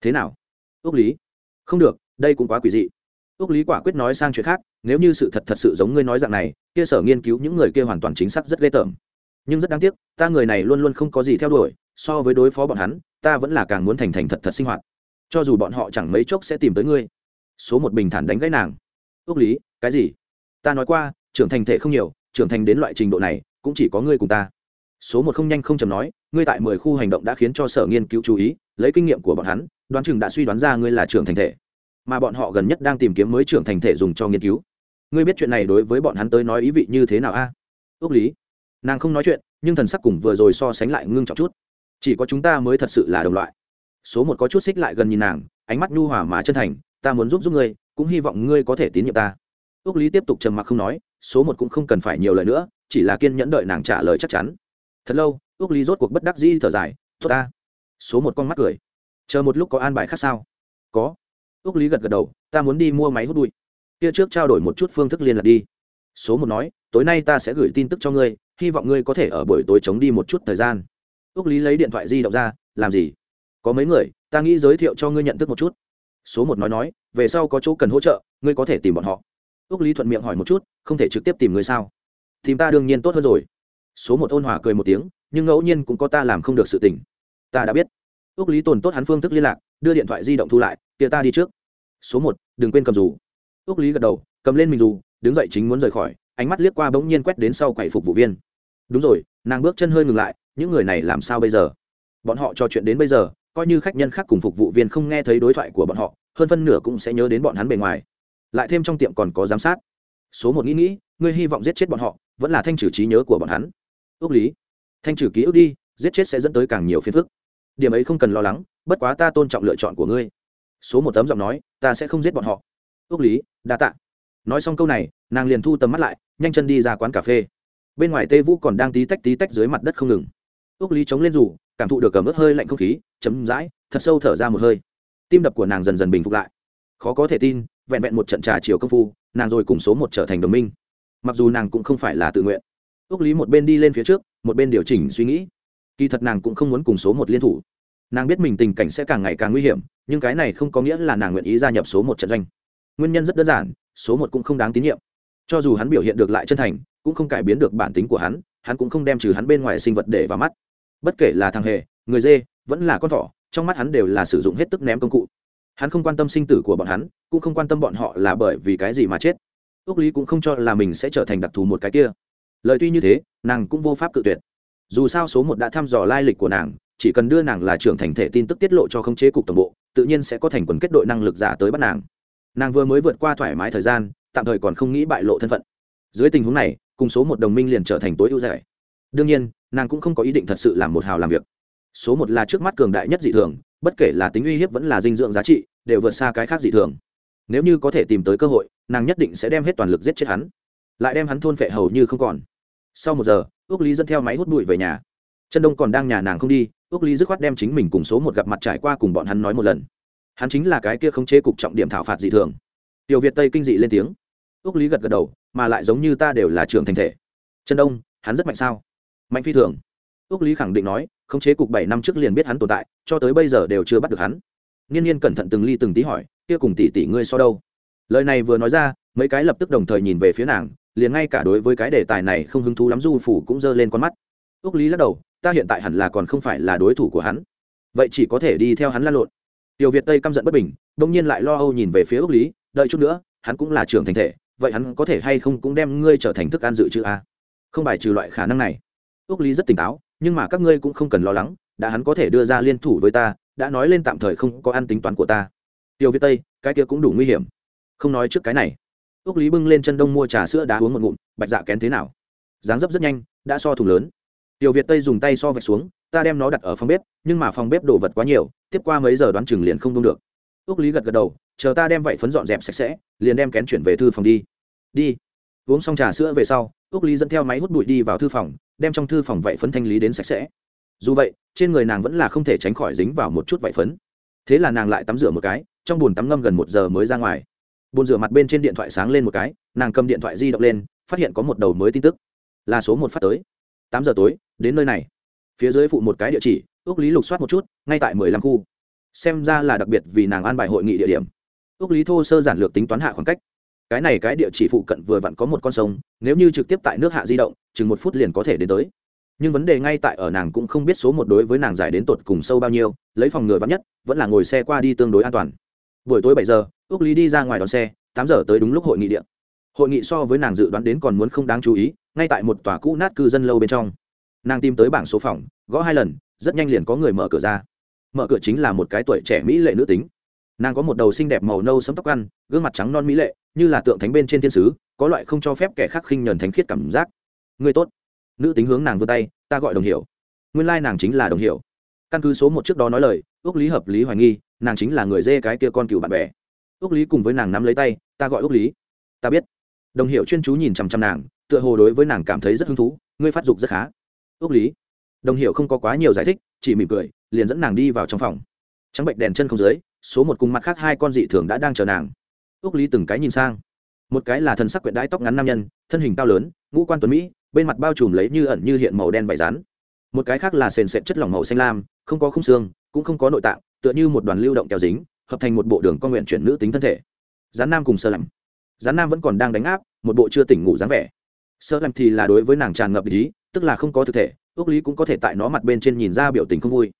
Thế nào? Ước lý, không được, đây cũng quá quỷ dị ước lý quả quyết nói sang chuyện khác, nếu như sự thật thật sự giống ngươi nói dạng này, kia sở nghiên cứu những người kia hoàn toàn chính xác rất ghê tởm. Nhưng rất đáng tiếc, ta người này luôn luôn không có gì theo đuổi, so với đối phó bọn hắn, ta vẫn là càng muốn thành thành thật thật sinh hoạt. Cho dù bọn họ chẳng mấy chốc sẽ tìm tới ngươi. Số một bình thản đánh gãy nàng. Ước lý, cái gì? Ta nói qua, trưởng thành thể không nhiều, trưởng thành đến loại trình độ này, cũng chỉ có ngươi cùng ta. Số một không nhanh không chầm nói, ngươi tại mười khu hành động đã khiến cho sở nghiên cứu chú ý, lấy kinh nghiệm của bọn hắn, đoán chừng đã suy đoán ra ngươi là trưởng thành thể mà bọn họ gần nhất đang tìm kiếm mới trưởng thành thể dùng cho nghiên cứu. Ngươi biết chuyện này đối với bọn hắn tới nói ý vị như thế nào a? À? ước lý. Nàng không nói chuyện, nhưng thần sắc cùng vừa rồi so sánh lại ngưng trọng chút. Chỉ có chúng ta mới thật sự là đồng loại. Số một có chút xích lại gần nhìn nàng, ánh mắt nhu hòa mà chân thành, ta muốn giúp giúp ngươi, cũng hy vọng ngươi có thể tín nhiệm ta. Ước lý tiếp tục trầm mặc không nói, số một cũng không cần phải nhiều lời nữa, chỉ là kiên nhẫn đợi nàng trả lời chắc chắn. Thật lâu, ước lý rốt cuộc bất đắc dĩ thở dài, tốt ta. Số một con mắt cười. Chờ một lúc có an bài khác sao? Có ước lý gật gật đầu, ta muốn đi mua máy hút bụi. Kia trước trao đổi một chút phương thức liên lạc đi. Số một nói, tối nay ta sẽ gửi tin tức cho ngươi, hy vọng ngươi có thể ở buổi tối chống đi một chút thời gian. Ước lý lấy điện thoại di động ra, làm gì? Có mấy người, ta nghĩ giới thiệu cho ngươi nhận thức một chút. Số một nói nói, về sau có chỗ cần hỗ trợ, ngươi có thể tìm bọn họ. Ước lý thuận miệng hỏi một chút, không thể trực tiếp tìm ngươi sao? Tìm ta đương nhiên tốt hơn rồi. Số một ôn hòa cười một tiếng, nhưng ngẫu nhiên cũng có ta làm không được sự tình. Ta đã biết. Ước lý tồn tốt hắn phương thức liên lạc, đưa điện thoại di động thu lại tia ta đi trước số một, đừng quên cầm dù. Ước lý gật đầu, cầm lên mình dù, đứng dậy chính muốn rời khỏi, ánh mắt liếc qua bỗng nhiên quét đến sau quầy phục vụ viên. Đúng rồi, nàng bước chân hơi ngừng lại, những người này làm sao bây giờ? Bọn họ trò chuyện đến bây giờ, coi như khách nhân khác cùng phục vụ viên không nghe thấy đối thoại của bọn họ, hơn phân nửa cũng sẽ nhớ đến bọn hắn bề ngoài. Lại thêm trong tiệm còn có giám sát. Số một nghĩ nghĩ, ngươi hy vọng giết chết bọn họ, vẫn là thanh trừ trí nhớ của bọn hắn. Ước lý, thanh trừ ký ức đi, giết chết sẽ dẫn tới càng nhiều phiền phức. Điểm ấy không cần lo lắng, bất quá ta tôn trọng lựa chọn của ngươi số một tấm giọng nói, ta sẽ không giết bọn họ. Ước lý, đa tạ. Nói xong câu này, nàng liền thu tầm mắt lại, nhanh chân đi ra quán cà phê. Bên ngoài tê vũ còn đang tí tách tí tách dưới mặt đất không ngừng. Ước lý chống lên rủ cảm thụ được cầm ướt hơi lạnh không khí chấm dãi thật sâu thở ra một hơi. Tim đập của nàng dần dần bình phục lại. Khó có thể tin, vẹn vẹn một trận trà chiều công phu, nàng rồi cùng số một trở thành đồng minh. Mặc dù nàng cũng không phải là tự nguyện. Ước lý một bên đi lên phía trước, một bên điều chỉnh suy nghĩ. Kỳ thật nàng cũng không muốn cùng số một liên thủ nàng biết mình tình cảnh sẽ càng ngày càng nguy hiểm, nhưng cái này không có nghĩa là nàng nguyện ý gia nhập số một trận doanh. Nguyên nhân rất đơn giản, số một cũng không đáng tín nhiệm. Cho dù hắn biểu hiện được lại chân thành, cũng không cải biến được bản tính của hắn hắn cũng không đem trừ hắn bên ngoài sinh vật để vào mắt. Bất kể là thằng hề, người dê, vẫn là con thỏ, trong mắt hắn đều là sử dụng hết tức ném công cụ. Hắn không quan tâm sinh tử của bọn hắn, cũng không quan tâm bọn họ là bởi vì cái gì mà chết. Ước lý cũng không cho là mình sẽ trở thành đặc thù một cái kia. Lời tuy như thế, nàng cũng vô pháp cự tuyệt. Dù sao số một đã thăm dò lai lịch của nàng chỉ cần đưa nàng là trưởng thành thể tin tức tiết lộ cho khống chế cục tổng bộ, tự nhiên sẽ có thành quần kết đội năng lực giả tới bắt nàng. Nàng vừa mới vượt qua thoải mái thời gian, tạm thời còn không nghĩ bại lộ thân phận. Dưới tình huống này, cùng số một đồng minh liền trở thành tối ưu rẻ đương nhiên, nàng cũng không có ý định thật sự làm một hào làm việc. Số một là trước mắt cường đại nhất dị thường, bất kể là tính uy hiếp vẫn là dinh dưỡng giá trị, đều vượt xa cái khác dị thường. Nếu như có thể tìm tới cơ hội, nàng nhất định sẽ đem hết toàn lực giết chết hắn. Lại đem hắn thôn phệ hầu như không còn. Sau một giờ, ước lý dẫn theo máy hút bụi về nhà chân đông còn đang nhà nàng không đi ước lý dứt khoát đem chính mình cùng số một gặp mặt trải qua cùng bọn hắn nói một lần. Hắn chính là cái kia không chế cục trọng điểm thảo phạt dị thường. Tiểu việt tây kinh dị lên tiếng. Ước lý gật gật đầu, mà lại giống như ta đều là trưởng thành thể. Chân đông, hắn rất mạnh sao? Mạnh phi thường. Ước lý khẳng định nói, khống chế cục bảy năm trước liền biết hắn tồn tại, cho tới bây giờ đều chưa bắt được hắn. Niên niên cẩn thận từng ly từng tí hỏi, kia cùng tỷ tỷ ngươi so đâu? Lời này vừa nói ra, mấy cái lập tức đồng thời nhìn về phía nàng, liền ngay cả đối với cái đề tài này không hứng thú lắm du phủ cũng giơ lên con mắt. Ước lý lắc đầu ta hiện tại hẳn là còn không phải là đối thủ của hắn. Vậy chỉ có thể đi theo hắn lan lộn. Tiểu việt tây căm giận bất bình đông nhiên lại lo âu nhìn về phía ước lý, đợi chút nữa, hắn cũng là trưởng thành thể, vậy hắn có thể hay không cũng đem ngươi trở thành thức ăn dự trữ a không bài trừ loại khả năng này. Ước lý rất tỉnh táo, nhưng mà các ngươi cũng không cần lo lắng, đã hắn có thể đưa ra liên thủ với ta, đã nói lên tạm thời không có ăn tính toán của ta. Tiêu việt tây, cái kia cũng đủ nguy hiểm. Không nói trước cái này. Ước lý bưng lên chân đông mua trà sữa đá uống một ngụm, bạch dạ kén thế nào? Dáng dấp rất nhanh, đã so thùng lớn tiểu việt tây dùng tay so vạch xuống, ta đem nó đặt ở phòng bếp, nhưng mà phòng bếp đổ vật quá nhiều, tiếp qua mấy giờ đoán chừng liền không đông được. Ước lý gật gật đầu, chờ ta đem vậy phấn dọn dẹp sạch sẽ, liền đem kén chuyển về thư phòng đi. Đi. Uống xong trà sữa về sau ước lý dẫn theo máy hút bụi đi vào thư phòng, đem trong thư phòng vậy phấn thanh lý đến sạch sẽ. Dù vậy, trên người nàng vẫn là không thể tránh khỏi dính vào một chút vải phấn. Thế là nàng lại tắm rửa một cái, trong bồn tắm ngâm gần một giờ mới ra ngoài. Bồn rửa mặt bên trên điện thoại sáng lên một cái, nàng cầm điện thoại di động lên, phát hiện có một đầu mới tin tức. Là số một phát tới tám giờ tối, đến nơi này. Phía dưới phụ một cái địa chỉ ước lý lục soát một chút, ngay tại mười lăm khu. Xem ra là đặc biệt vì nàng an bài hội nghị địa điểm. Ước lý thô sơ giản lược tính toán hạ khoảng cách. Cái này cái địa chỉ phụ cận vừa vặn có một con sông, nếu như trực tiếp tại nước hạ di động, chừng một phút liền có thể đến tới. Nhưng vấn đề ngay tại ở nàng cũng không biết số một đối với nàng giải đến tột cùng sâu bao nhiêu, lấy phòng ngừa vắn nhất, vẫn là ngồi xe qua đi tương đối an toàn. Buổi tối bảy giờ ước lý đi ra ngoài đón xe, tám giờ tới đúng lúc hội nghị điện hội nghị so với nàng dự đoán đến còn muốn không đáng chú ý ngay tại một tòa cũ nát cư dân lâu bên trong. Nàng tìm tới bảng số phòng, gõ hai lần, rất nhanh liền có người mở cửa ra. Mở cửa chính là một cái tuổi trẻ mỹ lệ nữ tính. Nàng có một đầu xinh đẹp màu nâu sấm tóc ăn, gương mặt trắng non mỹ lệ, như là tượng thánh bên trên thiên sứ, có loại không cho phép kẻ khác khinh nhờn thánh khiết cảm giác. Người tốt. Nữ tính hướng nàng vươn tay, ta gọi đồng hiểu. Nguyên lai nàng chính là đồng hiểu. Căn cứ số một trước đó nói lời ước lý hợp lý hoài nghi, nàng chính là người dê cái kia con cựu bạn bè. Ước lý cùng với nàng nắm lấy tay, ta gọi ước lý. Ta biết. Đồng hiệu chuyên chú nhìn chằm chằm nàng tựa hồ đối với nàng cảm thấy rất hứng thú, ngươi phát dục rất khá. Ước lý, đồng hiệu không có quá nhiều giải thích, chỉ mỉm cười, liền dẫn nàng đi vào trong phòng. Trắng bệnh đèn chân không dưới, số một cùng mặt khác hai con dị thường đã đang chờ nàng. Ước lý từng cái nhìn sang. Một cái là thần sắc quyện đái tóc ngắn nam nhân, thân hình cao lớn, ngũ quan tuấn mỹ, bên mặt bao trùm lấy như ẩn như hiện màu đen vải rán một cái khác là sền sệt chất lỏng màu xanh lam, không có khung xương, cũng không có nội tạng, tựa như một đoàn lưu động kéo dính, hợp thành một bộ đường con nguyện chuyển nữ tính thân thể. Rán nam cùng sơ lạnh. Rán nam vẫn còn đang đánh áp, một bộ chưa tỉnh ngủ dáng vẻ sơ làm thì là đối với nàng tràn ngập ý, tức là không có thực thể ước lý cũng có thể tại nó mặt bên trên nhìn ra biểu tình không vui.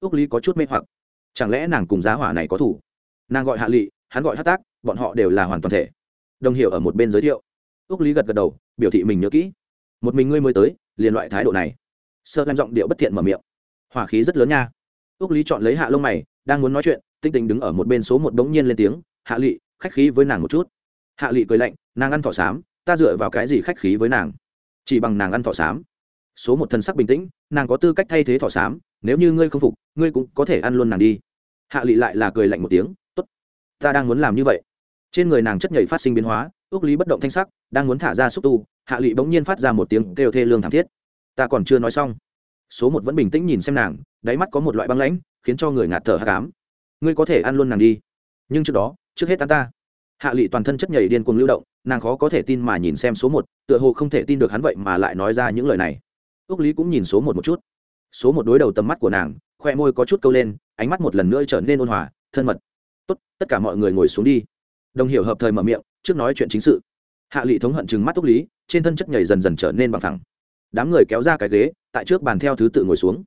Ước lý có chút mê hoặc. Chẳng lẽ nàng cùng giá hỏa này có thủ? Nàng gọi hạ lị, hắn gọi hát tác, bọn họ đều là hoàn toàn thể. Đồng hiểu ở một bên giới thiệu. Ước lý gật gật đầu, biểu thị mình nhớ kỹ. Một mình ngươi mới tới, liền loại thái độ này. Sơ làm giọng điệu bất thiện mở miệng. Hỏa khí rất lớn nha. Ước lý chọn lấy hạ lông mày, đang muốn nói chuyện, tinh tình đứng ở một bên số một bỗng nhiên lên tiếng. Hạ lị, khách khí với nàng một chút. Hạ lị cười lạnh, nàng ăn thỏ xám ta dựa vào cái gì khách khí với nàng? Chỉ bằng nàng ăn thỏ xám. Số một thần sắc bình tĩnh, nàng có tư cách thay thế thỏ xám, nếu như ngươi không phục, ngươi cũng có thể ăn luôn nàng đi. Hạ lị lại là cười lạnh một tiếng t ố t ta đang muốn làm như vậy. Trên người nàng chất nhảy phát sinh biến hóa, ước lý bất động thanh sắc, đang muốn thả ra xúc tu, hạ lị bỗng nhiên phát ra một tiếng kêu thê lương thảm thiết. Ta còn chưa nói xong. Số một vẫn bình tĩnh nhìn xem nàng, đáy mắt có một loại băng lãnh, khiến cho người ngạt thở hạ cám ngươi có thể ăn luôn nàng đi, nhưng trước đó, trước hết ăn ta. Hạ lị toàn thân chất nhảy điên cuồng lưu động nàng khó có thể tin mà nhìn xem số một, tựa hồ không thể tin được hắn vậy mà lại nói ra những lời này. Ước lý cũng nhìn số một một chút. Số một đối đầu tầm mắt của nàng khoe môi có chút câu lên, ánh mắt một lần nữa trở nên ôn hòa, thân mật. Tốt, tất cả mọi người ngồi xuống đi. Đồng hiểu hợp thời mở miệng, trước nói chuyện chính sự. Hạ lị thống hận chừng mắt ước lý, trên thân chất nhảy dần dần trở nên bằng thẳng đám người kéo ra cái ghế, tại trước bàn theo thứ tự ngồi xuống.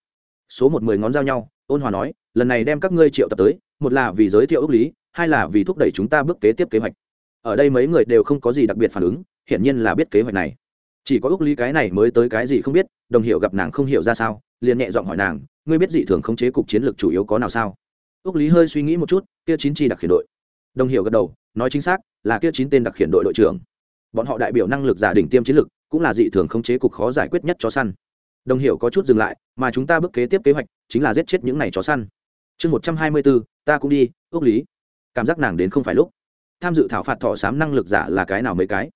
Số một mười ngón giao nhau, ôn hòa nói, lần này đem các ngươi triệu tập tới, một là vì giới thiệu ước lý, hai là vì thúc đẩy chúng ta bước kế tiếp kế hoạch ở đây mấy người đều không có gì đặc biệt phản ứng, hiển nhiên là biết kế hoạch này. Chỉ có ước lý cái này mới tới cái gì không biết, đồng hiểu gặp nàng không hiểu ra sao, liền nhẹ giọng hỏi nàng, ngươi biết dị thường khống chế cục chiến lược chủ yếu có nào sao? Ước lý hơi suy nghĩ một chút, kia chín chi đặc khiển đội. Đồng hiểu gật đầu, nói chính xác, là kia chín tên đặc khiển đội đội trưởng. Bọn họ đại biểu năng lực giả đỉnh tiêm chiến lược, cũng là dị thường khống chế cục khó giải quyết nhất chó săn. Đồng hiểu có chút dừng lại, mà chúng ta bước kế tiếp kế hoạch, chính là giết chết những này chó săn. Chương một trăm hai mươi bốn ta cũng đi ước lý. Cảm giác nàng đến không phải lúc tham dự thảo phạt thọ sám năng lực giả là cái nào mấy cái?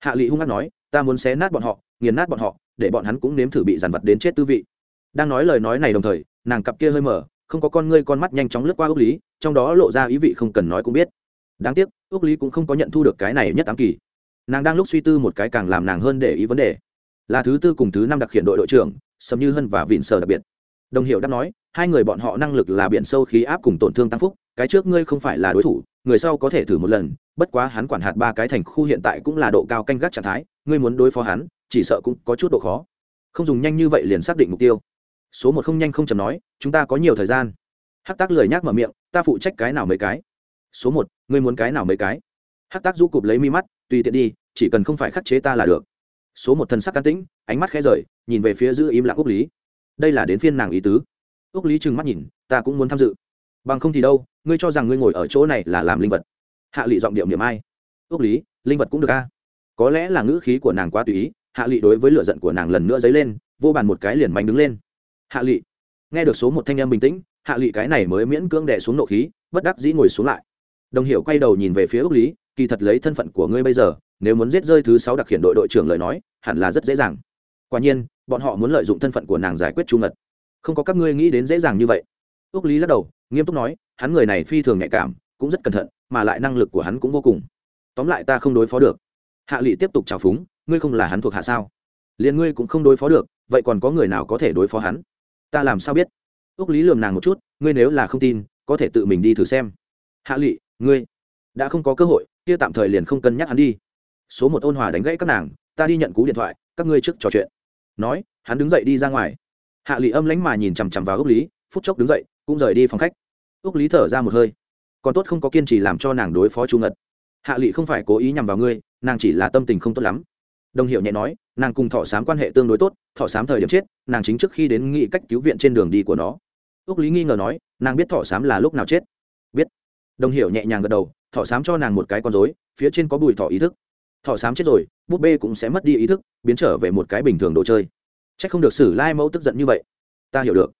Hạ lị hung hát nói, ta muốn xé nát bọn họ, nghiền nát bọn họ, để bọn hắn cũng nếm thử bị dàn vật đến chết tư vị. Đang nói lời nói này đồng thời, nàng cặp kia hơi mở, không có con ngươi con mắt nhanh chóng lướt qua ước lý, trong đó lộ ra ý vị không cần nói cũng biết. Đáng tiếc ước lý cũng không có nhận thu được cái này nhất tám kỳ. Nàng đang lúc suy tư một cái càng làm nàng hơn để ý vấn đề. Là thứ tư cùng thứ năm đặc hiện đội đội trưởng, sầm như hân và vịn sờ đặc biệt. Đồng hiệu đáp nói, hai người bọn họ năng lực là biển sâu khí áp cùng tổn thương tăng phúc cái trước ngươi không phải là đối thủ, người sau có thể thử một lần, bất quá hắn quản hạt ba cái thành khu hiện tại cũng là độ cao canh gác trạng thái, ngươi muốn đối phó hắn, chỉ sợ cũng có chút độ khó. Không dùng nhanh như vậy liền xác định mục tiêu. Số một không nhanh không chầm nói, chúng ta có nhiều thời gian. Hắc tác lười nhác mở miệng, ta phụ trách cái nào mấy cái? Số một, ngươi muốn cái nào mấy cái? Hắc tác rũ cụp lấy mi mắt, tùy tiện đi, chỉ cần không phải khắc chế ta là được. Số một thần sắc can tĩnh, ánh mắt khẽ rời, nhìn về phía giữ im lặng úc lý. Đây là đến phiên nàng ý tứ. Úc lý trừng mắt nhìn, ta cũng muốn tham dự. Bằng không thì đâu ngươi cho rằng ngươi ngồi ở chỗ này là làm linh vật. Hạ lị giọng điệu niệm ai? Ước lý, linh vật cũng được a. Có lẽ là ngữ khí của nàng quá tùy ý, hạ lị đối với lựa giận của nàng lần nữa dấy lên, vô bàn một cái liền mạnh đứng lên. Hạ lị, nghe được số một thanh em bình tĩnh, hạ lị cái này mới miễn cưỡng đè xuống nộ khí, bất đắc dĩ ngồi xuống lại. Đồng hiệu quay đầu nhìn về phía ước lý, kỳ thật lấy thân phận của ngươi bây giờ, nếu muốn giết rơi thứ sáu đặc hiện đội đội trưởng lời nói, hẳn là rất dễ dàng. Quả nhiên, bọn họ muốn lợi dụng thân phận của nàng giải quyết trung ngật. Không có các ngươi nghĩ đến dễ dàng như vậy. Ước lý lắc đầu, nghiêm túc nói hắn người này phi thường nhạy cảm, cũng rất cẩn thận, mà lại năng lực của hắn cũng vô cùng. Tóm lại ta không đối phó được. Hạ lị tiếp tục trào phúng, ngươi không là hắn thuộc hạ sao? Liền ngươi cũng không đối phó được, vậy còn có người nào có thể đối phó hắn? Ta làm sao biết? Ước lý lườm nàng một chút, ngươi nếu là không tin, có thể tự mình đi thử xem. Hạ lị ngươi đã không có cơ hội, kia tạm thời liền không cân nhắc hắn đi. Số một ôn hòa đánh gãy các nàng, ta đi nhận cú điện thoại, các ngươi trước trò chuyện. Nói, hắn đứng dậy đi ra ngoài. Hạ lị âm lánh mà nhìn chằm chằm vào ước lý, phút chốc đứng dậy, cũng rời đi phòng khách ước lý thở ra một hơi. Còn tốt không có kiên trì làm cho nàng đối phó chu ngật. Hạ lị không phải cố ý nhằm vào ngươi, nàng chỉ là tâm tình không tốt lắm. Đồng hiệu nhẹ nói, nàng cùng thọ sám quan hệ tương đối tốt, thọ sám thời điểm chết, nàng chính trước khi đến nghị cách cứu viện trên đường đi của nó. Ước lý nghi ngờ nói, nàng biết thọ sám là lúc nào chết? Biết. Đồng hiệu nhẹ nhàng gật đầu, thọ sám cho nàng một cái con dối phía trên có bùi thọ ý thức. Thọ sám chết rồi, búp bê cũng sẽ mất đi ý thức, biến trở về một cái bình thường đồ chơi. C h ắ c không được xử lai mẫu tức giận như vậy. Ta hiểu được.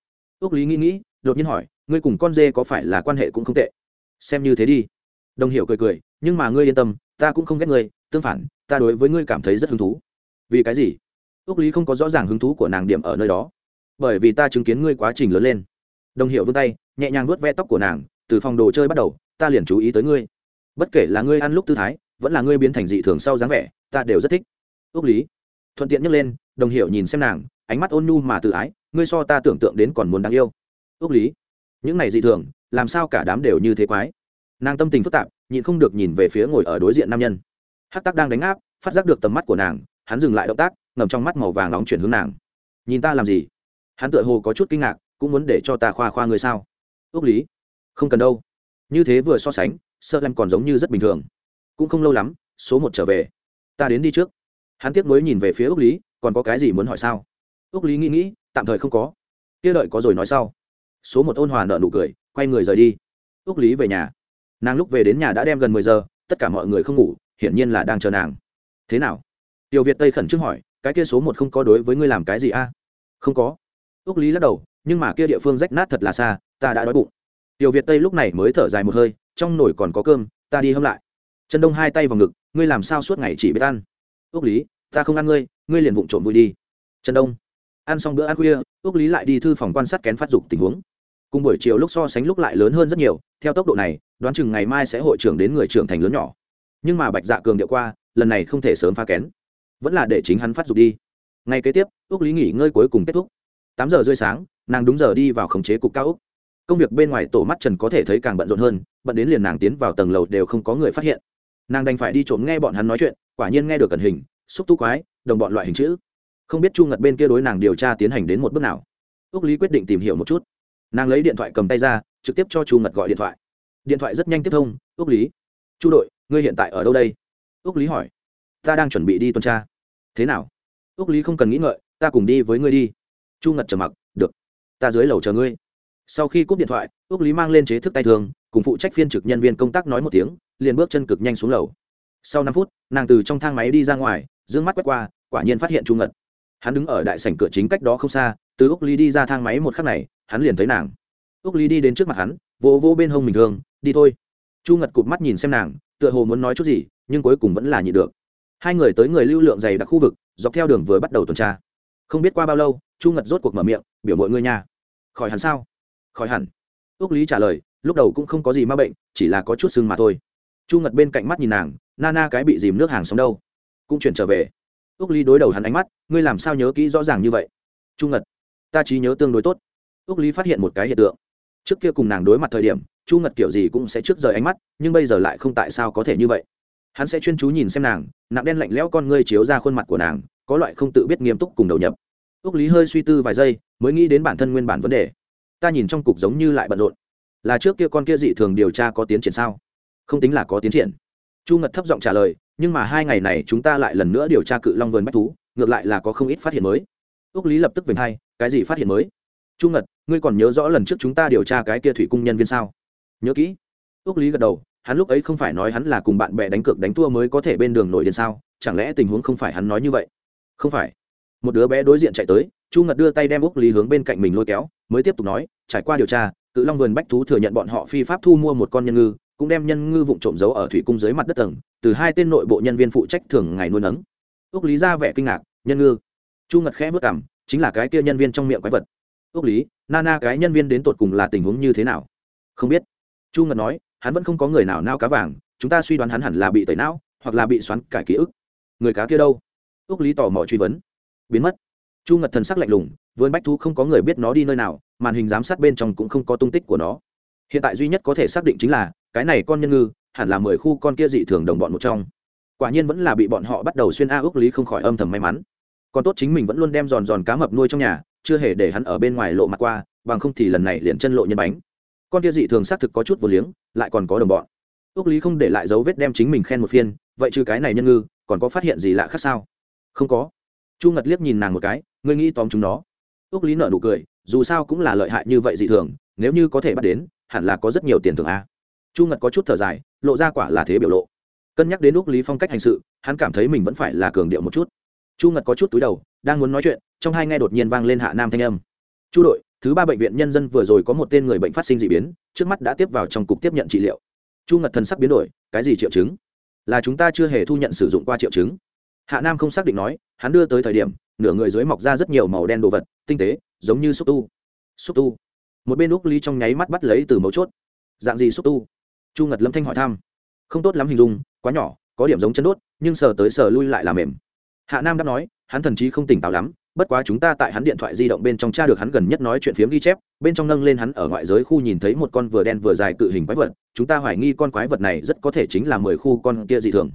Ước lý nghĩ nghĩ, đột nhiên hỏi ngươi cùng con dê có phải là quan hệ cũng không tệ. Xem như thế đi. Đồng hiểu cười cười, nhưng mà ngươi yên tâm, ta cũng không ghét ngươi, tương phản, ta đối với ngươi cảm thấy rất hứng thú. Vì cái gì? Ước lý không có rõ ràng hứng thú của nàng điểm ở nơi đó. Bởi vì ta chứng kiến ngươi quá trình lớn lên. Đồng hiểu vươn tay, nhẹ nhàng vuốt ve tóc của nàng, từ phòng đồ chơi bắt đầu, ta liền chú ý tới ngươi. Bất kể là ngươi ăn lúc tư thái, vẫn là ngươi biến thành dị thường sau dáng vẻ, ta đều rất thích. Ước lý, thuận tiện nhắc lên, đồng hiểu nhìn xem nàng, ánh mắt ôn nhu mà tự ái, ngươi so ta tưởng tượng đến còn muốn đáng yêu. Ước lý những này dị thường, làm sao cả đám đều như thế quái? Nàng tâm tình phức tạp, nhịn không được nhìn về phía ngồi ở đối diện nam nhân. Hát tắc đang đánh áp, phát giác được tầm mắt của nàng, hắn dừng lại động tác, ngầm trong mắt màu vàng nóng chuyển hướng nàng. Nhìn ta làm gì? Hắn tựa hồ có chút kinh ngạc, cũng muốn để cho ta khoa khoa người sao? Ước lý. Không cần đâu. Như thế vừa so sánh sơ lem còn giống như rất bình thường. Cũng không lâu lắm, số một trở về. Ta đến đi trước. Hắn tiếp nối nhìn về phía ước lý, còn có cái gì muốn hỏi sao? Ước lý nghĩ nghĩ, tạm thời không có. Kia đợi có rồi nói sau số một ôn hòa nợ nụ cười, quay người rời đi. Ước lý về nhà. Nàng lúc về đến nhà đã đem gần mười giờ, tất cả mọi người không ngủ, hiển nhiên là đang chờ nàng. Thế nào? Tiểu việt tây khẩn trương hỏi, cái kia số một không có đối với ngươi làm cái gì a? Không có. Ước lý lắc đầu, nhưng mà kia địa phương rách nát thật là xa, ta đã đói bụng. Tiểu việt tây lúc này mới thở dài một hơi, trong nồi còn có cơm, ta đi hâm lại. Trần đông hai tay vào ngực, ngươi làm sao suốt ngày chỉ biết ăn? Ước lý, ta không ăn ngươi ngươi liền vụng trộm vui đi. Trần đông. Ăn xong bữa ăn khuya ước lý lại đi thư phòng quan sát kén phát dục tình huống cùng buổi chiều lúc so sánh lúc lại lớn hơn rất nhiều, theo tốc độ này, đoán chừng ngày mai sẽ hội trưởng đến người trưởng thành lớn nhỏ. Nhưng mà bạch dạ cường điệu qua, lần này không thể sớm phá kén. Vẫn là để chính hắn phát dục đi. Ngay kế tiếp ước lý nghỉ ngơi cuối cùng kết thúc. Tám giờ rơi sáng, nàng đúng giờ đi vào khống chế cục cao úc. Công việc bên ngoài tổ mắt trần có thể thấy càng bận rộn hơn, bận đến liền nàng tiến vào tầng lầu đều không có người phát hiện. Nàng đành phải đi trộm nghe bọn hắn nói chuyện, quả nhiên nghe được cẩn hình, xúc tu quái, đồng bọn loại hình chữ. Không biết chu ngật bên kia đối nàng điều tra tiến hành đến một bước nào. Ước lý quyết định tìm hiểu một chút nàng lấy điện thoại cầm tay ra, trực tiếp cho chu ngật gọi điện thoại. Điện thoại rất nhanh tiếp thông ước lý, chu đội, ngươi hiện tại ở đâu đây? Ước lý hỏi. Ta đang chuẩn bị đi tuần tra. Thế nào? Ước lý không cần nghĩ ngợi, ta cùng đi với ngươi đi. Chu ngật trầm mặc, được, ta dưới lầu chờ ngươi. Sau khi cúp điện thoại ước lý mang lên chế thức tay thường, cùng phụ trách phiên trực nhân viên công tác nói một tiếng, liền bước chân cực nhanh xuống lầu. Sau năm phút, nàng từ trong thang máy đi ra ngoài d ư ơ n g mắt quét qua, quả nhiên phát hiện chu ngật. Hắn đứng ở đại sảnh cửa chính cách đó không xa, từ úc ly đi ra thang máy một khắc này hắn liền thấy nàng. Úc lý đi đến trước mặt hắn, vỗ vỗ bên hông mình thương, đi thôi. Chu ngật cụp mắt nhìn xem nàng, tựa hồ muốn nói chút gì, nhưng cuối cùng vẫn là nhịn được. Hai người tới người lưu lượng dày đặc khu vực, dọc theo đường vừa bắt đầu tuần tra. Không biết qua bao lâu, chu ngật rốt cuộc mở miệng, biểu mọi người nhà khỏi hẳn sao? Khỏi hẳn. Ước lý trả lời, lúc đầu cũng không có gì ma bệnh, chỉ là có chút sưng mà thôi. Chu ngật bên cạnh mắt nhìn nàng, na na cái bị dìm nước hàng sống đâu? Cũng chuyển trở về. Ước lý đối đầu hắn ánh mắt, ngươi làm sao nhớ kỹ rõ ràng như vậy? Chu ngật, ta trí nhớ tương đối tốt ước lý phát hiện một cái hiện tượng. Trước kia cùng nàng đối mặt thời điểm, chu ngật kiểu gì cũng sẽ trước rời ánh mắt, nhưng bây giờ lại không tại sao có thể như vậy. Hắn sẽ chuyên chú nhìn xem nàng, nặng đen lạnh lẽo con ngươi chiếu ra khuôn mặt của nàng, có loại không tự biết nghiêm túc cùng đầu nhập. Ước lý hơi suy tư vài giây, mới nghĩ đến bản thân nguyên bản vấn đề. Ta nhìn trong cục giống như lại bận rộn. Là trước kia con kia dị thường điều tra có tiến triển sao? Không tính là có tiến triển. Chu ngật thấp giọng trả lời, nhưng mà hai ngày này chúng ta lại lần nữa điều tra cự long vườn bách thú, ngược lại là có không ít phát hiện mới. Ước lý lập tức về hai, cái gì phát hiện mới? Chu ngật, ngươi còn nhớ rõ lần trước chúng ta điều tra cái kia thủy cung nhân viên sao? Nhớ kỹ. Ước lý gật đầu, hắn lúc ấy không phải nói hắn là cùng bạn bè đánh cược đánh thua mới có thể bên đường nổi điên sao? Chẳng lẽ tình huống không phải hắn nói như vậy? Không phải. Một đứa bé đối diện chạy tới, chu ngật đưa tay đem úc lý hướng bên cạnh mình lôi kéo, mới tiếp tục nói, trải qua điều tra, cự long vườn bách thú thừa nhận bọn họ phi pháp thu mua một con nhân ngư, cũng đem nhân ngư vụn trộm giấu ở thủy cung dưới mặt đất tầng, từ hai tên nội bộ nhân viên phụ trách thường ngày nuôi nấng. Úc lý ra vẻ kinh ngạc, nhân ngư? Chu ngật khẽ vất cảm chính là cái kia nhân viên trong miệng quái vật ước lý, nana cái nhân viên đến tột cùng là tình huống như thế nào? Không biết. Chu ngật nói, hắn vẫn không có người nào nao cá vàng, chúng ta suy đoán hắn hẳn là bị tẩy não, hoặc là bị xoắn cải ký ức. Người cá kia đâu? Ước lý tò mò truy vấn. Biến mất. Chu ngật thần sắc lạnh lùng, vườn bách thú không có người biết nó đi nơi nào, màn hình giám sát bên trong cũng không có tung tích của nó. Hiện tại duy nhất có thể xác định chính là, cái này con nhân ngư, hẳn là mười khu con kia dị thường đồng bọn một trong. Quả nhiên vẫn là bị bọn họ bắt đầu xuyên a ước lý không khỏi âm thầm may mắn. Còn tốt chính mình vẫn luôn đem giòn giòn cá mập nuôi trong nhà chưa hề để hắn ở bên ngoài lộ mặt qua, bằng không thì lần này liền chân lộ nhân bánh. Con kia dị thường xác thực có chút vô liếng, lại còn có đồng bọn. Ước lý không để lại dấu vết đem chính mình khen một phiên, vậy trừ cái này nhân ngư, còn có phát hiện gì lạ khác sao? Không có. Chu ngật liếc nhìn nàng một cái, ngươi nghĩ tóm chúng nó. Ước lý nợ nụ cười, dù sao cũng là lợi hại như vậy dị thường, nếu như có thể bắt đến, hẳn là có rất nhiều tiền thưởng a. Chu ngật có chút thở dài, lộ ra quả là thế biểu lộ. Cân nhắc đến ước lý phong cách hành sự, hắn cảm thấy mình vẫn phải là cường điệu một chút. Chu ngật có chút túi đầu, đang muốn nói chuyện trong hai nghe đột nhiên vang lên hạ nam thanh âm. Chu đội, thứ ba bệnh viện nhân dân vừa rồi có một tên người bệnh phát sinh d ị biến, trước mắt đã tiếp vào trong cục tiếp nhận trị liệu. Chu ngật thần sắc biến đổi, cái gì triệu chứng? Là chúng ta chưa hề thu nhận sử dụng qua triệu chứng. Hạ nam không xác định nói, hắn đưa tới thời điểm, nửa người dưới mọc ra rất nhiều màu đen đồ vật, tinh tế, giống như xúc tu. Xúc tu. Một bên úc ly trong nháy mắt bắt lấy từ mấu chốt. Dạng gì xúc tu? Chu ngật lâm thanh hỏi thăm. Không tốt lắm hình dung, quá nhỏ, có điểm giống chân đốt, nhưng sờ tới sờ lui lại là mềm. Hạ nam đáp nói, hắn thần chí không tỉnh táo lắm bất quá chúng ta tại hắn điện thoại di động bên trong tra được hắn gần nhất nói chuyện phiếm ghi chép, bên trong nâng lên hắn ở ngoại giới khu nhìn thấy một con vừa đen vừa dài cự hình quái vật, chúng ta hoài nghi con quái vật này rất có thể chính là mười khu con kia dị thường.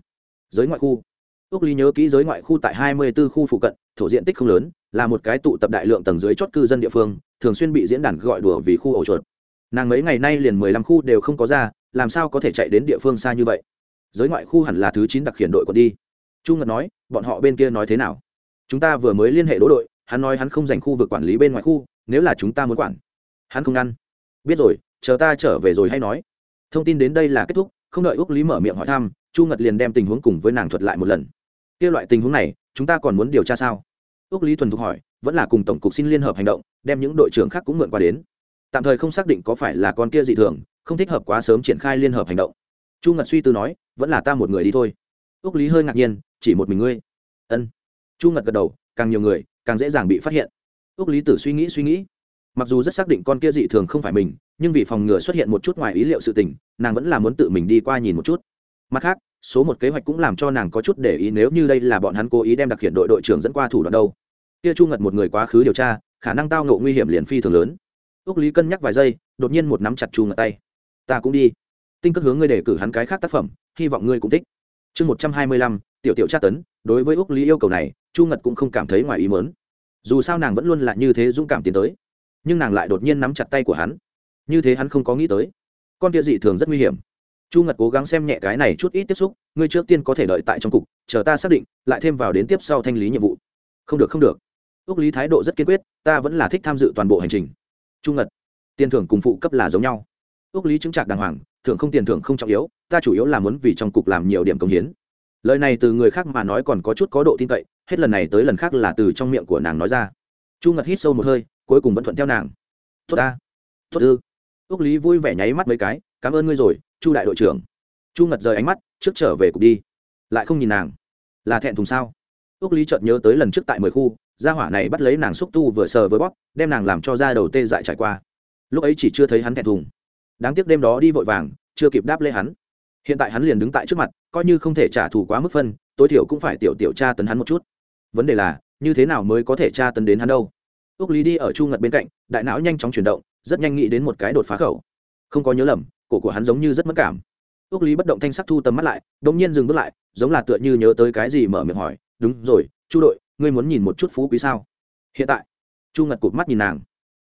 Giới ngoại khu. Ước ly nhớ kỹ giới ngoại khu tại hai mươi 24 khu phụ cận, thổ diện tích không lớn, là một cái tụ tập đại lượng tầng dưới chót cư dân địa phương, thường xuyên bị diễn đàn gọi đùa vì khu ổ chuột. Nàng mấy ngày nay liền mười lăm khu đều không có ra, làm sao có thể chạy đến địa phương xa như vậy? Giới ngoại khu hẳn là thứ chín đặc khiển đội còn đi. Chu ngật nói, bọn họ bên kia nói thế nào? Chúng ta vừa mới liên hệ đỗ đội, hắn nói hắn không dành khu vực quản lý bên ngoài khu, nếu là chúng ta muốn quản. Hắn không ngăn. Biết rồi, chờ ta trở về rồi hay nói. Thông tin đến đây là kết thúc, không đợi úc lý mở miệng hỏi thăm, chu ngật liền đem tình huống cùng với nàng thuật lại một lần. Kia loại tình huống này, chúng ta còn muốn điều tra sao? Úc lý thuần thục hỏi, vẫn là cùng tổng cục xin liên hợp hành động, đem những đội trưởng khác cũng mượn qua đến. Tạm thời không xác định có phải là con kia dị thường, không thích hợp quá sớm triển khai liên hợp hành động. Chu ngật suy tư nói, vẫn là ta một người đi thôi. Úc lý hơi ngạc nhiên, chỉ một mình ngươi. Ân chu ngật gật đầu, càng nhiều người, càng dễ dàng bị phát hiện. Ước lý tử suy nghĩ suy nghĩ. Mặc dù rất xác định con kia dị thường không phải mình, nhưng vì phòng ngừa xuất hiện một chút ngoài ý liệu sự tình, nàng vẫn là muốn tự mình đi qua nhìn một chút. Mặt khác, số một kế hoạch cũng làm cho nàng có chút để ý nếu như đây là bọn hắn cố ý đem đặc hiện đội đội trưởng dẫn qua thủ đoạn đâu. Kia chu ngật một người quá khứ điều tra, khả năng tao ngộ nguy hiểm liền phi thường lớn. Ước lý cân nhắc vài giây, đột nhiên một nắm chặt chu ngật tay. Ta cũng đi. Tinh cất hướng ngươi để cử hắn cái khác tác phẩm, hy vọng ngươi cũng thích. Chương một trăm hai mươi lăm, tiểu tiểu tra tấn, đối với ước lý yêu cầu này chu ngật cũng không cảm thấy ngoài ý mớn dù sao nàng vẫn luôn là như thế dũng cảm tiến tới, nhưng nàng lại đột nhiên nắm chặt tay của hắn. Như thế hắn không có nghĩ tới. Con kia dị thường rất nguy hiểm. Chu ngật cố gắng xem nhẹ cái này chút ít tiếp xúc, ngươi trước tiên có thể đợi tại trong cục, chờ ta xác định, lại thêm vào đến tiếp sau thanh lý nhiệm vụ. Không được không được. Ước lý thái độ rất kiên quyết, ta vẫn là thích tham dự toàn bộ hành trình. Chu ngật, tiền thưởng cùng phụ cấp là giống nhau. Ước lý chứng trạc đàng hoàng, thưởng không tiền thưởng không trọng yếu, ta chủ yếu là muốn vì trong cục làm nhiều điểm công hiến lời này từ người khác mà nói còn có chút có độ tin cậy, hết lần này tới lần khác là từ trong miệng của nàng nói ra. Chu ngật hít sâu một hơi, cuối cùng vẫn thuận theo nàng. Tốt ta, tốt ư? Ước lý vui vẻ nháy mắt mấy cái, cảm ơn ngươi rồi, chu đại đội trưởng. Chu ngật rời ánh mắt, trước trở về cục đi. Lại không nhìn nàng. Là thẹn thùng sao? Ước lý chợt nhớ tới lần trước tại mười khu, gia hỏa này bắt lấy nàng xúc tu vừa sờ với bóp, đem nàng làm cho ra đầu tê dại trải qua. Lúc ấy chỉ chưa thấy hắn thẹn thùng. Đáng tiếc đêm đó đi vội vàng, chưa kịp đáp lê hắn hiện tại hắn liền đứng tại trước mặt, coi như không thể trả thù quá mức phân, tối thiểu cũng phải tiểu tiểu tra tấn hắn một chút. Vấn đề là, như thế nào mới có thể tra tấn đến hắn đâu? Ước lý đi ở chu ngật bên cạnh, đại não nhanh chóng chuyển động, rất nhanh nghĩ đến một cái đột phá khẩu. Không có nhớ lầm, cổ của hắn giống như rất mất cảm. Ước lý bất động thanh sắc thu tầm mắt lại đ ỗ n g nhiên dừng bước lại, giống là tựa như nhớ tới cái gì mở miệng hỏi, đúng rồi, chu đội, ngươi muốn nhìn một chút phú quý sao? Hiện tại, chu ngật cụt mắt nhìn nàng.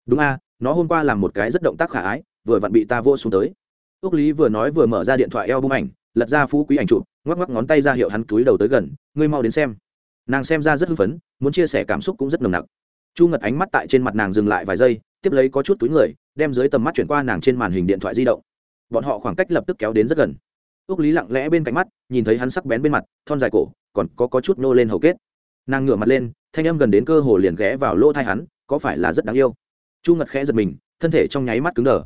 Đúng a, nó hôm qua làm một cái rất động tác khả ái, vừa vặn bị ta vô xuống tới ước lý vừa nói vừa mở ra điện thoại eo bung ảnh lật ra phú quý ảnh chụp ngoắc ngoắc ngón tay ra hiệu hắn túi đầu tới gần ngươi mau đến xem. Nàng xem ra rất hưng phấn muốn chia sẻ cảm xúc cũng rất nồng nặc. Chu ngật ánh mắt tại trên mặt nàng dừng lại vài giây tiếp lấy có chút túi người đem dưới tầm mắt chuyển qua nàng trên màn hình điện thoại di động. Bọn họ khoảng cách lập tức kéo đến rất gần. Ước lý lặng lẽ bên cạnh mắt nhìn thấy hắn sắc bén bên mặt thon dài cổ còn có, có chút nô lên hầu kết. Nàng ngửa mặt lên thanh âm gần đến cơ hồ liền ghé vào lỗ thai hắn có phải là rất đáng yêu? Chu ngật khẽ giật mình thân thể trong nháy mắt cứng đờ.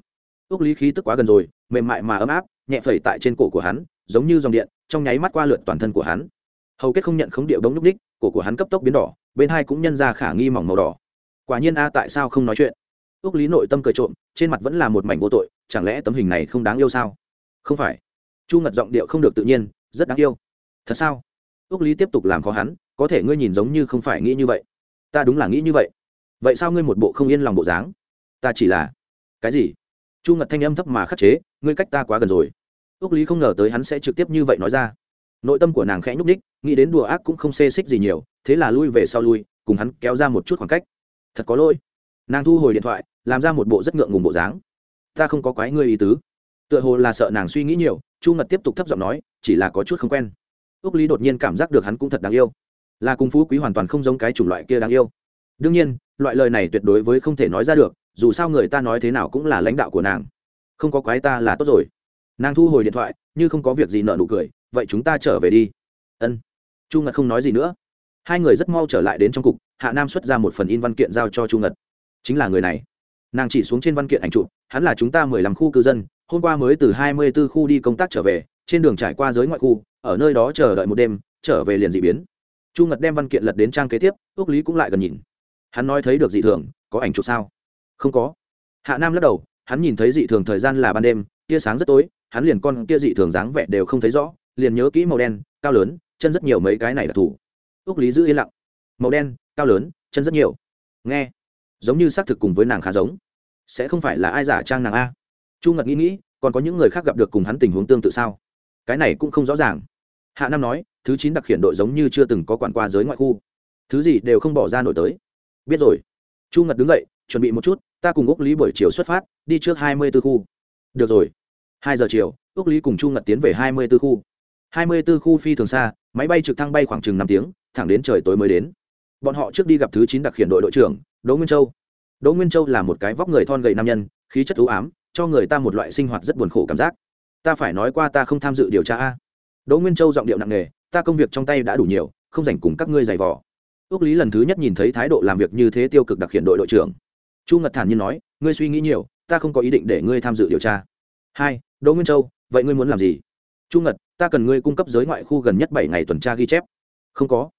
Ước lý khí tức quá gần rồi mềm mại mà ấm áp, nhẹ phẩy tại trên cổ của hắn, giống như dòng điện, trong nháy mắt qua lượt toàn thân của hắn. Hầu kết không nhận khống điệu đống nhúc ních cổ của hắn cấp tốc biến đỏ, bên hai cũng nhân ra khả nghi mỏng màu đỏ. Quả nhiên a, tại sao không nói chuyện? Ước lý nội tâm cười trộm, trên mặt vẫn là một mảnh vô tội, chẳng lẽ tấm hình này không đáng yêu sao? Không phải. Chu ngật giọng điệu không được tự nhiên, rất đáng yêu. Thật sao? Ước lý tiếp tục làm khó hắn, có thể ngươi nhìn giống như không phải nghĩ như vậy. Ta đúng là nghĩ như vậy. Vậy sao ngươi một bộ không yên lòng bộ dáng? Ta chỉ là cái gì? Chu ngật thanh âm thấp mà khắc chế, ngươi cách ta quá gần rồi. Ước lý không ngờ tới hắn sẽ trực tiếp như vậy nói ra. Nội tâm của nàng khẽ nhúc ních nghĩ đến đùa ác cũng không xê xích gì nhiều, thế là lui về sau lui, cùng hắn kéo ra một chút khoảng cách. Thật có lỗi. Nàng thu hồi điện thoại, làm ra một bộ rất ngượng ngùng bộ dáng. Ta không có quái ngươi ý tứ. Tựa hồ là sợ nàng suy nghĩ nhiều, chu ngật tiếp tục thấp giọng nói, chỉ là có chút không quen. Ước lý đột nhiên cảm giác được hắn cũng thật đáng yêu. Là cung phú quý hoàn toàn không giống cái chủng loại kia đáng yêu. Đương nhiên, loại lời này tuyệt đối với không thể nói ra được dù sao người ta nói thế nào cũng là lãnh đạo của nàng. Không có quái ta là tốt rồi. Nàng thu hồi điện thoại, như không có việc gì nợ nụ cười, vậy chúng ta trở về đi. Ân. Chu ngật không nói gì nữa. Hai người rất mau trở lại đến trong cục, hạ nam xuất ra một phần in văn kiện giao cho chu ngật. Chính là người này. Nàng chỉ xuống trên văn kiện ảnh chụp, hắn là chúng ta mười lăm khu cư dân, hôm qua mới từ hai mươi b ố khu đi công tác trở về, trên đường trải qua giới ngoại khu, ở nơi đó chờ đợi một đêm, trở về liền d ị biến. Chu ngật đem văn kiện lật đến trang kế tiếp ước lý cũng lại gần nhìn. Hắn nói thấy được dị thường, có ảnh chụp sao? Không có. Hạ nam lắc đầu, hắn nhìn thấy dị thường thời gian là ban đêm, tia sáng rất tối, hắn liền con kia dị thường dáng vẻ đều không thấy rõ, liền nhớ kỹ màu đen, cao lớn, chân rất nhiều mấy cái này đặc thù ước lý giữ yên lặng. Màu đen, cao lớn, chân rất nhiều. Nghe. Giống như xác thực cùng với nàng khá giống. Sẽ không phải là ai giả trang nàng a. Chu ngật nghĩ nghĩ, còn có những người khác gặp được cùng hắn tình huống tương tự sao? Cái này cũng không rõ ràng. Hạ nam nói, thứ chín đặc hiện đội giống như chưa từng có quản qua giới ngoại khu. Thứ gì đều không bỏ ra nổi tới. Biết rồi. Chu ngật đứng dậy, chuẩn bị một chút ta cùng úc lý buổi chiều xuất phát, đi trước hai mươi b ố khu. Được rồi. Hai giờ chiều, úc lý cùng chu ngật tiến về hai mươi b ố khu. hai mươi b ố khu phi thường xa, máy bay trực thăng bay khoảng chừng năm tiếng, thẳng đến trời tối mới đến. Bọn họ trước đi gặp thứ chín đặc khiển đội đội trưởng, đỗ nguyên châu. Đỗ nguyên châu là một cái vóc người thon gầy nam nhân, khí chất ưu ám, cho người ta một loại sinh hoạt rất buồn khổ cảm giác. Ta phải nói qua ta không tham dự điều tra a. Đỗ nguyên châu giọng điệu nặng nề, ta công việc trong tay đã đủ nhiều, không dành cùng các ngươi giày vò. Ước lý lần thứ nhất nhìn thấy thái độ làm việc như thế tiêu cực đặc hiện đội đội trưởng chu ngật thản nhiên nói, ngươi suy nghĩ nhiều, ta không có ý định để ngươi tham dự điều tra. Hai, đỗ nguyên châu, vậy ngươi muốn làm gì? Chu ngật, ta cần ngươi cung cấp giới ngoại khu gần nhất bảy ngày tuần tra ghi chép. Không có.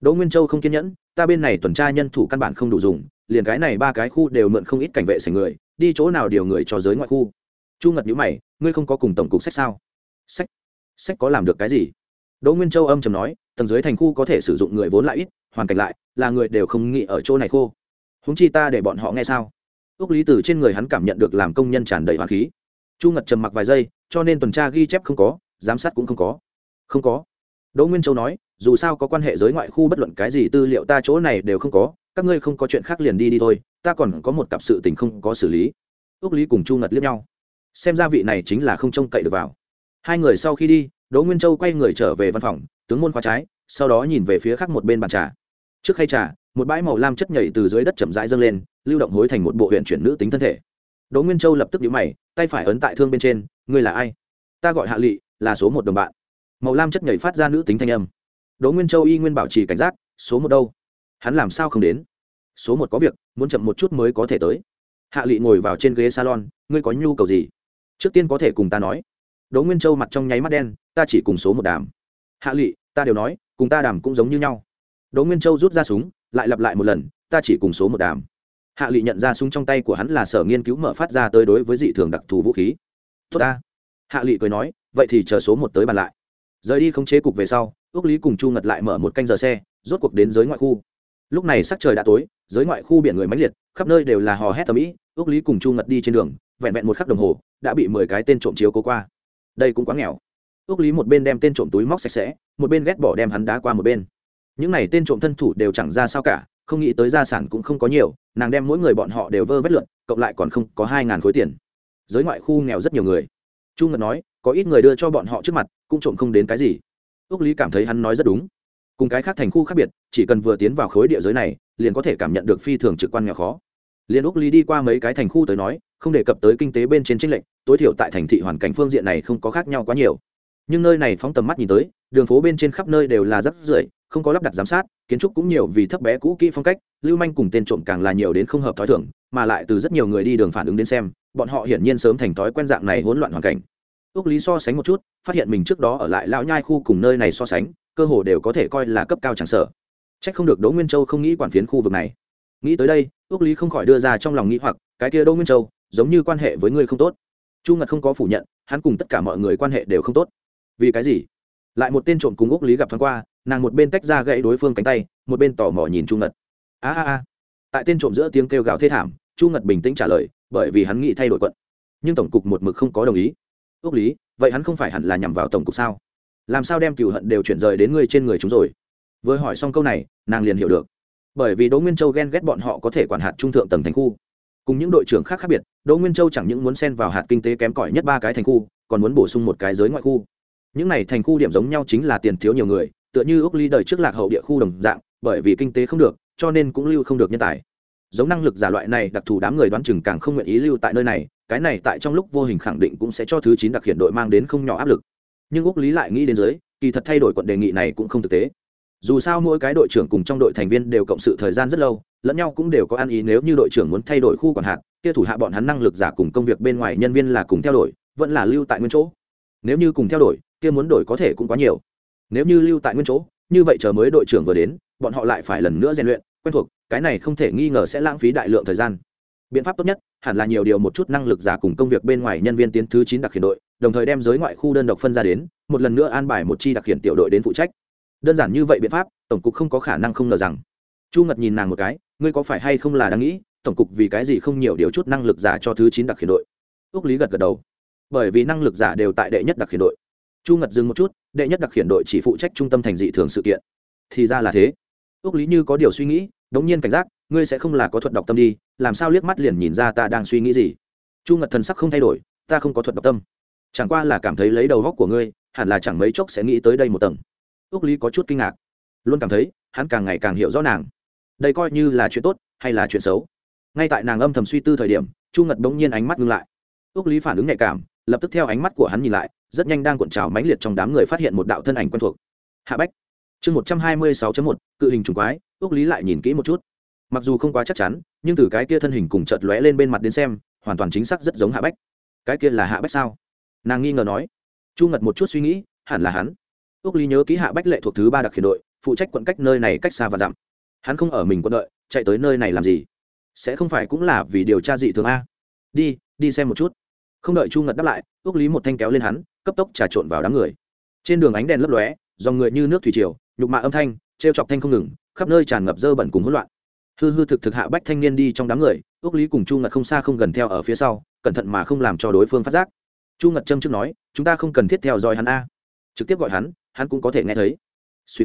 Đỗ nguyên châu không kiên nhẫn, ta bên này tuần tra nhân thủ căn bản không đủ dùng, liền cái này ba cái khu đều mượn không ít cảnh vệ sành người, đi chỗ nào điều người cho giới ngoại khu. Chu ngật nhữ mày, ngươi không có cùng tổng cục sách sao? Sách sách có làm được cái gì? Đỗ nguyên châu âm chầm nói, tầng dưới thành khu có thể sử dụng người vốn lại ít, hoàn cảnh lại, là người đều không nghĩ ở chỗ này khô húng chi ta để bọn họ nghe sao? Ước lý từ trên người hắn cảm nhận được làm công nhân tràn đầy hoàng khí. Chu ngật trầm mặc vài giây, cho nên tuần tra ghi chép không có, giám sát cũng không có. Không có. Đỗ nguyên châu nói, dù sao có quan hệ giới ngoại khu bất luận cái gì tư liệu ta chỗ này đều không có, các ngươi không có chuyện khác liền đi đi thôi, ta còn có một cặp sự tình không có xử lý. Ước lý cùng chu ngật liếc nhau. Xem ra vị này chính là không trông cậy được vào. Hai người sau khi đi, đỗ nguyên châu quay người trở về văn phòng, tướng môn khóa trái, sau đó nhìn về phía khác một bên bàn trà. Trước khay trà một bãi màu lam chất nhảy từ dưới đất chậm rãi dâng lên, lưu động hối thành một bộ huyện chuyển nữ tính thân thể. Đỗ nguyên châu lập tức nhíu mày, tay phải ấn tại thương bên trên, ngươi là ai? Ta gọi hạ lị, là số một đồng bạn. Màu lam chất nhảy phát ra nữ tính thanh âm. Đỗ nguyên châu y nguyên bảo trì cảnh giác, số một đâu? Hắn làm sao không đến? Số một có việc, muốn chậm một chút mới có thể tới. Hạ lị ngồi vào trên ghế salon, ngươi có nhu cầu gì? Trước tiên có thể cùng ta nói. Đỗ nguyên châu mặt trong nháy mắt đen, ta chỉ cùng số một đàm. Hạ lị, ta đều nói, cùng ta đàm cũng giống như nhau. Đỗ nguyên châu rút ra súng lại lặp lại một lần, ta chỉ cùng số một đàm. Hạ lị nhận ra súng trong tay của hắn là sở nghiên cứu mở phát ra tới đối với dị thường đặc thù vũ khí. Tốt ta. Hạ lị cười nói, vậy thì chờ số một tới bàn lại. Rời đi không chế cục về sau ước lý cùng chu ngật lại mở một canh giờ xe, rốt cuộc đến giới ngoại khu. Lúc này sắc trời đã tối, giới ngoại khu biển người mãnh liệt, khắp nơi đều là hò hét tầm ĩ ước lý cùng chu ngật đi trên đường, vẹn vẹn một khắc đồng hồ, đã bị mười cái tên trộm chiếu cố qua. Đây cũng quá nghèo. Ước lý một bên đem tên trộm túi móc sạch sẽ, một bên ghét bỏ đem hắn đá qua một bên những n à y tên trộm thân thủ đều chẳng ra sao cả, không nghĩ tới gia sản cũng không có nhiều, nàng đem mỗi người bọn họ đều vơ vét lượn, cộng lại còn không có hai ngàn khối tiền. Giới ngoại khu nghèo rất nhiều người. Chu ngật nói, có ít người đưa cho bọn họ trước mặt, cũng trộm không đến cái gì. Ước lý cảm thấy hắn nói rất đúng. Cùng cái khác thành khu khác biệt, chỉ cần vừa tiến vào khối địa giới này, liền có thể cảm nhận được phi thường trực quan nghèo khó. Liền úc lý đi qua mấy cái thành khu tới nói, không đề cập tới kinh tế bên trên tranh lệch, tối thiểu tại thành thị hoàn cảnh phương diện này không có khác nhau quá nhiều. Nhưng nơi này phóng tầm mắt nhìn tới, đường phố bên trên khắp nơi đều là rắp rưởi không có lắp đặt giám sát, kiến trúc cũng nhiều vì thấp bé cũ kỹ phong cách, lưu manh cùng tên trộm càng là nhiều đến không hợp thói thường, mà lại từ rất nhiều người đi đường phản ứng đến xem, bọn họ hiển nhiên sớm thành thói quen dạng này hỗn loạn hoàn cảnh. Ước lý so sánh một chút, phát hiện mình trước đó ở lại lão nhai khu cùng nơi này so sánh, cơ hồ đều có thể coi là cấp cao chẳng sở trách không được đỗ nguyên châu không nghĩ quản phiến khu vực này. Nghĩ tới đây ước lý không khỏi đưa ra trong lòng nghĩ hoặc, cái kia đỗ nguyên châu, giống như quan hệ với ngươi không tốt. Chu ngật không có phủ nhận, hắn cùng tất cả mọi người quan hệ đều không tốt. Vì cái gì? Lại một tên trộm cùng ước lý gặp thoáng qua nàng một bên tách ra gãy đối phương cánh tay, một bên tò mò nhìn chu ngật. A a a. Tại tên trộm giữa tiếng kêu gào thê thảm, chu ngật bình tĩnh trả lời, bởi vì hắn nghĩ thay đổi quận. Nhưng tổng cục một mực không có đồng ý. Ước lý, vậy hắn không phải hẳn là nhằm vào tổng cục sao? Làm sao đem cựu hận đều chuyển rời đến ngươi trên người chúng rồi? Vừa hỏi xong câu này, nàng liền hiểu được. Bởi vì đỗ nguyên châu ghen ghét bọn họ có thể quản hạt trung thượng tầng thành khu. Cùng những đội trưởng khác khác biệt, đỗ nguyên châu chẳng những muốn xen vào hạt kinh tế kém cỏi nhất ba cái thành khu, còn muốn bổ sung một cái giới ngoại khu. Những này thành khu điểm giống nhau chính là tiền thiếu nhiều người tựa như úc ly đời trước lạc hậu địa khu đồng dạng, bởi vì kinh tế không được, cho nên cũng lưu không được nhân tài. Giống năng lực giả loại này, đặc thù đám người đoán chừng càng không nguyện ý lưu tại nơi này, cái này tại trong lúc vô hình khẳng định cũng sẽ cho thứ chín đặc hiện đội mang đến không nhỏ áp lực. Nhưng úc lý lại nghĩ đến dưới, kỳ thật thay đổi quận đề nghị này cũng không thực tế. Dù sao mỗi cái đội trưởng cùng trong đội thành viên đều cộng sự thời gian rất lâu, lẫn nhau cũng đều có ăn ý nếu như đội trưởng muốn thay đổi khu quản hạt, kia thủ hạ bọn hắn năng lực giả cùng công việc bên ngoài nhân viên là cùng theo đổi vẫn là lưu tại nguyên chỗ. Nếu như cùng theo đổi kia muốn đổi có thể cũng quá nhiều nếu như lưu tại nguyên chỗ, như vậy chờ mới đội trưởng vừa đến, bọn họ lại phải lần nữa rèn luyện, quen thuộc, cái này không thể nghi ngờ sẽ lãng phí đại lượng thời gian. Biện pháp tốt nhất, hẳn là nhiều điều một chút năng lực giả cùng công việc bên ngoài nhân viên tiến thứ chín đặc hiện đội, đồng thời đem giới ngoại khu đơn độc phân ra đến, một lần nữa an bài một chi đặc hiện tiểu đội đến phụ trách. Đơn giản như vậy biện pháp, tổng cục không có khả năng không ngờ rằng. Chu ngật nhìn nàng một cái, ngươi có phải hay không là đang nghĩ, tổng cục vì cái gì không nhiều điều chút năng lực giả cho thứ chín đặc hiện đội? Ước lý gật gật đầu. Bởi vì năng lực giả đều tại đệ nhất đặc hiện đội chu ngật dừng một chút, đệ nhất đặc khiển đội chỉ phụ trách trung tâm thành dị thường sự kiện. Thì ra là thế. Ước lý như có điều suy nghĩ, đống nhiên cảnh giác, ngươi sẽ không là có thuật đọc tâm đi, làm sao liếc mắt liền nhìn ra ta đang suy nghĩ gì? Chu ngật thần sắc không thay đổi, ta không có thuật đọc tâm. Chẳng qua là cảm thấy lấy đầu góc của ngươi, hẳn là chẳng mấy chốc sẽ nghĩ tới đây một tầng. Ước lý có chút kinh ngạc. Luôn cảm thấy, hắn càng ngày càng hiểu rõ nàng. Đây coi như là chuyện tốt, hay là chuyện xấu? Ngay tại nàng âm thầm suy tư thời điểm, chu ngật bỗng nhiên ánh mắt ngưng lại. Ước lý phản ứng nhạy cảm, lập tức theo ánh mắt của hắn nhìn lại rất nhanh đang cuộn trào mãnh liệt trong đám người phát hiện một đạo thân ảnh quen thuộc. Hạ bách. Chương một trăm hai mươi sáu một, cự hình trùng quái ước lý lại nhìn kỹ một chút. Mặc dù không quá chắc chắn, nhưng từ cái kia thân hình cùng chợt lóe lên bên mặt đến xem, hoàn toàn chính xác rất giống hạ bách. Cái kia là hạ bách sao? Nàng nghi ngờ nói. Chu ngật một chút suy nghĩ, hẳn là hắn. Ước lý nhớ ký hạ bách lệ thuộc thứ ba đặc khiển đội, phụ trách quận cách nơi này cách xa và dặm. Hắn không ở mình quân đợi, chạy tới nơi này làm gì? Sẽ không phải cũng là vì điều tra dị thường a? Đi đi xem một chút không đợi chu ngật đáp lại ước lý một thanh kéo lên hắn, cấp tốc trà trộn vào đám người. Trên đường ánh đèn lấp lóe, dòng người như nước thủy triều, nhục mạ âm thanh t chọc thanh không ngừng, khắp nơi tràn ngập dơ bẩn cùng hỗn loạn. Hư hư thực thực hạ bách thanh niên đi trong đám người ước lý cùng chu ngật không xa không gần theo ở phía sau, cẩn thận mà không làm cho đối phương phát giác. Chu ngật trâm trước nói, chúng ta không cần thiết theo dõi hắn a. Trực tiếp gọi hắn hắn cũng có thể nghe thấy. Suýt.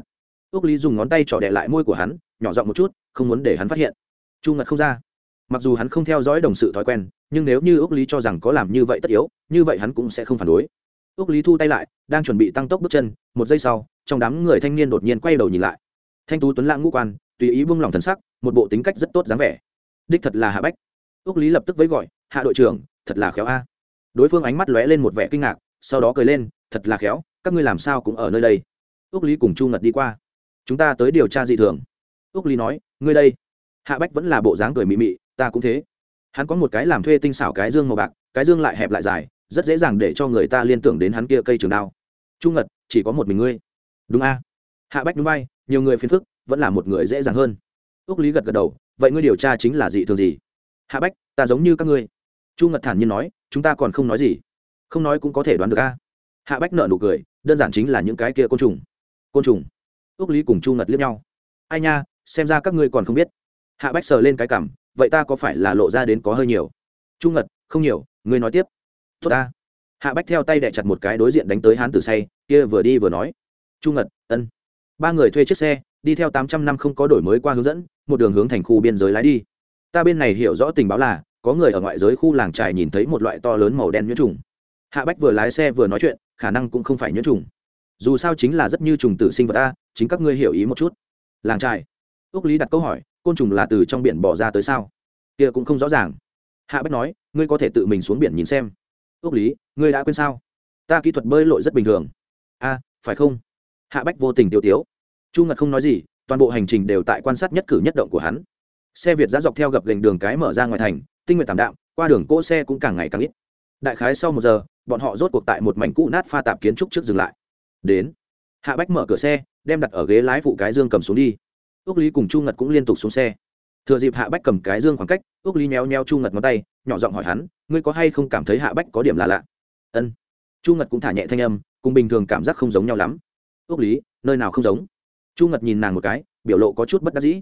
Ước lý dùng ngón tay trỏ đẹ lại môi của hắn, nhỏ giọng một chút, không muốn để hắn phát hiện. Chu ngật không ra mặc dù hắn không theo dõi đồng sự thói quen, nhưng nếu như ước lý cho rằng có làm như vậy tất yếu, như vậy hắn cũng sẽ không phản đối. Ước lý thu tay lại, đang chuẩn bị tăng tốc bước chân, một giây sau, trong đám người thanh niên đột nhiên quay đầu nhìn lại. Thanh tú tuấn lãng ngũ quan, tùy ý buông lòng thần sắc, một bộ tính cách rất tốt dáng vẻ. Đích thật là hạ bách. Ước lý lập tức với gọi, hạ đội trưởng, thật là khéo a. Đối phương ánh mắt lóe lên một vẻ kinh ngạc, sau đó cười lên, thật là khéo, các ngươi làm sao cũng ở nơi đây. Ước lý cùng chu ngật đi qua. Chúng ta tới điều tra dị thường. Ước lý nói, ngươi đây hạ bách vẫn là bộ dáng cười mị mị, ta cũng thế. Hắn có một cái làm thuê tinh xảo cái dương màu bạc, cái dương lại hẹp lại dài, rất dễ dàng để cho người ta liên tưởng đến hắn kia cây trường đao. Chu ngật, chỉ có một mình ngươi. Đúng a. Hạ bách núi bay nhiều người phiền phức, vẫn là một người dễ dàng hơn. Ước lý gật gật đầu, vậy ngươi điều tra chính là dị thường gì? Hạ bách, ta giống như các ngươi. Chu ngật thản nhiên nói, chúng ta còn không nói gì. Không nói cũng có thể đoán được a. Hạ bách nợ nụ cười, đơn giản chính là những cái kia côn trùng. Côn trùng. Ước lý cùng chu ngật liếc nhau. Ai nha, xem ra các ngươi còn không biết hạ bách sờ lên cái cảm vậy ta có phải là lộ ra đến có hơi nhiều? Chu ngật, không nhiều, ngươi nói tiếp. Tốt ta. Hạ bách theo tay đẻ chặt một cái đối diện đánh tới hán tử say, kia vừa đi vừa nói. Chu ngật, ân. Ba người thuê chiếc xe, đi theo tám trăm năm không có đổi mới qua hướng dẫn, một đường hướng thành khu biên giới lái đi. Ta bên này hiểu rõ tình báo là, có người ở ngoại giới khu làng trài nhìn thấy một loại to lớn màu đen nhuyễn trùng. Hạ bách vừa lái xe vừa nói chuyện, khả năng cũng không phải nhuyễn trùng. Dù sao chính là rất như trùng tử sinh vật ta, chính các ngươi hiểu ý một chút. Làng trài ước lý đặt câu hỏi côn trùng là từ trong biển bỏ ra tới sao? Kia cũng không rõ ràng. Hạ bách nói, ngươi có thể tự mình xuống biển nhìn xem. Ước lý, ngươi đã quên sao? Ta kỹ thuật bơi lội rất bình thường. A, phải không? Hạ bách vô tình tiêu tiếu. Chu ngật không nói gì, toàn bộ hành trình đều tại quan sát nhất cử nhất động của hắn. Xe việt giã dọc theo gập gành đường cái mở ra ngoài thành, tinh nguyện tảm đạm, qua đường cỗ xe cũng càng ngày càng ít. Đại khái sau một giờ, bọn họ rốt cuộc tại một mảnh cũ nát pha tạp kiến trúc trước dừng lại. Đến, hạ bách mở cửa xe, đem đặt ở ghế lái phụ cái dương cầm xuống đi ước lý cùng chu ngật cũng liên tục xuống xe. Thừa dịp hạ bách cầm cái dương khoảng cách ước lý nhéo nhéo chu ngật ngón tay, nhỏ giọng hỏi hắn, ngươi có hay không cảm thấy hạ bách có điểm là lạ? Ân. Chu ngật cũng thả nhẹ thanh âm, cùng bình thường cảm giác không giống nhau lắm. Ước lý, nơi nào không giống? Chu ngật nhìn nàng một cái, biểu lộ có chút bất đắc dĩ.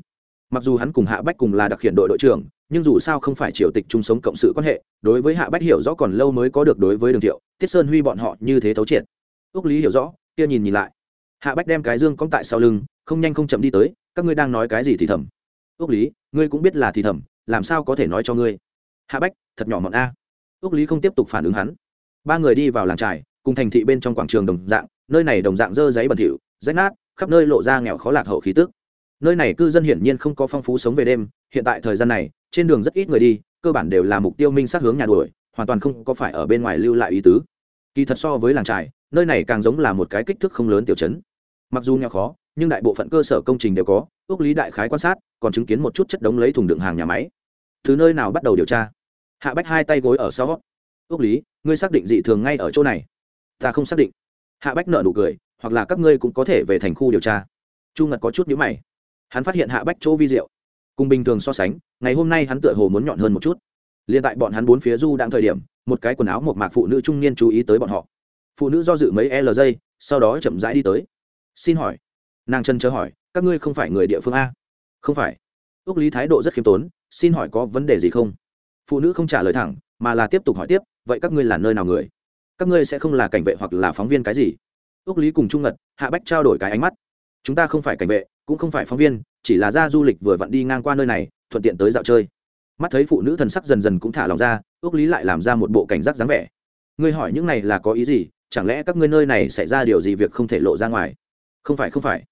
Mặc dù hắn cùng hạ bách cùng là đặc hiện đội đội trưởng, nhưng dù sao không phải triều tịch chung sống cộng sự quan hệ, đối với hạ bách hiểu rõ còn lâu mới có được đối với đường thiệu, tiết sơn huy bọn họ như thế thấu triệt. Ước lý hiểu rõ, kia nhìn nhìn lại. Hạ bách đem cái dương cong tại sau lưng không nhanh không chậm đi tới, các ngươi đang nói cái gì thì thầm. Ước lý, ngươi cũng biết là thì thầm, làm sao có thể nói cho ngươi? Hạ bách, thật nhỏ mọn a. Ước lý không tiếp tục phản ứng hắn. Ba người đi vào làng trài cùng thành thị bên trong quảng trường đồng dạng, nơi này đồng dạng dơ giấy bẩn thỉu, rách nát, khắp nơi lộ ra nghèo khó lạc hậu khí tức. Nơi này cư dân hiển nhiên không có phong phú sống về đêm, hiện tại thời gian này, trên đường rất ít người đi, cơ bản đều là mục tiêu minh sát hướng nhà đuổi, hoàn toàn không có phải ở bên ngoài lưu lại ý tứ. Kỳ thật so với làng trài nơi này càng giống là một cái kích thước không lớn tiểu chấn mặc dù nghèo khó, nhưng đại bộ phận cơ sở công trình đều có, ước lý đại khái quan sát, còn chứng kiến một chút chất đống lấy thùng đựng hàng nhà máy. Từ nơi nào bắt đầu điều tra? Hạ bách hai tay gối ở sau. Ước lý, ngươi xác định dị thường ngay ở chỗ này. Ta không xác định. Hạ bách nợ nụ cười, hoặc là các ngươi cũng có thể về thành khu điều tra. Chu ngật có chút nhữ mày. Hắn phát hiện hạ bách chỗ vi diệu. Cùng bình thường so sánh, ngày hôm nay hắn tựa hồ muốn nhọn hơn một chút. Liền tại bọn hắn bốn phía du đang thời điểm, một cái quần áo một mạc phụ nữ trung niên chú ý tới bọn họ. Phụ nữ do dự mấy l giây, sau đó chậm rãi đi tới xin hỏi. Nàng chân chớ hỏi, các ngươi không phải người địa phương a? Không phải. Ước lý thái độ rất khiêm tốn, xin hỏi có vấn đề gì không? Phụ nữ không trả lời thẳng, mà là tiếp tục hỏi tiếp, vậy các ngươi là nơi nào người? Các ngươi sẽ không là cảnh vệ hoặc là phóng viên cái gì? Ước lý cùng trung ngật, hạ bách trao đổi cái ánh mắt. Chúng ta không phải cảnh vệ, cũng không phải phóng viên, chỉ là ra du lịch vừa vặn đi ngang qua nơi này, thuận tiện tới dạo chơi. Mắt thấy phụ nữ thần sắc dần dần cũng thả lòng ra ước lý lại làm ra một bộ cảnh giác dáng vẻ. Ngươi hỏi những này là có ý gì? Chẳng lẽ các ngươi nơi này xảy ra điều gì việc không thể lộ ra ngoài? Không phải không phải.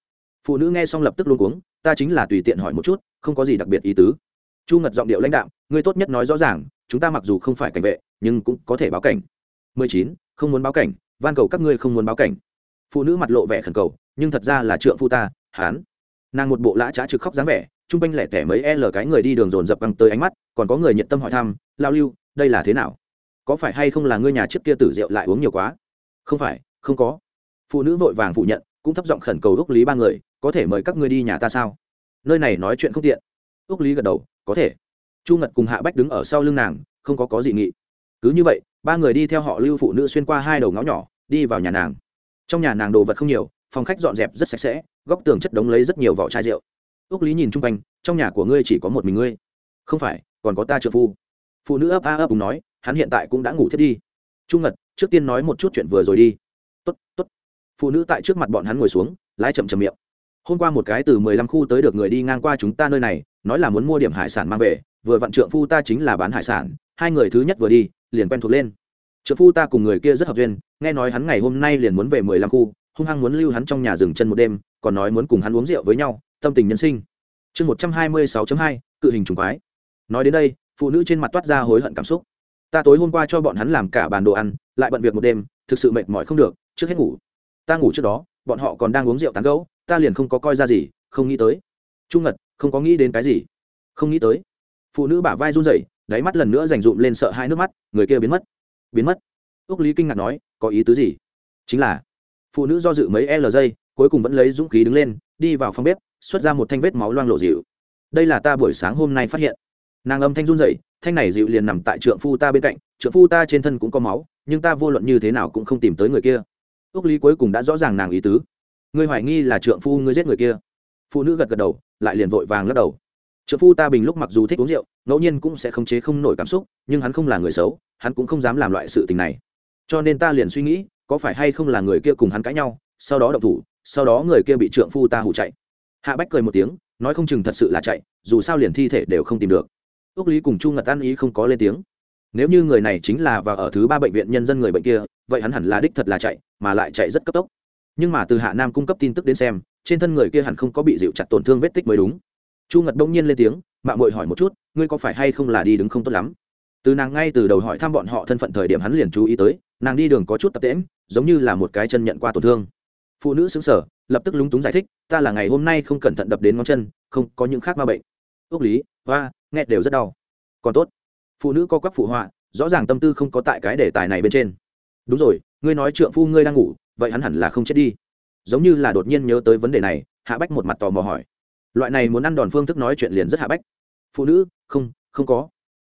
Phụ nữ nghe xong lập tức luôn cuống, ta chính là tùy tiện hỏi một chút, không có gì đặc biệt ý tứ. Chu ngật giọng điệu lãnh đạo ngươi tốt nhất nói rõ ràng, chúng ta mặc dù không phải cảnh vệ, nhưng cũng có thể báo cảnh. 19. không muốn báo cảnh, van cầu các ngươi không muốn báo cảnh. Phụ nữ mặt lộ vẻ khẩn cầu, nhưng thật ra là trượng phu ta, hán. Nàng một bộ lã trá trực khóc dáng vẻ chung quanh lẻ tẻ mấy l cái người đi đường dồn dập bằng tới ánh mắt, còn có người nhiệt tâm hỏi thăm lao lưu, đây là thế nào? Có phải hay không là ngươi nhà trước kia tử rượu lại uống nhiều quá? Không phải, không có. Phụ nữ vội vàng phủ nhận cũng thấp giọng khẩn cầu ước lý ba người, có thể mời các ngươi đi nhà ta sao? Nơi này nói chuyện không tiện. Ước lý gật đầu, có thể. Chu ngật cùng hạ bách đứng ở sau lưng nàng, không có có gì nghị. Cứ như vậy, ba người đi theo họ lưu phụ nữ xuyên qua hai đầu ngõ nhỏ, đi vào nhà nàng. Trong nhà nàng đồ vật không nhiều, phòng khách dọn dẹp rất sạch sẽ, góc tường chất đống lấy rất nhiều vỏ chai rượu. Ước lý nhìn chung quanh, trong nhà của ngươi chỉ có một mình ngươi. Không phải, còn có ta trợ phu. Phụ nữ ấp a ấp cùng nói, hắn hiện tại cũng đã ngủ thiết đi. Trung ngật, trước tiên nói một chút chuyện vừa rồi đi. Tốt tốt phụ nữ tại trước mặt bọn hắn ngồi xuống, lái chậm chậm miệng. Hôm qua một cái từ mười lăm khu tới được người đi ngang qua chúng ta nơi này, nói là muốn mua điểm hải sản mang về, vừa vặn trượng phu ta chính là bán hải sản, hai người thứ nhất vừa đi, liền quen thuộc lên. Trượng phu ta cùng người kia rất hợp duyên, nghe nói hắn ngày hôm nay liền muốn về mười lăm khu, hung hăng muốn lưu hắn trong nhà dừng chân một đêm, còn nói muốn cùng hắn uống rượu với nhau, tâm tình nhân sinh. Chương một trăm hai mươi sáu hai, cự hình trùng quái. Nói đến đây, phụ nữ trên mặt toát ra hối hận cảm xúc. Ta tối hôm qua cho bọn hắn làm cả bàn đồ ăn, lại bận việc một đêm, thực sự mệt mỏi không được, trước hết ngủ ta ngủ trước đó, bọn họ còn đang uống rượu tán gấu ta liền không có coi ra gì, không nghĩ tới. Trung ngật, không có nghĩ đến cái gì? Không nghĩ tới. Phụ nữ bả vai run rẩy, đáy mắt lần nữa dành dụm lên sợ hai nước mắt, người kia biến mất. Biến mất. Ước lý kinh ngạc nói, có ý tứ gì? Chính là, phụ nữ do dự mấy l giây, cuối cùng vẫn lấy dũng khí đứng lên, đi vào phòng bếp, xuất ra một thanh vết máu loang lộ dịu. Đây là ta buổi sáng hôm nay phát hiện. Nàng âm thanh run rẩy, thanh này dịu liền nằm tại trượng phu ta bên cạnh, trượng phu ta trên thân cũng có máu, nhưng ta vô luận như thế nào cũng không tìm tới người kia ước lý cuối cùng đã rõ ràng nàng ý tứ. Ngươi hoài nghi là trượng phu ngươi giết người kia. Phụ nữ gật gật đầu, lại liền vội vàng lắc đầu. Trượng phu ta bình lúc mặc dù thích uống rượu, ngẫu nhiên cũng sẽ khống chế không nổi cảm xúc, nhưng hắn không là người xấu, hắn cũng không dám làm loại sự tình này. Cho nên ta liền suy nghĩ, có phải hay không là người kia cùng hắn cãi nhau, sau đó động thủ, sau đó người kia bị trượng phu ta hụ chạy. Hạ bách cười một tiếng, nói không chừng thật sự là chạy, dù sao liền thi thể đều không tìm được. Ước lý cùng chu ngật an ý không có lên tiếng nếu như người này chính là và ở thứ ba bệnh viện nhân dân người bệnh kia, vậy hắn hẳn là đích thật là chạy, mà lại chạy rất cấp tốc. Nhưng mà từ hạ nam cung cấp tin tức đến xem, trên thân người kia hẳn không có bị dịu chặt tổn thương vết tích mới đúng. Chu ngật bỗng nhiên lên tiếng, mạng mội hỏi một chút, ngươi có phải hay không là đi đứng không tốt lắm? Từ nàng ngay từ đầu hỏi thăm bọn họ thân phận thời điểm hắn liền chú ý tới, nàng đi đường có chút tập tễm, giống như là một cái chân nhận qua tổn thương. Phụ nữ xứng sở lập tức lúng túng giải thích, ta là ngày hôm nay không cẩn thận đập đến ngón chân, không có những khác ma bệnh. Ước lý, hoa, nghe đều rất đau. Còn tốt phụ nữ co quắp phụ họa, rõ ràng tâm tư không có tại cái đề tài này bên trên. Đúng rồi, ngươi nói trượng phu ngươi đang ngủ, vậy hắn hẳn là không chết đi. Giống như là đột nhiên nhớ tới vấn đề này, hạ bách một mặt tò mò hỏi. Loại này muốn ăn đòn phương thức nói chuyện liền rất hạ bách. Phụ nữ, không không có.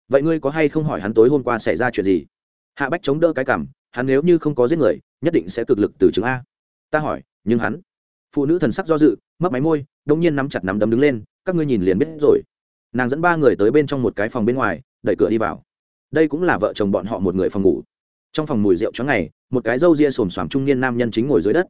Vậy ngươi có hay không hỏi hắn tối hôm qua xảy ra chuyện gì? Hạ bách chống đỡ cái cảm, hắn nếu như không có giết người, nhất định sẽ cực lực từ chứng a. Ta hỏi, nhưng hắn? Phụ nữ thần sắc do dự mất máy môi đông nhiên nắm chặt nắm đấm đứng lên, các ngươi nhìn liền biết rồi. Nàng dẫn ba người tới bên trong một cái phòng bên ngoài đẩy cửa đi vào. Đây cũng là vợ chồng bọn họ một người phòng ngủ. Trong phòng mùi rượu chó ngày, một cái râu ria xồm xoàm trung niên nam nhân chính ngồi dưới đất.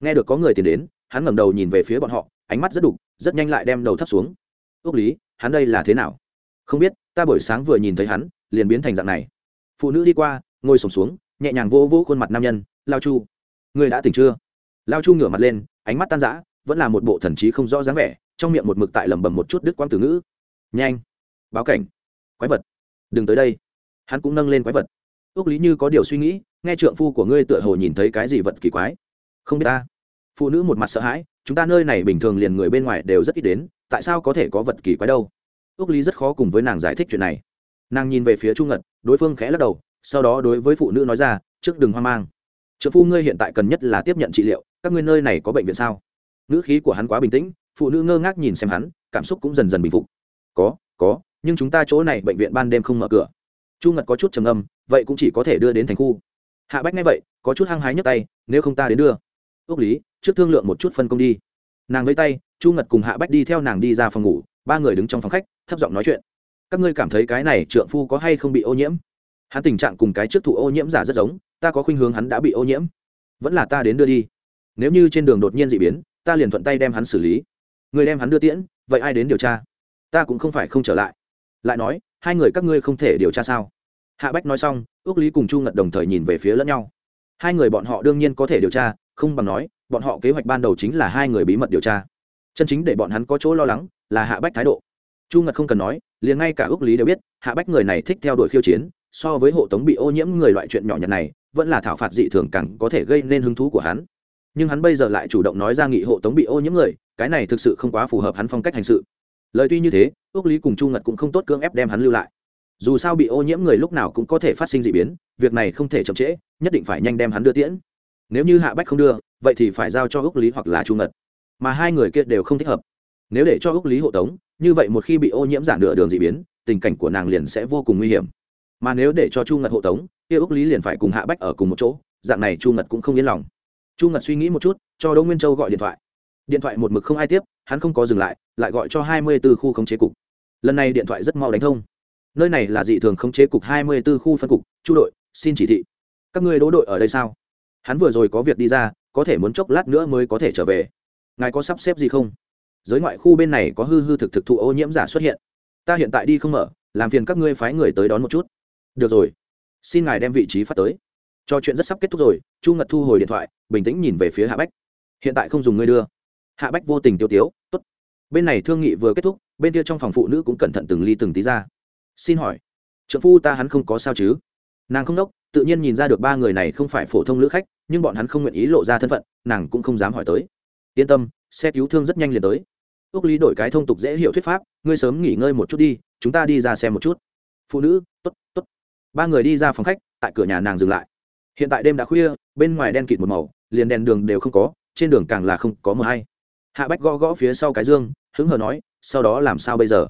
Nghe được có người tìm đến, hắn ngẩng đầu nhìn về phía bọn họ, ánh mắt rất đục, rất nhanh lại đem đầu thấp xuống. Ước lý, hắn đây là thế nào? Không biết, ta buổi sáng vừa nhìn thấy hắn, liền biến thành dạng này. Phụ nữ đi qua, ngồi sổm xuống, nhẹ nhàng vô vô khuôn mặt nam nhân, lao chu, người đã tỉnh chưa? Lao chu ngửa mặt lên, ánh mắt tan rã, vẫn là một bộ thần trí không rõ dáng vẻ, trong miệng một mực tại lẩm bẩm một chút đứt quang từ ngữ. Nhanh, báo cảnh, quái vật đừng tới đây. Hắn cũng nâng lên quái vật. Ước lý như có điều suy nghĩ, nghe trượng phu của ngươi tựa hồ nhìn thấy cái gì vật kỳ quái. Không biết ta. Phụ nữ một mặt sợ hãi, chúng ta nơi này bình thường liền người bên ngoài đều rất ít đến, tại sao có thể có vật kỳ quái đâu? Ước lý rất khó cùng với nàng giải thích chuyện này. Nàng nhìn về phía trung ngật, đối phương khẽ lắc đầu, sau đó đối với phụ nữ nói ra, trước đừng hoang mang. Trợ phu ngươi hiện tại cần nhất là tiếp nhận trị liệu, các ngươi nơi này có bệnh viện sao? Nữ khí của hắn quá bình tĩnh, phụ nữ ngơ ngác nhìn xem hắn, cảm xúc cũng dần dần bình phục. Có có nhưng chúng ta chỗ này bệnh viện ban đêm không mở cửa. Chu ngật có chút trầm âm vậy cũng chỉ có thể đưa đến thành khu. Hạ bách nghe vậy, có chút hăng hái nhấc tay, nếu không ta đến đưa. Ước lý, trước thương lượng một chút phân công đi. Nàng lấy tay, chu ngật cùng hạ bách đi theo nàng đi ra phòng ngủ, ba người đứng trong phòng khách, thấp giọng nói chuyện. Các ngươi cảm thấy cái này trượng phu có hay không bị ô nhiễm? Hắn tình trạng cùng cái trước thụ ô nhiễm giả rất giống, ta có khuynh hướng hắn đã bị ô nhiễm. Vẫn là ta đến đưa đi. Nếu như trên đường đột nhiên d ị biến, ta liền thuận tay đem hắn xử lý. Người đem hắn đưa tiễn, vậy ai đến điều tra? Ta cũng không phải không trở lại lại nói, hai người các ngươi không thể điều tra sao? Hạ bách nói xong ước lý cùng chu ngật đồng thời nhìn về phía lẫn nhau. Hai người bọn họ đương nhiên có thể điều tra, không bằng nói, bọn họ kế hoạch ban đầu chính là hai người bí mật điều tra. Chân chính để bọn hắn có chỗ lo lắng là hạ bách thái độ. Chu ngật không cần nói, liền ngay cả ước lý đều biết, hạ bách người này thích theo đuổi khiêu chiến, so với hộ tống bị ô nhiễm người loại chuyện nhỏ nhặt này, vẫn là thảo phạt dị thường càng có thể gây nên hứng thú của hắn. Nhưng hắn bây giờ lại chủ động nói ra nghị hộ tống bị ô nhiễm người, cái này thực sự không quá phù hợp hắn phong cách hành sự lời tuy như thế ước lý cùng chu ngật cũng không tốt cưỡng ép đem hắn lưu lại. Dù sao bị ô nhiễm người lúc nào cũng có thể phát sinh d ị biến, việc này không thể chậm trễ, nhất định phải nhanh đem hắn đưa tiễn. Nếu như hạ bách không đưa, vậy thì phải giao cho ước lý hoặc là chu ngật. Mà hai người kia đều không thích hợp. Nếu để cho ước lý hộ tống, như vậy một khi bị ô nhiễm giả nửa đường d ị biến, tình cảnh của nàng liền sẽ vô cùng nguy hiểm. Mà nếu để cho chu ngật hộ tống, kia ước lý liền phải cùng hạ bách ở cùng một chỗ, dạng này chu ngật cũng không yên lòng. Chu ngật suy nghĩ một chút, cho đỗ nguyên châu gọi điện thoại. Điện thoại một mực không ai tiếp, hắn không có dừng lại lại gọi cho hai mươi b ố khu khống chế cục. Lần này điện thoại rất mau đánh thông. Nơi này là dị thường khống chế cục hai mươi b ố khu phân cục. Chu đội, xin chỉ thị. Các ngươi đỗ đội ở đây sao? Hắn vừa rồi có việc đi ra, có thể muốn chốc lát nữa mới có thể trở về. Ngài có sắp xếp gì không? Giới ngoại khu bên này có hư hư thực thực thụ ô nhiễm giả xuất hiện. Ta hiện tại đi không mở, làm phiền các ngươi phái người tới đón một chút. Được rồi. Xin ngài đem vị trí phát tới. Cho chuyện rất sắp kết thúc rồi, chu ngật thu hồi điện thoại, bình tĩnh nhìn về phía hạ bách. Hiện tại không dùng ngươi đưa. Hạ bách vô tình tiêu tiếu bên này thương nghị vừa kết thúc, bên kia trong phòng phụ nữ cũng cẩn thận từng ly từng tí ra. Xin hỏi trợ phu ta hắn không có sao chứ? Nàng không đốc, tự nhiên nhìn ra được ba người này không phải phổ thông lữ khách, nhưng bọn hắn không nguyện ý lộ ra thân phận, nàng cũng không dám hỏi tới. Yên tâm, xe cứu thương rất nhanh liền tới. Ước lý đổi cái thông tục dễ hiểu thuyết pháp, ngươi sớm nghỉ ngơi một chút đi, chúng ta đi ra xem một chút. Phụ nữ t ố t t ố t ba người đi ra phòng khách, tại cửa nhà nàng dừng lại. Hiện tại đêm đã khuya, bên ngoài đen kịt một màu, liền đèn đường đều không có, trên đường càng là không có mờ hay hạ bách gõ gõ phía sau cái dương, hứng hờ nói, sau đó làm sao bây giờ?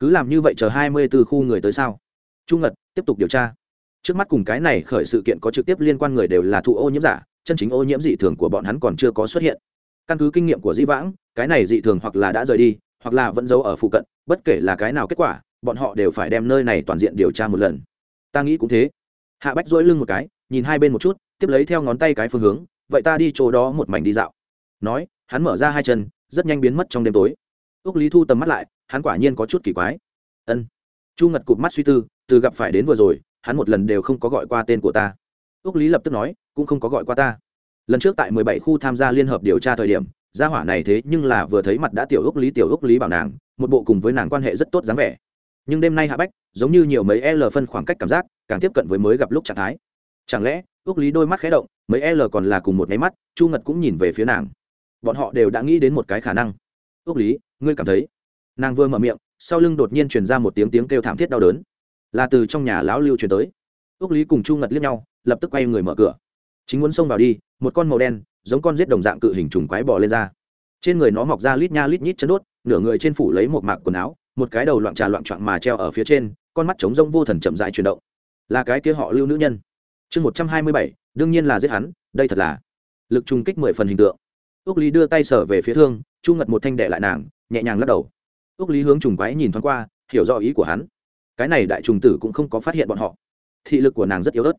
Cứ làm như vậy chờ hai mươi b ố khu người tới sao? Trung ngật tiếp tục điều tra. Trước mắt cùng cái này khởi sự kiện có trực tiếp liên quan người đều là thụ ô nhiễm giả, chân chính ô nhiễm dị thường của bọn hắn còn chưa có xuất hiện. Căn cứ kinh nghiệm của dĩ vãng, cái này dị thường hoặc là đã rời đi, hoặc là vẫn giấu ở phụ cận, bất kể là cái nào kết quả, bọn họ đều phải đem nơi này toàn diện điều tra một lần. Ta nghĩ cũng thế. Hạ bách dỗi lưng một cái, nhìn hai bên một chút, tiếp lấy theo ngón tay cái phương hướng, vậy ta đi chỗ đó một mảnh đi dạo. Nói hắn mở ra hai chân, rất nhanh biến mất trong đêm tối. Ước lý thu tầm mắt lại, hắn quả nhiên có chút kỳ quái. Ân. Chu ngật cụp mắt suy tư, từ gặp phải đến vừa rồi, hắn một lần đều không có gọi qua tên của ta. Ước lý lập tức nói, cũng không có gọi qua ta. Lần trước tại mười bảy khu tham gia liên hợp điều tra thời điểm, gia hỏa này thế nhưng là vừa thấy mặt đã tiểu ước lý, tiểu ước lý bảo nàng, một bộ cùng với nàng quan hệ rất tốt dáng vẻ. Nhưng đêm nay hạ bách, giống như nhiều mấy l phân khoảng cách cảm giác, càng tiếp cận với mới gặp lúc trạng thái. Chẳng lẽ ước lý đôi mắt khé động, mấy l còn là cùng một máy mắt, chu ngật cũng nhìn về phía nàng bọn họ đều đã nghĩ đến một cái khả năng. Ước lý, ngươi cảm thấy? Nàng vừa mở miệng, sau lưng đột nhiên truyền ra một tiếng tiếng kêu thảm thiết đau đớn. Là từ trong nhà lão lưu truyền tới. Ước lý cùng chu ngật liếc nhau, lập tức quay người mở cửa. Chính muốn xông vào đi, một con màu đen, giống con rết đồng dạng cự hình trùng quái bò lên ra. Trên người nó mọc ra lít nha lít nhít chân đốt, nửa người trên phủ lấy một mạc quần áo, một cái đầu loạn trà loạn trọn mà treo ở phía trên, con mắt trống rông vô thần chậm dại chuyển động. Là cái kia họ lưu nữ nhân. Chương một trăm hai mươi bảy, đương nhiên là giết hắn, đây thật là lực trùng kích mười phần hình tượng ước lý đưa tay sở về phía thương, chu ngật một thanh đệ lại nàng, nhẹ nhàng lắc đầu. Ước lý hướng trùng quái nhìn thoáng qua, hiểu rõ ý của hắn. Cái này đại trùng tử cũng không có phát hiện bọn họ. Thị lực của nàng rất yếu ớt.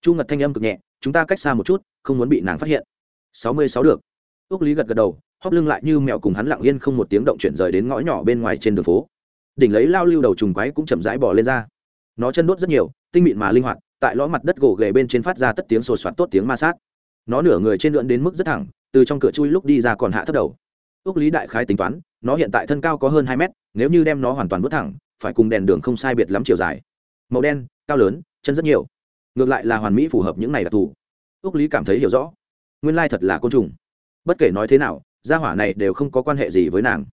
Chu ngật thanh âm cực nhẹ, chúng ta cách xa một chút, không muốn bị nàng phát hiện. Sáu mươi sáu được. Ước lý gật gật đầu, hóp lưng lại như mẹo cùng hắn lặng yên không một tiếng động chuyển rời đến ngõ nhỏ bên ngoài trên đường phố. Đỉnh lấy lao lưu đầu trùng quái cũng chậm rãi bỏ lên ra. Nó chân đốt rất nhiều, tinh mịn mà linh hoạt, tại lõ mặt đất gỗ ghề bên trên phát ra tất tiếng sột soạt tốt tiếng ma sát. Nó nửa người trên lượn đến mức rất thẳng từ trong cửa chui lúc đi ra còn hạ thấp đầu. Ước lý đại khái tính toán, nó hiện tại thân cao có hơn hai mét, nếu như đem nó hoàn toàn vứt thẳng, phải cùng đèn đường không sai biệt lắm chiều dài. Màu đen, cao lớn, chân rất nhiều. Ngược lại là hoàn mỹ phù hợp những này đặc thù ước lý cảm thấy hiểu rõ. Nguyên lai thật là côn trùng. Bất kể nói thế nào, gia hỏa này đều không có quan hệ gì với nàng.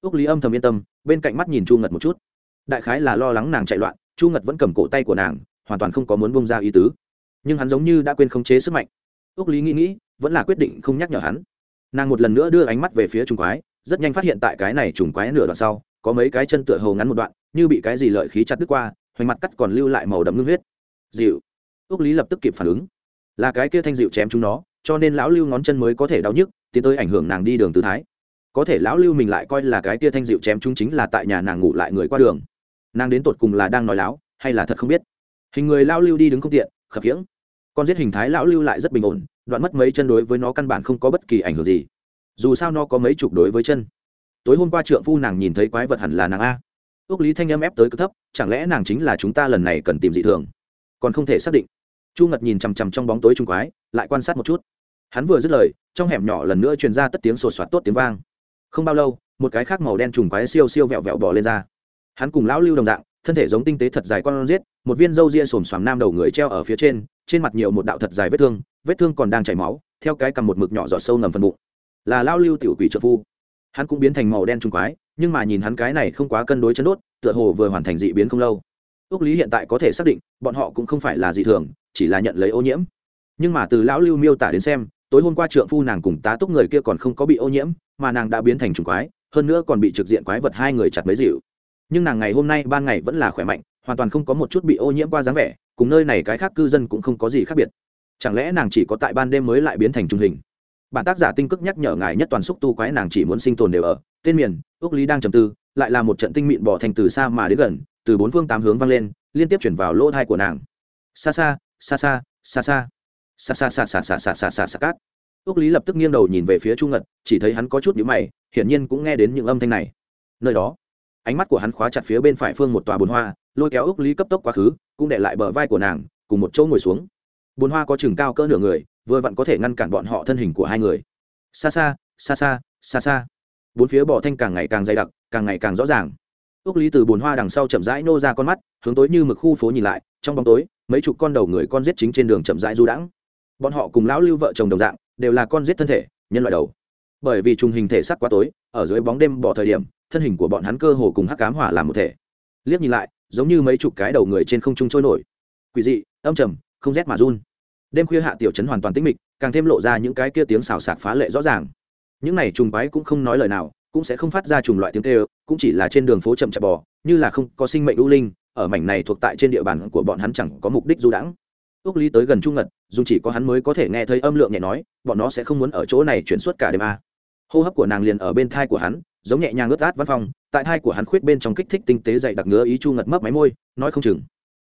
Ước lý âm thầm yên tâm, bên cạnh mắt nhìn chu ngật một chút. Đại khái là lo lắng nàng chạy loạn, chu ngật vẫn cầm cổ tay của nàng, hoàn toàn không có muốn bông ra ý tứ. Nhưng hắn giống như đã quên khống chế sức mạnh. Ước lý nghĩ nghĩ vẫn là quyết định không nhắc nhở hắn. Nàng một lần nữa đưa ánh mắt về phía trùng quái, rất nhanh phát hiện tại cái này trùng quái nửa đoạn sau, có mấy cái chân tựa hồ ngắn một đoạn, như bị cái gì lợi khí chặt đứt qua, hoành mặt cắt còn lưu lại màu đậm ngưng huyết. Dịu. Ước lý lập tức kịp phản ứng. Là cái kia thanh dịu chém chúng nó, cho nên lão lưu ngón chân mới có thể đau nhức, tiến tới ảnh hưởng nàng đi đường tư thái. Có thể lão lưu mình lại coi là cái kia thanh dịu chém chúng chính là tại nhà nàng ngủ lại người qua đường. Nàng đến tột cùng là đang nói láo, hay là thật không biết. Hình người lão lưu đi đứng không tiện, khập khiễng. Con giết hình thái lão lưu lại rất bình ổn đoạn mất mấy chân đối với nó căn bản không có bất kỳ ảnh hưởng gì. Dù sao nó có mấy chục đối với chân. Tối hôm qua trượng phu nàng nhìn thấy quái vật hẳn là nàng a. Ước lý thanh âm ép tới cực thấp, chẳng lẽ nàng chính là chúng ta lần này cần tìm dị thường? Còn không thể xác định. Chu ngật nhìn chằm chằm trong bóng tối trung quái, lại quan sát một chút. Hắn vừa dứt lời, trong hẻm nhỏ lần nữa truyền ra tất tiếng sột soạt tốt tiếng vang. Không bao lâu, một cái khác màu đen trùng quái siêu siêu vẹo vẹo bỏ lên ra. Hắn cùng lão lưu đồng dạng, thân thể giống tinh tế thật dài con giết một viên râu ria xồm xoàm nam đầu người treo ở phía trên trên mặt nhiều một đạo thật dài vết thương vết thương còn đang chảy máu, theo cái cầm một mực nhỏ giọt sâu ngầm phần bụng. Là lao lưu tiểu quỷ trợ phu. Hắn cũng biến thành màu đen trùng quái, nhưng mà nhìn hắn cái này không quá cân đối chấn đốt, tựa hồ vừa hoàn thành dị biến không lâu. Ước lý hiện tại có thể xác định, bọn họ cũng không phải là dị thường, chỉ là nhận lấy ô nhiễm. Nhưng mà từ lão lưu miêu tả đến xem, tối hôm qua trượng phu nàng cùng tá túc người kia còn không có bị ô nhiễm, mà nàng đã biến thành trùng quái, hơn nữa còn bị trực diện quái vật hai người chặt mấy dịu. Nhưng nàng ngày hôm nay ban ngày vẫn là khỏe mạnh, hoàn toàn không có một chút bị ô nhiễm qua dáng vẻ, cùng nơi này cái khác cư dân cũng không có gì khác biệt chẳng lẽ nàng chỉ có tại ban đêm mới lại biến thành trung hình? Bản tác giả tinh cức nhắc nhở ngài nhất toàn xúc tu quái nàng chỉ muốn sinh tồn đều ở. Tên miền ước lý đang trầm tư, lại là một trận tinh mịn bỏ thành từ xa mà đến gần, từ bốn phương tám hướng vang lên, liên tiếp chuyển vào lỗ thai của nàng. Xa xa xa xa xa xa. Xa xa xa xa xa xa xa xa xa cát. Ước lý lập tức nghiêng đầu nhìn về phía trung ngật, chỉ thấy hắn có chút nhữ mày, hiển nhiên cũng nghe đến những âm thanh này. Nơi đó, ánh mắt của hắn khóa chặt phía bên phải phương một tòa bồn hoa, lôi kéo ước lý cấp tốc quá khứ, cũng để lại bờ vai của nàng, cùng một chỗ ngồi xuống bồn hoa có chừng cao cỡ nửa người, vừa vặn có thể ngăn cản bọn họ thân hình của hai người. Xa xa xa xa xa xa. Bốn phía bò thanh càng ngày càng dày đặc, càng ngày càng rõ ràng. Ước lý từ bồn hoa đằng sau chậm rãi nô ra con mắt, hướng tối như mực khu phố nhìn lại, trong bóng tối, mấy chục con đầu người con giết chính trên đường chậm rãi du đãng. Bọn họ cùng lão lưu vợ chồng đồng dạng, đều là con giết thân thể, nhân loại đầu. Bởi vì trùng hình thể sắc quá tối, ở dưới bóng đêm bỏ thời điểm, thân hình của bọn hắn cơ hồ cùng hắc cám hỏa làm một thể. Liếc nhìn lại, giống như mấy chục cái đầu người trên không trung trôi nổi. Quỷ dị, âm trầm, không rét mà run đêm khuya hạ tiểu trấn hoàn toàn tĩnh mịch, càng thêm lộ ra những cái kia tiếng xào xạc phá lệ rõ ràng. Những này trùng bái cũng không nói lời nào, cũng sẽ không phát ra trùng loại tiếng kêu, cũng chỉ là trên đường phố chậm chạp bò, như là không có sinh mệnh ưu linh, ở mảnh này thuộc tại trên địa bàn của bọn hắn chẳng có mục đích du đãng. Ước lý tới gần trung ngật, dù chỉ có hắn mới có thể nghe thấy âm lượng nhẹ nói, bọn nó sẽ không muốn ở chỗ này chuyển suốt cả đêm a. Hô hấp của nàng liền ở bên thai của hắn, giống nhẹ nhàng ướt át văn phòng tại thai của hắn khuyết bên trong kích thích tinh tế dậy đặc ngứa ý chu ngật mấp máy môi, nói không chừng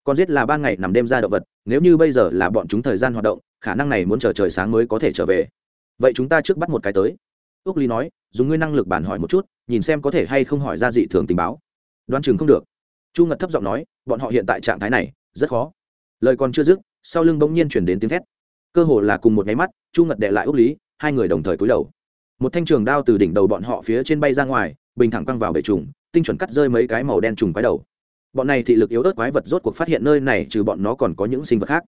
con giết là ban ngày nằm đêm ra động vật, nếu như bây giờ là bọn chúng thời gian hoạt động, khả năng này muốn chờ trời sáng mới có thể trở về. Vậy chúng ta trước bắt một cái tới. Ước ly nói, dùng ngươi năng lực bản hỏi một chút, nhìn xem có thể hay không hỏi ra dị thường tình báo. Đoán chừng không được. Chu ngật thấp giọng nói, bọn họ hiện tại trạng thái này, rất khó. Lời còn chưa dứt, sau lưng bỗng nhiên chuyển đến tiếng thét. Cơ hồ là cùng một nháy mắt, chu ngật đệ lại ước lý, hai người đồng thời cúi đầu. Một thanh trường đao từ đỉnh đầu bọn họ phía trên bay ra ngoài, bình thẳng quăng vào bể trùng, tinh chuẩn cắt rơi mấy cái màu đen trùng quái đầu bọn này thị lực yếu ớt quái vật rốt cuộc phát hiện nơi này trừ bọn nó còn có những sinh vật khác.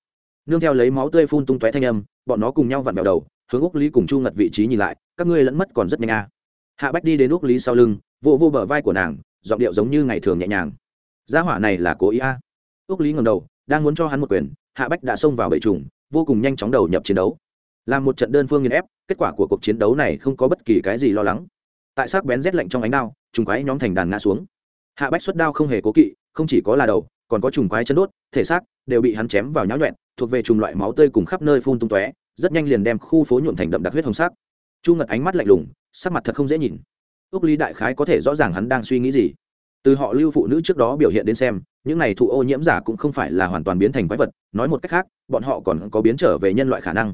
Nương theo lấy máu tươi phun tung tóe thanh âm, bọn nó cùng nhau vặn vào đầu, hướng úc lý cùng chu ngật vị trí nhìn lại, các ngươi lẫn mất còn rất nhanh a hạ bách đi đến úc lý sau lưng vô vô bờ vai của nàng, giọng điệu giống như ngày thường nhẹ nhàng. Gia hỏa này là cố ý a. Úc lý ngầm đầu, đang muốn cho hắn một quyền, hạ bách đã xông vào bệ trùng, vô cùng nhanh chóng đầu nhập chiến đấu. Làm một trận đơn phương nghiền ép, kết quả của cuộc chiến đấu này không có bất kỳ cái gì lo lắng. Tại sắc bén rét lạnh trong ánh đao chúng quái nhóm thành đàn ngã xuống. Hạ bách xuất đao không hề cố kỵ không chỉ có là đầu, còn có trùng quái chân đốt, thể xác, đều bị hắn chém vào nháo nhuẹn, thuộc về trùng loại máu tươi cùng khắp nơi phun tung tóe, rất nhanh liền đem khu phố nhuộm thành đậm đặc huyết hồng sắc. Chu ngật ánh mắt lạnh lùng, sắc mặt thật không dễ nhìn. Ước lý đại khái có thể rõ ràng hắn đang suy nghĩ gì. Từ họ lưu phụ nữ trước đó biểu hiện đến xem, những này thụ ô nhiễm giả cũng không phải là hoàn toàn biến thành quái vật, nói một cách khác, bọn họ còn có biến trở về nhân loại khả năng.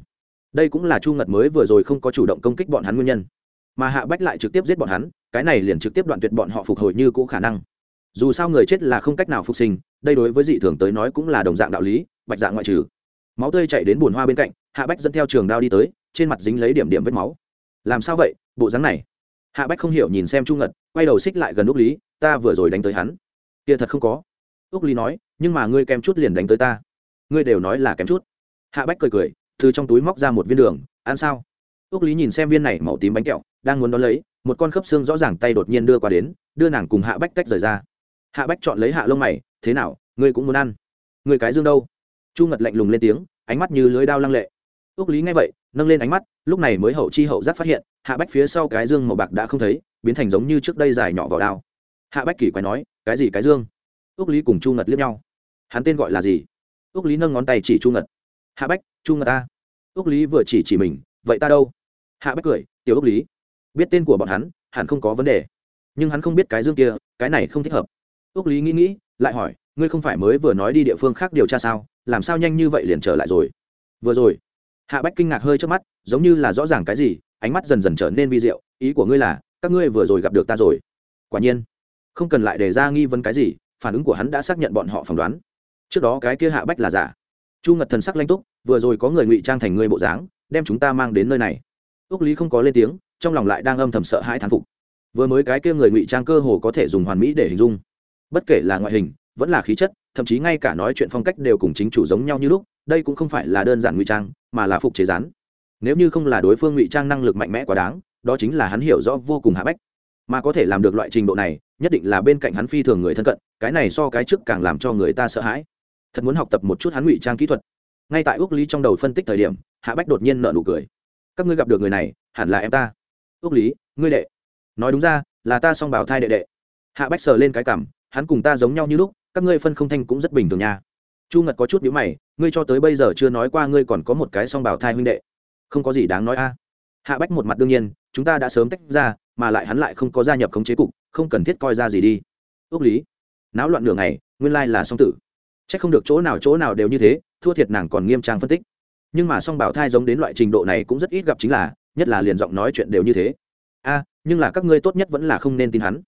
Đây cũng là chu ngật mới vừa rồi không có chủ động công kích bọn hắn nguyên nhân. Mà hạ bách lại trực tiếp giết bọn hắn, cái này liền trực tiếp đoạn tuyệt bọn họ phục hồi như cũ khả năng dù sao người chết là không cách nào phục sinh, đây đối với dị thường tới nói cũng là đồng dạng đạo lý, bạch dạng ngoại trừ. Máu tươi chạy đến bùn hoa bên cạnh, hạ bách dẫn theo trường đao đi tới, trên mặt dính lấy điểm điểm vết máu. Làm sao vậy, bộ dáng này? Hạ bách không hiểu nhìn xem trung ngật, quay đầu xích lại gần úc lý, ta vừa rồi đánh tới hắn. Kia thật không có. Úc lý nói, nhưng mà ngươi kém chút liền đánh tới ta. Ngươi đều nói là kém chút. Hạ bách cười cười, từ trong túi móc ra một viên đường, ăn sao? Úc lý nhìn xem viên này màu tím bánh kẹo, đang muốn đón lấy, một con khớp xương rõ ràng tay đột nhiên đưa qua đến, đưa nàng cùng hạ bách tách rời ra hạ bách chọn lấy hạ lông mày, thế nào, ngươi cũng muốn ăn? Ngươi cái dương đâu? Chu ngật lạnh lùng lên tiếng, ánh mắt như lưới đao lăng lệ. Ước lý nghe vậy, nâng lên ánh mắt, lúc này mới hậu chi hậu giác phát hiện, hạ bách phía sau cái dương màu bạc đã không thấy, biến thành giống như trước đây dài nhỏ vào đao. Hạ bách kỳ quái nói, cái gì cái dương? Ước lý cùng chu ngật liếc nhau. Hắn tên gọi là gì? Ước lý nâng ngón tay chỉ chu ngật. Hạ bách, chu ngật ta. Ước lý vừa chỉ chỉ mình, vậy ta đâu? Hạ bách cười, tiểu ước lý, biết tên của bọn hắn, hẳn không có vấn đề. Nhưng hắn không biết cái dương kia, cái này không thích hợp ước lý nghĩ nghĩ, lại hỏi, ngươi không phải mới vừa nói đi địa phương khác điều tra sao? Làm sao nhanh như vậy liền trở lại rồi? Vừa rồi. Hạ bách kinh ngạc hơi trước mắt, giống như là rõ ràng cái gì, ánh mắt dần dần trở nên vi diệu, ý của ngươi là, các ngươi vừa rồi gặp được ta rồi. Quả nhiên, không cần lại đề ra nghi vấn cái gì, phản ứng của hắn đã xác nhận bọn họ phỏng đoán. Trước đó cái kia hạ bách là giả. Chu ngật thần sắc lanh túc, vừa rồi có người ngụy trang thành ngươi bộ dáng, đem chúng ta mang đến nơi này. Ước lý không có lên tiếng, trong lòng lại đang âm thầm sợ hãi thán phục. Vừa mới cái kia người ngụy trang cơ hồ có thể dùng hoàn mỹ để hình dung bất kể là ngoại hình, vẫn là khí chất, thậm chí ngay cả nói chuyện phong cách đều cùng chính chủ giống nhau như lúc, đây cũng không phải là đơn giản ngụy trang, mà là phục chế rán. Nếu như không là đối phương ngụy trang năng lực mạnh mẽ quá đáng, đó chính là hắn hiểu rõ vô cùng hạ bách. Mà có thể làm được loại trình độ này, nhất định là bên cạnh hắn phi thường người thân cận, cái này so cái trước càng làm cho người ta sợ hãi. Thật muốn học tập một chút hắn ngụy trang kỹ thuật. Ngay tại ước lý trong đầu phân tích thời điểm, hạ bách đột nhiên nợ nụ cười. Các ngươi gặp được người này, hẳn là em ta. Ước lý, ngươi đệ. Nói đúng ra, là ta song bảo thai đệ đệ. Hạ bách sờ lên cái cảm hắn cùng ta giống nhau như lúc, các ngươi phân không thanh cũng rất bình thường nha. Chu ngật có chút nhữ mày, ngươi cho tới bây giờ chưa nói qua ngươi còn có một cái song bảo thai huynh đệ. Không có gì đáng nói a. Hạ bách một mặt đương nhiên, chúng ta đã sớm tách ra, mà lại hắn lại không có gia nhập khống chế cục, không cần thiết coi ra gì đi. Ước lý. Náo loạn nửa ngày, nguyên lai là song tử. C h ắ c không được chỗ nào chỗ nào đều như thế, thua thiệt nàng còn nghiêm trang phân tích. Nhưng mà song bảo thai giống đến loại trình độ này cũng rất ít gặp chính là, nhất là liền giọng nói chuyện đều như thế. A, nhưng là các ngươi tốt nhất vẫn là không nên tin hắn.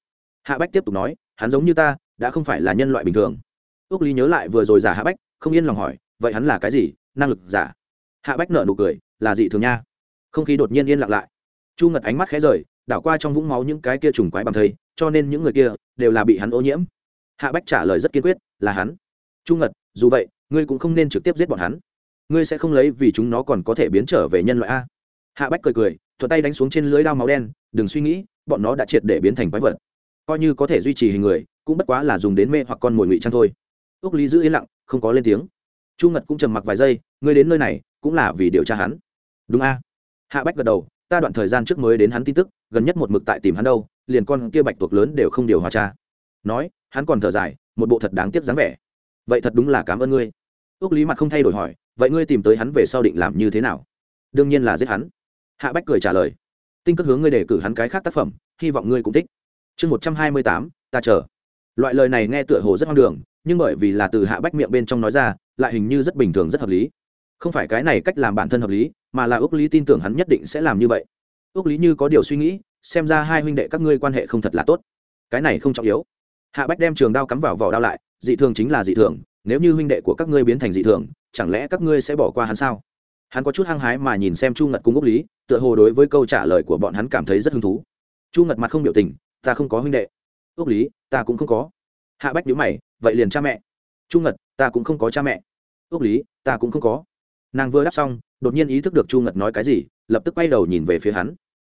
Hạ bách tiếp tục nói hắn giống như ta, đã không phải là nhân loại bình thường. Ước lý nhớ lại vừa rồi giả hạ bách, không yên lòng hỏi, vậy hắn là cái gì? Năng lực giả. Hạ bách nợ nụ cười, là dị thường nha. Không khí đột nhiên yên lặng lại. Chu ngật ánh mắt khẽ rời, đảo qua trong vũng máu những cái kia trùng quái bằng thầy cho nên những người kia đều là bị hắn ô nhiễm. Hạ bách trả lời rất kiên quyết, là hắn. Chu ngật, dù vậy, ngươi cũng không nên trực tiếp giết bọn hắn. Ngươi sẽ không lấy vì chúng nó còn có thể biến trở về nhân loại a. Hạ bách cười cười thuật tay đánh xuống trên lưới đao máu đen, đừng suy nghĩ, bọn nó đã triệt để biến thành quái vật coi như có thể duy trì hình người, cũng bất quá là dùng đến mê hoặc con mồi ngụy trang thôi. Ước lý giữ yên lặng, không có lên tiếng. Chu ngật cũng trầm mặc vài giây, ngươi đến nơi này, cũng là vì điều tra hắn. Đúng a. Hạ bách gật đầu, ta đoạn thời gian trước mới đến hắn tin tức, gần nhất một mực tại tìm hắn đâu, liền con kia bạch tuộc lớn đều không điều hòa cha. nói, hắn còn thở dài, một bộ thật đáng tiếc dáng vẻ. Vậy thật đúng là cảm ơn ngươi. Ước lý mặt không thay đổi hỏi, vậy ngươi tìm tới hắn về sau định làm như thế nào? Đương nhiên là giết hắn. Hạ bách cười trả lời, tinh cất hướng ngươi để cử hắn cái khác tác phẩm, hy vọng ngươi cũng thích chương một trăm hai mươi tám, ta chờ. Loại lời này nghe tựa hồ rất hoang đường, nhưng bởi vì là từ hạ bách miệng bên trong nói ra, lại hình như rất bình thường, rất hợp lý. Không phải cái này cách làm bản thân hợp lý, mà là ước lý tin tưởng hắn nhất định sẽ làm như vậy. Ước lý như có điều suy nghĩ, xem ra hai huynh đệ các ngươi quan hệ không thật là tốt. Cái này không trọng yếu. Hạ bách đem trường đao cắm vào vỏ đao lại, dị thường chính là dị thường, nếu như huynh đệ của các ngươi biến thành dị thường, chẳng lẽ các ngươi sẽ bỏ qua hắn sao? Hắn có chút hăng hái mà nhìn xem chu ngật cung úc lý, tựa hồ đối với câu trả lời của bọn hắn cảm thấy rất hứng thú. Chu ngật mặt không biểu tình ta không có huynh đệ. Ước lý, ta cũng không có. Hạ bách nhữ mày, vậy liền cha mẹ. Chu ngật, ta cũng không có cha mẹ. Ước lý, ta cũng không có. Nàng vừa đáp xong, đột nhiên ý thức được chu ngật nói cái gì, lập tức quay đầu nhìn về phía hắn.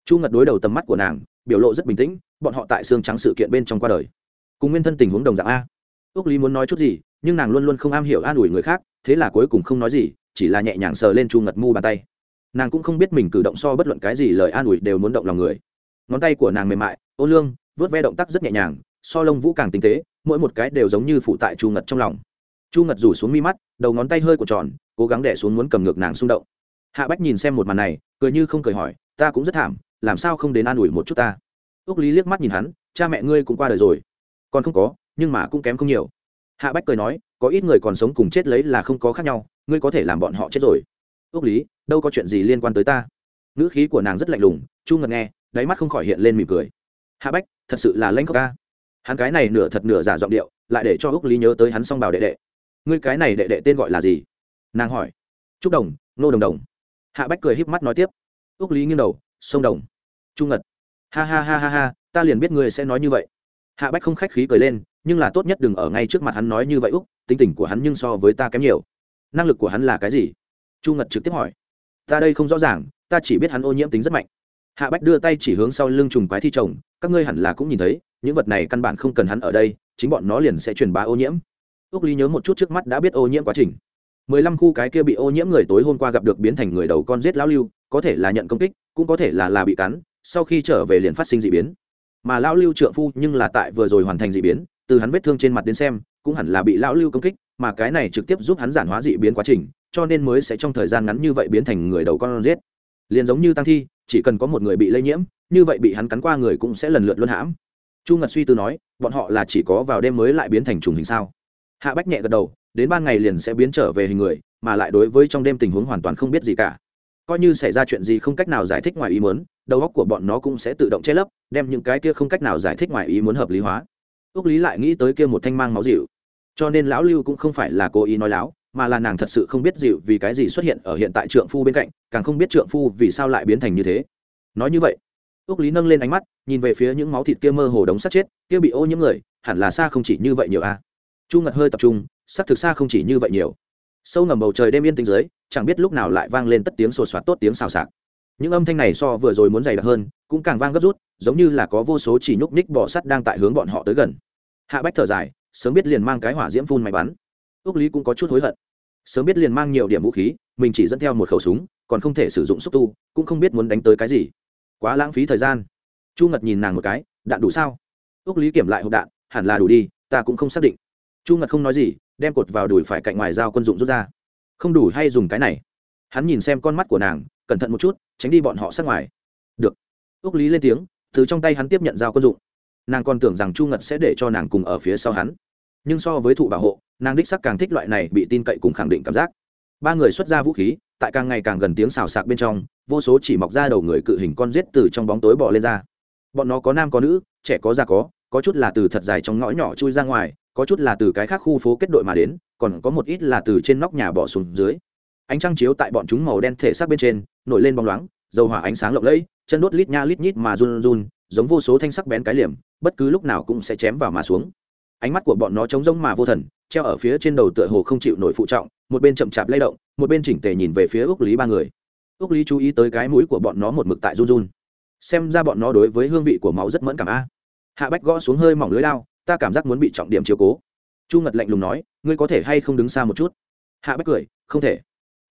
Chu ngật đối đầu tầm mắt của nàng, biểu lộ rất bình tĩnh, bọn họ tại xương trắng sự kiện bên trong qua đời. Cùng nguyên thân tình huống đồng dạng a. Ước lý muốn nói chút gì, nhưng nàng luôn luôn không am hiểu an ủi người khác, thế là cuối cùng không nói gì, chỉ là nhẹ nhàng sờ lên chu ngật mu bàn tay. Nàng cũng không biết mình cử động so bất luận cái gì lời an ủi đều muốn động lòng người. Ngón tay của nàng mềm mại ô lương, vớt ve động tác rất nhẹ nhàng, so lông vũ càng tinh tế, mỗi một cái đều giống như phụ tại chu ngật trong lòng. Chu ngật rủ xuống mi mắt, đầu ngón tay hơi của tròn, cố gắng đẻ xuống muốn cầm ngược nàng xung động. Hạ bách nhìn xem một màn này, cười như không cười hỏi, ta cũng rất thảm, làm sao không đến an ủi một chút ta? Ước lý liếc mắt nhìn hắn, cha mẹ ngươi cũng qua đời rồi. Còn không có, nhưng mà cũng kém không nhiều. Hạ bách cười nói, có ít người còn sống cùng chết lấy là không có khác nhau, ngươi có thể làm bọn họ chết rồi. Ước lý, đâu có chuyện gì liên quan tới ta? Ngữ khí của nàng rất lạnh lùng, chu ngật nghe, đáy mắt không khỏi hiện lên mỉm cười hạ bách, thật sự là lãnh khóc ca. Hắn cái này nửa thật nửa giả giọng điệu, lại để cho úc lý nhớ tới hắn s o n g bào đệ đệ. Ngươi cái này đệ đệ tên gọi là gì? Nàng hỏi. Trúc đồng nô đồng đồng. Hạ bách cười híp mắt nói tiếp. Úc lý nghiêng đầu, sông đồng. Trung ngật. Ha ha ha ha ha, ta liền biết ngươi sẽ nói như vậy. Hạ bách không khách khí cười lên, nhưng là tốt nhất đừng ở ngay trước mặt hắn nói như vậy úc, tính tình của hắn nhưng so với ta kém nhiều. Năng lực của hắn là cái gì? Chu ngật trực tiếp hỏi. Ta đây không rõ ràng, ta chỉ biết hắn ô nhiễm tính rất mạnh. Hạ bách đưa tay chỉ hướng sau lưng trùng quái thi chồng các ngươi hẳn là cũng nhìn thấy, những vật này căn bản không cần hắn ở đây, chính bọn nó liền sẽ truyền bá ô nhiễm. Ước lý nhớ một chút trước mắt đã biết ô nhiễm quá trình. Mười lăm khu cái kia bị ô nhiễm người tối hôm qua gặp được biến thành người đầu con giết lão lưu, có thể là nhận công kích, cũng có thể là là bị cắn, sau khi trở về liền phát sinh d ị biến. Mà lão lưu trượng phu nhưng là tại vừa rồi hoàn thành d ị biến, từ hắn vết thương trên mặt đến xem, cũng hẳn là bị lão lưu công kích, mà cái này trực tiếp giúp hắn giản hóa d ị biến quá trình, cho nên mới sẽ trong thời gian ngắn như vậy biến thành người đầu con giết. Liền giống như tăng thi, chỉ cần có một người bị lây nhiễm như vậy bị hắn cắn qua người cũng sẽ lần lượt luân hãm. Chu ngật suy tư nói, bọn họ là chỉ có vào đêm mới lại biến thành trùng hình sao? Hạ bách nhẹ gật đầu, đến ban ngày liền sẽ biến trở về hình người, mà lại đối với trong đêm tình huống hoàn toàn không biết gì cả. Coi như xảy ra chuyện gì không cách nào giải thích ngoài ý muốn, đầu óc của bọn nó cũng sẽ tự động che lấp, đem những cái kia không cách nào giải thích ngoài ý muốn hợp lý hóa. Ước lý lại nghĩ tới kia một thanh mang máu dịu. Cho nên lão lưu cũng không phải là cố ý nói láo, mà là nàng thật sự không biết dịu vì cái gì xuất hiện ở hiện tại trượng phu bên cạnh, càng không biết trượng phu vì sao lại biến thành như thế. Nói như vậy ước lý nâng lên ánh mắt, nhìn về phía những máu thịt kia mơ hồ đống sắt chết, kia bị ô nhiễm người, hẳn là xa không chỉ như vậy nhiều a. À. chu ngật hơi tập trung sắc thực xa không chỉ như vậy nhiều. Sâu ngầm bầu trời đêm yên tĩnh dưới, chẳng biết lúc nào lại vang lên tất tiếng sột soạt tốt tiếng xào xạc. Những âm thanh này so vừa rồi muốn dày đặc hơn, cũng càng vang gấp rút, giống như là có vô số chỉ nhúc ních bò sắt đang tại hướng bọn họ tới gần. Hạ bách thở dài, sớm biết liền mang cái hỏa diễm phun máy bắn. Ước lý cũng có chút hối hận. Sớm biết liền mang nhiều điểm vũ khí, mình chỉ dẫn theo một khẩu súng, còn không thể sử dụng xúc tu, cũng không biết muốn đánh tới cái gì quá lãng phí thời gian. Chu ngật nhìn nàng một cái, đạn đủ sao? Ước lý kiểm lại hộp đạn, hẳn là đủ đi, ta cũng không xác định. Chu ngật không nói gì, đem cột vào đùi phải cạnh ngoài dao quân dụng rút ra. Không đủ hay dùng cái này? Hắn nhìn xem con mắt của nàng, cẩn thận một chút, tránh đi bọn họ sát ngoài. Được. Ước lý lên tiếng, từ trong tay hắn tiếp nhận dao quân dụng. Nàng còn tưởng rằng chu ngật sẽ để cho nàng cùng ở phía sau hắn. Nhưng so với thụ bảo hộ, nàng đích sắc càng thích loại này bị tin cậy cùng khẳng định cảm giác ba người xuất ra vũ khí, tại càng ngày càng gần tiếng xào xạc bên trong, vô số chỉ mọc ra đầu người cự hình con rết từ trong bóng tối bỏ lên ra. Bọn nó có nam có nữ, trẻ có già có có chút là từ thật dài trong ngõ nhỏ chui ra ngoài, có chút là từ cái khác khu phố kết đội mà đến, còn có một ít là từ trên nóc nhà bỏ xuống dưới. Ánh trăng chiếu tại bọn chúng màu đen thể xác bên trên, nổi lên bóng loáng, dầu hỏa ánh sáng lộng lẫy, chân đốt lít nha lít nhít mà run run, giống vô số thanh sắc bén cái liềm, bất cứ lúc nào cũng sẽ chém vào mà xuống ánh mắt của bọn nó trống rỗng mà vô thần, treo ở phía trên đầu tựa hồ không chịu nổi phụ trọng, một bên chậm chạp lay động, một bên chỉnh tề nhìn về phía ước lý ba người. Ước lý chú ý tới cái mũi của bọn nó một mực tại run run. Xem ra bọn nó đối với hương vị của máu rất mẫn cảm a. Hạ bách gõ xuống hơi mỏng lưới lao ta cảm giác muốn bị trọng điểm chiếu cố. Chu ngật lạnh lùng nói, ngươi có thể hay không đứng xa một chút? Hạ bách cười, không thể.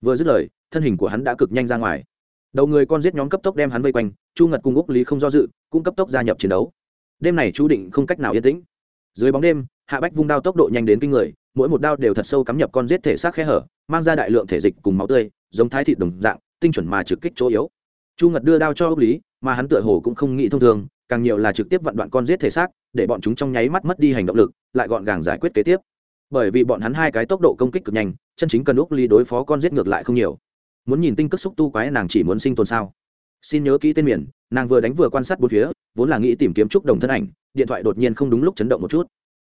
Vừa dứt lời, thân hình của hắn đã cực nhanh ra ngoài. Đầu người con giết nhóm cấp tốc đem hắn vây quanh, chu ngật cùng úc lý không do dự, cũng cấp tốc gia nhập chiến đấu. Đêm này chú định không cách nào yên tĩnh dưới bóng đêm, hạ bách vung đao tốc độ nhanh đến kinh người, mỗi một đao đều thật sâu cắm nhập con giết thể xác khe hở, mang ra đại lượng thể dịch cùng máu tươi, giống thái thịt đồng dạng, tinh chuẩn mà trực kích chỗ yếu. Chu ngật đưa đao cho úc lý, mà hắn tựa hồ cũng không nghĩ thông thường, càng nhiều là trực tiếp vận đoạn con giết thể xác, để bọn chúng trong nháy mắt mất đi hành động lực, lại gọn gàng giải quyết kế tiếp. Bởi vì bọn hắn hai cái tốc độ công kích cực nhanh, chân chính cần úc ly đối phó con giết ngược lại không nhiều. Muốn nhìn tinh cất xúc tu quái nàng chỉ muốn sinh tồn sao? Xin nhớ kỹ tên miền, nàng vừa đánh vừa quan sát bốn phía, vốn là nghĩ tìm kiếm trúc đồng thân ảnh, điện thoại đột nhiên không đúng lúc chấn động một chút.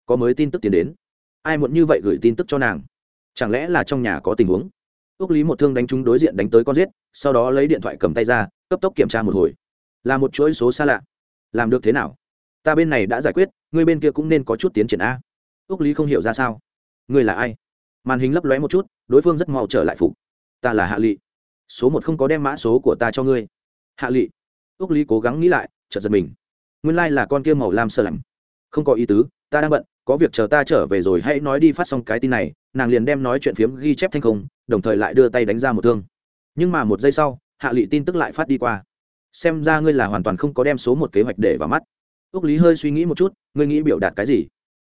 Có mới tin tức tiến đến. Ai muộn như vậy gửi tin tức cho nàng? Chẳng lẽ là trong nhà có tình huống? Ước lý một thương đánh trúng đối diện đánh tới con giết, sau đó lấy điện thoại cầm tay ra, cấp tốc kiểm tra một hồi. Là một chuỗi số xa lạ. Làm được thế nào? Ta bên này đã giải quyết, người bên kia cũng nên có chút tiến triển a. Ước lý không hiểu ra sao. Người là ai? Màn hình lấp lóe một chút, đối phương rất mau trở lại phục. Ta là hạ lị. Số một không có đem mã số của ta cho ngươi hạ lị. Ước lý cố gắng nghĩ lại, chợt giật mình. Nguyên lai、like、là con kia màu lam sơ lạnh. Không có ý tứ, ta đang bận, có việc chờ ta trở về rồi, hãy nói đi phát xong cái tin này, nàng liền đem nói chuyện phiếm ghi chép thanh không, đồng thời lại đưa tay đánh ra một thương. Nhưng mà một giây sau, hạ lị tin tức lại phát đi qua. Xem ra ngươi là hoàn toàn không có đem số một kế hoạch để vào mắt. Ước lý hơi suy nghĩ một chút, ngươi nghĩ biểu đạt cái gì?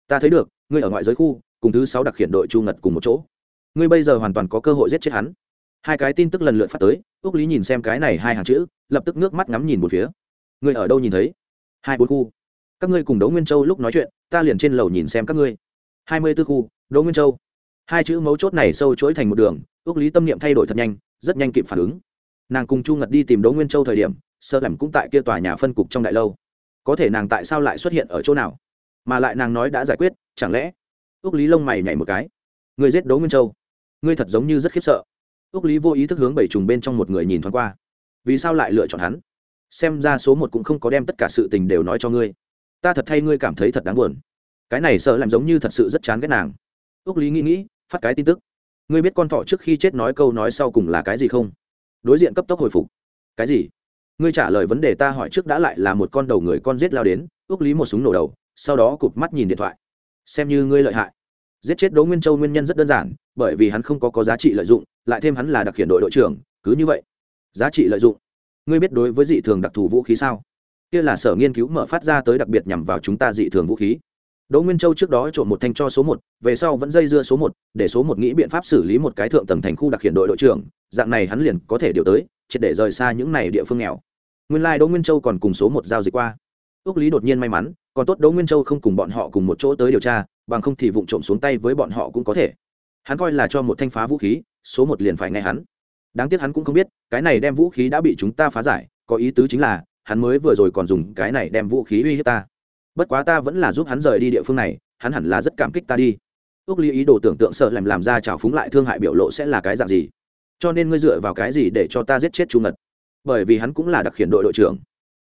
Ta thấy được, ngươi ở ngoại giới khu, cùng thứ sáu đặc hiện đội chu ngật cùng một chỗ. Ngươi bây giờ hoàn toàn có cơ hội giết chết hắn hai cái tin tức lần lượt phát tới ước lý nhìn xem cái này hai hàng chữ, lập tức nước mắt ngắm nhìn một phía. Người ở đâu nhìn thấy? Hai bốn khu. Các ngươi cùng Đấu nguyên châu lúc nói chuyện, ta liền trên lầu nhìn xem các ngươi. Hai mươi tư khu Đấu nguyên châu. Hai chữ mấu chốt này sâu chuỗi thành một đường ước lý tâm niệm thay đổi thật nhanh, rất nhanh kịp phản ứng. Nàng cùng chu ngật đi tìm Đấu nguyên châu thời điểm sơ lầm cũng tại kia tòa nhà phân cục trong đại lâu. Có thể nàng tại sao lại xuất hiện ở chỗ nào? Mà lại nàng nói đã giải quyết, chẳng lẽ? Ước lý lông mày nhảy một cái. Người giết Đấu nguyên châu. Ngươi thật giống như rất khiếp sợ ước lý vô ý thức hướng bảy trùng bên trong một người nhìn thoáng qua. Vì sao lại lựa chọn hắn? Xem ra số một cũng không có đem tất cả sự tình đều nói cho ngươi. Ta thật thay ngươi cảm thấy thật đáng buồn. Cái này sợ làm giống như thật sự rất chán ghét nàng. Ước lý nghĩ nghĩ, phát cái tin tức. Ngươi biết con thỏ trước khi chết nói câu nói sau cùng là cái gì không? Đối diện cấp tốc hồi phục. Cái gì? Ngươi trả lời vấn đề ta hỏi trước đã lại là một con đầu người con giết lao đến. Ước lý một súng nổ đầu, sau đó cụp mắt nhìn điện thoại. Xem như ngươi lợi hại giết chết đỗ nguyên châu nguyên nhân rất đơn giản, bởi vì hắn không có có giá trị lợi dụng, lại thêm hắn là đặc hiện đội đội trưởng, cứ như vậy. Giá trị lợi dụng. Ngươi biết đối với dị thường đặc thù vũ khí sao? Kia là sở nghiên cứu mở phát ra tới đặc biệt nhằm vào chúng ta dị thường vũ khí. Đỗ nguyên châu trước đó trộn một thanh cho số một, về sau vẫn dây dưa số một, để số một nghĩ biện pháp xử lý một cái thượng tầng thành khu đặc hiện đội đội trưởng, dạng này hắn liền có thể điều tới, triệt để rời xa những này địa phương nghèo. Nguyên lai、like、đỗ nguyên châu còn cùng số một giao dịch qua. Ước lý đột nhiên may mắn, còn tốt đỗ nguyên châu không cùng bọn họ cùng một chỗ tới điều tra bằng không thì vụng trộm xuống tay với bọn họ cũng có thể. Hắn coi là cho một thanh phá vũ khí, số một liền phải nghe hắn. Đáng tiếc hắn cũng không biết, cái này đem vũ khí đã bị chúng ta phá giải, có ý tứ chính là, hắn mới vừa rồi còn dùng cái này đem vũ khí uy hiếp ta. Bất quá ta vẫn là giúp hắn rời đi địa phương này, hắn hẳn là rất cảm kích ta đi. Ước ly ý đồ tưởng tượng sợ làm làm ra trào phúng lại thương hại biểu lộ sẽ là cái dạng gì. Cho nên ngươi dựa vào cái gì để cho ta giết chết chu ngật? Bởi vì hắn cũng là đặc khiển đội đội trưởng.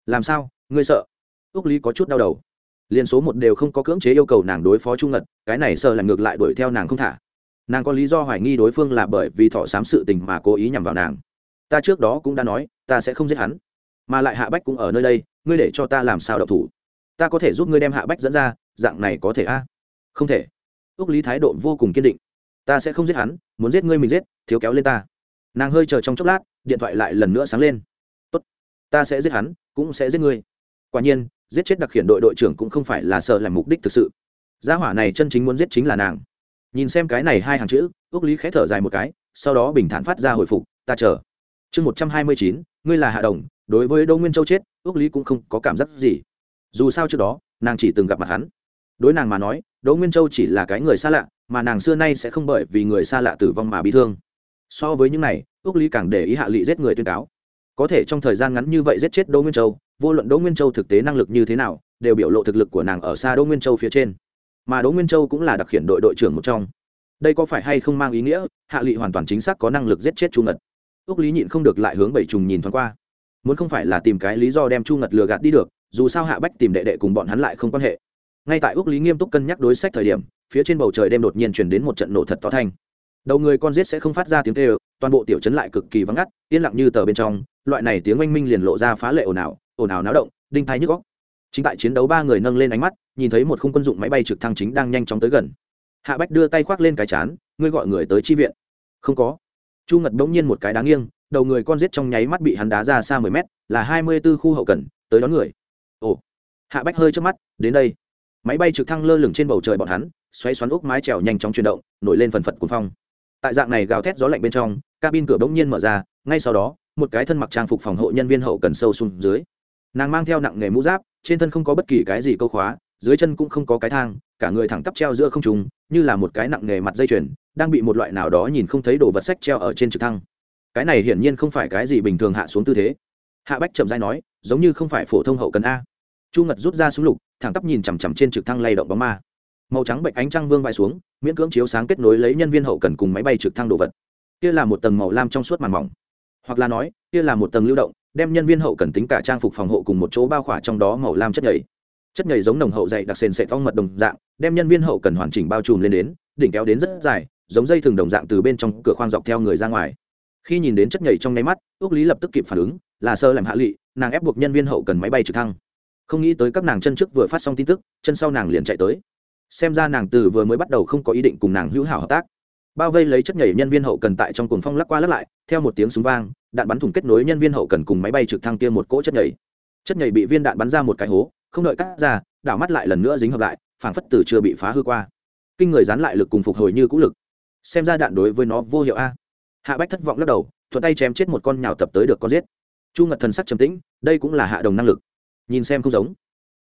Làm sao? Ngươi sợ? Ước lý có chút đau đầu liên số một đều không có cưỡng chế yêu cầu nàng đối phó trung ngật, cái này sợ là ngược lại đuổi theo nàng không thả. Nàng có lý do hoài nghi đối phương là bởi vì thọ sám sự tình mà cố ý nhằm vào nàng. Ta trước đó cũng đã nói, ta sẽ không giết hắn. Mà lại hạ bách cũng ở nơi đây, ngươi để cho ta làm sao đậu thủ? Ta có thể giúp ngươi đem hạ bách dẫn ra, dạng này có thể a? Không thể. Ước lý thái độ vô cùng kiên định. Ta sẽ không giết hắn, muốn giết ngươi mình giết, thiếu kéo lên ta. Nàng hơi chờ trong chốc lát, điện thoại lại lần nữa sáng lên. Tốt, ta sẽ giết hắn, cũng sẽ giết ngươi. Quả nhiên giết chết đặc khiển đội đội trưởng cũng không phải là sợ làm mục đích thực sự. Gia hỏa này chân chính muốn giết chính là nàng. Nhìn xem cái này hai hàng chữ ước lý khẽ thở dài một cái, sau đó bình thản phát ra hồi phục, ta chờ. Chương một trăm hai mươi chín, ngươi là hạ đồng, đối với đỗ nguyên châu chết ước lý cũng không có cảm giác gì. Dù sao trước đó, nàng chỉ từng gặp mặt hắn. Đối nàng mà nói, đỗ nguyên châu chỉ là cái người xa lạ, mà nàng xưa nay sẽ không bởi vì người xa lạ tử vong mà bị thương. So với những này ước lý càng để ý hạ lị giết người tuyên cáo. Có thể trong thời gian ngắn như vậy giết chết đỗ nguyên châu vô luận đỗ nguyên châu thực tế năng lực như thế nào, đều biểu lộ thực lực của nàng ở xa đỗ nguyên châu phía trên. Mà đỗ nguyên châu cũng là đặc khiển đội đội trưởng một trong. Đây có phải hay không mang ý nghĩa, hạ lị hoàn toàn chính xác có năng lực giết chết chu ngật. Ước lý nhịn không được lại hướng bảy trùng nhìn thoáng qua. Muốn không phải là tìm cái lý do đem chu ngật lừa gạt đi được, dù sao hạ bách tìm đệ đệ cùng bọn hắn lại không quan hệ. Ngay tại ước lý nghiêm túc cân nhắc đối sách thời điểm, phía trên bầu trời đêm đột nhiên chuyển đến một trận nổ thật to thanh. Đầu người con giết sẽ không phát ra tiếng kêu, toàn bộ tiểu chấn lại cực kỳ vắng ngắt, yên lặng như tờ bên trong, loại này tiếng oanh minh liền lộ ra phá lệ ồn ào ồn ào náo động, đinh thái nhức góc chính tại chiến đấu ba người nâng lên ánh mắt, nhìn thấy một khung quân dụng máy bay trực thăng chính đang nhanh chóng tới gần. Hạ bách đưa tay khoác lên cái chán, ngươi gọi người tới chi viện? Không có. Chu ngật bỗng nhiên một cái đáng nghiêng, đầu người con giết trong nháy mắt bị hắn đá ra xa mười mét, là hai mươi b ố khu hậu cần, tới đón người. Ồ. Hạ bách hơi trước mắt, đến đây. Máy bay trực thăng lơ lửng trên bầu trời bọn hắn xoay xoắn úp mái trèo nhanh chóng chuyển động, nổi lên phần phật cuồng phong. Tại dạng này gào thét gió lạnh bên trong, cabin cửa bỗng nhiên mở ra, ngay sau đó, một cái thân mặc trang phục phòng hộ nhân viên hậu cần sâu xuống dưới nàng mang theo nặng nghề mũ giáp, trên thân không có bất kỳ cái gì câu khóa, dưới chân cũng không có cái thang, cả người thẳng tắp treo giữa không trùng như là một cái nặng nghề mặt dây chuyền, đang bị một loại nào đó nhìn không thấy đồ vật sách treo ở trên trực thăng. Cái này hiển nhiên không phải cái gì bình thường hạ xuống tư thế. Hạ bách chậm dai nói, giống như không phải phổ thông hậu cần a. Chu ngật rút ra súng lục, thẳng tắp nhìn chằm chằm trên trực thăng lay động bóng ma. Màu trắng bệnh ánh trăng vương vai xuống, miễn cưỡng chiếu sáng kết nối lấy nhân viên hậu cần cùng máy bay trực thăng đồ vật. Kia là một tầng màu lam trong suốt màn mỏng. Hoặc là nói, kia là một tầng lưu động đem nhân viên hậu cần tính cả trang phục phòng hộ cùng một chỗ bao khỏa trong đó màu lam chất nhầy, chất nhầy giống nồng hậu dày đặc sền sệt phong mật đồng dạng đem nhân viên hậu cần hoàn chỉnh bao trùm lên đến đỉnh kéo đến rất dài giống dây thường đồng dạng từ bên trong cửa khoang dọc theo người ra ngoài. Khi nhìn đến chất nhầy trong nháy mắt ước lý lập tức kịp phản ứng là sơ làm hạ lụy nàng ép buộc nhân viên hậu cần máy bay trực thăng. Không nghĩ tới các nàng chân trước vừa phát xong tin tức chân sau nàng liền chạy tới. Xem ra nàng từ vừa mới bắt đầu không có ý định cùng nàng hữu hảo hợp tác. Bao vây lấy chất nhảy nhân viên hậu cần tại trong cuồng phong lắc qua lắc lại theo một tiếng súng vang đạn bắn thủng kết nối nhân viên hậu cần cùng máy bay trực thăng kia một cỗ chất nhảy. Chất nhảy bị viên đạn bắn ra một cái hố, không đợi cắt ra, đảo mắt lại lần nữa dính hợp lại, phảng phất từ chưa bị phá hư qua. Kinh người dán lại lực cùng phục hồi như cũ lực. Xem ra đạn đối với nó vô hiệu a. Hạ bách thất vọng lắc đầu, thuận tay chém chết một con nhào tập tới được con giết. Chu ngật thần sắc trầm tĩnh, đây cũng là hạ đồng năng lực. Nhìn xem không giống.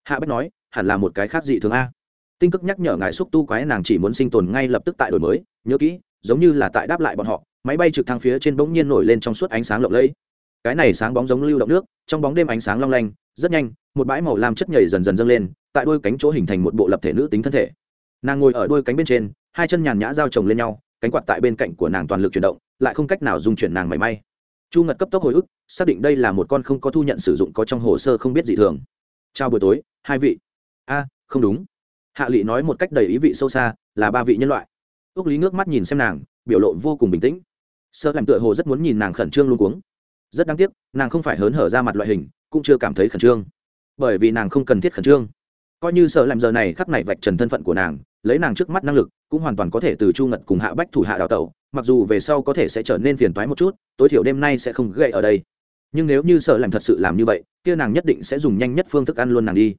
Hạ bách nói, hẳn là một cái khác dị thường a. Tinh cức nhắc nhở ngài xúc tu quái nàng chỉ muốn sinh tồn ngay lập tức tại đổi mới, nhớ kỹ, giống như là tại đáp lại bọn họ máy bay trực thăng phía trên bỗng nhiên nổi lên trong suốt ánh sáng lộng lẫy. Cái này sáng bóng giống lưu động nước, trong bóng đêm ánh sáng long lanh, rất nhanh, một bãi màu lam chất nhảy dần dần dâng lên, tại đôi cánh chỗ hình thành một bộ lập thể nữ tính thân thể. Nàng ngồi ở đôi cánh bên trên, hai chân nhàn nhã giao chồng lên nhau, cánh quạt tại bên cạnh của nàng toàn lực chuyển động, lại không cách nào dung chuyển nàng mảy may. Chu ngật cấp tốc hồi ức, xác định đây là một con không có thu nhận sử dụng có trong hồ sơ không biết gì thường. Chào buổi tối, hai vị. A, không đúng. Hạ lị nói một cách đầy ý vị sâu xa, là ba vị nhân loại. Ước lý nước mắt nhìn xem nàng, biểu lộ vô cùng bình tĩnh sợ làm tựa hồ rất muốn nhìn nàng khẩn trương luôn cuống. Rất đáng tiếc, nàng không phải hớn hở ra mặt loại hình, cũng chưa cảm thấy khẩn trương. Bởi vì nàng không cần thiết khẩn trương. Coi như sợ làm giờ này khắc này vạch trần thân phận của nàng, lấy nàng trước mắt năng lực, cũng hoàn toàn có thể từ chu ngật cùng hạ bách thủ hạ đào tẩu, mặc dù về sau có thể sẽ trở nên phiền toái một chút, tối thiểu đêm nay sẽ không gậy ở đây. Nhưng nếu như sợ làm thật sự làm như vậy, kia nàng nhất định sẽ dùng nhanh nhất phương thức ăn luôn nàng đi.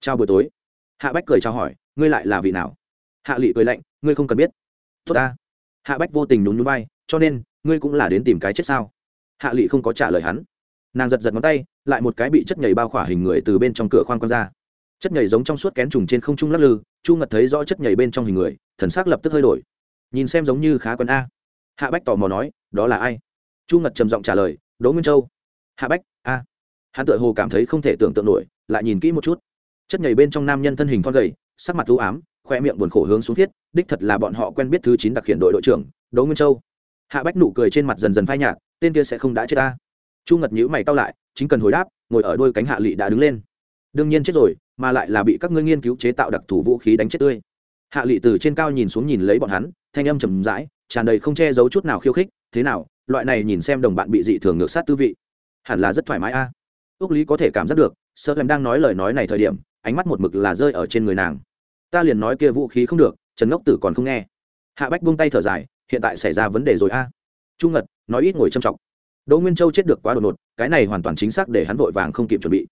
Chào buổi tối. Hạ bách cười chào hỏi, ngươi lại là vị nào? Hạ lị cười lạnh, ngươi không cần biết. Tốt ta. Hạ bách vô tình nhún nhún vai, cho nên ngươi cũng là đến tìm cái chết sao? Hạ lị không có trả lời hắn. Nàng giật giật ngón tay, lại một cái bị chất nhảy bao khỏa hình người từ bên trong cửa khoang con ra. Chất nhảy giống trong suốt kén trùng trên không trung lắc lư, chu ngật thấy rõ chất nhảy bên trong hình người, thần s ắ c lập tức hơi đổi. Nhìn xem giống như khá quân a. Hạ bách tò mò nói, đó là ai? Chu ngật trầm giọng trả lời, đỗ nguyên châu. Hạ bách, a. Hắn tự hồ cảm thấy không thể tưởng tượng nổi, lại nhìn kỹ một chút. Chất nhảy bên trong nam nhân thân hình thon gầy, sắc mặt t ám, khoe miệng buồn khổ hướng xuống thiết, đích thật là bọn họ quen biết thứ chín đặc hiện đội đội trưởng, đỗ nguyên châu hạ bách nụ cười trên mặt dần dần phai nhạt, tên kia sẽ không đã chết ta. Chu ngật nhữ mày cao lại, chính cần hồi đáp, ngồi ở đôi cánh hạ lị đã đứng lên. Đương nhiên chết rồi, mà lại là bị các ngươi nghiên cứu chế tạo đặc thù vũ khí đánh chết tươi. Hạ lị từ trên cao nhìn xuống nhìn lấy bọn hắn, thanh âm trầm rãi, tràn đầy không che giấu chút nào khiêu khích, thế nào, loại này nhìn xem đồng bạn bị dị thường ngược sát tư vị, hẳn là rất thoải mái a. À. ước lý có thể cảm giác được, sợ em đang nói lời nói này thời điểm, ánh mắt một mực là rơi ở trên người nàng. Ta liền nói kia vũ khí không được, trần ngốc tử còn không nghe. Hạ bách buông tay thở dài hiện tại xảy ra vấn đề rồi a. Trung ngật nói ít ngồi châm trọng. Đỗ nguyên châu chết được quá đột ngột, cái này hoàn toàn chính xác để hắn vội vàng không kịp chuẩn bị.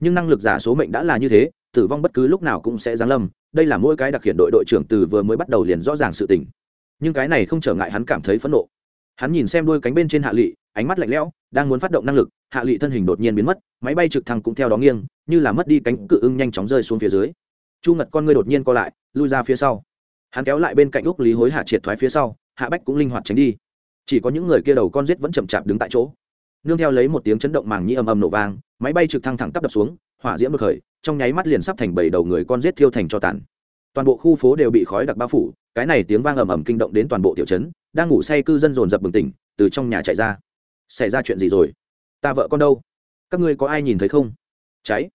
Nhưng năng lực giả số mệnh đã là như thế, tử vong bất cứ lúc nào cũng sẽ giáng lâm, đây là mỗi cái đặc hiện đội đội trưởng từ vừa mới bắt đầu liền rõ ràng sự tình. Nhưng cái này không trở ngại hắn cảm thấy phẫn nộ. Hắn nhìn xem đôi cánh bên trên hạ lị, ánh mắt lạnh lẽo, đang muốn phát động năng lực, hạ lị thân hình đột nhiên biến mất, máy bay trực thăng cũng theo đó nghiêng, như là mất đi cánh cự ưng nhanh chóng rơi xuống phía dưới. Chu ngật con ngươi đột nhiên co lại, lui ra phía sau. Hắn kéo lại bên cạnh úc lý hối hạ triệt thoái phía sau hạ bách cũng linh hoạt tránh đi. Chỉ có những người kia đầu con rết vẫn chậm chạp đứng tại chỗ. Nương theo lấy một tiếng chấn động màng nhĩ ầm ầm nổ vang, máy bay trực thăng thẳng tắp đập xuống, hỏa diễm bực khởi, trong nháy mắt liền sắp thành bảy đầu người con rết thiêu thành cho tàn. Toàn bộ khu phố đều bị khói đặc bao phủ, cái này tiếng vang ầm ầm kinh động đến toàn bộ tiểu trấn, đang ngủ say cư dân dồn dập bừng tỉnh, từ trong nhà chạy ra. Xảy ra chuyện gì rồi? Ta vợ con đâu? Các ngươi có ai nhìn thấy không? Cháy.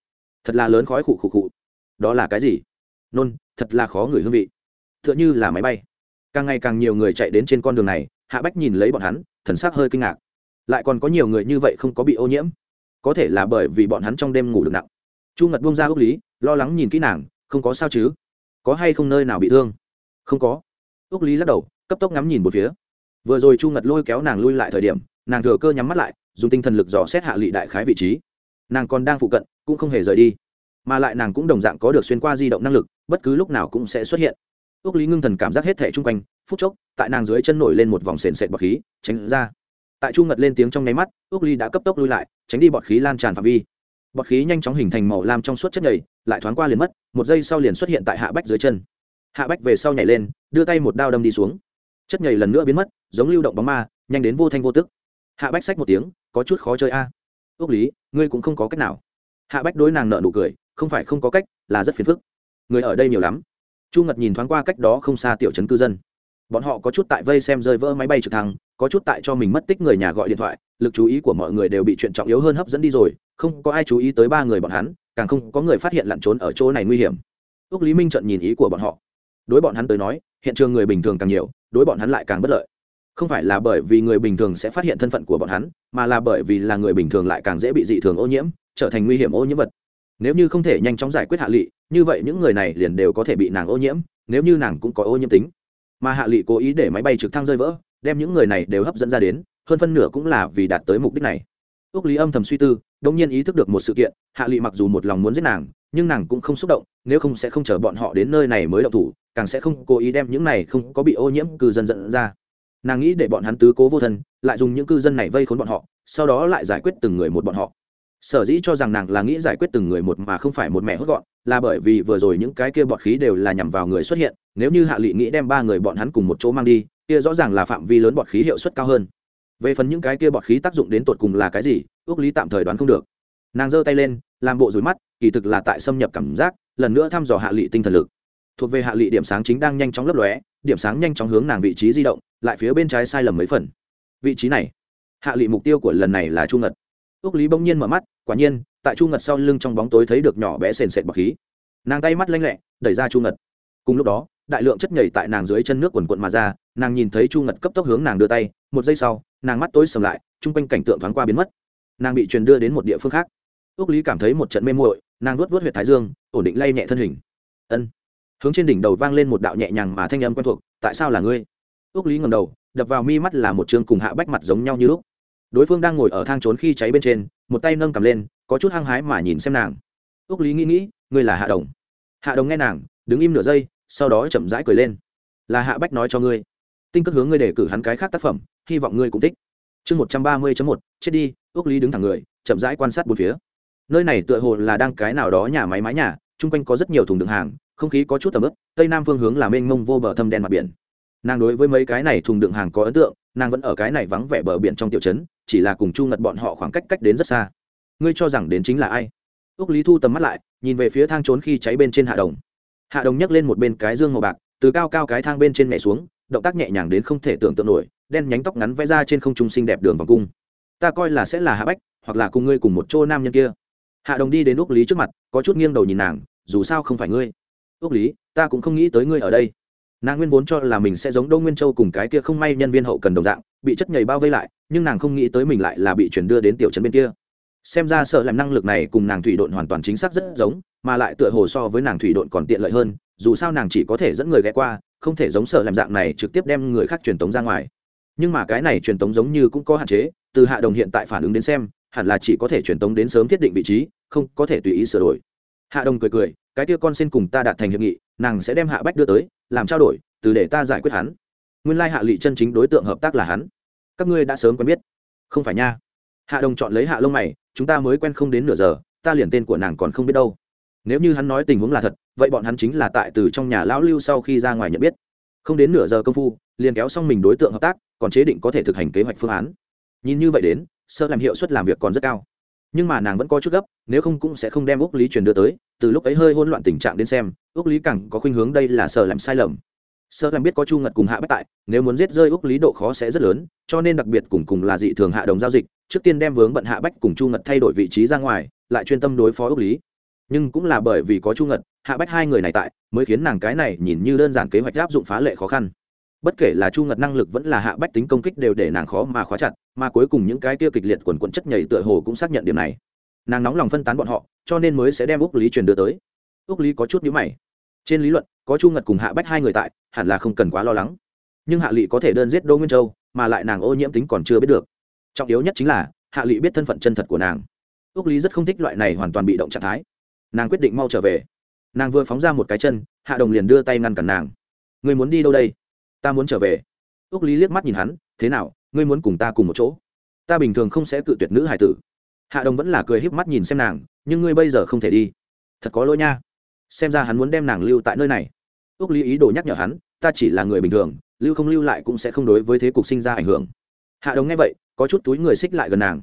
Thật là lớn khói khụ khụ khụ. Đó là cái gì? Nôn, thật là khó ngửi hương vị. T h ư ợ n h ư là máy bay càng ngày càng nhiều người chạy đến trên con đường này, hạ bách nhìn lấy bọn hắn, thần s ắ c hơi kinh ngạc. Lại còn có nhiều người như vậy không có bị ô nhiễm. Có thể là bởi vì bọn hắn trong đêm ngủ được nặng. Chu ngật buông ra ước lý, lo lắng nhìn kỹ nàng, không có sao chứ? Có hay không nơi nào bị thương? Không có. Ước lý lắc đầu, cấp tốc ngắm nhìn một phía. Vừa rồi chu ngật lôi kéo nàng lui lại thời điểm, nàng thừa cơ nhắm mắt lại, dùng tinh thần lực dò xét hạ lị đại khái vị trí. Nàng còn đang phụ cận, cũng không hề rời đi. Mà lại nàng cũng đồng dạng có được xuyên qua di động năng lực, bất cứ lúc nào cũng sẽ xuất hiện ước lý ngưng thần cảm giác hết thẻ chung quanh, phút chốc, tại nàng dưới chân nổi lên một vòng sền sệt bọt khí, tránh ra. Tại chu ngật lên tiếng trong nháy mắt ước lý đã cấp tốc lui lại, tránh đi bọt khí lan tràn phạm vi. Bọt khí nhanh chóng hình thành màu lam trong suốt chất nhầy, lại thoáng qua liền mất, một giây sau liền xuất hiện tại hạ bách dưới chân. Hạ bách về sau nhảy lên, đưa tay một đao đâm đi xuống. Chất nhầy lần nữa biến mất, giống lưu động bóng ma, nhanh đến vô thanh vô tức. Hạ bách xách một tiếng, có chút khó chơi a. Ước lý, ngươi cũng không có cách nào. Hạ bách đối nàng nợ nụ cười, không phải không có cách, là rất phiền phức. Người ở đây nhiều lắm chu ngật nhìn thoáng qua cách đó không xa tiểu trấn cư dân. Bọn họ có chút tại vây xem rơi vỡ máy bay trực thăng, có chút tại cho mình mất tích người nhà gọi điện thoại, lực chú ý của mọi người đều bị chuyện trọng yếu hơn hấp dẫn đi rồi, không có ai chú ý tới ba người bọn hắn, càng không có người phát hiện lặn trốn ở chỗ này nguy hiểm. Ước lý minh trận nhìn ý của bọn họ. Đối bọn hắn tới nói, hiện trường người bình thường càng nhiều, đối bọn hắn lại càng bất lợi. Không phải là bởi vì người bình thường sẽ phát hiện thân phận của bọn hắn, mà là bởi vì là người bình thường lại càng dễ bị dị thường ô nhiễm, trở thành nguy hiểm ô nhiễm vật nếu như không thể nhanh chóng giải quyết hạ lị, như vậy những người này liền đều có thể bị nàng ô nhiễm, nếu như nàng cũng có ô nhiễm tính. Mà hạ lị cố ý để máy bay trực thăng rơi vỡ, đem những người này đều hấp dẫn ra đến, hơn phân nửa cũng là vì đạt tới mục đích này. Ước lý âm thầm suy tư đông nhiên ý thức được một sự kiện, hạ lị mặc dù một lòng muốn giết nàng, nhưng nàng cũng không xúc động, nếu không sẽ không chờ bọn họ đến nơi này mới động thủ, càng sẽ không cố ý đem những này không có bị ô nhiễm cư dân dẫn ra. Nàng nghĩ để bọn hắn tứ cố vô thân, lại dùng những cư dân này vây khốn bọn họ, sau đó lại giải quyết từng người một bọn họ sở dĩ cho rằng nàng là nghĩ giải quyết từng người một mà không phải một mẹ hốt gọn, là bởi vì vừa rồi những cái kia bọt khí đều là nhằm vào người xuất hiện, nếu như hạ lị nghĩ đem ba người bọn hắn cùng một chỗ mang đi, kia rõ ràng là phạm vi lớn bọt khí hiệu suất cao hơn. Về phần những cái kia bọt khí tác dụng đến tột cùng là cái gì ước lý tạm thời đoán không được. Nàng giơ tay lên, làm bộ rủi mắt, kỳ thực là tại xâm nhập cảm giác, lần nữa thăm dò hạ lị tinh thần lực. Thuộc về hạ lị điểm sáng chính đang nhanh chóng lấp lóe, điểm sáng nhanh chóng hướng nàng vị trí di động, lại phía bên trái sai lầm mấy phần. Vị trí này, hạ lị mục tiêu của lần này là chu ngật. Ước lý bỗng nhiên mở mắt quả nhiên, tại chu ngật sau lưng trong bóng tối thấy được nhỏ bé sền sệt bọc khí. Nàng tay mắt lanh lẹ, đẩy ra chu ngật. Cùng lúc đó, đại lượng chất nhảy tại nàng dưới chân nước quần quận mà ra, nàng nhìn thấy chu ngật cấp tốc hướng nàng đưa tay, một giây sau, nàng mắt tối sầm lại, chung quanh cảnh tượng thoáng qua biến mất. Nàng bị truyền đưa đến một địa phương khác. Ước lý cảm thấy một trận mê muội, nàng luốt vớt huyệt thái dương, ổn định lay nhẹ thân hình. Ân. Hướng trên đỉnh đầu vang lên một đạo nhẹ nhàng mà thanh âm quen thuộc, tại sao là ngươi? Ước lý ngầm đầu, đập vào mi mắt là một chương cùng hạ bách mặt giống nhau như lúc. Đối phương đang ngồi ở thang trốn khi cháy bên trên một tay nâng cầm lên, có chút hăng hái mà nhìn xem nàng. Ước lý nghĩ nghĩ, ngươi là hạ đồng. Hạ đồng nghe nàng, đứng im nửa giây, sau đó chậm rãi cười lên. Là hạ bách nói cho ngươi. Tinh cất hướng ngươi để cử hắn cái khác tác phẩm, hy vọng ngươi cũng thích. Chương một trăm ba mươi một, chết đi. Ước lý đứng thẳng người, chậm rãi quan sát bốn phía. Nơi này tựa hồ là đang cái nào đó nhà máy mái nhà, chung quanh có rất nhiều thùng đựng hàng, không khí có chút tầm ướp tây nam phương hướng là mênh mông vô bờ thâm đen mặt biển. Nàng đối với mấy cái này thùng đựng hàng có ấn tượng nàng vẫn ở cái này vắng vẻ bờ biển trong tiểu trấn, chỉ là cùng chu ngật bọn họ khoảng cách cách đến rất xa. Ngươi cho rằng đến chính là ai? Ước lý thu tầm mắt lại, nhìn về phía thang trốn khi cháy bên trên hạ đồng. Hạ đồng nhấc lên một bên cái dương màu bạc, từ cao cao cái thang bên trên nhảy xuống, động tác nhẹ nhàng đến không thể tưởng tượng nổi, đen nhánh tóc ngắn vẽ ra trên không trung xinh đẹp đường vòng cung. Ta coi là sẽ là hạ bách, hoặc là cùng ngươi cùng một chỗ nam nhân kia. Hạ đồng đi đến ước lý trước mặt, có chút nghiêng đầu nhìn nàng, dù sao không phải ngươi. Ước lý, ta cũng không nghĩ tới ngươi ở đây nàng nguyên vốn cho là mình sẽ giống đỗ nguyên châu cùng cái kia không may nhân viên hậu cần đồng dạng, bị chất nhầy bao vây lại, nhưng nàng không nghĩ tới mình lại là bị chuyển đưa đến tiểu trấn bên kia. Xem ra sợ làm năng lực này cùng nàng thủy độn hoàn toàn chính xác rất giống, mà lại tựa hồ so với nàng thủy độn còn tiện lợi hơn, dù sao nàng chỉ có thể dẫn người ghé qua, không thể giống sợ làm dạng này trực tiếp đem người khác truyền tống ra ngoài. Nhưng mà cái này truyền tống giống như cũng có hạn chế, từ hạ đồng hiện tại phản ứng đến xem, hẳn là chỉ có thể truyền tống đến sớm thiết định vị trí, không có thể tùy ý sửa đổi hạ đồng cười cười, cái kia con xin cùng ta đạt thành hiệp nghị, nàng sẽ đem hạ bách đưa tới, làm trao đổi, từ để ta giải quyết hắn. Nguyên lai hạ lị chân chính đối tượng hợp tác là hắn. Các ngươi đã sớm quen biết. Không phải nha. Hạ đồng chọn lấy hạ lông mày, chúng ta mới quen không đến nửa giờ, ta liền tên của nàng còn không biết đâu. Nếu như hắn nói tình huống là thật, vậy bọn hắn chính là tại từ trong nhà lão lưu sau khi ra ngoài nhận biết. Không đến nửa giờ công phu, liền kéo xong mình đối tượng hợp tác, còn chế định có thể thực hành kế hoạch phương án. Nhìn như vậy đến, sơ làm hiệu suất làm việc còn rất cao nhưng mà nàng vẫn có chút gấp, nếu không cũng sẽ không đem úc lý truyền đưa tới, từ lúc ấy hơi hôn loạn tình trạng đến xem, úc lý càng có khuynh hướng đây là sợ làm sai lầm. Sợ làm biết có chu ngật cùng hạ bất tại, nếu muốn giết rơi úc lý độ khó sẽ rất lớn, cho nên đặc biệt cùng cùng là dị thường hạ đồng giao dịch, trước tiên đem vướng bận hạ bách cùng chu ngật thay đổi vị trí ra ngoài, lại chuyên tâm đối phó úc lý. Nhưng cũng là bởi vì có chu ngật, hạ bách hai người này tại, mới khiến nàng cái này nhìn như đơn giản kế hoạch áp dụng phá lệ khó khăn bất kể là chu ngật năng lực vẫn là hạ bách tính công kích đều để nàng khó mà khóa chặt, mà cuối cùng những cái kia kịch liệt quần quận chất nhảy tựa hồ cũng xác nhận điểm này. Nàng nóng lòng phân tán bọn họ, cho nên mới sẽ đem úc lý truyền đưa tới. Úc lý có chút nhữ mày. Trên lý luận, có chu ngật cùng hạ bách hai người tại, hẳn là không cần quá lo lắng. Nhưng hạ lị có thể đơn giết đô nguyên châu, mà lại nàng ô nhiễm tính còn chưa biết được. Trọng yếu nhất chính là, hạ lị biết thân phận chân thật của nàng. Úc lý rất không thích loại này hoàn toàn bị động trạng thái. Nàng quyết định mau trở về. Nàng vừa phóng ra một cái chân, hạ đồng liền đưa tay ngăn cản nàng. Người muốn đi đâu đây? Ta muốn trở về. Úc lý liếc mắt nhìn hắn, thế nào, ngươi muốn cùng ta cùng một chỗ? Ta bình thường không sẽ cự tuyệt nữ hải tử. Hạ đồng vẫn là cười híp mắt nhìn xem nàng, nhưng ngươi bây giờ không thể đi. Thật có lỗi nha. Xem ra hắn muốn đem nàng lưu tại nơi này. Ước lý ý đồ nhắc nhở hắn, ta chỉ là người bình thường, lưu không lưu lại cũng sẽ không đối với thế cục sinh ra ảnh hưởng. Hạ đồng nghe vậy, có chút túi người xích lại gần nàng.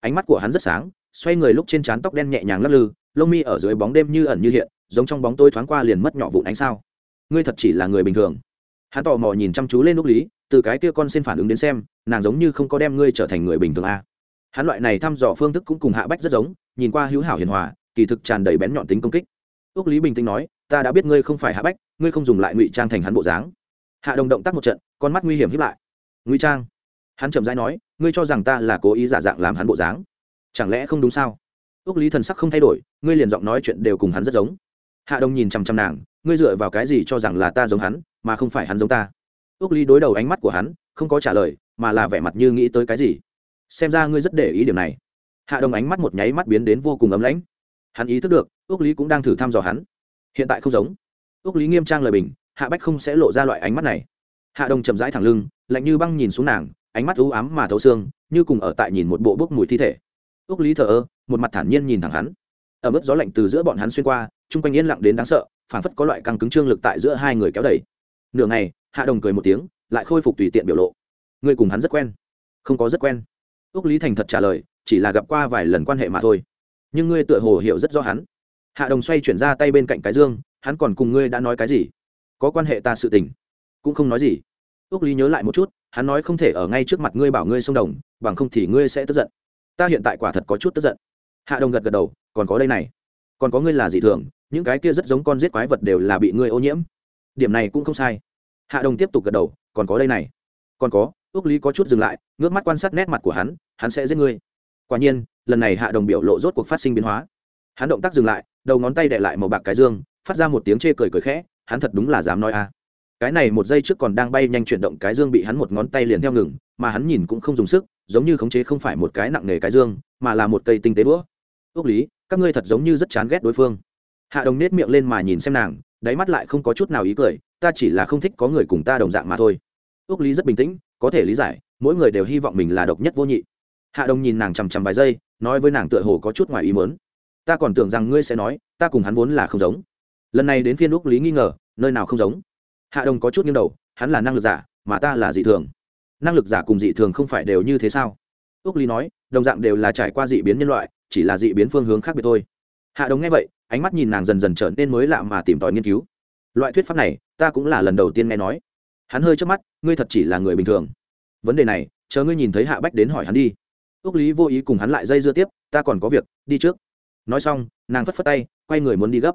Ánh mắt của hắn rất sáng, xoay người lúc trên trán tóc đen nhẹ nhàng lắc lư, lông mi ở dưới bóng đêm như ẩn như hiện, giống trong bóng tôi thoáng qua liền mất nhỏ vụn ánh sao. Ngươi thật chỉ là người bình thường hắn tò mò nhìn chăm chú lên úc lý, từ cái kia con xin phản ứng đến xem, nàng giống như không có đem ngươi trở thành người bình thường a. Hắn loại này thăm dò phương thức cũng cùng hạ bách rất giống, nhìn qua hữu hảo hiền hòa, kỳ thực tràn đầy bén nhọn tính công kích. Ước lý bình tĩnh nói, ta đã biết ngươi không phải hạ bách, ngươi không dùng lại ngụy trang thành hắn bộ dáng. Hạ đồng động tác một trận, con mắt nguy hiểm hiếp lại. Ngụy trang? Hắn chậm rãi nói, ngươi cho rằng ta là cố ý giả dạng làm hắn bộ dáng? Chẳng lẽ không đúng sao? Ước lý thần sắc không thay đổi, ngươi liền giọng nói chuyện đều cùng hắn rất giống hạ đồng nhìn chằm chằm nàng, ngươi dựa vào cái gì cho rằng là ta giống hắn, mà không phải hắn giống ta? Ước Ly đối đầu ánh mắt của hắn, không có trả lời, mà là vẻ mặt như nghĩ tới cái gì? Xem ra ngươi rất để ý điểm này. Hạ đồng ánh mắt một nháy mắt biến đến vô cùng ấm lãnh. Hắn ý thức được ước lý cũng đang thử thăm dò hắn. Hiện tại không giống. Ước lý nghiêm trang lời bình, hạ bách không sẽ lộ ra loại ánh mắt này. Hạ đồng chậm rãi thẳng lưng, lạnh như băng nhìn xuống nàng, ánh mắt u ám mà thấu xương, như cùng ở tại nhìn một bộ bốc mùi thi thể. Ước lý thờ ơ, một mặt thản nhiên nhìn thẳng hắn ở mức gió lạnh từ giữa bọn hắn xuyên qua, chung quanh yên lặng đến đáng sợ, phảng phất có loại căng cứng trương lực tại giữa hai người kéo đẩy nửa ngày, hạ đồng cười một tiếng, lại khôi phục tùy tiện biểu lộ. Ngươi cùng hắn rất quen. Không có rất quen. Ước lý thành thật trả lời, chỉ là gặp qua vài lần quan hệ mà thôi. Nhưng ngươi tựa hồ hiểu rất rõ hắn. Hạ đồng xoay chuyển ra tay bên cạnh cái dương, hắn còn cùng ngươi đã nói cái gì? Có quan hệ ta sự tình. Cũng không nói gì. Ước lý nhớ lại một chút, hắn nói không thể ở ngay trước mặt ngươi bảo ngươi sông đồng, bằng không thì ngươi sẽ tức giận. Ta hiện tại quả thật có chút tức giận hạ đồng gật gật đầu, còn có đây này. Còn có ngươi là dị thường, những cái kia rất giống con giết quái vật đều là bị ngươi ô nhiễm. Điểm này cũng không sai. Hạ đồng tiếp tục gật đầu, còn có đây này. Còn có. Ước lý có chút dừng lại, ngước mắt quan sát nét mặt của hắn hắn sẽ giết ngươi. Quả nhiên, lần này hạ đồng biểu lộ rốt cuộc phát sinh biến hóa. Hắn động tác dừng lại, đầu ngón tay đệ lại màu bạc cái dương, phát ra một tiếng chê cười cười khẽ, hắn thật đúng là dám nói a. Cái này một giây trước còn đang bay nhanh chuyển động cái dương bị hắn một ngón tay liền theo ngừng, mà hắn nhìn cũng không dùng sức, giống như khống chế không phải một cái nặng nề cái dương, mà là một cây tinh tế đũa ước lý, các ngươi thật giống như rất chán ghét đối phương. Hạ đồng nết miệng lên mà nhìn xem nàng, đáy mắt lại không có chút nào ý cười, ta chỉ là không thích có người cùng ta đồng dạng mà thôi. Ước lý rất bình tĩnh, có thể lý giải, mỗi người đều hy vọng mình là độc nhất vô nhị. Hạ đồng nhìn nàng chằm chằm vài giây, nói với nàng tựa hồ có chút ngoài ý mớn ta còn tưởng rằng ngươi sẽ nói, ta cùng hắn vốn là không giống. Lần này đến phiên ước lý nghi ngờ, nơi nào không giống? Hạ đồng có chút nghiêng đầu, hắn là năng lực giả, mà ta là dị thường. Năng lực giả cùng dị thường không phải đều như thế sao? Ước lý nói, đồng dạng đều là trải qua dị biến nhân loại chỉ là dị biến phương hướng khác biệt thôi. Hạ đồng nghe vậy, ánh mắt nhìn nàng dần dần trở nên mới lạ mà tìm tòi nghiên cứu. Loại thuyết pháp này, ta cũng là lần đầu tiên nghe nói. Hắn hơi trước mắt, ngươi thật chỉ là người bình thường. Vấn đề này, chờ ngươi nhìn thấy hạ bách đến hỏi hắn đi. Ước lý vô ý cùng hắn lại dây dưa tiếp, ta còn có việc, đi trước. Nói xong, nàng phất phất tay, quay người muốn đi gấp.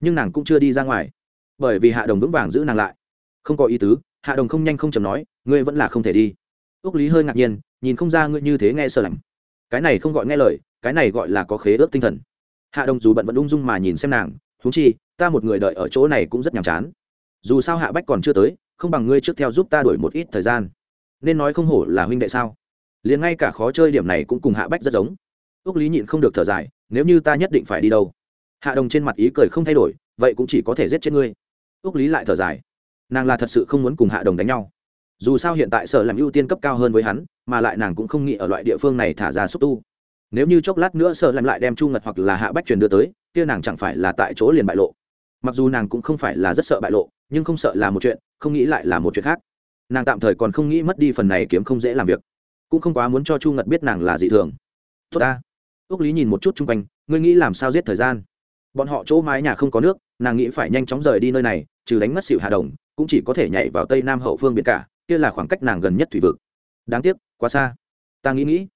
Nhưng nàng cũng chưa đi ra ngoài. Bởi vì hạ đồng vững vàng giữ nàng lại. Không có ý tứ, hạ đồng không nhanh không chầm nói, ngươi vẫn là không thể đi. Ước lý hơi ngạc nhiên, nhìn không ra ngươi như thế nghe sợ lạnh cái này không gọi nghe lời, cái này gọi là có khế ước tinh thần. Hạ đồng dù bận vẫn ung dung mà nhìn xem nàng thú chi, ta một người đợi ở chỗ này cũng rất nhàm chán. Dù sao hạ bách còn chưa tới, không bằng ngươi trước theo giúp ta đổi một ít thời gian. Nên nói không hổ là huynh đệ sao? Liền ngay cả khó chơi điểm này cũng cùng hạ bách rất giống. Ước lý nhịn không được thở dài, nếu như ta nhất định phải đi đâu? Hạ đồng trên mặt ý cười không thay đổi, vậy cũng chỉ có thể giết chết ngươi. Ước lý lại thở dài, nàng là thật sự không muốn cùng hạ đồng đánh nhau. Dù sao hiện tại sở làm ưu tiên cấp cao hơn với hắn mà lại nàng cũng không nghĩ ở loại địa phương này thả ra xúc tu. Nếu như chốc lát nữa sở làm lại đem chu ngật hoặc là hạ bách truyền đưa tới, kia nàng chẳng phải là tại chỗ liền bại lộ. Mặc dù nàng cũng không phải là rất sợ bại lộ, nhưng không sợ là một chuyện, không nghĩ lại là một chuyện khác. Nàng tạm thời còn không nghĩ mất đi phần này kiếm không dễ làm việc. Cũng không quá muốn cho chu ngật biết nàng là dị thường. Tốt ta. Ước lý nhìn một chút chung quanh, ngươi nghĩ làm sao giết thời gian? Bọn họ chỗ mái nhà không có nước, nàng nghĩ phải nhanh chóng rời đi nơi này, trừ đánh mất xịu hạ đồng, cũng chỉ có thể nhảy vào tây nam hậu phương biển cả, kia là khoảng cách nàng gần nhất thủy vực đáng tiếc, quá xa. Ta nghĩ nghĩ.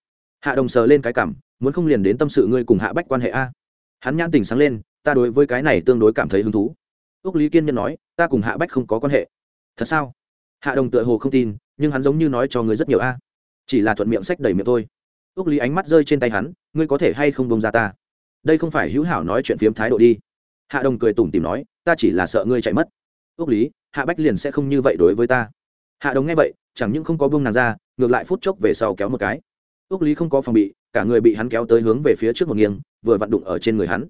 Hạ đồng sờ lên cái cảm, muốn không liền đến tâm sự ngươi cùng hạ bách quan hệ a. Hắn nhãn tình sáng lên, ta đối với cái này tương đối cảm thấy hứng thú. Ước lý kiên nhân nói, ta cùng hạ bách không có quan hệ. Thật sao? Hạ đồng tựa hồ không tin, nhưng hắn giống như nói cho ngươi rất nhiều a. Chỉ là thuận miệng sách đầy miệng thôi. Ước lý ánh mắt rơi trên tay hắn, ngươi có thể hay không bông ra ta? Đây không phải hữu hảo nói chuyện phiếm thái độ đi. Hạ đồng cười tủm tìm nói, ta chỉ là sợ ngươi chạy mất. Ước lý, hạ bách liền sẽ không như vậy đối với ta. Hạ đồng nghe vậy, chẳng những không có bông nàng ra ngược lại phút chốc về sau kéo một cái. Ước lý không có phòng bị, cả người bị hắn kéo tới hướng về phía trước một nghiêng, vừa vặn đụng ở trên người hắn.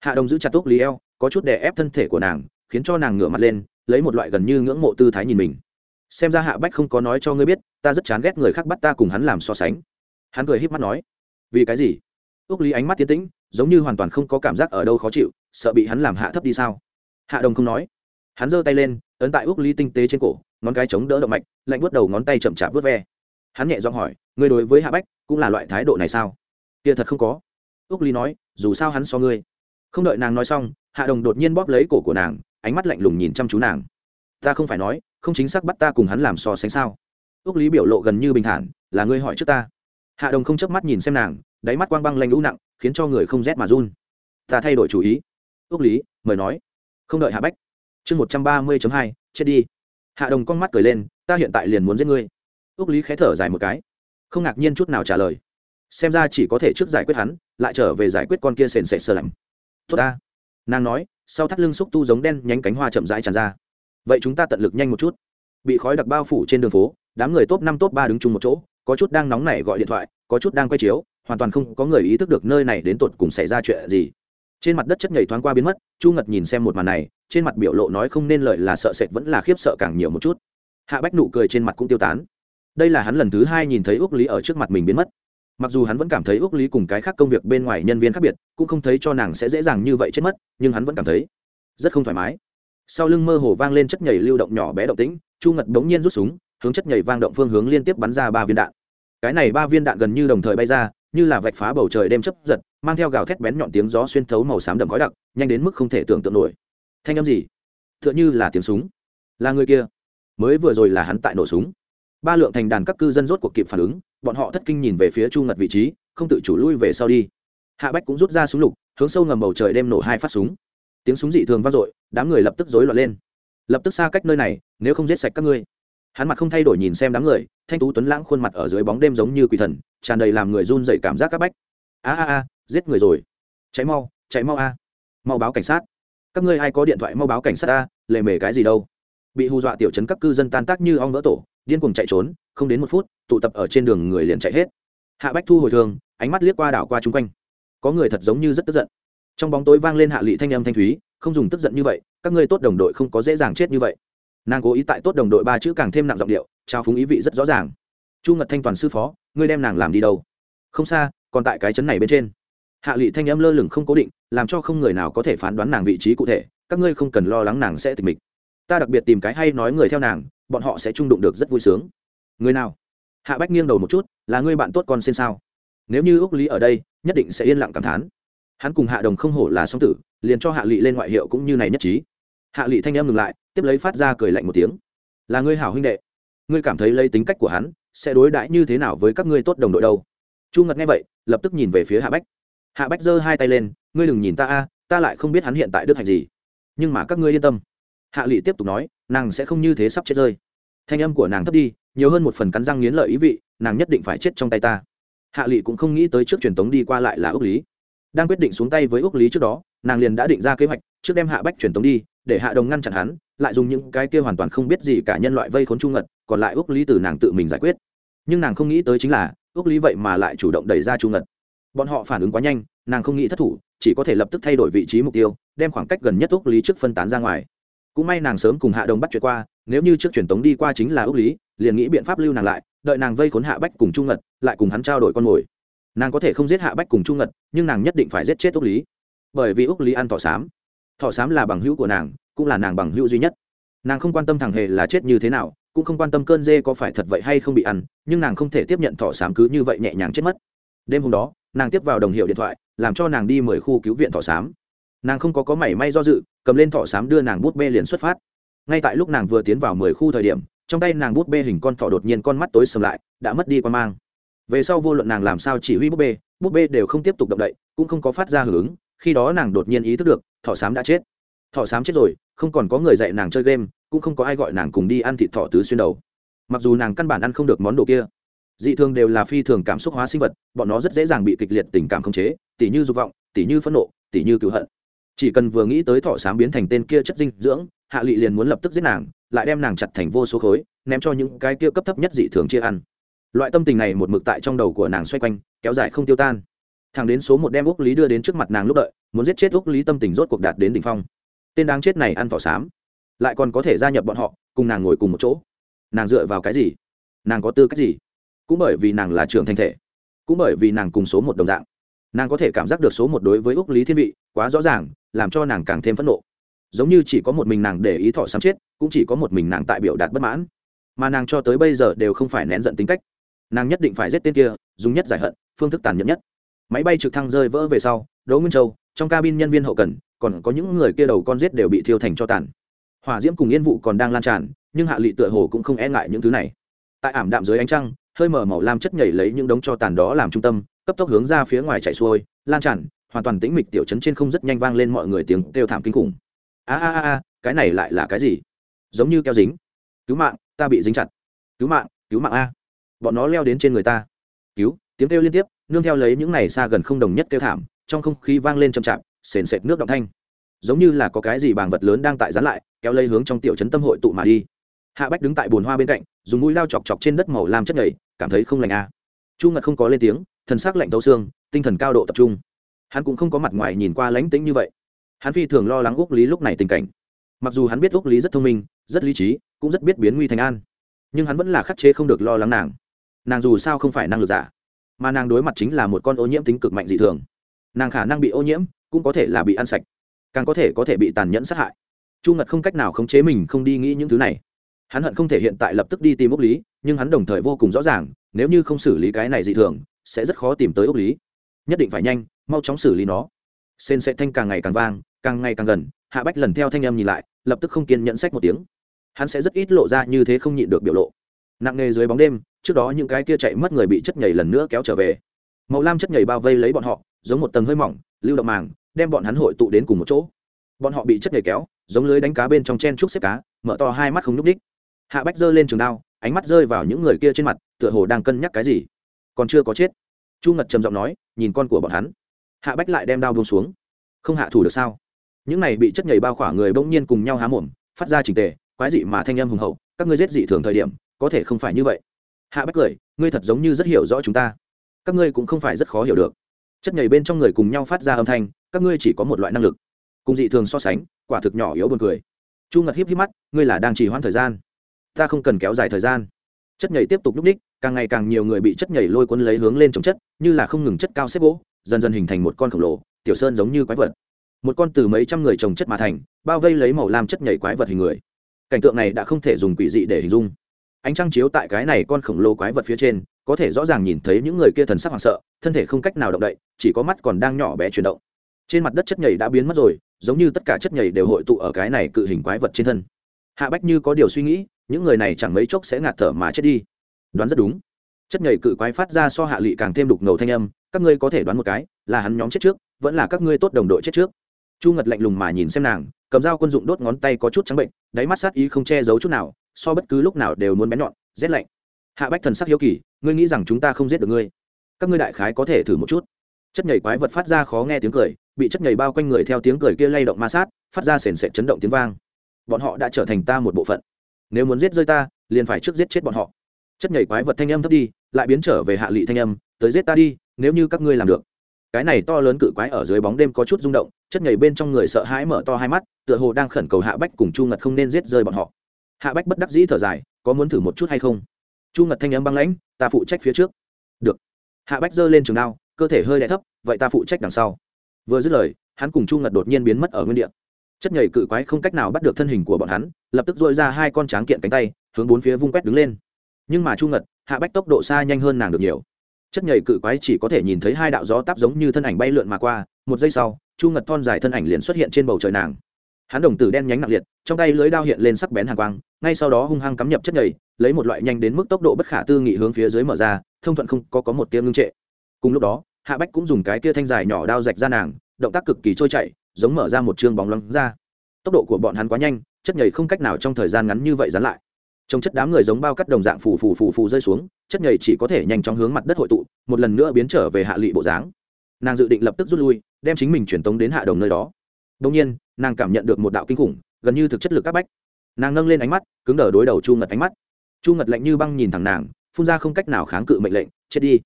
Hạ đồng giữ chặt ước lý eo, có chút đè ép thân thể của nàng, khiến cho nàng ngửa mặt lên, lấy một loại gần như ngưỡng mộ tư thái nhìn mình. Xem ra hạ bách không có nói cho ngươi biết, ta rất chán ghét người khác bắt ta cùng hắn làm so sánh. Hắn cười h í p mắt nói, vì cái gì? Ước lý ánh mắt tiến tĩnh, giống như hoàn toàn không có cảm giác ở đâu khó chịu, sợ bị hắn làm hạ thấp đi sao? Hạ đồng không nói. Hắn giơ tay lên, ấn tại ước lý tinh tế trên cổ, ngón cái chống đỡ động mạch, lạnh vớt đầu ngón tay chậm chạp vớt ve hắn nhẹ giọng hỏi, ngươi đối với hạ bách cũng là loại thái độ này sao? Kia thật không có. Úc ly nói, dù sao hắn so ngươi. Không đợi nàng nói xong, hạ đồng đột nhiên bóp lấy cổ của nàng, ánh mắt lạnh lùng nhìn chăm chú nàng. Ta không phải nói, không chính xác bắt ta cùng hắn làm so sánh sao. Ước lý biểu lộ gần như bình thản, là ngươi hỏi trước ta. Hạ đồng không chớp mắt nhìn xem nàng, đáy mắt quang băng lanh lũ nặng, khiến cho người không rét mà run. Ta thay đổi chủ ý. Ước lý mời nói. Không đợi hạ bách. Chương một trăm ba mươi hai, chết đi. Hạ đồng con mắt cười lên, ta hiện tại liền muốn giết ngươi ước lý khé thở dài một cái. Không ngạc nhiên chút nào trả lời. Xem ra chỉ có thể trước giải quyết hắn, lại trở về giải quyết con kia sền sệt sơ lạnh. Tốt ta. Nàng nói, sau thắt lưng xúc tu giống đen nhánh cánh hoa chậm rãi tràn ra. Vậy chúng ta tận lực nhanh một chút. Bị khói đặc bao phủ trên đường phố, đám người top năm, top ba đứng chung một chỗ, có chút đang nóng nảy gọi điện thoại, có chút đang quay chiếu, hoàn toàn không có người ý thức được nơi này đến tột cùng xảy ra chuyện gì. Trên mặt đất chất nhảy thoáng qua biến mất, chu ngật nhìn xem một màn này, trên mặt biểu lộ nói không nên lợi là sợ sệt vẫn là khiếp sợ càng nhiều một chút. Hạ bách nụ cười trên mặt cũng tiêu tán đây là hắn lần thứ hai nhìn thấy ước lý ở trước mặt mình biến mất. Mặc dù hắn vẫn cảm thấy ước lý cùng cái khác công việc bên ngoài nhân viên khác biệt, cũng không thấy cho nàng sẽ dễ dàng như vậy chết mất, nhưng hắn vẫn cảm thấy rất không thoải mái. Sau lưng mơ hồ vang lên chất nhảy lưu động nhỏ bé động tĩnh, chu ngật bỗng nhiên rút súng, hướng chất nhảy vang động phương hướng liên tiếp bắn ra ba viên đạn. Cái này ba viên đạn gần như đồng thời bay ra, như là vạch phá bầu trời đêm chấp giật, mang theo gào thét bén nhọn tiếng gió xuyên thấu màu xám đậm khói đặc, nhanh đến mức không thể tưởng tượng nổi. Thanh âm gì? T h ư ợ n h ư là tiếng súng. Là người kia. Mới vừa rồi là hắn tại nổ súng ba lượng thành đàn các cư dân rốt cuộc kịp phản ứng, bọn họ thất kinh nhìn về phía chu ngật vị trí, không tự chủ lui về sau đi. Hạ bách cũng rút ra súng lục, hướng sâu ngầm bầu trời đêm nổ hai phát súng. Tiếng súng dị thường vang dội, đám người lập tức rối loạn lên. Lập tức xa cách nơi này, nếu không giết sạch các ngươi. Hắn mặt không thay đổi nhìn xem đám người, thanh tú tuấn lãng khuôn mặt ở dưới bóng đêm giống như quỷ thần, tràn đầy làm người run dậy cảm giác Các bách. A a a, giết người rồi. Cháy mau cháy mau a. Mau báo cảnh sát. Các ngươi ai có điện thoại mau báo cảnh sát a lề mề cái gì đâu bị hù dọa tiểu chấn các cư dân tan tác như ong vỡ tổ, điên cuồng chạy trốn, không đến một phút, tụ tập ở trên đường người liền chạy hết. Hạ bách thu hồi thường, ánh mắt liếc qua đảo qua chung quanh. Có người thật giống như rất tức giận. Trong bóng tối vang lên hạ lị thanh âm thanh thúy, không dùng tức giận như vậy, các ngươi tốt đồng đội không có dễ dàng chết như vậy. Nàng cố ý tại tốt đồng đội ba chữ càng thêm nặng giọng điệu, trao phúng ý vị rất rõ ràng. Chu ngật thanh toàn sư phó, ngươi đem nàng làm đi đâu? Không xa, còn tại cái chấn này bên trên. Hạ lị thanh âm lơ lửng không cố định, làm cho không người nào có thể phán đoán nàng vị trí cụ thể, các ngươi không cần lo lắng nàng sẽ tịch mịch ta đặc biệt tìm cái hay nói người theo nàng, bọn họ sẽ trung đụng được rất vui sướng. Người nào? Hạ bách nghiêng đầu một chút, là ngươi bạn tốt con xin sao? Nếu như úc lý ở đây, nhất định sẽ yên lặng cảm thán. Hắn cùng hạ đồng không hổ là song tử, liền cho hạ lị lên ngoại hiệu cũng như này nhất trí. Hạ lị thanh em ngừng lại, tiếp lấy phát ra cười lạnh một tiếng. Là ngươi hảo huynh đệ. Ngươi cảm thấy lấy tính cách của hắn, sẽ đối đãi như thế nào với các ngươi tốt đồng đội đâu? Chu ngật nghe vậy, lập tức nhìn về phía hạ bách. Hạ bách giơ hai tay lên, ngươi đừng nhìn ta a, ta lại không biết hắn hiện tại đức hạnh gì. Nhưng mà các ngươi yên tâm hạ lị tiếp tục nói, nàng sẽ không như thế sắp chết rơi. Thanh âm của nàng thấp đi, nhiều hơn một phần cắn răng nghiến lợi ý vị, nàng nhất định phải chết trong tay ta. Hạ lị cũng không nghĩ tới trước truyền tống đi qua lại là ước lý. Đang quyết định xuống tay với ước lý trước đó, nàng liền đã định ra kế hoạch, trước đem hạ bách truyền tống đi, để hạ đồng ngăn chặn hắn, lại dùng những cái kia hoàn toàn không biết gì cả nhân loại vây khốn trung ngật, còn lại ước lý từ nàng tự mình giải quyết. Nhưng nàng không nghĩ tới chính là, ước lý vậy mà lại chủ động đẩy ra trung ngật. Bọn họ phản ứng quá nhanh, nàng không nghĩ thất thủ, chỉ có thể lập tức thay đổi vị trí mục tiêu, đem khoảng cách gần nhất ước lý trước phân tán ra ngoài cũng may nàng sớm cùng hạ đồng bắt chuyện qua, nếu như trước truyền tống đi qua chính là ước lý, liền nghĩ biện pháp lưu nàng lại, đợi nàng vây khốn hạ bách cùng trung ngật, lại cùng hắn trao đổi con mồi. Nàng có thể không giết hạ bách cùng trung ngật, nhưng nàng nhất định phải giết chết ước lý. Bởi vì ước lý ăn thỏ xám. Thỏ xám là bằng hữu của nàng, cũng là nàng bằng hữu duy nhất. Nàng không quan tâm thằng hề là chết như thế nào, cũng không quan tâm cơn dê có phải thật vậy hay không bị ăn, nhưng nàng không thể tiếp nhận thỏ xám cứ như vậy nhẹ nhàng chết mất. Đêm hôm đó, nàng tiếp vào đồng hiệu điện thoại, làm cho nàng đi mười khu cứu viện thỏ xám. Nàng không có có mảy may do dự cầm lên thọ sám đưa nàng bút bê liền xuất phát. Ngay tại lúc nàng vừa tiến vào mười khu thời điểm, trong tay nàng bút bê hình con thỏ đột nhiên con mắt tối sầm lại, đã mất đi quan mang. Về sau vô luận nàng làm sao chỉ huy bút bê bút bê đều không tiếp tục động đậy, cũng không có phát ra hưởng ứng, khi đó nàng đột nhiên ý thức được, thỏ sám đã chết. Thỏ sám chết rồi, không còn có người dạy nàng chơi game, cũng không có ai gọi nàng cùng đi ăn thịt thỏ tứ xuyên đầu. Mặc dù nàng căn bản ăn không được món đồ kia, dị thường đều là phi thường cảm xúc hóa sinh vật, bọn nó rất dễ dàng bị kịch liệt tình cảm khống chế, tỉ như dục vọng, tỉ như phẫn nộ, tỉ như cựu hận chỉ cần vừa nghĩ tới thỏ sám biến thành tên kia chất dinh dưỡng, hạ lị liền muốn lập tức giết nàng, lại đem nàng chặt thành vô số khối, ném cho những cái kia cấp thấp nhất dị thường chia ăn. Loại tâm tình này một mực tại trong đầu của nàng xoay quanh, kéo dài không tiêu tan. Thằng đến số một đem úc lý đưa đến trước mặt nàng lúc đợi, muốn giết chết úc lý tâm tình rốt cuộc đạt đến đ ỉ n h phong. Tên đáng chết này ăn thỏ xám, lại còn có thể gia nhập bọn họ, cùng nàng ngồi cùng một chỗ. Nàng dựa vào cái gì? Nàng có tư cách gì? Cũng bởi vì nàng là trưởng thanh thể, cũng bởi vì nàng cùng số một đồng dạng nàng có thể cảm giác được số một đối với úc lý thiên vị quá rõ ràng, làm cho nàng càng thêm phẫn nộ. Giống như chỉ có một mình nàng để ý thọ sắm chết, cũng chỉ có một mình nàng tại biểu đạt bất mãn. Mà nàng cho tới bây giờ đều không phải nén giận tính cách. Nàng nhất định phải giết tên kia, dùng nhất giải hận, phương thức tàn nhẫn nhất. Máy bay trực thăng rơi vỡ về sau, đỗ nguyên châu, trong cabin nhân viên hậu cần, còn có những người kia đầu con giết đều bị thiêu thành cho tàn. Hỏa diễm cùng yên vụ còn đang lan tràn, nhưng hạ lị tựa hồ cũng không e ngại những thứ này. Tại ảm đạm dưới ánh trăng, hơi mở màu lam chất nhảy lấy những đống cho tàn đó làm trung tâm cấp tốc hướng ra phía ngoài chạy xuôi lan tràn hoàn toàn tĩnh mịch tiểu chấn trên không rất nhanh vang lên mọi người tiếng kêu thảm kinh khủng. A a a cái này lại là cái gì? Giống như keo dính. Cứu mạng ta bị dính chặt. Cứu mạng cứu mạng a. Bọn nó leo đến trên người ta. Cứu tiếng kêu liên tiếp nương theo lấy những này xa gần không đồng nhất kêu thảm trong không khí vang lên chậm chạp sền sệt nước động thanh. Giống như là có cái gì bàng vật lớn đang tại dán lại kéo lấy hướng trong tiểu trấn tâm hội tụ mà đi. Hạ bách đứng tại bồn hoa bên cạnh dùng mũi lao chọc chọc trên đất màu lam chất nhầy, cảm thấy không lành a. Chu ngật không có lên tiếng thần sắc lạnh tấu xương, tinh thần cao độ tập trung. Hắn cũng không có mặt ngoài nhìn qua lánh tĩnh như vậy. Hắn phi thường lo lắng úc lý lúc này tình cảnh. Mặc dù hắn biết úc lý rất thông minh, rất lý trí, cũng rất biết biến nguy thành an, nhưng hắn vẫn là khắc chế không được lo lắng nàng. Nàng dù sao không phải năng lực giả, mà nàng đối mặt chính là một con ô nhiễm tính cực mạnh dị thường. Nàng khả năng bị ô nhiễm, cũng có thể là bị ăn sạch, càng có thể có thể bị tàn nhẫn sát hại. Chu ngật không cách nào khống chế mình không đi nghĩ những thứ này. Hắn hận không thể hiện tại lập tức đi tìm úc lý, nhưng hắn đồng thời vô cùng rõ ràng, nếu như không xử lý cái này dị thường sẽ rất khó tìm tới ốc lý. Nhất định phải nhanh, mau chóng xử lý nó. Sên sẽ thanh càng ngày càng vang, càng ngày càng gần, hạ bách lần theo thanh em nhìn lại, lập tức không kiên nhận sách một tiếng. Hắn sẽ rất ít lộ ra như thế không nhịn được biểu lộ. Nặng nề dưới bóng đêm, trước đó những cái kia chạy mất người bị chất nhảy lần nữa kéo trở về. Màu lam chất nhảy bao vây lấy bọn họ, giống một tầng hơi mỏng, lưu động màng, đem bọn hắn hội tụ đến cùng một chỗ. Bọn họ bị chất nhảy kéo, giống lưới đánh cá bên trong chen trúc xếp cá, mở to hai mắt không nhúc ních hạ bách giơ lên trường đao, ánh mắt rơi vào những người kia trên mặt, tựa hồ đang cân nhắc cái gì còn chưa có chết. Chu ngật trầm giọng nói, nhìn con của bọn hắn. Hạ bách lại đem đao buông xuống. Không hạ thủ được sao? Những này bị chất nhảy bao khỏa người bỗng nhiên cùng nhau há mồm, phát ra trình tề, quái dị mà thanh âm hùng hậu, các ngươi giết dị thường thời điểm, có thể không phải như vậy. Hạ bách cười, ngươi thật giống như rất hiểu rõ chúng ta. Các ngươi cũng không phải rất khó hiểu được. Chất nhảy bên trong người cùng nhau phát ra âm thanh, các ngươi chỉ có một loại năng lực. Cùng dị thường so sánh, quả thực nhỏ yếu buồn cười. Chu ngật híp híp mắt, ngươi là đang chỉ hoãn thời gian. Ta không cần kéo dài thời gian chất nhảy tiếp tục núp ních, càng ngày càng nhiều người bị chất nhảy lôi cuốn lấy hướng lên trồng chất, như là không ngừng chất cao xếp gỗ, dần dần hình thành một con khổng lồ, tiểu sơn giống như quái vật. Một con từ mấy trăm người trồng chất mà thành, bao vây lấy màu lam chất nhảy quái vật hình người. Cảnh tượng này đã không thể dùng quỷ dị để hình dung. Ánh trăng chiếu tại cái này con khổng lồ quái vật phía trên, có thể rõ ràng nhìn thấy những người kia thần sắc hoảng sợ, thân thể không cách nào động đậy, chỉ có mắt còn đang nhỏ bé chuyển động. Trên mặt đất chất nhảy đã biến mất rồi, giống như tất cả chất nhảy đều hội tụ ở cái này cự hình quái vật trên thân. Hạ bách như có điều suy nghĩ những người này chẳng mấy chốc sẽ ngạt thở mà chết đi. Đoán rất đúng. Chất nhảy cự quái phát ra so hạ lị càng thêm đục ngầu thanh âm, các ngươi có thể đoán một cái, là hắn nhóm chết trước, vẫn là các ngươi tốt đồng đội chết trước. Chu ngật lạnh lùng mà nhìn xem nàng, cầm dao quân dụng đốt ngón tay có chút trắng bệnh, đáy mắt sát ý không che giấu chút nào, so bất cứ lúc nào đều muốn bén nhọn, rét lạnh. Hạ bách thần sắc hiếu kỳ, ngươi nghĩ rằng chúng ta không giết được ngươi? Các ngươi đại khái có thể thử một chút. Chất nhảy quái vật phát ra khó nghe tiếng cười, bị chất nhảy bao quanh người theo tiếng cười kia lay động ma sát, phát ra sền sệt chấn động tiếng vang. Bọn họ đã trở thành ta một bộ phận nếu muốn giết rơi ta, liền phải trước giết chết bọn họ. Chất nhảy quái vật thanh âm thấp đi, lại biến trở về hạ lị thanh âm, tới giết ta đi, nếu như các ngươi làm được. Cái này to lớn cự quái ở dưới bóng đêm có chút rung động, chất nhảy bên trong người sợ hãi mở to hai mắt, tựa hồ đang khẩn cầu hạ bách cùng chu ngật không nên giết rơi bọn họ. Hạ bách bất đắc dĩ thở dài, có muốn thử một chút hay không? Chu ngật thanh âm băng lãnh, ta phụ trách phía trước. Được. Hạ bách giơ lên trường đao, cơ thể hơi đ thấp, vậy ta phụ trách đằng sau. Vừa dứt lời, hắn cùng chu ngật đột nhiên biến mất ở nguyên đ ị a chất nhảy cự quái không cách nào bắt được thân hình của bọn hắn, lập tức dội ra hai con tráng kiện cánh tay, hướng bốn phía vung quét đứng lên. Nhưng mà chu ngật, hạ bách tốc độ xa nhanh hơn nàng được nhiều. Chất nhảy cự quái chỉ có thể nhìn thấy hai đạo gió táp giống như thân ảnh bay lượn mà qua, một giây sau, chu ngật thon dài thân ảnh liền xuất hiện trên bầu trời nàng. Hắn đồng tử đen nhánh nặng liệt, trong tay lưới đao hiện lên sắc bén hàng quang, ngay sau đó hung hăng cắm nhập chất nhảy lấy một loại nhanh đến mức tốc độ bất khả tư nghị hướng phía dưới mở ra, thông thuận không có có một tiếng ngưng trệ. Cùng lúc đó, hạ bách cũng dùng cái kia thanh dài nhỏ đao rạch ra nàng, động tác cực kỳ trôi chảy giống mở ra một chương bóng lắng ra. Tốc độ của bọn hắn quá nhanh, chất nhảy không cách nào trong thời gian ngắn như vậy dán lại. Trong chất đám người giống bao cắt đồng dạng phù phù phù phù rơi xuống, chất nhảy chỉ có thể nhanh chóng hướng mặt đất hội tụ, một lần nữa biến trở về hạ lụy bộ dáng. Nàng dự định lập tức rút lui, đem chính mình truyền tống đến hạ đồng nơi đó. Đông nhiên, nàng cảm nhận được một đạo kinh khủng, gần như thực chất lực các bách. Nàng nâng lên ánh mắt, cứng đờ đối đầu chu ngật ánh mắt. Chu ngật lạnh như băng nhìn thẳng nàng, phun ra không cách nào kháng cự mệnh lệnh, chết đi.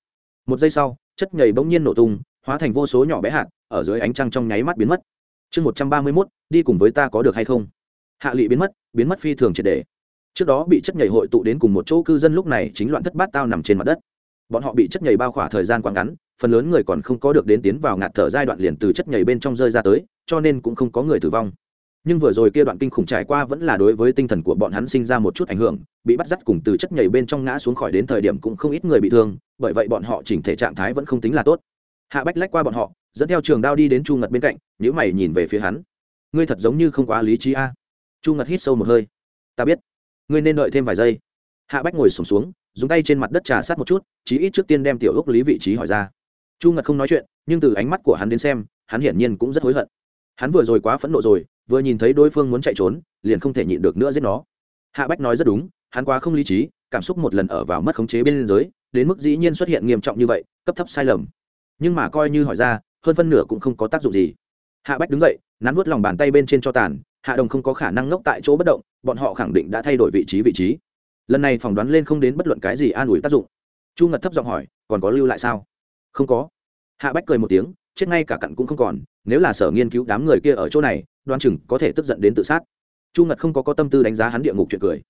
Một giây sau, chất nhảy bỗng nhiên nổ tung, hóa thành vô số nhỏ bé hạt, ở dưới ánh trăng trong nháy mắt biến mất chương một trăm ba mươi mốt, đi cùng với ta có được hay không? Hạ lụy biến mất biến mất phi thường triệt đề trước đó bị chất nhảy hội tụ đến cùng một chỗ cư dân lúc này chính loạn thất bát tao nằm trên mặt đất. Bọn họ bị chất nhảy bao khỏa thời gian quá ngắn, phần lớn người còn không có được đến tiến vào ngạt thở giai đoạn liền từ chất nhảy bên trong rơi ra tới, cho nên cũng không có người tử vong. Nhưng vừa rồi kia đoạn kinh khủng trải qua vẫn là đối với tinh thần của bọn hắn sinh ra một chút ảnh hưởng, bị bắt dắt cùng từ chất nhảy bên trong ngã xuống khỏi đến thời điểm cũng không ít người bị thương, bởi vậy bọn họ chỉnh thể trạng thái vẫn không tính là tốt. Hạ bách lách qua bọn họ dẫn theo trường đao đi đến chu ngật bên cạnh nhữ mày nhìn về phía hắn. Ngươi thật giống như không quá lý trí a. Chu ngật hít sâu một hơi. Ta biết. Ngươi nên đợi thêm vài giây. Hạ bách ngồi sùng xuống, xuống dùng tay trên mặt đất trà sát một chút chí ít trước tiên đem tiểu ước lý vị trí hỏi ra. Chu ngật không nói chuyện nhưng từ ánh mắt của hắn đến xem hắn hiển nhiên cũng rất hối hận. Hắn vừa rồi quá phẫn nộ rồi vừa nhìn thấy đối phương muốn chạy trốn liền không thể nhịn được nữa giết nó. Hạ bách nói rất đúng hắn quá không lý trí cảm xúc một lần ở vào mất khống chế bên liên giới đến mức dĩ nhiên xuất hiện nghiêm trọng như vậy cấp thấp sai lầm. Nhưng mà coi như hỏi ra hơn phân nửa cũng không có tác dụng gì. Hạ bách đứng dậy, nắn vút lòng bàn tay bên trên cho tàn, hạ đồng không có khả năng ngốc tại chỗ bất động, bọn họ khẳng định đã thay đổi vị trí vị trí. Lần này phỏng đoán lên không đến bất luận cái gì an ủi tác dụng. Chu ngật thấp giọng hỏi, còn có lưu lại sao? Không có. Hạ bách cười một tiếng, chết ngay cả cặn cũng không còn, nếu là sở nghiên cứu đám người kia ở chỗ này đoan chừng có thể tức giận đến tự sát. Chu ngật không có có tâm tư đánh giá hắn địa ngục chuyện cười.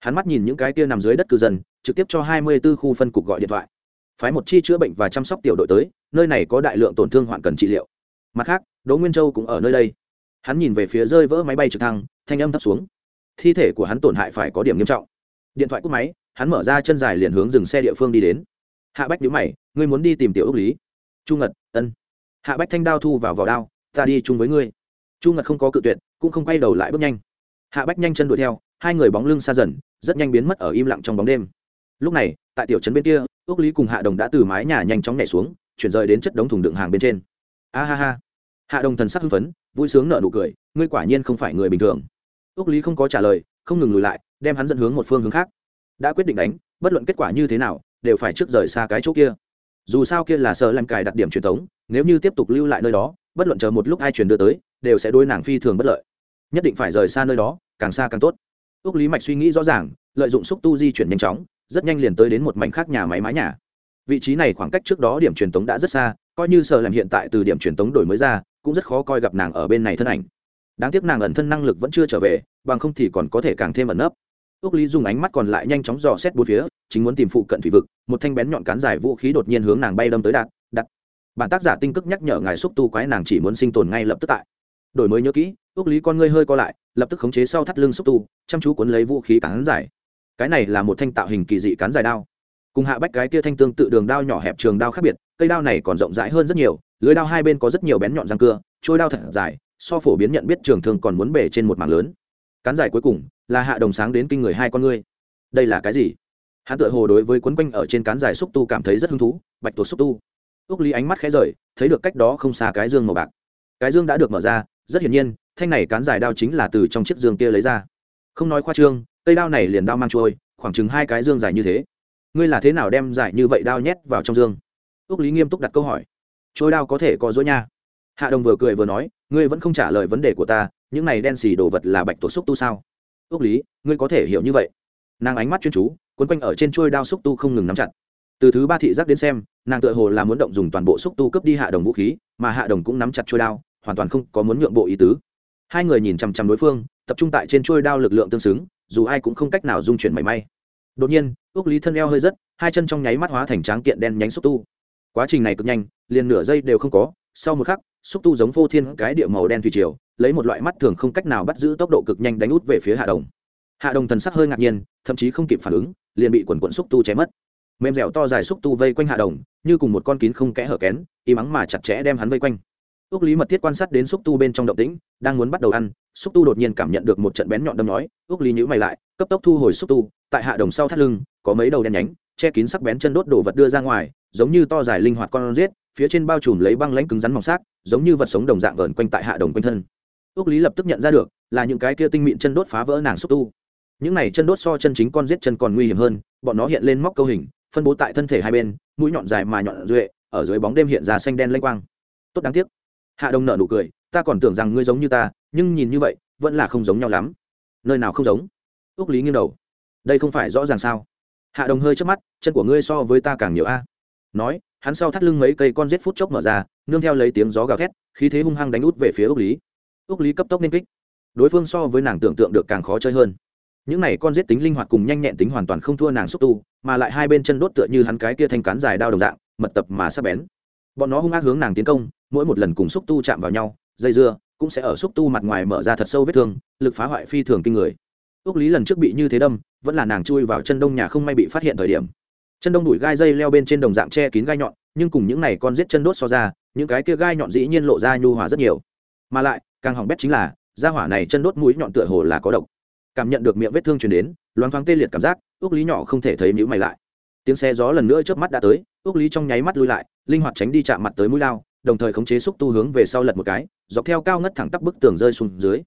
Hắn mắt nhìn những cái kia nằm dưới đất cư dân, trực tiếp cho hai mươi b ố khu phân cục gọi điện thoại phái một chi chữa bệnh và chăm sóc tiểu đội tới, nơi này có đại lượng tổn thương hoạn cần trị liệu. Mặt khác, đỗ nguyên châu cũng ở nơi đây. Hắn nhìn về phía rơi vỡ máy bay trực thăng, thanh âm thấp xuống. Thi thể của hắn tổn hại phải có điểm nghiêm trọng. Điện thoại cúp máy, hắn mở ra chân dài liền hướng dừng xe địa phương đi đến. Hạ bách nhữ mày, ngươi muốn đi tìm tiểu ước lý? Chu ngật, ân. Hạ bách thanh đao thu vào vỏ đao, ta đi chung với ngươi. Chu ngật không có cự tuyệt, cũng không quay đầu lại bước nhanh. Hạ bách nhanh chân đuổi theo, hai người bóng lưng xa dần, rất nhanh biến mất ở im lặng trong bóng đêm. Lúc này, tại tiểu trấn bên kia ước lý cùng hạ đồng đã từ mái nhà nhanh chóng nhảy xuống, chuyển rời đến chất đống thùng đựng hàng bên trên. A ha ha. Hạ đồng thần sắc hưng phấn, vui sướng nợ nụ cười, ngươi quả nhiên không phải người bình thường. Ước lý không có trả lời, không ngừng lùi lại, đem hắn dẫn hướng một phương hướng khác. Đã quyết định đánh, bất luận kết quả như thế nào, đều phải trước rời xa cái chỗ kia. Dù sao kia là sợ làm cài đặc điểm truyền thống, nếu như tiếp tục lưu lại nơi đó, bất luận chờ một lúc ai truyền đưa tới, đều sẽ đôi nàng phi thường bất lợi. Nhất định phải rời xa nơi đó, càng xa càng tốt. Ước lý mạch suy nghĩ rõ ràng, lợi dụng xúc tu di chuyển nhanh chóng rất nhanh liền tới đến một mảnh khác nhà máy mái nhà. Vị trí này khoảng cách trước đó điểm truyền tống đã rất xa, coi như sợ làm hiện tại từ điểm truyền tống đổi mới ra, cũng rất khó coi gặp nàng ở bên này thân ảnh. Đáng tiếc nàng ẩn thân năng lực vẫn chưa trở về, bằng không thì còn có thể càng thêm ẩn nấp. Ước lý dùng ánh mắt còn lại nhanh chóng dò xét bốn phía, chính muốn tìm phụ cận thủy vực, một thanh bén nhọn cán dài vũ khí đột nhiên hướng nàng bay đâm tới đạt đặt bản tác giả tinh cức nhắc nhở ngài xúc tu quái nàng chỉ muốn sinh tồn ngay lập tức tại. Đổi mới nhớ kỹ ước lý con ngươi hơi co lại, lập tức khống chế sau thắt lưng xúc tu, chăm chú cuốn lấy vũ khí cán dài cái này là một thanh tạo hình kỳ dị cán dài đao. Cùng hạ bách cái kia thanh tương tự đường đao nhỏ hẹp trường đao khác biệt, cây đao này còn rộng rãi hơn rất nhiều, lưới đao hai bên có rất nhiều bén nhọn răng cưa trôi đao thật dài, so phổ biến nhận biết trường thường còn muốn bể trên một mảng lớn. Cán dài cuối cùng là hạ đồng sáng đến kinh người hai con ngươi. Đây là cái gì? Hắn tự hồ đối với quấn quanh ở trên cán dài xúc tu cảm thấy rất hứng thú, bạch tuộc xúc tu. Ước lý ánh mắt khẽ rời, thấy được cách đó không xa cái dương màu bạc. Cái dương đã được mở ra, rất hiển nhiên, thanh này cán dài đao chính là từ trong chiếc dương kia lấy ra. Không nói khoa trương cây đao này liền đao mang trôi, khoảng chừng hai cái dương dài như thế. Ngươi là thế nào đem dài như vậy đao nhét vào trong dương? Ước lý nghiêm túc đặt câu hỏi. Trôi đao có thể có dối nha. Hạ đồng vừa cười vừa nói, ngươi vẫn không trả lời vấn đề của ta, những này đen xì đồ vật là bạch tổ xúc tu sao? Ước lý, ngươi có thể hiểu như vậy. Nàng ánh mắt chuyên chú, quấn quanh ở trên trôi đao xúc tu không ngừng nắm chặt. Từ thứ ba thị giác đến xem, nàng tựa hồ là muốn động dùng toàn bộ xúc tu cướp đi hạ đồng vũ khí, mà hạ đồng cũng nắm chặt trôi đao, hoàn toàn không có muốn nhượng bộ ý tứ. Hai người nhìn chằm chằm đối phương, tập trung tại trên trôi đao lực lượng tương xứng dù ai cũng không cách nào dung chuyển mảy may. Đột nhiên, ước lý thân eo hơi rất hai chân trong nháy mắt hóa thành tráng kiện đen nhánh xúc tu. Quá trình này cực nhanh, liền nửa giây đều không có, sau một khắc, xúc tu giống phô thiên cái địa màu đen thủy triều, lấy một loại mắt thường không cách nào bắt giữ tốc độ cực nhanh đánh út về phía hạ đồng. Hạ đồng thần sắc hơi ngạc nhiên, thậm chí không kịp phản ứng, liền bị quần quận xúc tu chém mất. Mềm dẻo to dài xúc tu vây quanh hạ đồng, như cùng một con kín không kẽ hở kén, y mắng mà chặt chẽ đem hắn vây quanh ước lý mật thiết quan sát đến xúc tu bên trong động tĩnh, đang muốn bắt đầu ăn, xúc tu đột nhiên cảm nhận được một trận bén nhọn đâm nói ước lý nhữ mày lại, cấp tốc thu hồi xúc tu, tại hạ đồng sau thắt lưng, có mấy đầu đen nhánh, che kín sắc bén chân đốt đổ vật đưa ra ngoài, giống như to dài linh hoạt con rết, phía trên bao trùm lấy băng lãnh cứng rắn mỏng xác, giống như vật sống đồng dạng vờn quanh tại hạ đồng quanh thân. Ước lý lập tức nhận ra được, là những cái kia tinh mịn chân đốt phá vỡ nàng xúc tu. Những này chân đốt so chân chính con rết chân còn nguy hiểm hơn, bọn nó hiện lên móc câu hình, phân bố tại thân thể hai bên, mũi nhọn dài mà nhọn duệ, ở dưới bóng đêm hiện ra xanh đen lanh quang. Tốt đáng tiếc hạ đồng nợ nụ cười, ta còn tưởng rằng ngươi giống như ta, nhưng nhìn như vậy, vẫn là không giống nhau lắm. Nơi nào không giống? Ước lý nghiêng đầu. Đây không phải rõ ràng sao? Hạ đồng hơi trước mắt, chân của ngươi so với ta càng nhiều a. Nói, hắn sau thắt lưng mấy cây con rết phút chốc mở ra, nương theo lấy tiếng gió gào thét, khí thế hung hăng đánh út về phía ước lý. Ước lý cấp tốc nên kích. Đối phương so với nàng tưởng tượng được càng khó chơi hơn. Những này con rết tính linh hoạt cùng nhanh nhẹn tính hoàn toàn không thua nàng xúc tu, mà lại hai bên chân đốt tựa như hắn cái kia thanh cán dài đao đồng dạng, mật tập mà sắp bén. Bọn nó hung ác hướng nàng tiến công mỗi một lần cùng xúc tu chạm vào nhau, dây dưa, cũng sẽ ở xúc tu mặt ngoài mở ra thật sâu vết thương, lực phá hoại phi thường kinh người. Ước lý lần trước bị như thế đâm, vẫn là nàng chui vào chân đông nhà không may bị phát hiện thời điểm. Chân đông đùi gai dây leo bên trên đồng dạng che kín gai nhọn, nhưng cùng những này con giết chân đốt so ra, những cái kia gai nhọn dĩ nhiên lộ ra nhu hòa rất nhiều. Mà lại, càng hỏng bét chính là da hỏa này chân đốt mũi nhọn tựa hồ là có độc. Cảm nhận được miệng vết thương truyền đến, loáng thoáng tê liệt cảm giác ước lý nhỏ không thể thấy nhữ mày lại. Tiếng xe gió lần nữa trước mắt đã tới ước lý trong nháy mắt lui lại, linh hoạt tránh đi chạm mặt tới mũi lao đồng thời khống chế xúc tu hướng về sau lật một cái, dọc theo cao ngất thẳng tắp bức tường rơi xuống dưới.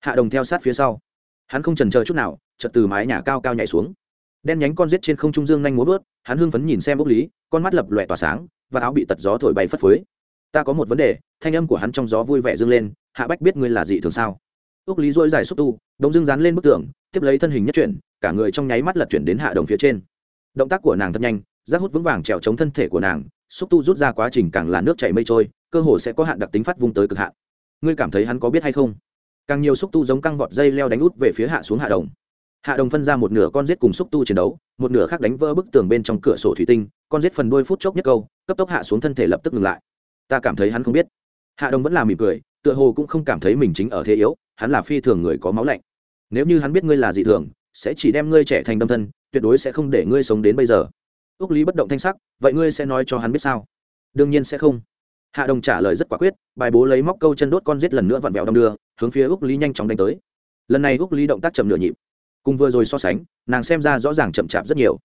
Hạ đồng theo sát phía sau. Hắn không trần chờ chút nào, chợt từ mái nhà cao cao nhảy xuống. Đen nhánh con rết trên không trung dương nhanh múa vớt, hắn hưng phấn nhìn xem bốc lý, con mắt lập lòe tỏa sáng, và áo bị tật gió thổi bay phất phới. Ta có một vấn đề. Thanh âm của hắn trong gió vui vẻ dương lên, hạ bách biết ngươi là gì thường sao? Ước lý dỗi dài xúc tu, đống dương dán lên bức tường, tiếp lấy thân hình nhất chuyển, cả người trong nháy mắt lật chuyển đến hạ đồng phía trên. Động tác của nàng thật nhanh giác hút vững vàng trèo chống thân thể của nàng xúc tu rút ra quá trình càng là nước chảy mây trôi, cơ hồ sẽ có hạn đặc tính phát vung tới cực hạn. Ngươi cảm thấy hắn có biết hay không? Càng nhiều xúc tu giống căng vọt dây leo đánh út về phía hạ xuống hạ đồng. Hạ đồng phân ra một nửa con rết cùng xúc tu chiến đấu, một nửa khác đánh vỡ bức tường bên trong cửa sổ thủy tinh, con rết phần đôi phút chốc nhất câu, cấp tốc hạ xuống thân thể lập tức ngừng lại. Ta cảm thấy hắn không biết. Hạ đồng vẫn là mỉm cười, tựa hồ cũng không cảm thấy mình chính ở thế yếu, hắn là phi thường người có máu lạnh. Nếu như hắn biết ngươi là dị thường, sẽ chỉ đem ngươi trẻ thành đâm thân, tuyệt đối sẽ không để ngươi sống đến bây giờ ước lý bất động thanh sắc, vậy ngươi sẽ nói cho hắn biết sao? Đương nhiên sẽ không. Hạ đồng trả lời rất quả quyết, bài bố lấy móc câu chân đốt con giết lần nữa vặn vẹo đong đưa, hướng phía ước lý nhanh chóng đánh tới. Lần này ước lý động tác chậm nửa nhịp. Cùng vừa rồi so sánh, nàng xem ra rõ ràng chậm chạp rất nhiều.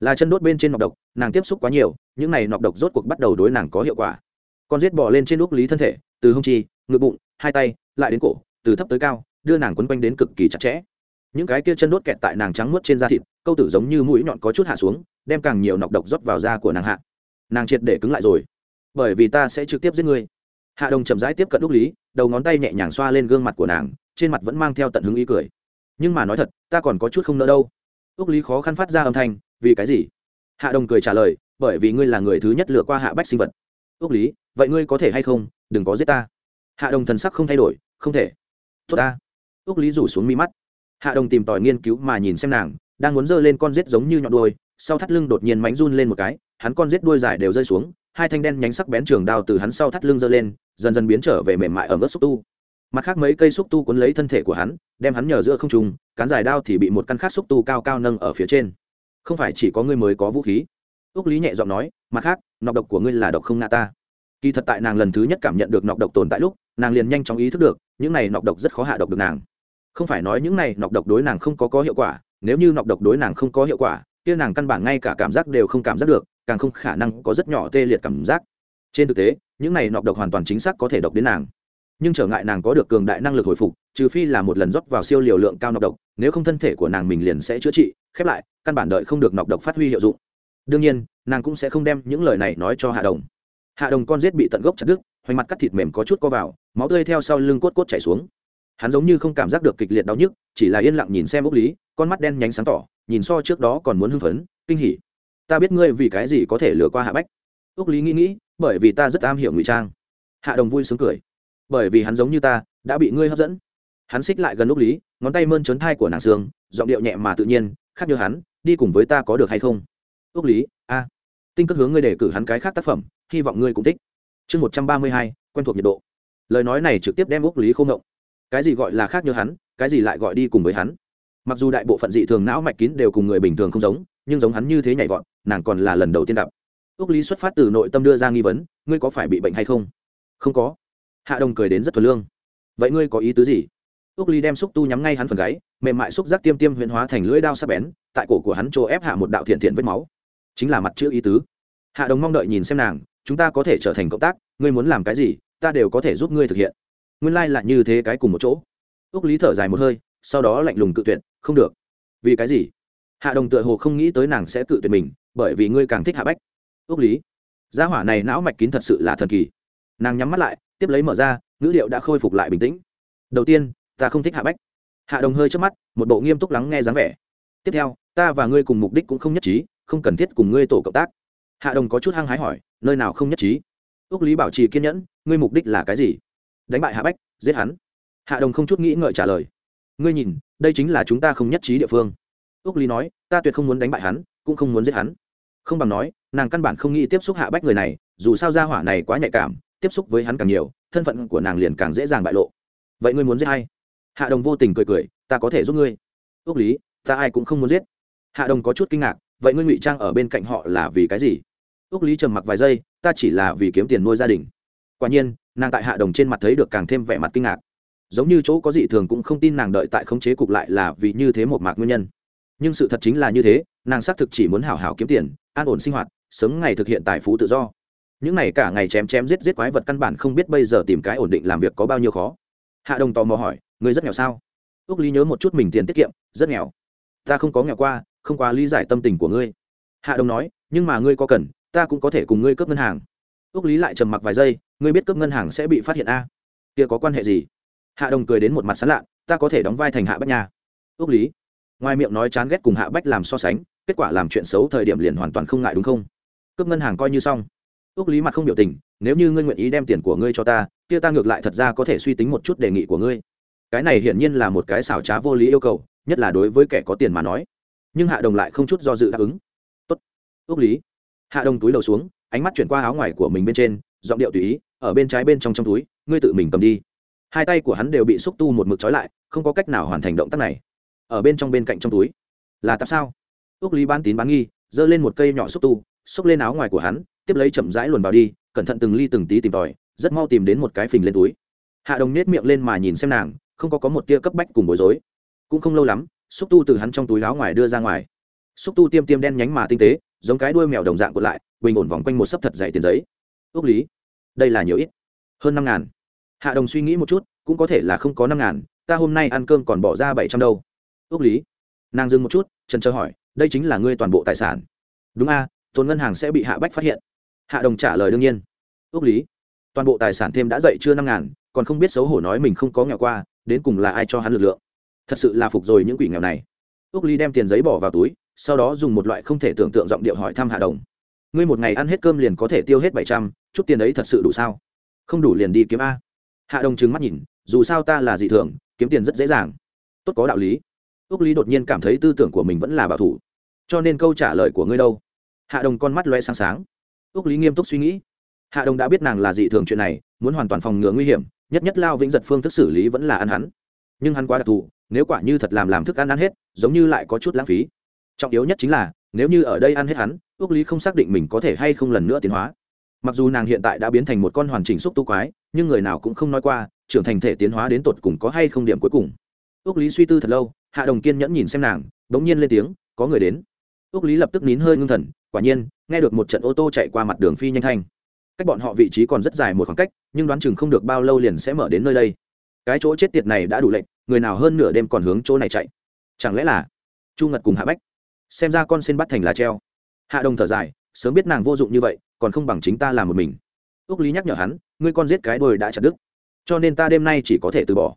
Là chân đốt bên trên nọc độc, nàng tiếp xúc quá nhiều, những này nọc độc rốt cuộc bắt đầu đối nàng có hiệu quả. Con giết bỏ lên trên ước lý thân thể, từ hông chi, ngực bụng, hai tay, lại đến cổ, từ thấp tới cao, đưa nàng quấn quanh đến cực kỳ chặt chẽ những cái kia chân đốt kẹt tại nàng trắng mướt trên da thịt, câu tử giống như mũi nhọn có chút hạ xuống, đem càng nhiều nọc độc rót vào da của nàng hạ. Nàng triệt để cứng lại rồi. Bởi vì ta sẽ trực tiếp giết ngươi. Hạ đồng chậm rãi tiếp cận đúc lý, đầu ngón tay nhẹ nhàng xoa lên gương mặt của nàng, trên mặt vẫn mang theo tận hứng ý cười. Nhưng mà nói thật, ta còn có chút không nỡ đâu. Ước lý khó khăn phát ra âm thanh, vì cái gì? Hạ đồng cười trả lời, bởi vì ngươi là người thứ nhất lựa qua hạ bách sinh vật. Ước lý, vậy ngươi có thể hay không? Đừng có giết ta. Hạ đồng thần sắc không thay đổi, không thể. Tốt ta. Ước lý rủ xuống mi mắt hạ đồng tìm tòi nghiên cứu mà nhìn xem nàng, đang muốn giơ lên con rết giống như nhọn đuôi, sau thắt lưng đột nhiên mánh run lên một cái, hắn con rết đuôi dài đều rơi xuống, hai thanh đen nhánh sắc bén trường đao từ hắn sau thắt lưng giơ lên, dần dần biến trở về mềm mại ở mức xúc tu. Mặt khác mấy cây xúc tu cuốn lấy thân thể của hắn, đem hắn nhờ giữa không trùng cán dài đao thì bị một căn khác xúc tu cao cao nâng ở phía trên. Không phải chỉ có ngươi mới có vũ khí. Ước lý nhẹ giọng nói, mặt khác, nọc độc của ngươi là độc không ngã ta. Kỳ thật tại nàng lần thứ nhất cảm nhận được nọc độc tồn tại lúc, nàng liền nhanh chóng ý thức được, những này nọc độc rất khó hạ độc được nàng không phải nói những này nọc độc đối nàng không có có hiệu quả, nếu như nọc độc đối nàng không có hiệu quả, kia nàng căn bản ngay cả cảm giác đều không cảm giác được, càng không khả năng có rất nhỏ tê liệt cảm giác. Trên thực tế, những này nọc độc hoàn toàn chính xác có thể độc đến nàng. Nhưng trở ngại nàng có được cường đại năng lực hồi phục, trừ phi là một lần rót vào siêu liều lượng cao nọc độc, nếu không thân thể của nàng mình liền sẽ chữa trị, khép lại, căn bản đợi không được nọc độc phát huy hiệu dụng. Đương nhiên, nàng cũng sẽ không đem những lời này nói cho hạ đồng. Hạ đồng con rết bị tận gốc chặt đứt, hoành mặt cắt thịt mềm có chút co vào, máu tươi theo sau lưng cốt cốt chảy xuống hắn giống như không cảm giác được kịch liệt đau nhức, chỉ là yên lặng nhìn xem úc lý, con mắt đen nhánh sáng tỏ, nhìn so trước đó còn muốn hưng phấn, kinh hỉ. Ta biết ngươi vì cái gì có thể lừa qua hạ bách. Úc lý nghĩ nghĩ, bởi vì ta rất am hiểu ngụy trang. Hạ đồng vui sướng cười. Bởi vì hắn giống như ta, đã bị ngươi hấp dẫn. Hắn xích lại gần úc lý, ngón tay mơn trớn thai của nàng xương, giọng điệu nhẹ mà tự nhiên, khác như hắn, đi cùng với ta có được hay không? Úc lý, a. Tinh cất hướng ngươi để cử hắn cái khác tác phẩm, hy vọng ngươi cũng thích. Chương một trăm ba mươi hai, quen thuộc nhiệt độ. Lời nói này trực tiếp đem úc lý không ngộng cái gì gọi là khác như hắn, cái gì lại gọi đi cùng với hắn. Mặc dù đại bộ phận dị thường não mạch kín đều cùng người bình thường không giống, nhưng giống hắn như thế nhảy vọt, nàng còn là lần đầu tiên gặp. Ước lý xuất phát từ nội tâm đưa ra nghi vấn, ngươi có phải bị bệnh hay không? Không có. Hạ đồng cười đến rất thuần lương. Vậy ngươi có ý tứ gì? Ước lý đem xúc tu nhắm ngay hắn phần gáy, mềm mại xúc giác tiêm tiêm huyễn hóa thành lưỡi đao sắc bén, tại cổ của hắn chỗ ép hạ một đạo thiện thiện vết máu. Chính là mặt chữ ý tứ. Hạ đồng mong đợi nhìn xem nàng, chúng ta có thể trở thành cộng tác, ngươi muốn làm cái gì, ta đều có thể giúp ngươi thực hiện nguyên lai là như thế cái cùng một chỗ. Ước lý thở dài một hơi, sau đó lạnh lùng cự tuyệt, không được. Vì cái gì? Hạ đồng tựa hồ không nghĩ tới nàng sẽ cự tuyệt mình, bởi vì ngươi càng thích hạ bách. Ước lý, gia hỏa này não mạch kín thật sự là thần kỳ. Nàng nhắm mắt lại, tiếp lấy mở ra, ngữ liệu đã khôi phục lại bình tĩnh. Đầu tiên, ta không thích hạ bách. Hạ đồng hơi trước mắt, một bộ nghiêm túc lắng nghe dáng vẻ. Tiếp theo, ta và ngươi cùng mục đích cũng không nhất trí, không cần thiết cùng ngươi tổ cộng tác. Hạ đồng có chút hăng hái hỏi, nơi nào không nhất trí? Ước lý bảo trì kiên nhẫn, ngươi mục đích là cái gì? Đánh bại hạ bách, giết hắn. Hạ đồng không chút nghĩ ngợi trả lời. Ngươi nhìn, đây chính là chúng ta không nhất trí địa phương. Úc lý nói, ta tuyệt không muốn đánh bại hắn, cũng không muốn giết hắn. Không bằng nói, nàng căn bản không nghĩ tiếp xúc hạ bách người này, dù sao gia hỏa này quá nhạy cảm, tiếp xúc với hắn càng nhiều, thân phận của nàng liền càng dễ dàng bại lộ. Vậy ngươi muốn giết hay hạ đồng vô tình cười cười, ta có thể giúp ngươi. Ước lý, ta ai cũng không muốn giết. Hạ đồng có chút kinh ngạc, vậy ngươi ngụy trang ở bên cạnh họ là vì cái gì? Ước lý trầm mặc vài giây, ta chỉ là vì kiếm tiền nuôi gia đình. Quả nhiên nàng tại hạ đồng trên mặt thấy được càng thêm vẻ mặt kinh ngạc. Giống như chỗ có dị thường cũng không tin nàng đợi tại khống chế cục lại là vì như thế một mạc nguyên nhân. Nhưng sự thật chính là như thế, nàng xác thực chỉ muốn hảo hảo kiếm tiền, an ổn sinh hoạt, sớm ngày thực hiện tài phú tự do. Những ngày cả ngày chém chém giết giết quái vật căn bản không biết bây giờ tìm cái ổn định làm việc có bao nhiêu khó. Hạ đồng tò mò hỏi người rất nghèo sao? Ước lý nhớ một chút mình tiền tiết kiệm, rất nghèo. Ta không có nghèo qua, không quá lý giải tâm tình của ngươi. Hạ đồng nói, nhưng mà ngươi có cần, ta cũng có thể cùng ngươi cướp ngân hàng. Ước lý lại trầm mặc vài giây ngươi biết cướp ngân hàng sẽ bị phát hiện a? Kia có quan hệ gì? Hạ đồng cười đến một mặt sán lạ ta có thể đóng vai thành hạ bách nha. Ước lý. Ngoài miệng nói chán ghét cùng hạ bách làm so sánh, kết quả làm chuyện xấu thời điểm liền hoàn toàn không ngại đúng không? Cướp ngân hàng coi như xong. Ước lý mặt không biểu tình, nếu như ngươi nguyện ý đem tiền của ngươi cho ta, kia ta ngược lại thật ra có thể suy tính một chút đề nghị của ngươi. Cái này hiển nhiên là một cái xảo trá vô lý yêu cầu, nhất là đối với kẻ có tiền mà nói. Nhưng hạ đồng lại không chút do dự đáp ứng. Tốt. Ước lý. Hạ đồng túi đầu xuống, ánh mắt chuyển qua áo ngoài của mình bên trên, giọng điệu tùy ý ở bên trái bên trong trong túi, ngươi tự mình cầm đi. Hai tay của hắn đều bị xúc tu một mực trói lại, không có cách nào hoàn thành động tác này. Ở bên trong bên cạnh trong túi. Là tạp sao? Ước lý bán tín bán nghi, giơ lên một cây nhỏ xúc tu, xúc lên áo ngoài của hắn, tiếp lấy chậm rãi luồn vào đi, cẩn thận từng ly từng tí tìm tòi, rất mau tìm đến một cái phình lên túi. Hạ đồng nết miệng lên mà nhìn xem nàng, không có có một tia cấp bách cùng bối rối. Cũng không lâu lắm, xúc tu từ hắn trong túi áo ngoài đưa ra ngoài. Xúc tu tiêm tiêm đen nhánh mà tinh tế, giống cái đuôi mèo đồng dạng cột lại, bình ổn vòng quanh một sấp thật dày tiền giấy. Ước lý đây là nhiều ít. Hơn năm ngàn. Hạ đồng suy nghĩ một chút cũng có thể là không có năm ngàn ta hôm nay ăn cơm còn bỏ ra bảy trăm đâu. Ước lý nàng dừng một chút trần trơ hỏi đây chính là ngươi toàn bộ tài sản. Đúng a à, tồn ngân hàng sẽ bị hạ bách phát hiện. Hạ đồng trả lời đương nhiên. Ước lý toàn bộ tài sản thêm đã dậy chưa năm ngàn còn không biết xấu hổ nói mình không có nghèo qua đến cùng là ai cho hắn lực lượng? Thật sự là phục rồi những quỷ nghèo này. Ước lý đem tiền giấy bỏ vào túi sau đó dùng một loại không thể tưởng tượng giọng điệu hỏi thăm hạ đồng. Ngươi một ngày ăn hết cơm liền có thể tiêu hết bảy trăm chút tiền ấy thật sự đủ sao? Không đủ liền đi kiếm a. Hạ đồng trừng mắt nhìn, dù sao ta là dị thường kiếm tiền rất dễ dàng. Tốt có đạo lý. Ước lý đột nhiên cảm thấy tư tưởng của mình vẫn là bảo thủ. Cho nên câu trả lời của ngươi đâu? Hạ đồng con mắt loe sáng sáng. Ước lý nghiêm túc suy nghĩ. Hạ đồng đã biết nàng là dị thường chuyện này, muốn hoàn toàn phòng ngừa nguy hiểm, nhất nhất lao vĩnh giật phương thức xử lý vẫn là ăn hắn. Nhưng hắn quá đặc thù, nếu quả như thật làm làm thức ăn ăn hết, giống như lại có chút lãng phí. Trọng yếu nhất chính là, nếu như ở đây ăn hết hắn ước lý không xác định mình có thể hay không lần nữa tiến hóa mặc dù nàng hiện tại đã biến thành một con hoàn chỉnh xúc tu quái, nhưng người nào cũng không nói qua, trưởng thành thể tiến hóa đến tột cùng có hay không điểm cuối cùng. Ước lý suy tư thật lâu, hạ đồng kiên nhẫn nhìn xem nàng đ ố n g nhiên lên tiếng, có người đến. Ước lý lập tức nín hơi ngưng thần, quả nhiên, nghe được một trận ô tô chạy qua mặt đường phi nhanh thanh. Cách bọn họ vị trí còn rất dài một khoảng cách, nhưng đoán chừng không được bao lâu liền sẽ mở đến nơi đây. Cái chỗ chết tiệt này đã đủ lệnh, người nào hơn nửa đêm còn hướng chỗ này chạy? Chẳng lẽ là chu ngật cùng hạ bách? Xem ra con xin bắt thành là treo. Hạ đồng thở dài sớm biết nàng vô dụng như vậy, còn không bằng chính ta làm một mình. Ước lý nhắc nhở hắn, ngươi con giết cái đôi đã chặt đứt. Cho nên ta đêm nay chỉ có thể từ bỏ.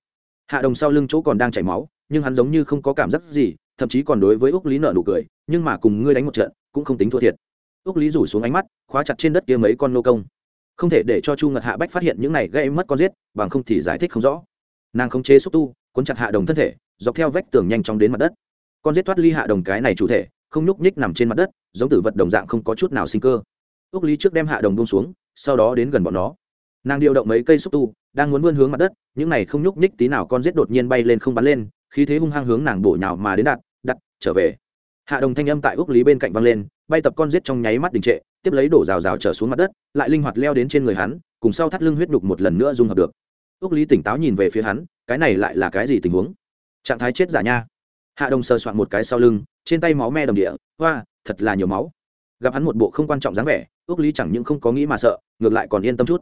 Hạ đồng sau lưng chỗ còn đang chảy máu, nhưng hắn giống như không có cảm giác gì, thậm chí còn đối với ước lý nợ nụ cười, nhưng mà cùng ngươi đánh một trận, cũng không tính thua thiệt. Ước lý rủ xuống ánh mắt, khóa chặt trên đất kia mấy con nô công. Không thể để cho chu ngật hạ bách phát hiện những này gây mất con giết, bằng không thì giải thích không rõ. Nàng không chế xúc tu, cuốn chặt hạ đồng thân thể, dọc theo vách tường nhanh chóng đến mặt đất. Con giết thoát ly hạ đồng cái này chủ thể không nhúc nhích nằm trên mặt đất, giống tử vật đồng dạng không có chút nào sinh cơ. Ước lý trước đem hạ đồng bông xuống, sau đó đến gần bọn nó. Nàng điều động mấy cây xúc tu, đang muốn vươn hướng mặt đất, những này không nhúc nhích tí nào con rết đột nhiên bay lên không bắn lên, khí thế hung hăng hướng nàng bổ nhào mà đến đặt đặt, trở về. Hạ đồng thanh âm tại ước lý bên cạnh văng lên, bay tập con rết trong nháy mắt đình trệ, tiếp lấy đổ rào rào trở xuống mặt đất, lại linh hoạt leo đến trên người hắn, cùng sau thắt lưng huyết đục một lần nữa dung hợp được. Ước lý tỉnh táo nhìn về phía hắn, cái này lại là cái gì tình huống? Trạng thái chết giả nha hạ đồng sờ soạn một cái sau lưng, trên tay máu me đồng địa, hoa, thật là nhiều máu. Gặp hắn một bộ không quan trọng dáng vẻ ước lý chẳng những không có nghĩ mà sợ, ngược lại còn yên tâm chút.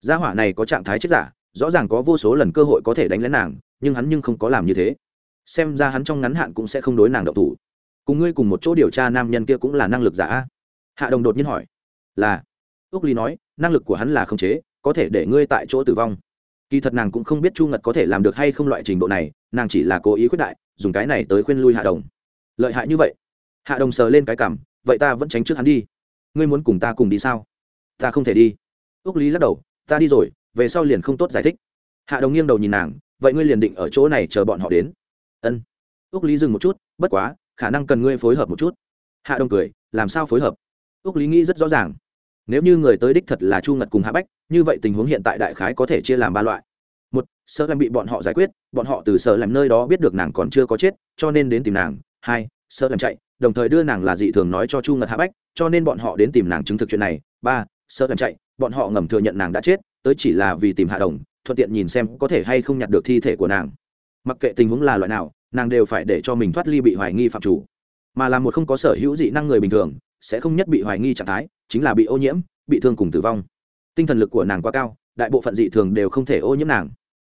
Gia hỏa này có trạng thái chết giả, rõ ràng có vô số lần cơ hội có thể đánh lén nàng, nhưng hắn nhưng không có làm như thế. Xem ra hắn trong ngắn hạn cũng sẽ không đối nàng đậu thủ. Cùng ngươi cùng một chỗ điều tra nam nhân kia cũng là năng lực giả. Hạ đồng đột nhiên hỏi, là? Ước lý nói, năng lực của hắn là khống chế, có thể để ngươi tại chỗ tử vong kỳ thật nàng cũng không biết chu ngật có thể làm được hay không loại trình độ này, nàng chỉ là cố ý khuyết đại, dùng cái này tới khuyên lui hạ đồng. Lợi hại như vậy? Hạ đồng sờ lên cái cảm vậy ta vẫn tránh trước hắn đi. Ngươi muốn cùng ta cùng đi sao? Ta không thể đi. Ước lý lắc đầu, ta đi rồi, về sau liền không tốt giải thích. Hạ đồng nghiêng đầu nhìn nàng, vậy ngươi liền định ở chỗ này chờ bọn họ đến. Ân. Ước lý dừng một chút, bất quá, khả năng cần ngươi phối hợp một chút. Hạ đồng cười, làm sao phối hợp? Ước lý nghĩ rất rõ ràng. Nếu như người tới đích thật là chu ngật cùng hạ bách như vậy tình huống hiện tại đại khái có thể chia làm ba loại. Một sợ làm bị bọn họ giải quyết, bọn họ từ sợ làm nơi đó biết được nàng còn chưa có chết, cho nên đến tìm nàng. Hai sợ làm chạy, đồng thời đưa nàng là dị thường nói cho chu ngật hạ bách, cho nên bọn họ đến tìm nàng chứng thực chuyện này. Ba sợ làm chạy, bọn họ ngầm thừa nhận nàng đã chết, tới chỉ là vì tìm hạ đồng, thuận tiện nhìn xem có thể hay không nhặt được thi thể của nàng. Mặc kệ tình huống là loại nào, nàng đều phải để cho mình thoát ly bị hoài nghi phạm chủ. Mà là một không có sở hữu dị năng người bình thường, sẽ không nhất bị hoài nghi trạng thái, chính là bị ô nhiễm, bị thương cùng tử vong tinh thần lực của nàng quá cao, đại bộ phận dị thường đều không thể ô nhiễm nàng.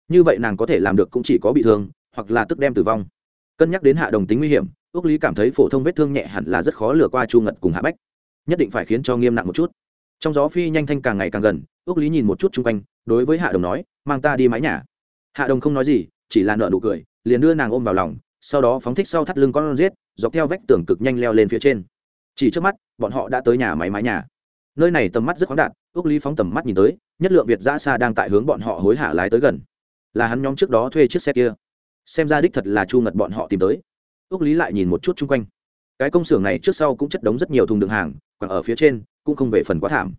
Như vậy nàng có thể làm được cũng chỉ có bị thương, hoặc là tức đem tử vong. Cân nhắc đến hạ đồng tính nguy hiểm ước lý cảm thấy phổ thông vết thương nhẹ hẳn là rất khó lừa qua chu ngật cùng hạ bách. Nhất định phải khiến cho nghiêm nặng một chút. Trong gió phi nhanh thanh càng ngày càng gần ước lý nhìn một chút chung quanh, đối với hạ đồng nói, mang ta đi mái nhà. Hạ đồng không nói gì, chỉ là nợ nụ cười, liền đưa nàng ôm vào lòng, sau đó phóng thích sau thắt lưng con riết dọc theo vách tường cực nhanh leo lên phía trên. Chỉ trước mắt, bọn họ đã tới nhà máy mái nhà nơi này tầm mắt rất khoáng đạt ước lý phóng tầm mắt nhìn tới, nhất lượng việt giã xa đang tại hướng bọn họ hối hả lái tới gần. Là hắn nhóm trước đó thuê chiếc xe kia. Xem ra đích thật là chu ngật bọn họ tìm tới. Ước lý lại nhìn một chút chung quanh. Cái công xưởng này trước sau cũng chất đống rất nhiều thùng đựng hàng còn ở phía trên, cũng không về phần quá thảm.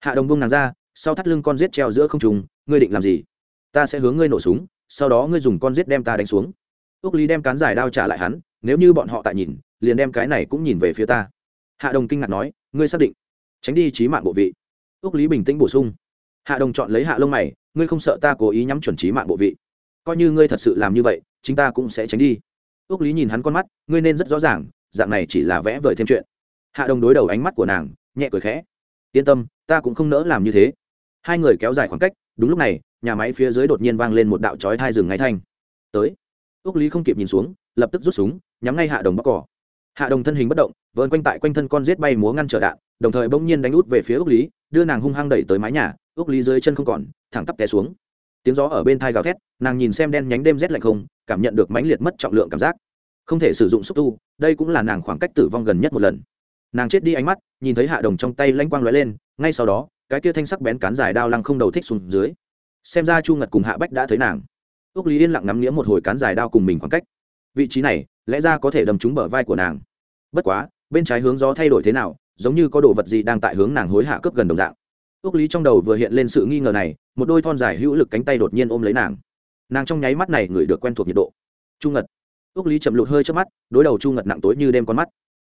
Hạ đồng bông nàng ra, sau thắt lưng con rết treo giữa không trùng ngươi định làm gì? Ta sẽ hướng ngươi nổ súng, sau đó ngươi dùng con rết đem ta đánh xuống. Ước lý đem cán giải đao trả lại hắn, nếu như bọn họ tại nhìn, liền đem cái này cũng nhìn về phía ta. Hạ đồng kinh ngạc nói, ngươi xác định tránh đi trí mạng bộ vị. Ước lý bình tĩnh bổ sung. Hạ đồng chọn lấy hạ lông mày, ngươi không sợ ta cố ý nhắm chuẩn trí mạng bộ vị. Coi như ngươi thật sự làm như vậy, chính ta cũng sẽ tránh đi. Ước lý nhìn hắn con mắt, ngươi nên rất rõ ràng, dạng này chỉ là vẽ vời thêm chuyện. Hạ đồng đối đầu ánh mắt của nàng, nhẹ cười khẽ. Yên tâm, ta cũng không nỡ làm như thế. Hai người kéo dài khoảng cách, đúng lúc này, nhà máy phía dưới đột nhiên vang lên một đạo chói thai rừng ngáy thanh. Tới. Ước lý không kịp nhìn xuống, lập tức rút súng, nhắm ngay hạ đồng bóc cỏ. Hạ đồng thân hình bất động vớn quanh tại quanh thân con rết bay múa ngăn trở đạn đồng thời bỗng nhiên đánh út về phía ước lý, đưa nàng hung hăng đẩy tới mái nhà ước lý dưới chân không còn, thẳng tắp té xuống. Tiếng gió ở bên thai gào thét, nàng nhìn xem đen nhánh đêm rét lạnh không, cảm nhận được mãnh liệt mất trọng lượng cảm giác. Không thể sử dụng xúc tu, đây cũng là nàng khoảng cách tử vong gần nhất một lần. Nàng chết đi ánh mắt, nhìn thấy hạ đồng trong tay lanh quang lóe lên, ngay sau đó, cái kia thanh sắc bén cán dài đao lăng không đầu thích xuống dưới. Xem ra chu ngật cùng hạ bách đã thấy nàng. Ước lý yên lặng ngắm nghĩa một hồi cán dài đao cùng mình khoảng cách. Vị trí này, lẽ ra có thể đâm trúng bờ vai của nàng. Bất quá, bên trái hướng gió thay đổi thế nào giống như có đồ vật gì đang tại hướng nàng hối hạ cướp gần đồng dạng. Ước lý trong đầu vừa hiện lên sự nghi ngờ này, một đôi thon dài hữu lực cánh tay đột nhiên ôm lấy nàng. Nàng trong nháy mắt này ngửi được quen thuộc nhiệt độ. Chu ngật. Ước lý chậm lụt hơi trước mắt, đối đầu chu ngật nặng tối như đêm con mắt.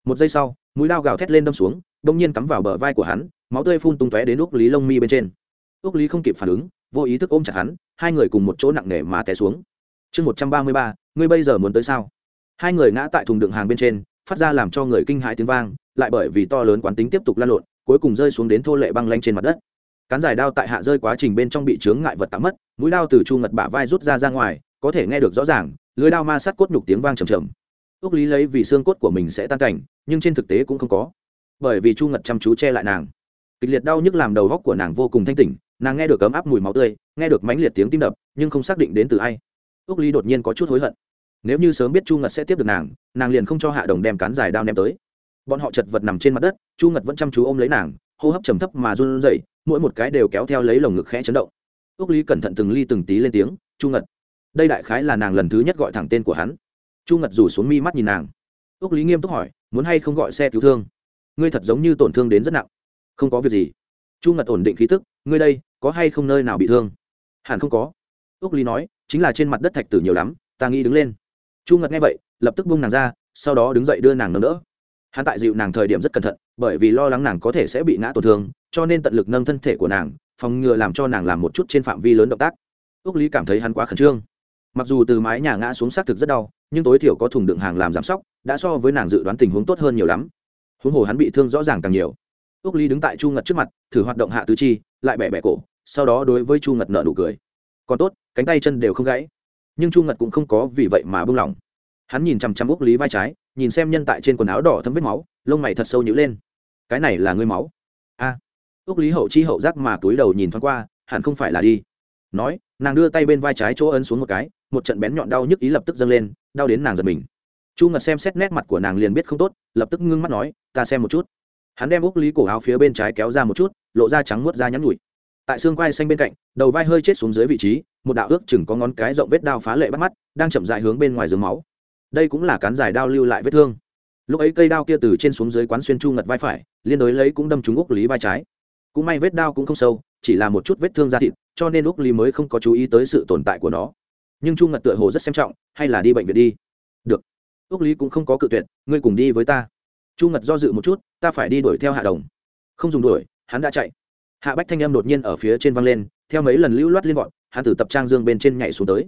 Một giây sau, mũi lao gào thét lên đâm xuống đông nhiên cắm vào bờ vai của hắn, máu tươi phun tung tóe đến ước lý lông mi bên trên. Ước lý không kịp phản ứng, vô ý thức ôm chặt hắn, hai người cùng một chỗ nặng nề mà té xuống. Chương một trăm ba mươi ba, ngươi bây giờ muốn tới sao? Hai người ngã tại thùng đựng hàng bên trên, phát ra làm cho người kinh hãi tiếng vang lại bởi vì to lớn quán tính tiếp tục lan lộn, cuối cùng rơi xuống đến thô lệ băng lanh trên mặt đất. Cán dài đao tại hạ rơi quá trình bên trong bị chướng ngại vật tạm mất, mũi đao từ chu ngật bả vai rút ra ra ngoài, có thể nghe được rõ ràng, lưới đao ma sát cốt nhục tiếng vang trầm trầm. Ước lý lấy vì xương cốt của mình sẽ tan cảnh, nhưng trên thực tế cũng không có. Bởi vì chu ngật chăm chú che lại nàng. Kịch liệt đau nhức làm đầu góc của nàng vô cùng thanh tỉnh, nàng nghe được ấm áp mùi máu tươi, nghe được mãnh liệt tiếng tim đập, nhưng không xác định đến từ ai. Ước lý đột nhiên có chút hối hận. Nếu như sớm biết chu ngật sẽ tiếp được nàng nàng liền không cho hạ đồng đem cán dài đao ném tới bọn họ chật vật nằm trên mặt đất, chu ngật vẫn chăm chú ôm lấy nàng, hô hấp trầm thấp mà run rẩy, mỗi một cái đều kéo theo lấy lồng ngực khẽ chấn động. Ước lý cẩn thận từng ly từng tí lên tiếng, chu ngật, đây đại khái là nàng lần thứ nhất gọi thẳng tên của hắn. Chu ngật rủ xuống mi mắt nhìn nàng. Ước lý nghiêm túc hỏi, muốn hay không gọi xe cứu thương? Ngươi thật giống như tổn thương đến rất nặng. Không có việc gì. Chu ngật ổn định khí tức, ngươi đây, có hay không nơi nào bị thương? Hẳn không có. Ước lý nói, chính là trên mặt đất thạch tử nhiều lắm, ta nghĩ đứng lên. Chu ngật nghe vậy, lập tức bung nàng ra, sau đó đứng dậy đưa nàng nâng đỡ hắn tại dịu nàng thời điểm rất cẩn thận, bởi vì lo lắng nàng có thể sẽ bị ngã tổn thương, cho nên tận lực nâng thân thể của nàng, phòng ngừa làm cho nàng làm một chút trên phạm vi lớn động tác. Ước lý cảm thấy hắn quá khẩn trương. Mặc dù từ mái nhà ngã xuống xác thực rất đau, nhưng tối thiểu có thùng đựng hàng làm giám sóc, đã so với nàng dự đoán tình huống tốt hơn nhiều lắm. Huống hồ hắn bị thương rõ ràng càng nhiều. Ước lý đứng tại chu ngật trước mặt, thử hoạt động hạ tứ chi, lại bẻ bẻ cổ, sau đó đối với chu ngật nợ nụ cười. Còn tốt, cánh tay chân đều không gãy. Nhưng chu ngật cũng không có vì vậy mà bưng lỏng. Hắn nhìn chằm chằm ước lý vai trái nhìn xem nhân tại trên quần áo đỏ thấm vết máu lông mày thật sâu nhữ lên. Cái này là ngươi máu? A. À, úc lý hậu chi hậu giác mà túi đầu nhìn thoáng qua hẳn không phải là đi. Nói nàng đưa tay bên vai trái chỗ ấn xuống một cái một trận bén nhọn đau nhức ý lập tức dâng lên đau đến nàng giật mình. Chu ngật xem xét nét mặt của nàng liền biết không tốt lập tức ngưng mắt nói ta xem một chút. Hắn đem úc lý cổ áo phía bên trái kéo ra một chút lộ ra trắng muốt ra nhắn nhủi. Tại xương quai xanh bên cạnh đầu vai hơi chết xuống dưới vị trí một đạo ước chừng có ngón cái rộng vết đao phá lệ bắt mắt đang chậm dại hướng bên ngoài giường máu đây cũng là cán dài đao lưu lại vết thương. Lúc ấy cây đao kia từ trên xuống dưới quán xuyên chu ngật vai phải, liên đối lấy cũng đâm trúng úc lý vai trái. Cũng may vết đao cũng không sâu, chỉ là một chút vết thương da thịt, cho nên úc lý mới không có chú ý tới sự tồn tại của nó. Nhưng chu ngật tựa hồ rất xem trọng, hay là đi bệnh viện đi? Được. Úc lý cũng không có cự tuyệt, ngươi cùng đi với ta. Chu ngật do dự một chút, ta phải đi đuổi theo hạ đồng. Không dùng đuổi, hắn đã chạy. Hạ bách thanh âm đột nhiên ở phía trên văng lên, theo mấy lần lưu loát liên vọn hắn từ tập trang dương bên trên nhảy xuống tới.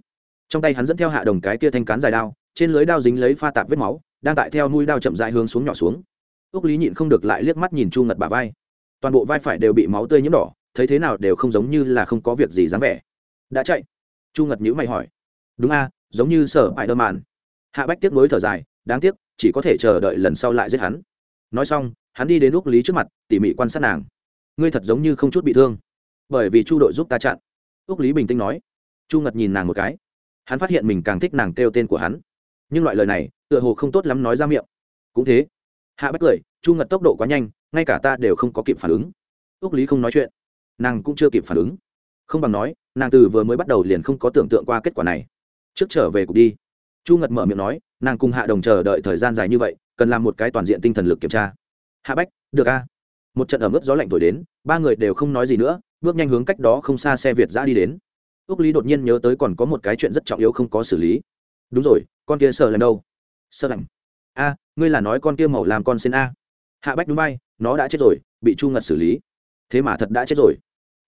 Trong tay hắn dẫn theo hạ đồng cái kia thanh cán dài đao trên lưới đao dính lấy pha tạp vết máu, đang tại theo nuôi đao chậm dại hướng xuống nhỏ xuống. Ước lý nhịn không được lại liếc mắt nhìn chu ngật bà vai. Toàn bộ vai phải đều bị máu tươi nhiễm đỏ, thấy thế nào đều không giống như là không có việc gì dáng vẻ. Đã chạy. Chu ngật nhữ mày hỏi. Đúng a, giống như sở bại đơn màn hạ bách tiếc nối thở dài, đáng tiếc, chỉ có thể chờ đợi lần sau lại giết hắn. Nói xong, hắn đi đến úc lý trước mặt, tỉ mỉ quan sát nàng. Ngươi thật giống như không chút bị thương, bởi vì chu đội giúp ta chặn. Úc lý bình tĩnh nói. Chu ngật nhìn nàng một cái. Hắn phát hiện mình càng thích nàng kêu tên của hắn nhưng loại lời này, tựa hồ không tốt lắm nói ra miệng. Cũng thế. Hạ bách cười, chu ngật tốc độ quá nhanh, ngay cả ta đều không có kịp phản ứng. Ước lý không nói chuyện. Nàng cũng chưa kịp phản ứng. Không bằng nói, nàng từ vừa mới bắt đầu liền không có tưởng tượng qua kết quả này. Trước trở về cục đi. Chu ngật mở miệng nói, nàng cùng hạ đồng chờ đợi thời gian dài như vậy, cần làm một cái toàn diện tinh thần lực kiểm tra. Hạ bách, được a. Một trận ẩm ướt gió lạnh thổi đến, ba người đều không nói gì nữa, bước nhanh hướng cách đó không xa xe việt giã đi đến. Ước lý đột nhiên nhớ tới còn có một cái chuyện rất trọng yếu không có xử lý đúng rồi, con kia sợ làm đâu? Sợ lạnh a, ngươi là nói con kia màu làm con sen a. Hạ bách núi bay nó đã chết rồi, bị chu ngật xử lý. Thế mà thật đã chết rồi.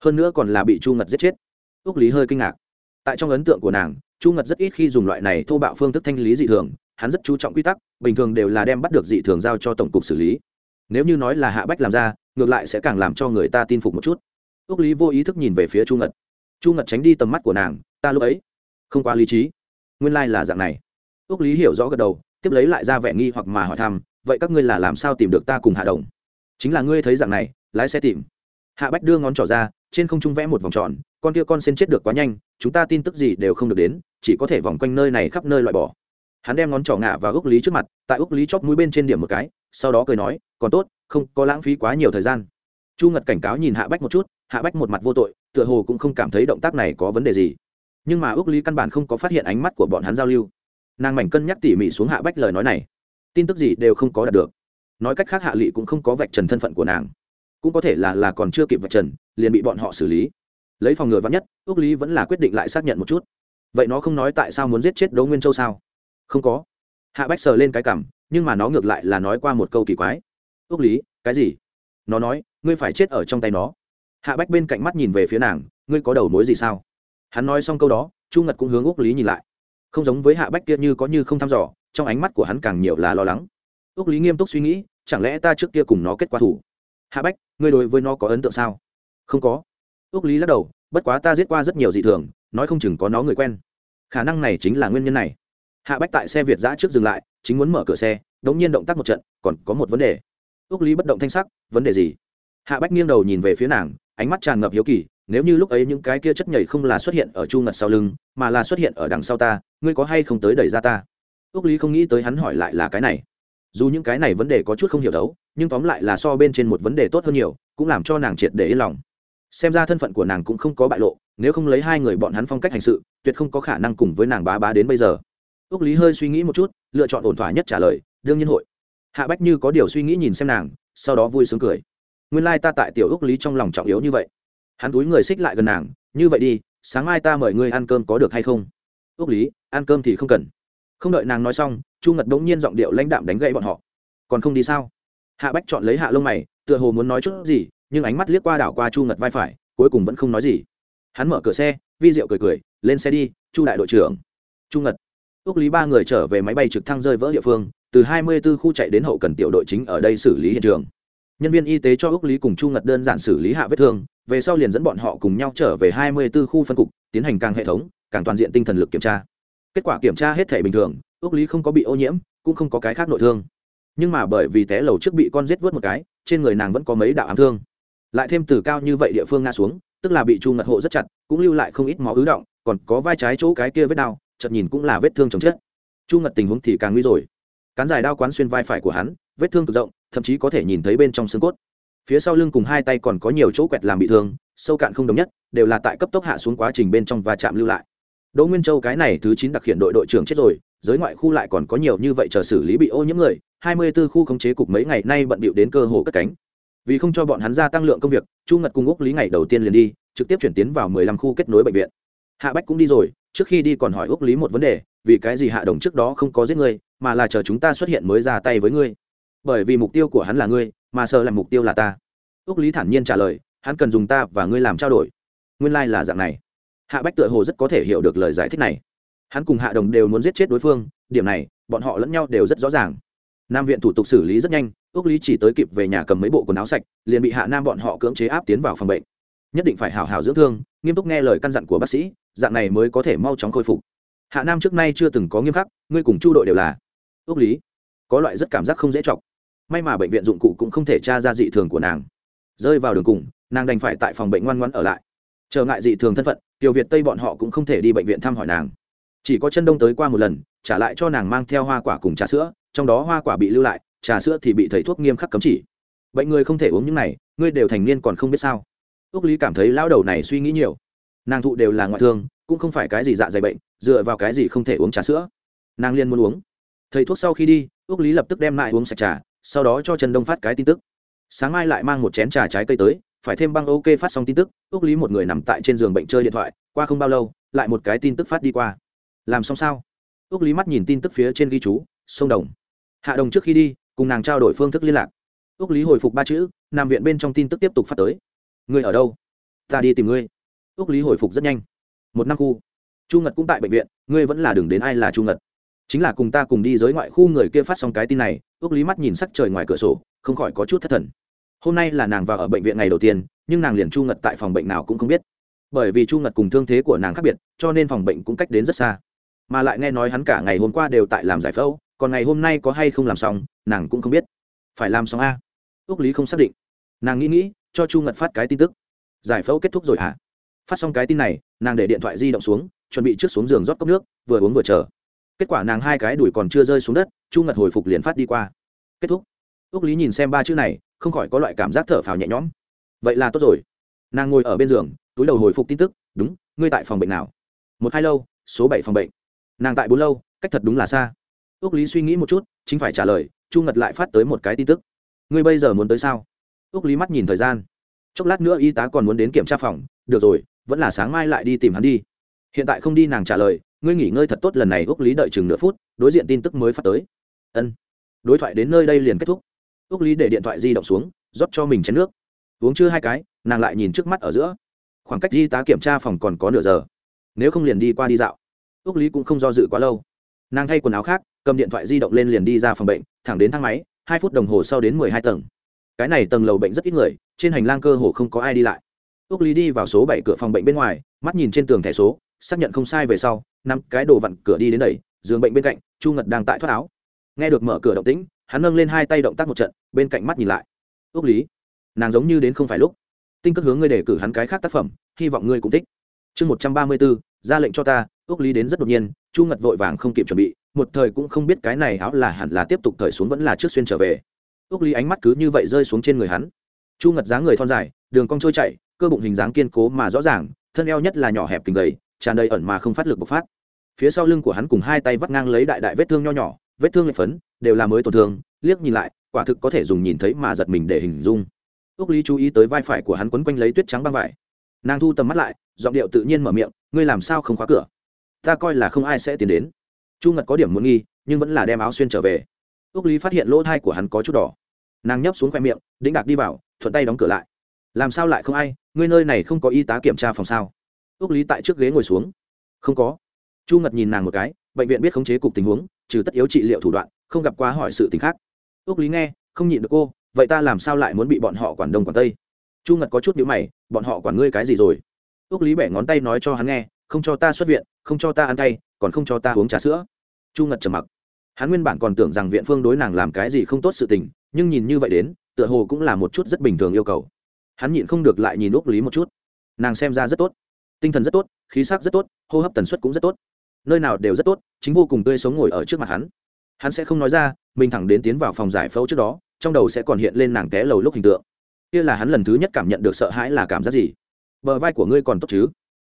Hơn nữa còn là bị chu ngật giết chết. Ước lý hơi kinh ngạc. Tại trong ấn tượng của nàng, chu ngật rất ít khi dùng loại này thô bạo phương thức thanh lý dị thường, hắn rất chú trọng quy tắc, bình thường đều là đem bắt được dị thường giao cho tổng cục xử lý. Nếu như nói là hạ bách làm ra, ngược lại sẽ càng làm cho người ta tin phục một chút. Ước lý vô ý thức nhìn về phía chu ngật. Chu ngật tránh đi tầm mắt của nàng, ta lúc ấy không quá lý trí nguyên lai、like、là dạng này. Ước lý hiểu rõ gật đầu, tiếp lấy lại ra vẻ nghi hoặc mà hỏi thăm, vậy các ngươi là làm sao tìm được ta cùng hạ đồng? Chính là ngươi thấy dạng này, lái xe tìm. Hạ bách đưa ngón trỏ ra, trên không trung vẽ một vòng tròn, con kia con sen chết được quá nhanh, chúng ta tin tức gì đều không được đến, chỉ có thể vòng quanh nơi này khắp nơi loại bỏ. Hắn đem ngón trỏ ngả vào ước lý trước mặt, tại ước lý chóp mũi bên trên điểm một cái, sau đó cười nói, còn tốt, không có lãng phí quá nhiều thời gian. Chu ngật cảnh cáo nhìn hạ bách một chút, hạ bách một mặt vô tội, tựa hồ cũng không cảm thấy động tác này có vấn đề gì nhưng mà ước lý căn bản không có phát hiện ánh mắt của bọn hắn giao lưu. Nàng mảnh cân nhắc tỉ mỉ xuống hạ bách lời nói này. Tin tức gì đều không có đạt được. Nói cách khác hạ lị cũng không có vạch trần thân phận của nàng. Cũng có thể là là còn chưa kịp vạch trần, liền bị bọn họ xử lý. Lấy phòng ngừa vắn nhất, ước lý vẫn là quyết định lại xác nhận một chút. Vậy nó không nói tại sao muốn giết chết đỗ nguyên châu sao? Không có. Hạ bách sờ lên cái cảm, nhưng mà nó ngược lại là nói qua một câu kỳ quái. Ước lý, cái gì? Nó nói, ngươi phải chết ở trong tay nó. Hạ bách bên cạnh mắt nhìn về phía nàng, ngươi có đầu mối gì sao? Hắn nói xong câu đó, chu ngật cũng hướng úc lý nhìn lại. Không giống với hạ bách kia như có như không thăm dò, trong ánh mắt của hắn càng nhiều là lo lắng. Úc lý nghiêm túc suy nghĩ, chẳng lẽ ta trước kia cùng nó kết quả thủ? Hạ bách, ngươi đối với nó có ấn tượng sao? Không có. Úc lý lắc đầu, bất quá ta giết qua rất nhiều dị thường, nói không chừng có nó người quen. Khả năng này chính là nguyên nhân này. Hạ bách tại xe việt giã trước dừng lại, chính muốn mở cửa xe, đống nhiên động tác một trận, còn có một vấn đề. Úc lý bất động thanh sắc, vấn đề gì? Hạ bách nghiêng đầu nhìn về phía nàng, ánh mắt tràn ngập hiếu kỳ nếu như lúc ấy những cái kia chất nhảy không là xuất hiện ở chu ngật sau lưng, mà là xuất hiện ở đằng sau ta, ngươi có hay không tới đẩy ra ta? Ước lý không nghĩ tới hắn hỏi lại là cái này. Dù những cái này vấn đề có chút không hiểu đấu, nhưng tóm lại là so bên trên một vấn đề tốt hơn nhiều, cũng làm cho nàng triệt để yên lòng. Xem ra thân phận của nàng cũng không có bại lộ, nếu không lấy hai người bọn hắn phong cách hành sự, tuyệt không có khả năng cùng với nàng bá bá đến bây giờ. Ước lý hơi suy nghĩ một chút, lựa chọn ổn thỏa nhất trả lời, đương nhiên hội. Hạ bách như có điều suy nghĩ nhìn xem nàng, sau đó vui sướng cười. Nguyên lai、like、ta tại tiểu ước lý trong lòng trọng yếu như vậy hắn túi người xích lại gần nàng, như vậy đi, sáng mai ta mời ngươi ăn cơm có được hay không? Ước lý, ăn cơm thì không cần. Không đợi nàng nói xong, chu ngật bỗng nhiên giọng điệu lãnh đạm đánh gậy bọn họ. Còn không đi sao? Hạ bách chọn lấy hạ lông mày, tựa hồ muốn nói chút gì, nhưng ánh mắt liếc qua đảo qua chu ngật vai phải, cuối cùng vẫn không nói gì. Hắn mở cửa xe, vi diệu cười cười, lên xe đi, chu đại đội trưởng. Chu ngật. Ước lý ba người trở về máy bay trực thăng rơi vỡ địa phương, từ 24 khu chạy đến hậu cần tiểu đội chính ở đây xử lý hiện trường nhân viên y tế cho ước lý cùng chu ngật đơn giản xử lý hạ vết thương, về sau liền dẫn bọn họ cùng nhau trở về 24 khu phân cục, tiến hành càng hệ thống, càng toàn diện tinh thần lực kiểm tra. Kết quả kiểm tra hết thể bình thường ước lý không có bị ô nhiễm, cũng không có cái khác nội thương. Nhưng mà bởi vì té lầu trước bị con rết vớt một cái, trên người nàng vẫn có mấy đạo ám thương. Lại thêm từ cao như vậy địa phương ngã xuống, tức là bị chu ngật hộ rất chặt, cũng lưu lại không ít máu ứ động, còn có vai trái chỗ cái kia vết đau, chợt nhìn cũng là vết thương chồng chết. Chu ngật tình huống thì càng nguy rồi. Cán dài đao quán xuyên vai phải của hắn, vết thương cực rộng thậm chí có thể nhìn thấy bên trong xương cốt. Phía sau lưng cùng hai tay còn có nhiều chỗ quẹt làm bị thương, sâu cạn không đồng nhất, đều là tại cấp tốc hạ xuống quá trình bên trong và chạm lưu lại. Đỗ nguyên châu cái này thứ chín đặc hiện đội đội trưởng chết rồi, giới ngoại khu lại còn có nhiều như vậy chờ xử lý bị ô nhiễm người, hai mươi 24 khu khống chế cục mấy ngày nay bận bịu đến cơ hồ cất cánh. Vì không cho bọn hắn gia tăng lượng công việc, chu ngật cùng úc lý ngày đầu tiên liền đi, trực tiếp chuyển tiến vào mười lăm khu kết nối bệnh viện. Hạ bách cũng đi rồi, trước khi đi còn hỏi úc lý một vấn đề, vì cái gì hạ đồng trước đó không có giết ngươi mà là chờ chúng ta xuất hiện mới ra tay với ngươi bởi vì mục tiêu của hắn là ngươi, mà sợ là mục tiêu là ta. Úc lý thản nhiên trả lời, hắn cần dùng ta và ngươi làm trao đổi. Nguyên lai、like、là dạng này. Hạ bách tựa hồ rất có thể hiểu được lời giải thích này. Hắn cùng hạ đồng đều muốn giết chết đối phương, điểm này, bọn họ lẫn nhau đều rất rõ ràng. Nam viện thủ tục xử lý rất nhanh ước lý chỉ tới kịp về nhà cầm mấy bộ quần áo sạch, liền bị hạ nam bọn họ cưỡng chế áp tiến vào phòng bệnh. Nhất định phải hào hào dưỡng thương, nghiêm túc nghe lời căn dặn của bác sĩ, dạng này mới có thể mau chóng khôi phục. Hạ nam trước nay chưa từng có nghiêm khắc, ngươi cùng chu đội đều là. Ước lý có loại rất cảm giác không dễ chọc. May mà bệnh viện dụng cụ cũng không thể tra ra dị thường của nàng. Rơi vào đường cùng, nàng đành phải tại phòng bệnh ngoan ngoãn ở lại. Trở ngại dị thường thân phận, tiểu việt tây bọn họ cũng không thể đi bệnh viện thăm hỏi nàng. Chỉ có chân đông tới qua một lần, trả lại cho nàng mang theo hoa quả cùng trà sữa, trong đó hoa quả bị lưu lại, trà sữa thì bị thầy thuốc nghiêm khắc cấm chỉ. Bệnh người không thể uống những này, ngươi đều thành niên còn không biết sao. Ước lý cảm thấy lão đầu này suy nghĩ nhiều. Nàng thụ đều là ngoại thương, cũng không phải cái gì dạ dày bệnh, dựa vào cái gì không thể uống trà sữa. Nàng liên muốn uống thầy thuốc sau khi đi ước lý lập tức đem lại uống sạch trà, sau đó cho trần đông phát cái tin tức. Sáng mai lại mang một chén trà trái cây tới, phải thêm băng ok phát xong tin tức ước lý một người nằm tại trên giường bệnh chơi điện thoại, qua không bao lâu, lại một cái tin tức phát đi qua. Làm xong sao? Ước lý mắt nhìn tin tức phía trên ghi chú, sông đồng. Hạ đồng trước khi đi, cùng nàng trao đổi phương thức liên lạc. Ước lý hồi phục ba chữ, nằm viện bên trong tin tức tiếp tục phát tới. Người ở đâu? Ta đi tìm ngươi. Ước lý hồi phục rất nhanh. Một năm khu. Chu ngật cũng tại bệnh viện, ngươi vẫn là đường đến ai là chu ngật chính là cùng ta cùng đi giới ngoại khu người kia phát xong cái tin này ước lý mắt nhìn sắc trời ngoài cửa sổ, không khỏi có chút thất thần. Hôm nay là nàng vào ở bệnh viện ngày đầu tiên, nhưng nàng liền chu ngật tại phòng bệnh nào cũng không biết. Bởi vì chu ngật cùng thương thế của nàng khác biệt, cho nên phòng bệnh cũng cách đến rất xa. Mà lại nghe nói hắn cả ngày hôm qua đều tại làm giải phẫu, còn ngày hôm nay có hay không làm xong, nàng cũng không biết. Phải làm xong a? Ước lý không xác định. Nàng nghĩ nghĩ, cho chu ngật phát cái tin tức. Giải phẫu kết thúc rồi hả? Phát xong cái tin này, nàng để điện thoại di động xuống, chuẩn bị trước xuống giường rót cốc nước, vừa uống vừa chờ kết quả nàng hai cái đùi còn chưa rơi xuống đất, chu ngật hồi phục liền phát đi qua. Kết thúc. Ước lý nhìn xem ba chữ này, không khỏi có loại cảm giác thở phào nhẹ nhõm. Vậy là tốt rồi. Nàng ngồi ở bên giường, túi đầu hồi phục tin tức, đúng, ngươi tại phòng bệnh nào? Một hai lâu, số bảy phòng bệnh. Nàng tại bốn lâu, cách thật đúng là xa. Ước lý suy nghĩ một chút, chính phải trả lời, chu ngật lại phát tới một cái tin tức. Ngươi bây giờ muốn tới sao? Ước lý mắt nhìn thời gian. Chốc lát nữa y tá còn muốn đến kiểm tra phòng, được rồi, vẫn là sáng mai lại đi tìm hắn đi. Hiện tại không đi nàng trả lời ngươi nghỉ ngơi thật tốt, lần này úc lý đợi chừng nửa phút, đối diện tin tức mới phát tới. Ân. Đối thoại đến nơi đây liền kết thúc. Úc lý để điện thoại di động xuống, rót cho mình chén nước. Uống chưa hai cái, nàng lại nhìn trước mắt ở giữa. Khoảng cách di tá kiểm tra phòng còn có nửa giờ. Nếu không liền đi qua đi dạo. Úc lý cũng không do dự quá lâu. Nàng thay quần áo khác, cầm điện thoại di động lên liền đi ra phòng bệnh, thẳng đến thang máy, hai phút đồng hồ sau đến mười hai tầng. Cái này tầng lầu bệnh rất ít người, trên hành lang cơ hồ không có ai đi lại. Úc lý đi vào số bảy cửa phòng bệnh bên ngoài, mắt nhìn trên tường thẻ số, xác nhận không sai về sau năm cái đồ vặn cửa đi đến đẩy giường bệnh bên cạnh, chu ngật đang tại thoát áo. Nghe được mở cửa động tĩnh, hắn nâng lên hai tay động tác một trận, bên cạnh mắt nhìn lại. Ước lý, nàng giống như đến không phải lúc. Tinh cất hướng ngươi để cử hắn cái khác tác phẩm, hy vọng ngươi cũng thích. Chương một trăm ba mươi bốn, ra lệnh cho ta. Ước lý đến rất đột nhiên, chu ngật vội vàng không kịp chuẩn bị, một thời cũng không biết cái này áo là hẳn là tiếp tục thời xuống vẫn là trước xuyên trở về. Ước lý ánh mắt cứ như vậy rơi xuống trên người hắn. Chu ngật dáng người thon dài, đường cong trôi chạy cơ bụng hình dáng kiên cố mà rõ ràng, thân eo nhất là nhỏ hẹp kình gầy tràn đầy ẩn mà không phát lực bộc phát. Phía sau lưng của hắn cùng hai tay vắt ngang lấy đại đại vết thương nho nhỏ, vết thương lệ phấn, đều là mới tổn thương, liếc nhìn lại, quả thực có thể dùng nhìn thấy mà giật mình để hình dung. Ước lý chú ý tới vai phải của hắn quấn quanh lấy tuyết trắng băng vải. Nàng thu tầm mắt lại, giọng điệu tự nhiên mở miệng, ngươi làm sao không khóa cửa? Ta coi là không ai sẽ tiến đến. Chu ngật có điểm muốn nghi, nhưng vẫn là đem áo xuyên trở về. Ước lý phát hiện lỗ thai của hắn có chút đỏ. Nàng nhấp xuống khoe miệng, đĩnh đạc đi vào, thuận tay đóng cửa lại. Làm sao lại không ai? Ngươi nơi này không có y tá kiểm tra phòng sao? Ước lý tại trước ghế ngồi xuống. Không có. Chu ngật nhìn nàng một cái, bệnh viện biết khống chế cục tình huống, trừ tất yếu trị liệu thủ đoạn, không gặp quá hỏi sự t ì n h khác. Ước lý nghe, không nhịn được cô, vậy ta làm sao lại muốn bị bọn họ quản đông quản tây? Chu ngật có chút nhữ mày, bọn họ quản ngươi cái gì rồi? Ước lý bẻ ngón tay nói cho hắn nghe, không cho ta xuất viện, không cho ta ăn tay còn không cho ta uống trà sữa. Chu ngật trầm mặc. Hắn nguyên bản còn tưởng rằng viện phương đối nàng làm cái gì không tốt sự tình, nhưng nhìn như vậy đến, tựa hồ cũng là một chút rất bình thường yêu cầu. Hắn nhịn không được lại nhìn ước lý một chút. Nàng xem ra rất tốt tinh thần rất tốt, khí sắc rất tốt, hô hấp tần suất cũng rất tốt. Nơi nào đều rất tốt, chính vô cùng tươi sống ngồi ở trước mặt hắn. Hắn sẽ không nói ra, mình thẳng đến tiến vào phòng giải phẫu trước đó, trong đầu sẽ còn hiện lên nàng té lầu lúc hình tượng. Kia là hắn lần thứ nhất cảm nhận được sợ hãi là cảm giác gì? Bờ vai của ngươi còn tốt chứ?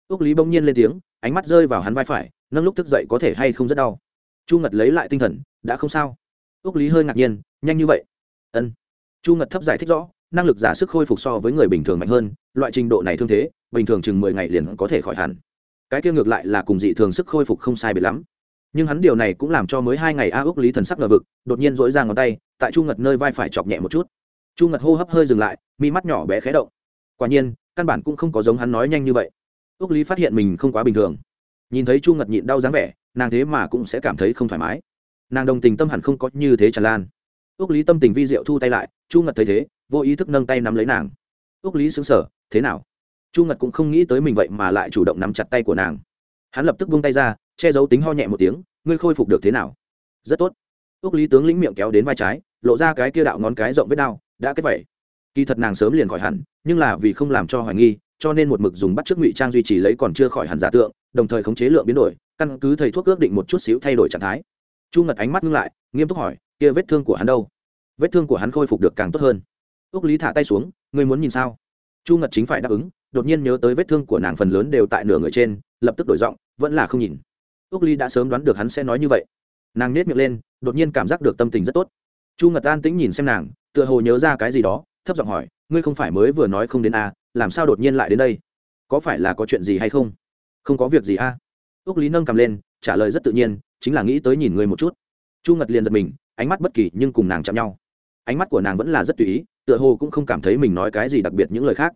Ước lý bỗng nhiên lên tiếng, ánh mắt rơi vào hắn vai phải, nâng lúc thức dậy có thể hay không rất đau. Chu ngật lấy lại tinh thần, đã không sao. Ước lý hơi ngạc nhiên, nhanh như vậy? Ân. Chu ngật thấp giải thích rõ, năng lực giả sức khôi phục so với người bình thường mạnh hơn, loại trình độ này thương thế bình thường chừng mười ngày liền có thể khỏi hẳn. Cái kia ngược lại là cùng dị thường sức khôi phục không sai biệt lắm. Nhưng hắn điều này cũng làm cho mới hai ngày a ước lý thần sắc ngờ vực, đột nhiên dỗi ra ngón tay, tại chu ngật nơi vai phải chọc nhẹ một chút. Chu ngật hô hấp hơi dừng lại, mi mắt nhỏ bé khé động. Quả nhiên, căn bản cũng không có giống hắn nói nhanh như vậy. Ước lý phát hiện mình không quá bình thường. Nhìn thấy chu ngật nhịn đau dáng vẻ, nàng thế mà cũng sẽ cảm thấy không thoải mái. Nàng đồng tình tâm hẳn không có như thế tràn lan. Ước lý tâm tình vi diệu thu tay lại, chu ngật thấy thế, vô ý thức nâng tay nắm lấy nàng. Ước lý xứng sở thế nào? Chu ngật cũng không nghĩ tới mình vậy mà lại chủ động nắm chặt tay của nàng. Hắn lập tức buông tay ra, che giấu tính ho nhẹ một tiếng, ngươi khôi phục được thế nào? Rất tốt. Ước lý tướng lĩnh miệng kéo đến vai trái, lộ ra cái kia đạo ngón cái rộng vết đau. đã kết vậy. kỳ thật nàng sớm liền khỏi hẳn, nhưng là vì không làm cho hoài nghi, cho nên một mực dùng bắt chước ngụy trang duy trì lấy còn chưa khỏi hẳn giả tượng, đồng thời khống chế lượng biến đổi, căn cứ thầy thuốc ước định một chút xíu thay đổi trạng thái. Chu ngật ánh mắt ngưng lại, nghiêm túc hỏi, kia vết thương của hắn đâu? Vết thương của hắn khôi phục được càng tốt hơn. Ước lý thả tay xuống, ngươi muốn nhìn sao? Chu ngật chính phải đáp ứng đột nhiên nhớ tới vết thương của nàng phần lớn đều tại nửa người trên lập tức đổi giọng vẫn là không nhìn. Ước ly đã sớm đoán được hắn sẽ nói như vậy. Nàng nết miệng lên đột nhiên cảm giác được tâm tình rất tốt. Chu ngật an tĩnh nhìn xem nàng tựa hồ nhớ ra cái gì đó thấp giọng hỏi ngươi không phải mới vừa nói không đến a à, làm sao đột nhiên lại đến đây? Có phải là có chuyện gì hay không? Không có việc gì a à? ước lý nâng cầm lên trả lời rất tự nhiên chính là nghĩ tới nhìn ngươi một chút. Chu ngật liền giật mình ánh mắt bất kỳ nhưng cùng nàng chạm nhau. Ánh mắt của nàng vẫn là rất tùy ý tựa hồ cũng không cảm thấy mình nói cái gì đặc biệt những lời khác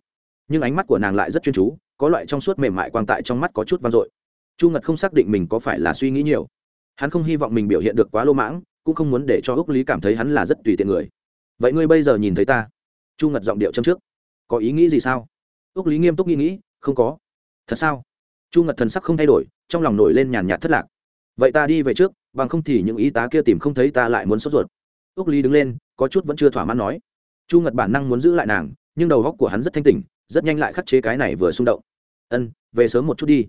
nhưng ánh mắt của nàng lại rất chuyên chú, có loại trong suốt mềm mại quang tại trong mắt có chút vang dội. Chu ngật không xác định mình có phải là suy nghĩ nhiều. Hắn không hy vọng mình biểu hiện được quá lô mãng, cũng không muốn để cho ước lý cảm thấy hắn là rất tùy tiện người. Vậy ngươi bây giờ nhìn thấy ta? Chu ngật giọng điệu châm trước. Có ý nghĩ gì sao? Ước lý nghiêm túc nghĩ nghĩ, không có. Thật sao? Chu ngật thần sắc không thay đổi, trong lòng nổi lên nhàn nhạt thất lạc. Vậy ta đi về trước, bằng không thì những ý tá kia tìm không thấy ta lại muốn sốt ruột. Ước lý đứng lên, có chút vẫn chưa thỏa mãn nói. Chu ngật bản năng muốn giữ lại nàng, nhưng đầu góc của hắn rất thanh tỉnh rất nhanh lại khắc chế cái này vừa xung động. Ân, về sớm một chút đi.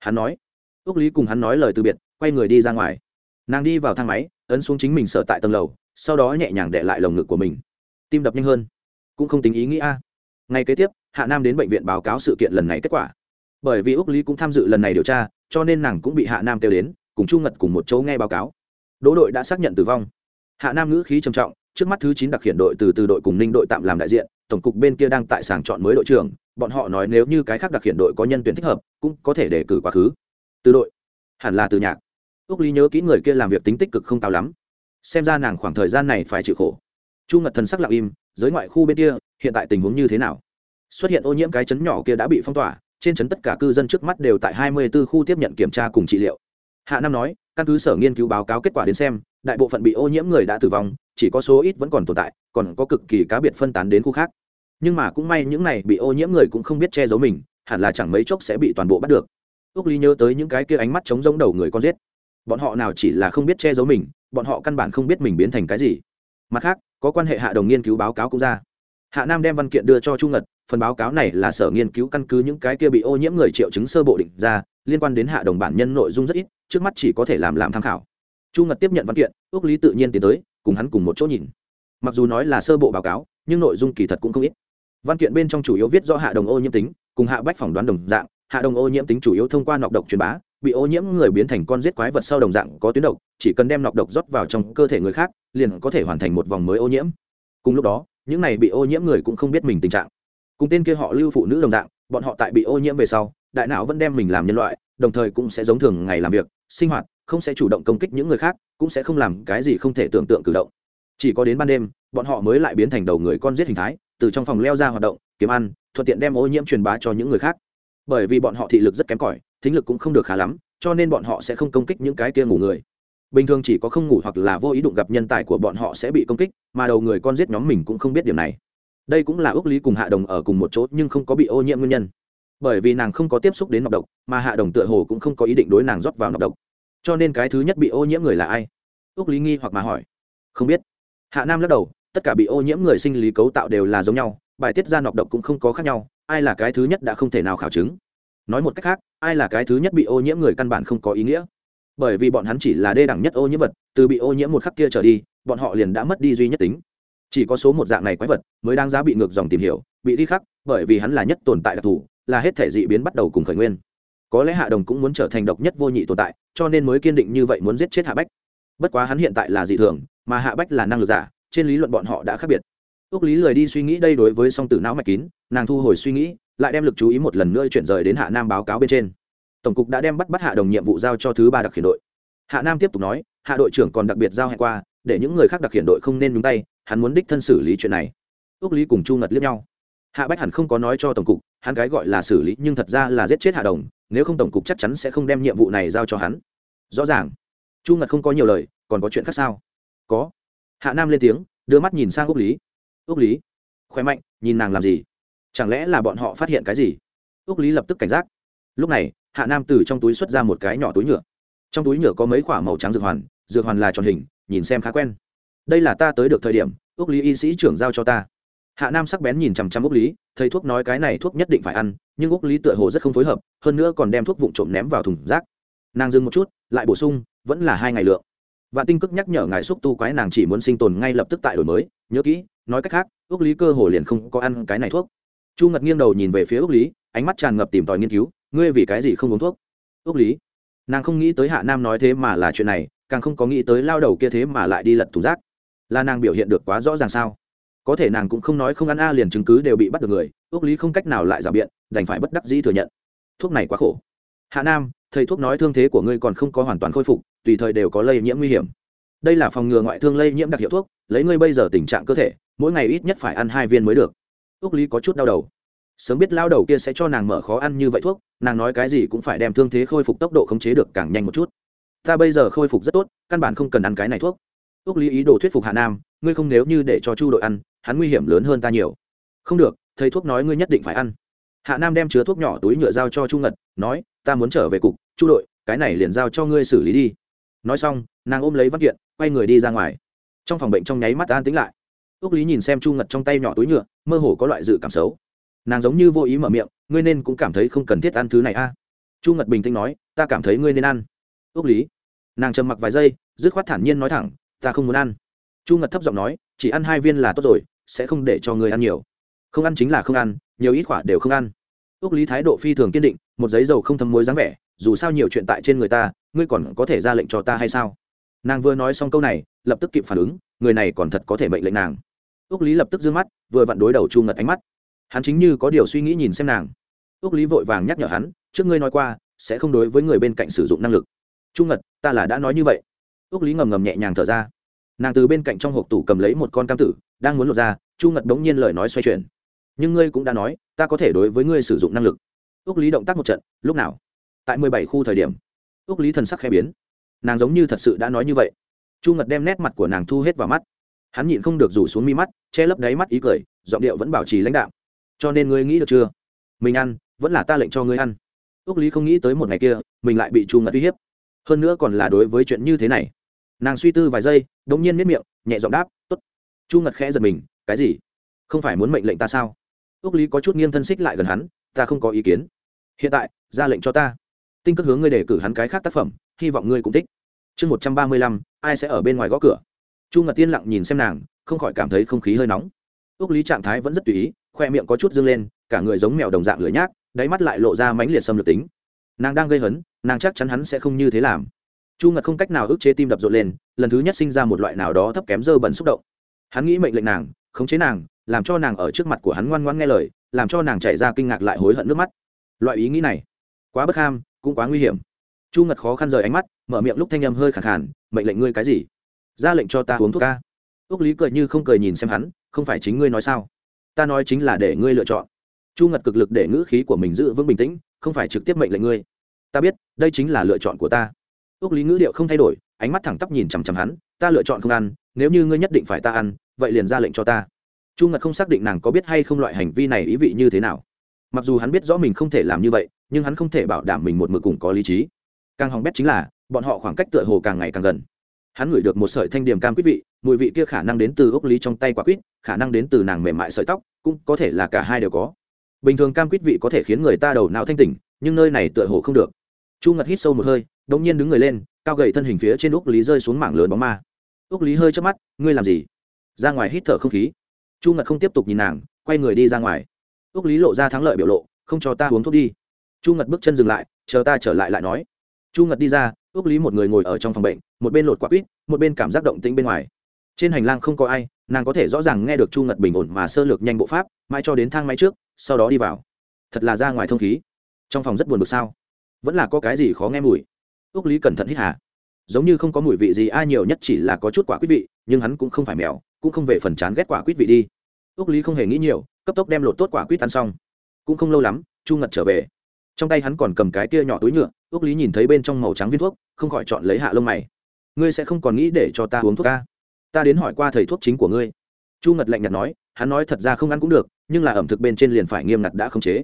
Hắn nói. Ước lý cùng hắn nói lời từ biệt, quay người đi ra ngoài. Nàng đi vào thang máy, ấn xuống chính mình sợ tại tầng lầu, sau đó nhẹ nhàng để lại lồng ngực của mình. Tim đập nhanh hơn. Cũng không tính ý nghĩ a. Ngay kế tiếp, hạ nam đến bệnh viện báo cáo sự kiện lần này kết quả. Bởi vì úc lý cũng tham dự lần này điều tra, cho nên nàng cũng bị hạ nam kêu đến, cùng chu ngật cùng một chỗ nghe báo cáo. Đỗ đội đã xác nhận tử vong. Hạ nam ngữ khí trầm trọng trước mắt thứ chín đặc hiện đội từ từ đội cùng ninh đội tạm làm đại diện, tổng cục bên kia đang tại sàng chọn mới đội trưởng, bọn họ nói nếu như cái khác đặc hiện đội có nhân tuyển thích hợp, cũng có thể đề cử quá khứ. Từ đội, hẳn là từ nhạc. Ước lý nhớ kỹ người kia làm việc tính tích cực không cao lắm. Xem ra nàng khoảng thời gian này phải chịu khổ. Chu ngật thần sắc lặng im, giới ngoại khu bên kia, hiện tại tình huống như thế nào? Xuất hiện ô nhiễm cái chấn nhỏ kia đã bị phong tỏa, trên chấn tất cả cư dân trước mắt đều tại hai mươi 24 khu tiếp nhận kiểm tra cùng trị liệu. Hạ nam nói, căn cứ sở nghiên cứu báo cáo kết quả đến xem, đại bộ phận bị ô nhiễm người đã tử vong chỉ có số ít vẫn còn tồn tại, còn có cực kỳ cá biệt phân tán đến khu khác. Nhưng mà cũng may những này bị ô nhiễm người cũng không biết che giấu mình, hẳn là chẳng mấy chốc sẽ bị toàn bộ bắt được. Ước lý nhớ tới những cái kia ánh mắt chống giống đầu người con giết. Bọn họ nào chỉ là không biết che giấu mình, bọn họ căn bản không biết mình biến thành cái gì. Mặt khác, có quan hệ hạ đồng nghiên cứu báo cáo cũng ra. Hạ nam đem văn kiện đưa cho trung ngật, phần báo cáo này là sở nghiên cứu căn cứ những cái kia bị ô nhiễm người triệu chứng sơ bộ định ra, liên quan đến hạ đồng bản nhân nội dung rất ít, trước mắt chỉ có thể làm làm tham khảo. Chu ngật tiếp nhận văn kiện ước lý tự nhiên tiến tới cùng hắn cùng một chỗ nhìn. Mặc dù nói là sơ bộ báo cáo, nhưng nội dung kỳ thật cũng không ít. Văn kiện bên trong chủ yếu viết do hạ đồng ô nhiễm tính, cùng hạ bách phỏng đoán đồng dạng, hạ đồng ô nhiễm tính chủ yếu thông qua nọc độc truyền bá, bị ô nhiễm người biến thành con giết quái vật sau đồng dạng có tuyến độc, chỉ cần đem nọc độc rót vào trong cơ thể người khác, liền có thể hoàn thành một vòng mới ô nhiễm. Cùng lúc đó, những này bị ô nhiễm người cũng không biết mình tình trạng. Cùng tên kia họ lưu phụ nữ đồng dạng, bọn họ tại bị ô nhiễm về sau, đại não vẫn đem mình làm nhân loại, đồng thời cũng sẽ giống thường ngày làm việc, sinh hoạt, không sẽ chủ động công kích những người khác cũng sẽ không làm cái gì không thể tưởng tượng cử động. Chỉ có đến ban đêm, bọn họ mới lại biến thành đầu người con giết hình thái, từ trong phòng leo ra hoạt động, kiếm ăn, thuận tiện đem ô nhiễm truyền bá cho những người khác. Bởi vì bọn họ thị lực rất kém cỏi, thính lực cũng không được khá lắm, cho nên bọn họ sẽ không công kích những cái kia ngủ người. Bình thường chỉ có không ngủ hoặc là vô ý đụng gặp nhân tài của bọn họ sẽ bị công kích, mà đầu người con giết nhóm mình cũng không biết điều này. Đây cũng là ước lý cùng hạ đồng ở cùng một chỗ nhưng không có bị ô nhiễm nguyên nhân. Bởi vì nàng không có tiếp xúc đến nọc độc, mà hạ đồng tựa hồ cũng không có ý định đối nàng rót vào nọc độc cho nên cái thứ nhất bị ô nhiễm người là ai? Ước lý nghi hoặc mà hỏi. Không biết. Hạ nam lắc đầu, tất cả bị ô nhiễm người sinh lý cấu tạo đều là giống nhau, bài tiết ra nọc độc cũng không có khác nhau, ai là cái thứ nhất đã không thể nào khảo chứng. Nói một cách khác, ai là cái thứ nhất bị ô nhiễm người căn bản không có ý nghĩa. Bởi vì bọn hắn chỉ là đê đẳng nhất ô nhiễm vật, từ bị ô nhiễm một khắc kia trở đi, bọn họ liền đã mất đi duy nhất tính. Chỉ có số một dạng này quái vật mới đáng giá bị ngược dòng tìm hiểu, bị đi khắc, bởi vì hắn là nhất tồn tại đặc thù, là hết thể dị biến bắt đầu cùng khởi nguyên có lẽ hạ đồng cũng muốn trở thành độc nhất vô nhị tồn tại, cho nên mới kiên định như vậy muốn giết chết hạ bách. Bất quá hắn hiện tại là dị thường, mà hạ bách là năng lực giả, trên lý luận bọn họ đã khác biệt. Ước lý lười đi suy nghĩ đây đối với song tử não mạch kín, nàng thu hồi suy nghĩ, lại đem lực chú ý một lần nữa chuyển rời đến hạ nam báo cáo bên trên. Tổng cục đã đem bắt bắt hạ đồng nhiệm vụ giao cho thứ ba đặc khiển đội. Hạ nam tiếp tục nói, hạ đội trưởng còn đặc biệt giao hẹn qua, để những người khác đặc khiển đội không nên nhúng tay, hắn muốn đích thân xử lý chuyện này. Ước lý cùng chu ngật liếc nhau. Hạ bách hẳn không có nói cho tổng cục, hắn cái gọi là xử lý, nhưng thật ra là giết chết hạ đồng nếu không tổng cục chắc chắn sẽ không đem nhiệm vụ này giao cho hắn. Rõ ràng. Chu ngật không có nhiều lời, còn có chuyện khác sao? Có. Hạ nam lên tiếng, đưa mắt nhìn sang úc lý. Úc lý, khỏe mạnh, nhìn nàng làm gì? Chẳng lẽ là bọn họ phát hiện cái gì? Úc lý lập tức cảnh giác. Lúc này, hạ nam từ trong túi xuất ra một cái nhỏ túi nhựa. Trong túi nhựa có mấy k h ỏ a màu trắng dược hoàn dược hoàn là tròn hình, nhìn xem khá quen. Đây là ta tới được thời điểm, úc lý y sĩ trưởng giao cho ta. Hạ nam sắc bén nhìn chằm chằm úc lý, thầy thuốc nói cái này thuốc nhất định phải ăn nhưng úc lý tựa hồ rất không phối hợp, hơn nữa còn đem thuốc vụn trộm ném vào thùng rác. Nàng dừng một chút, lại bổ sung, vẫn là hai ngày lượng. Và tinh cức nhắc nhở ngài xúc tu quái nàng chỉ muốn sinh tồn ngay lập tức tại đổi mới. Nhớ kỹ, nói cách khác ước lý cơ hồ liền không có ăn cái này thuốc. Chu ngật nghiêng đầu nhìn về phía ước lý, ánh mắt tràn ngập tìm tòi nghiên cứu, ngươi vì cái gì không uống thuốc? Ước lý, nàng không nghĩ tới hạ nam nói thế mà là chuyện này, càng không có nghĩ tới lao đầu kia thế mà lại đi lật thùng rác. Là nàng biểu hiện được quá rõ ràng sao? Có thể nàng cũng không nói không ăn a, liền chứng cứ đều bị bắt được người ước lý không cách nào lại giả biện, đành phải bất đắc dĩ thừa nhận. Thuốc này quá khổ. Hạ nam, thầy thuốc nói thương thế của ngươi còn không có hoàn toàn khôi phục, tùy thời đều có lây nhiễm nguy hiểm. Đây là phòng ngừa ngoại thương lây nhiễm đặc hiệu thuốc, lấy ngươi bây giờ tình trạng cơ thể, mỗi ngày ít nhất phải ăn hai viên mới được. Ước lý có chút đau đầu. Sớm biết lao đầu kia sẽ cho nàng mở khó ăn như vậy thuốc, nàng nói cái gì cũng phải đem thương thế khôi phục tốc độ khống chế được càng nhanh một chút. Ta bây giờ khôi phục rất tốt, căn bản không cần ăn cái này thuốc. Ước lý ý đồ thuyết phục hạ nam ngươi không nếu như để cho chu đội ăn, hắn nguy hiểm lớn hơn ta nhiều. Không được, thầy thuốc nói ngươi nhất định phải ăn. Hạ nam đem chứa thuốc nhỏ túi nhựa giao cho chu ngật, nói, ta muốn trở về cục, chu đội, cái này liền giao cho ngươi xử lý đi. Nói xong, nàng ôm lấy văn kiện, quay người đi ra ngoài. Trong phòng bệnh trong nháy mắt an tính lại. Ước lý nhìn xem chu ngật trong tay nhỏ túi nhựa, mơ hồ có loại dự cảm xấu. Nàng giống như vô ý mở miệng, ngươi nên cũng cảm thấy không cần thiết ăn thứ này a. À. Chu ngật bình tĩnh nói, ta cảm thấy ngươi nên ăn. Ước lý, nàng trầm mặc vài giây, dứt khoát thản nhiên nói thẳng, ta không muốn ăn chu ngật thấp giọng nói, chỉ ăn hai viên là tốt rồi, sẽ không để cho ngươi ăn nhiều. Không ăn chính là không ăn, nhiều ít quả đều không ăn. Ước lý thái độ phi thường kiên định, một giấy dầu không thấm muối dáng vẻ, dù sao nhiều chuyện tại trên người ta, ngươi còn có thể ra lệnh cho ta hay sao? Nàng vừa nói xong câu này, lập tức kịp phản ứng, người này còn thật có thể mệnh lệnh nàng. Ước lý lập tức d ư ơ n g mắt, vừa vặn đối đầu chu ngật ánh mắt. Hắn chính như có điều suy nghĩ nhìn xem nàng. Ước lý vội vàng nhắc nhở hắn, trước ngươi nói qua, sẽ không đối với người bên cạnh sử dụng năng lực. Chu ngật, ta là đã nói như vậy. Ước lý ngầm ngầm nhẹ nhàng thở ra nàng từ bên cạnh trong hộp tủ cầm lấy một con cam tử, đang muốn lột ra, chu ngật bỗng nhiên lời nói xoay chuyển. Nhưng ngươi cũng đã nói, ta có thể đối với ngươi sử dụng năng lực. Ước lý động tác một trận, lúc nào? Tại mười bảy khu thời điểm. Ước lý thần sắc khẽ biến. Nàng giống như thật sự đã nói như vậy. Chu ngật đem nét mặt của nàng thu hết vào mắt. Hắn nhịn không được rủ xuống mi mắt, che lấp đáy mắt ý cười, giọng điệu vẫn bảo trì lãnh đạo cho nên ngươi nghĩ được chưa? Mình ăn, vẫn là ta lệnh cho ngươi ăn. Ước lý không nghĩ tới một ngày kia, mình lại bị chu ngật uy hiếp. Hơn nữa còn là đối với chuyện như thế này nàng suy tư vài giây đ ỗ n g nhiên miết miệng, nhẹ giọng đáp t ố t chu ngật khẽ giật mình, cái gì? Không phải muốn mệnh lệnh ta sao? Ước lý có chút nghiêng thân xích lại gần hắn, ta không có ý kiến. Hiện tại, ra lệnh cho ta. Tinh cất hướng ngươi để cử hắn cái khác tác phẩm, hy vọng ngươi cũng thích. Chương một trăm ba mươi lăm, ai sẽ ở bên ngoài gõ cửa? Chu ngật tiên lặng nhìn xem nàng, không khỏi cảm thấy không khí hơi nóng. Ước lý trạng thái vẫn rất tùy ý, khoe miệng có chút dâng lên, cả người giống mèo đồng dạng lửa nhác, đáy mắt lại lộ ra mãnh liệt xâm lược tính. Nàng đang gây hấn, nàng chắc chắn hắn sẽ không như thế làm chu ngật không cách nào ức chế tim đập rộn lên, lần thứ nhất sinh ra một loại nào đó thấp kém dơ bẩn xúc động. Hắn nghĩ mệnh lệnh nàng, khống chế nàng, làm cho nàng ở trước mặt của hắn ngoan ngoan nghe lời, làm cho nàng chạy ra kinh ngạc lại hối hận nước mắt. Loại ý nghĩ này, quá bất ham, cũng quá nguy hiểm. Chu ngật khó khăn rời ánh mắt, mở miệng lúc thanh âm hơi khẳng khàn, mệnh lệnh ngươi cái gì? Ra lệnh cho ta uống thuốc ca. Ước lý cười như không cười nhìn xem hắn, không phải chính ngươi nói sao? Ta nói chính là để ngươi lựa chọn. Chu ngật cực lực để ngữ khí của mình giữ vững bình tĩnh, không phải trực tiếp mệnh lệnh ngươi. Ta biết, đây chính là lựa chọn của ta ước lý ngữ điệu không thay đổi, ánh mắt thẳng tắp nhìn chằm chằm hắn, ta lựa chọn không ăn, nếu như ngươi nhất định phải ta ăn, vậy liền ra lệnh cho ta. Chu ngật không xác định nàng có biết hay không loại hành vi này ý vị như thế nào. Mặc dù hắn biết rõ mình không thể làm như vậy, nhưng hắn không thể bảo đảm mình một mực cùng có lý trí. Càng hỏng bét chính là, bọn họ khoảng cách tựa hồ càng ngày càng gần. Hắn ngửi được một sợi thanh điểm cam quýt vị, mùi vị kia khả năng đến từ ốc lý trong tay quả quýt, khả năng đến từ nàng mềm mại sợi tóc, cũng có thể là cả hai đều có. Bình thường cam quýt vị có thể khiến người ta đầu não thanh tỉnh, nhưng nơi này tựa hồ không được. Chu ngật hít sâu một hơi đ nhiên đứng người lên, cao gậy thân hình phía trên úc lý rơi xuống mảng lớn bóng ma. Úc lý hơi chớp mắt, ngươi làm gì? Ra ngoài hít thở không khí. Chu ngật không tiếp tục nhìn nàng, quay người đi ra ngoài. Úc lý lộ ra thắng lợi biểu lộ, không cho ta uống thuốc đi. Chu ngật bước chân dừng lại, chờ ta trở lại lại nói. Chu ngật đi ra ước lý một người ngồi ở trong phòng bệnh, một bên lột quả quýt, một bên cảm giác động tĩnh bên ngoài. Trên hành lang không có ai, nàng có thể rõ ràng nghe được chu ngật bình ổn mà sơ lược nhanh bộ pháp, mãi cho đến thang máy trước, sau đó đi vào. Thật là ra ngoài thông khí. Trong phòng rất buồn bực sao? Vẫn là có cái gì khó nghe mùi? Ước lý cẩn thận hít hà. Giống như không có mùi vị gì, ai nhiều nhất chỉ là có chút quả quýt vị, nhưng hắn cũng không phải mèo, cũng không về phần chán ghét quả quýt vị đi. Ước lý không hề nghĩ nhiều, cấp tốc đem lột tốt quả quýt ăn xong. Cũng không lâu lắm, chu ngật trở về. Trong tay hắn còn cầm cái kia nhỏ túi nhựa ước lý nhìn thấy bên trong màu trắng viên thuốc, không khỏi chọn lấy hạ lông mày. Ngươi sẽ không còn nghĩ để cho ta uống thuốc ca? Ta đến hỏi qua thầy thuốc chính của ngươi. Chu ngật lạnh nhạt nói, hắn nói thật ra không ăn cũng được, nhưng là ẩm thực bên trên liền phải nghiêm ngặt đã khống chế.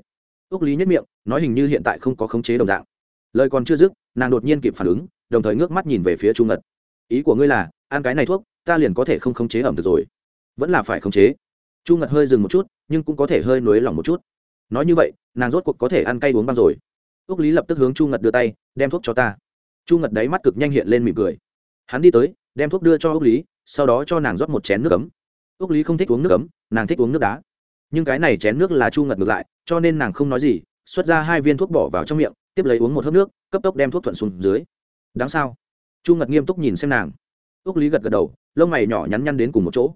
Ước lý nhất miệng, nói hình như hiện tại không có khống chế đồng dạng lời còn chưa dứt, nàng đột nhiên kịp phản ứng, đồng thời ngước mắt nhìn về phía chu ngật. Ý của ngươi là, ăn cái này thuốc, ta liền có thể không khống chế ẩm thực rồi. Vẫn là phải khống chế. Chu ngật hơi dừng một chút, nhưng cũng có thể hơi nới lỏng một chút. Nói như vậy, nàng rốt cuộc có thể ăn cay uống băng rồi. Ước lý lập tức hướng chu ngật đưa tay, đem thuốc cho ta. Chu ngật đáy mắt cực nhanh hiện lên mỉm cười. Hắn đi tới, đem thuốc đưa cho ước lý, sau đó cho nàng rót một chén nước ấm. Ước lý không thích uống nước ấm, nàng thích uống nước đá. Nhưng cái này chén nước là chu ngật ngược lại, cho nên nàng không nói gì, xuất ra hai viên thuốc bỏ vào trong miệng tiếp lấy uống một hớp nước, cấp tốc đem thuốc thuận xuống dưới. Đáng sao? Chu ngật nghiêm túc nhìn xem nàng. Ước lý gật gật đầu, lông mày nhỏ nhắn nhăn đến cùng một chỗ.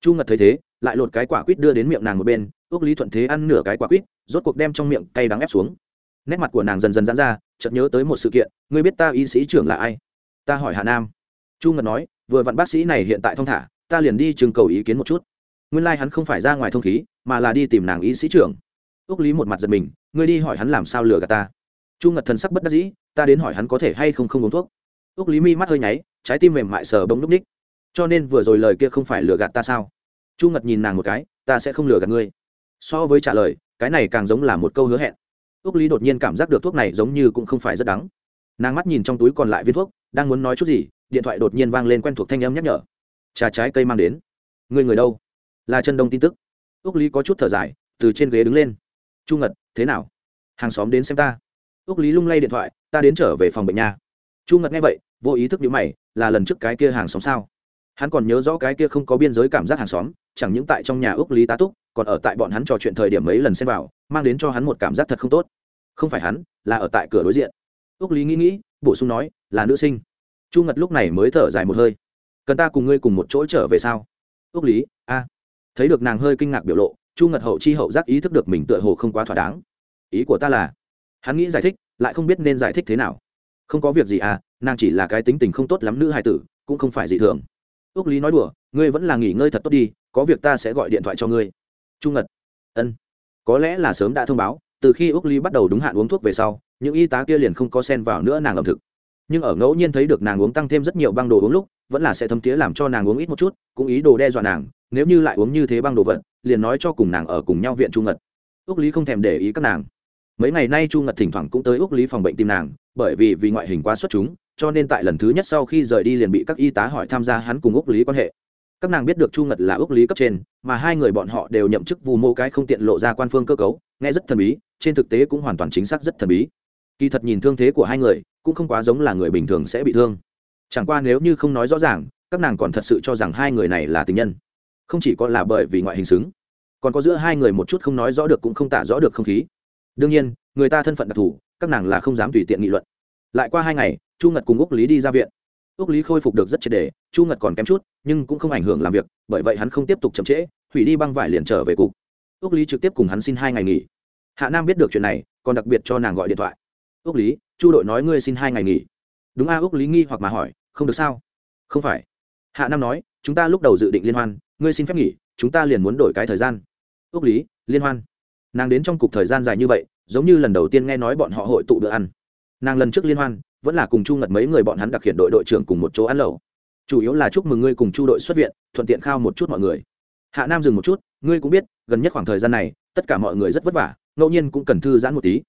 Chu ngật thấy thế, lại lột cái quả quýt đưa đến miệng nàng một bên. Ước lý thuận thế ăn nửa cái quả quýt, rốt cuộc đem trong miệng cay đắng ép xuống. Nét mặt của nàng dần dần dán ra, chợt nhớ tới một sự kiện, ngươi biết ta y sĩ trưởng là ai? Ta hỏi hà nam. Chu ngật nói, vừa vặn bác sĩ này hiện tại thông thả, ta liền đi trường cầu ý kiến một chút. Nguyên lai、like、hắn không phải ra ngoài thông khí, mà là đi tìm nàng y sĩ trưởng. Ước lý một mặt giật mình, ngươi đi hỏi hắn làm sao lừa gạt ta? Chu ngật thần sắc bất đắc dĩ, ta đến hỏi hắn có thể hay không không uống thuốc. Ước lý mi mắt hơi nháy, trái tim mềm mại sờ bông núp ních. Cho nên vừa rồi lời kia không phải lừa gạt ta sao? Chu ngật nhìn nàng một cái, ta sẽ không lừa gạt ngươi. So với trả lời, cái này càng giống là một câu hứa hẹn. Ước lý đột nhiên cảm giác được thuốc này giống như cũng không phải rất đắng. Nàng mắt nhìn trong túi còn lại viên thuốc, đang muốn nói chút gì, điện thoại đột nhiên vang lên quen thuộc thanh âm nhắc nhở. Trà trái cây mang đến. Người người đâu? Là chân đông tin tức. Ước lý có chút thở dài, từ trên ghế đứng lên. Chu ngật, thế nào? Hàng xóm đến xem ta ước lý lung lay điện thoại, ta đến trở về phòng bệnh nha. Chu ngật nghe vậy, vô ý thức nhữ mày, là lần trước cái kia hàng xóm sao? Hắn còn nhớ rõ cái kia không có biên giới cảm giác hàng xóm, chẳng những tại trong nhà ước lý tá túc, còn ở tại bọn hắn trò chuyện thời điểm mấy lần xem vào, mang đến cho hắn một cảm giác thật không tốt. Không phải hắn, là ở tại cửa đối diện. Ước lý nghĩ nghĩ, bổ sung nói, là nữ sinh. Chu ngật lúc này mới thở dài một hơi. Cần ta cùng ngươi cùng một chỗ trở về sao? Ước lý, a. Thấy được nàng hơi kinh ngạc biểu lộ, chu ngật hậu chi hậu giác ý thức được mình tựa hồ không quá thỏa đáng. Ý của ta là hắn nghĩ giải thích, lại không biết nên giải thích thế nào. Không có việc gì à nàng chỉ là cái tính tình không tốt lắm nữ hài tử, cũng không phải dị thường. Ước lý nói đùa, ngươi vẫn là nghỉ ngơi thật tốt đi, có việc ta sẽ gọi điện thoại cho ngươi. Trung ngật ân. Có lẽ là sớm đã thông báo, từ khi ước lý bắt đầu đúng hạn uống thuốc về sau, những y tá kia liền không có sen vào nữa nàng ẩm thực. Nhưng ở ngẫu nhiên thấy được nàng uống tăng thêm rất nhiều băng đồ uống lúc, vẫn là sẽ thấm tía làm cho nàng uống ít một chút, cũng ý đồ đe dọa nàng, nếu như lại uống như thế băng đồ vật, liền nói cho cùng nàng ở cùng nhau viện trung ngật ước lý không thèm để ý các nàng mấy ngày nay chu ngật thỉnh thoảng cũng tới úc lý phòng bệnh tìm nàng, bởi vì vì ngoại hình quá xuất chúng, cho nên tại lần thứ nhất sau khi rời đi liền bị các y tá hỏi tham gia hắn cùng úc lý quan hệ. Các nàng biết được chu ngật là úc lý cấp trên, mà hai người bọn họ đều nhậm chức vù mô cái không tiện lộ ra quan phương cơ cấu, nghe rất thần bí, trên thực tế cũng hoàn toàn chính xác rất thần bí. Kỳ thật nhìn thương thế của hai người, cũng không quá giống là người bình thường sẽ bị thương. Chẳng qua nếu như không nói rõ ràng, các nàng còn thật sự cho rằng hai người này là tình nhân. Không chỉ có là bởi vì ngoại hình xứng, còn có giữa hai người một chút không nói rõ được cũng không tả rõ được không khí đương nhiên, người ta thân phận đặc thù, các nàng là không dám tùy tiện nghị luận. Lại qua hai ngày, chu ngật cùng úc lý đi ra viện. Úc lý khôi phục được rất triệt đề chu ngật còn kém chút, nhưng cũng không ảnh hưởng làm việc, bởi vậy hắn không tiếp tục chậm trễ, hủy đi băng vải liền trở về cục. Úc lý trực tiếp cùng hắn xin hai ngày nghỉ. Hạ nam biết được chuyện này, còn đặc biệt cho nàng gọi điện thoại. Úc lý, chu đội nói ngươi xin hai ngày nghỉ. Đúng a, úc lý nghi hoặc mà hỏi, không được sao? Không phải. Hạ nam nói, chúng ta lúc đầu dự định liên hoan, ngươi xin phép nghỉ, chúng ta liền muốn đổi cái thời gian. Úc lý, liên hoan nàng đến trong cục thời gian dài như vậy, giống như lần đầu tiên nghe nói bọn họ hội tụ bữa ăn. Nàng lần trước liên hoan, vẫn là cùng chu ngật mấy người bọn hắn đặc hiện đội đội trưởng cùng một chỗ ăn lẩu. Chủ yếu là chúc mừng ngươi cùng chu đội xuất viện, thuận tiện khao một chút mọi người. Hạ nam dừng một chút, ngươi cũng biết, gần nhất khoảng thời gian này, tất cả mọi người rất vất vả, ngẫu nhiên cũng cần thư giãn một tí.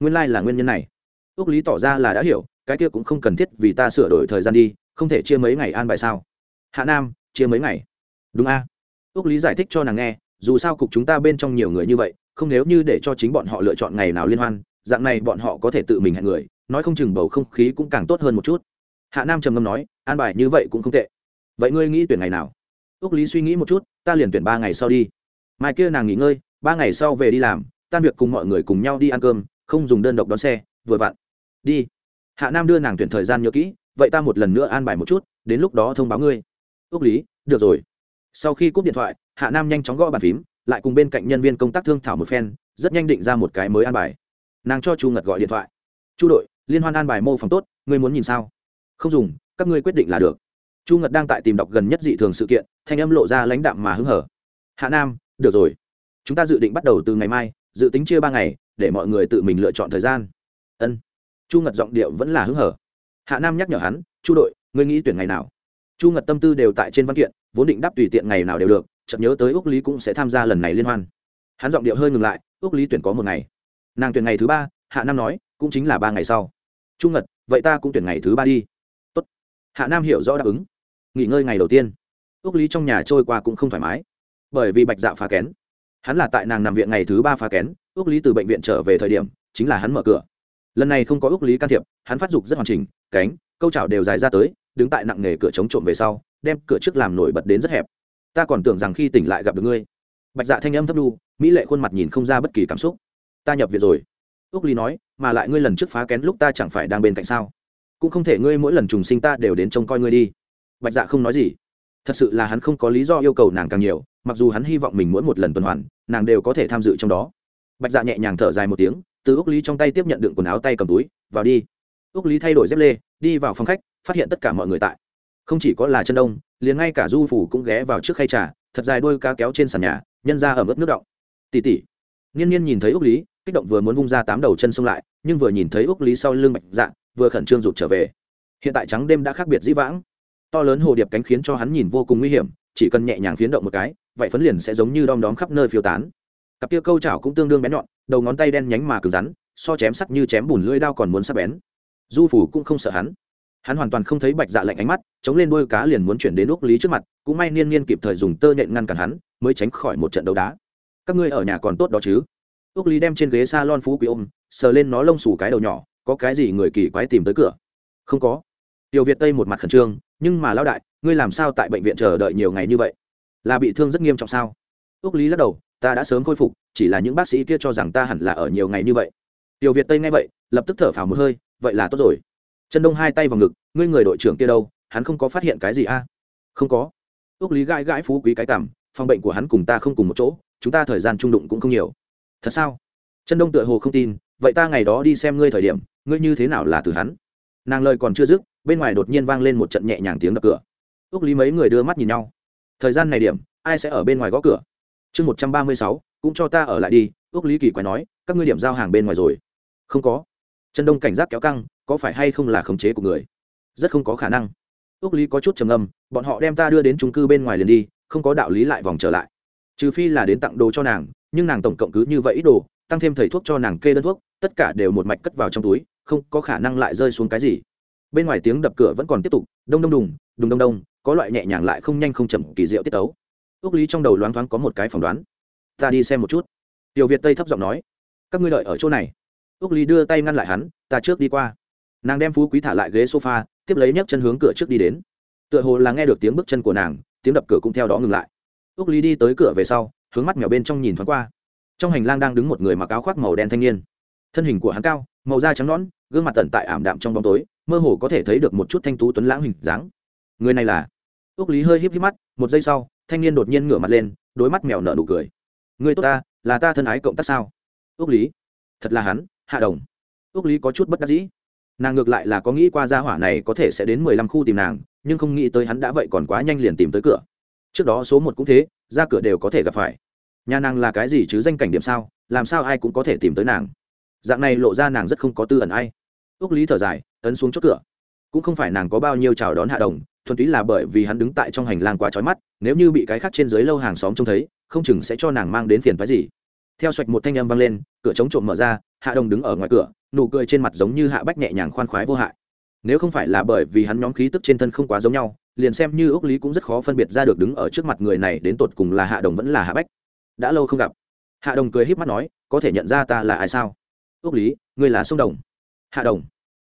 Nguyên lai、like、là nguyên nhân này. Ước lý tỏ ra là đã hiểu, cái kia cũng không cần thiết vì ta sửa đổi thời gian đi, không thể chia mấy ngày an bài sao? Hạ nam, chia mấy ngày? Đúng a. À? ước lý giải thích cho nàng nghe, dù sao cục chúng ta bên trong nhiều người như vậy không nếu như để cho chính bọn họ lựa chọn ngày nào liên hoan, dạng này bọn họ có thể tự mình hẹn người, nói không chừng bầu không khí cũng càng tốt hơn một chút. Hạ nam trầm ngâm nói, an bài như vậy cũng không tệ. Vậy ngươi nghĩ tuyển ngày nào? Ước lý suy nghĩ một chút, ta liền tuyển ba ngày sau đi. Mai kia nàng nghỉ ngơi, ba ngày sau về đi làm, tan việc cùng mọi người cùng nhau đi ăn cơm, không dùng đơn độc đón xe, vừa vặn. Đi. Hạ nam đưa nàng tuyển thời gian nhớ kỹ, vậy ta một lần nữa an bài một chút, đến lúc đó thông báo ngươi. Ước lý, được rồi. Sau khi cúp điện thoại, hạ nam nhanh chóng gõ bàn phím lại cùng bên cạnh nhân viên công tác thương thảo một phen, rất nhanh định ra một cái mới an bài. Nàng cho chu ngật gọi điện thoại. Chu đội, liên hoan an bài mô phỏng tốt, ngươi muốn nhìn sao? Không dùng, các ngươi quyết định là được. Chu ngật đang tại tìm đọc gần nhất dị thường sự kiện, thanh âm lộ ra lãnh đạm mà hứng hở. Hạ nam, được rồi. Chúng ta dự định bắt đầu từ ngày mai, dự tính chia ba ngày, để mọi người tự mình lựa chọn thời gian. Ân. Chu ngật giọng điệu vẫn là hứng hở. Hạ nam nhắc nhở hắn, chu đội, ngươi nghĩ tuyển ngày nào? Chu ngật tâm tư đều tại trên văn kiện, vốn định đáp tùy tiện ngày nào đều được chợt nhớ tới úc lý cũng sẽ tham gia lần này liên hoan. Hắn giọng điệu hơi ngừng lại, úc lý tuyển có một ngày. Nàng tuyển ngày thứ ba, hạ nam nói, cũng chính là ba ngày sau. Trung ngật vậy ta cũng tuyển ngày thứ ba đi. Tốt. hạ nam hiểu rõ đáp ứng. Nghỉ ngơi ngày đầu tiên. Ước lý trong nhà trôi qua cũng không thoải mái. Bởi vì bạch dạ phá kén. Hắn là tại nàng nằm viện ngày thứ ba phá kén ước lý từ bệnh viện trở về thời điểm, chính là hắn mở cửa. Lần này không có ước lý can thiệp, hắn phát dục rất hoàn chỉnh, cánh, câu chảo đều dài ra tới, đứng tại nặng nghề cửa chống trộm về sau, đem cửa trước làm nổi bật đến rất hẹp ta còn tưởng rằng khi tỉnh lại gặp được ngươi. Bạch dạ thanh âm thấp đu, mỹ lệ khuôn mặt nhìn không ra bất kỳ cảm xúc. Ta nhập viện rồi. Úc ly nói, mà lại ngươi lần trước phá kén lúc ta chẳng phải đang bên cạnh sao? Cũng không thể ngươi mỗi lần trùng sinh ta đều đến trông coi ngươi đi. Bạch dạ không nói gì. Thật sự là hắn không có lý do yêu cầu nàng càng nhiều, mặc dù hắn hy vọng mình mỗi một lần tuần hoàn, nàng đều có thể tham dự trong đó. Bạch dạ nhẹ nhàng thở dài một tiếng, từ úc lý trong tay tiếp nhận đựng quần áo tay cầm túi, vào đi. Úc lý thay đổi dép lê, đi vào phòng khách, phát hiện tất cả mọi người tại không chỉ có là chân đông liền ngay cả du phủ cũng ghé vào trước khay trà thật dài đôi cá kéo trên sàn nhà nhân ra ở mức nước động. Tỉ tỉ. Nghiên nhiên nhìn thấy úc lý kích động vừa muốn vung ra tám đầu chân xông lại nhưng vừa nhìn thấy úc lý sau lưng bạch dạng, vừa khẩn trương rụt trở về. Hiện tại trắng đêm đã khác biệt dĩ vãng. To lớn hồ điệp cánh khiến cho hắn nhìn vô cùng nguy hiểm chỉ cần nhẹ nhàng phiến động một cái vậy phấn liền sẽ giống như đom đóm khắp nơi phiêu tán. Cặp kia câu chảo cũng tương đương bén nhọn đầu ngón tay đen nhánh mà cứng rắn so chém sắt như chém bùn lưỡi đao còn muốn sắc bén. Du phủ cũng không sợ hắn hắn hoàn toàn không thấy bạch dạ lạnh ánh mắt, chống lên đôi cá liền muốn chuyển đến úc lý trước mặt, cũng may niên niên kịp thời dùng tơ nhện ngăn cản hắn, mới tránh khỏi một trận đấu đá. Các ngươi ở nhà còn tốt đó chứ? Úc lý đem trên ghế s a lon phú quý ôm, sờ lên nó lông xù cái đầu nhỏ, có cái gì người kỳ quái tìm tới cửa? Không có. Tiểu việt tây một mặt khẩn trương, nhưng mà lao đại, ngươi làm sao tại bệnh viện chờ đợi nhiều ngày như vậy? Là bị thương rất nghiêm trọng sao? Úc lý lắc đầu, ta đã sớm khôi phục, chỉ là những bác sĩ kia cho rằng ta hẳn là ở nhiều ngày như vậy. Tiểu việt tây nghe vậy, lập tức thở phào một hơi, vậy là tốt rồi. Trần đông hai tay vào ngực, ngươi người đội trưởng kia đâu? Hắn không có phát hiện cái gì a? À? không có. Ước lý gãi gãi phú quý cái cảm, phòng bệnh của hắn cùng ta không cùng một chỗ, chúng ta thời gian trung đụng cũng không nhiều. Thật sao? Trần đông tựa hồ không tin, vậy ta ngày đó đi xem ngươi thời điểm, ngươi như thế nào là từ hắn? Nàng lời còn chưa dứt, bên ngoài đột nhiên vang lên một trận nhẹ nhàng tiếng đập cửa. Ước lý mấy người đưa mắt nhìn nhau. Thời gian này điểm, ai sẽ ở bên ngoài gõ cửa? Chương một trăm ba mươi sáu, cũng cho ta ở lại đi. Ước lý kỳ quái nói, các ngươi điểm giao hàng bên ngoài rồi. Không có. Trần đông cảnh giác kéo căng có phải hay không là khống chế của người? Rất không có khả năng. Ước lý có chút trầm âm bọn họ đem ta đưa đến trung cư bên ngoài liền đi, không có đạo lý lại vòng trở lại. Trừ phi là đến tặng đồ cho nàng, nhưng nàng tổng cộng cứ như vậy ít đồ, tăng thêm thầy thuốc cho nàng kê đơn thuốc, tất cả đều một mạch cất vào trong túi, không có khả năng lại rơi xuống cái gì. Bên ngoài tiếng đập cửa vẫn còn tiếp tục, đông đông đùng đùng đông đông, có loại nhẹ nhàng lại không nhanh không chậm kỳ diệu tiết tấu. Ước lý trong đầu loáng thoáng có một cái phỏng đoán. Ta đi xem một chút. Tiểu việt tây thấp giọng nói. Các ngươi đợi ở chỗ này. Ước lý đưa tay ngăn lại hắn, ta trước đi qua nàng đem phú quý thả lại ghế sofa, tiếp lấy nhấc chân hướng cửa trước đi đến. Tựa hồ là nghe được tiếng bước chân của nàng, tiếng đập cửa cũng theo đó ngừng lại. Úc lý đi tới cửa về sau, hướng mắt mèo bên trong nhìn thoáng qua. Trong hành lang đang đứng một người mặc áo khoác màu đen thanh niên. Thân hình của hắn cao, màu da trắng nõn, gương mặt tận tại ảm đạm trong bóng tối, mơ hồ có thể thấy được một chút thanh tú tuấn lãng hình dáng. Người này là? Ước lý hơi híp híp mắt, một giây sau, thanh niên đột nhiên ngửa mặt lên đôi mắt mèo nở nụ cười. Người tốt ta, là ta thân ái cộng tác sao? Ước lý. Thật là hắn, hạ đồng. Ước lý có chút bất đắc dĩ nàng ngược lại là có nghĩ qua gia hỏa này có thể sẽ đến mười lăm khu tìm nàng, nhưng không nghĩ tới hắn đã vậy còn quá nhanh liền tìm tới cửa. Trước đó số một cũng thế, ra cửa đều có thể gặp phải. Nhà nàng là cái gì chứ danh cảnh điểm sao, làm sao ai cũng có thể tìm tới nàng. Dạng này lộ ra nàng rất không có tư ẩn ai. Ước lý thở dài, ấn xuống chốt cửa. Cũng không phải nàng có bao nhiêu chào đón hạ đồng, thuần túy là bởi vì hắn đứng tại trong hành lang quá trói mắt, nếu như bị cái khác trên dưới lâu hàng xóm trông thấy, không chừng sẽ cho nàng mang đến phiền phái gì. Theo xoạch một thanh âm vang lên, cửa chống trộm mở ra hạ đồng đứng ở ngoài cửa, nụ cười trên mặt giống như hạ bách nhẹ nhàng khoan khoái vô hại. Nếu không phải là bởi vì hắn nhóm khí tức trên thân không quá giống nhau, liền xem như ước lý cũng rất khó phân biệt ra được đứng ở trước mặt người này đến tột cùng là hạ đồng vẫn là hạ bách. Đã lâu không gặp. Hạ đồng cười híp mắt nói, có thể nhận ra ta là ai sao? Ước lý, ngươi là sông đồng. Hạ đồng.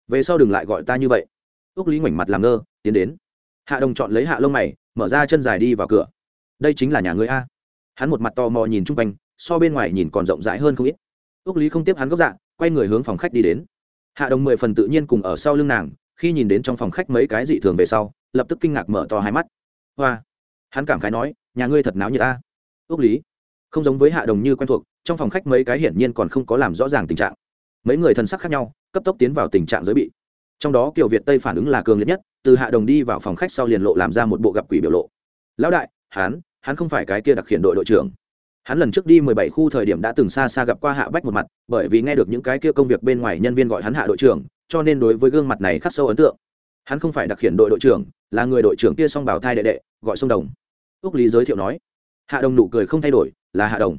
Về sau đừng lại gọi ta như vậy. Ước lý ngoảnh mặt làm ngơ, tiến đến. Hạ đồng chọn lấy hạ lông mày, mở ra chân dài đi vào cửa. Đây chính là nhà ngươi a. Hắn một mặt tò mò nhìn chung quanh, so bên ngoài nhìn còn rộng rãi hơn không ít ước lý không tiếp hắn gốc dạ quay người hướng phòng khách đi đến. Hạ đồng mười phần tự nhiên cùng ở sau lưng nàng, khi nhìn đến trong phòng khách mấy cái dị thường về sau, lập tức kinh ngạc mở to hai mắt. Hoa! Hắn cảm khái nói, nhà ngươi thật náo như ta. Ước lý, không giống với hạ đồng như quen thuộc, trong phòng khách mấy cái hiển nhiên còn không có làm rõ ràng tình trạng. Mấy người thần sắc khác nhau, cấp tốc tiến vào tình trạng giới bị. Trong đó kiều việt tây phản ứng là cường liệt nhất, từ hạ đồng đi vào phòng khách sau liền lộ làm ra một bộ gặp quỷ biểu lộ. Lão đại, hắn hắn không phải cái kia đặc khiển đội đội trưởng hắn lần trước đi mười bảy khu thời điểm đã từng xa xa gặp qua hạ bách một mặt, bởi vì nghe được những cái kia công việc bên ngoài nhân viên gọi hắn hạ đội trưởng, cho nên đối với gương mặt này khắc sâu ấn tượng. Hắn không phải đặc hiện đội đội trưởng, là người đội trưởng kia song bảo thai đệ đệ, gọi sông đồng. Ước lý giới thiệu nói, hạ đồng nụ cười không thay đổi, là hạ đồng.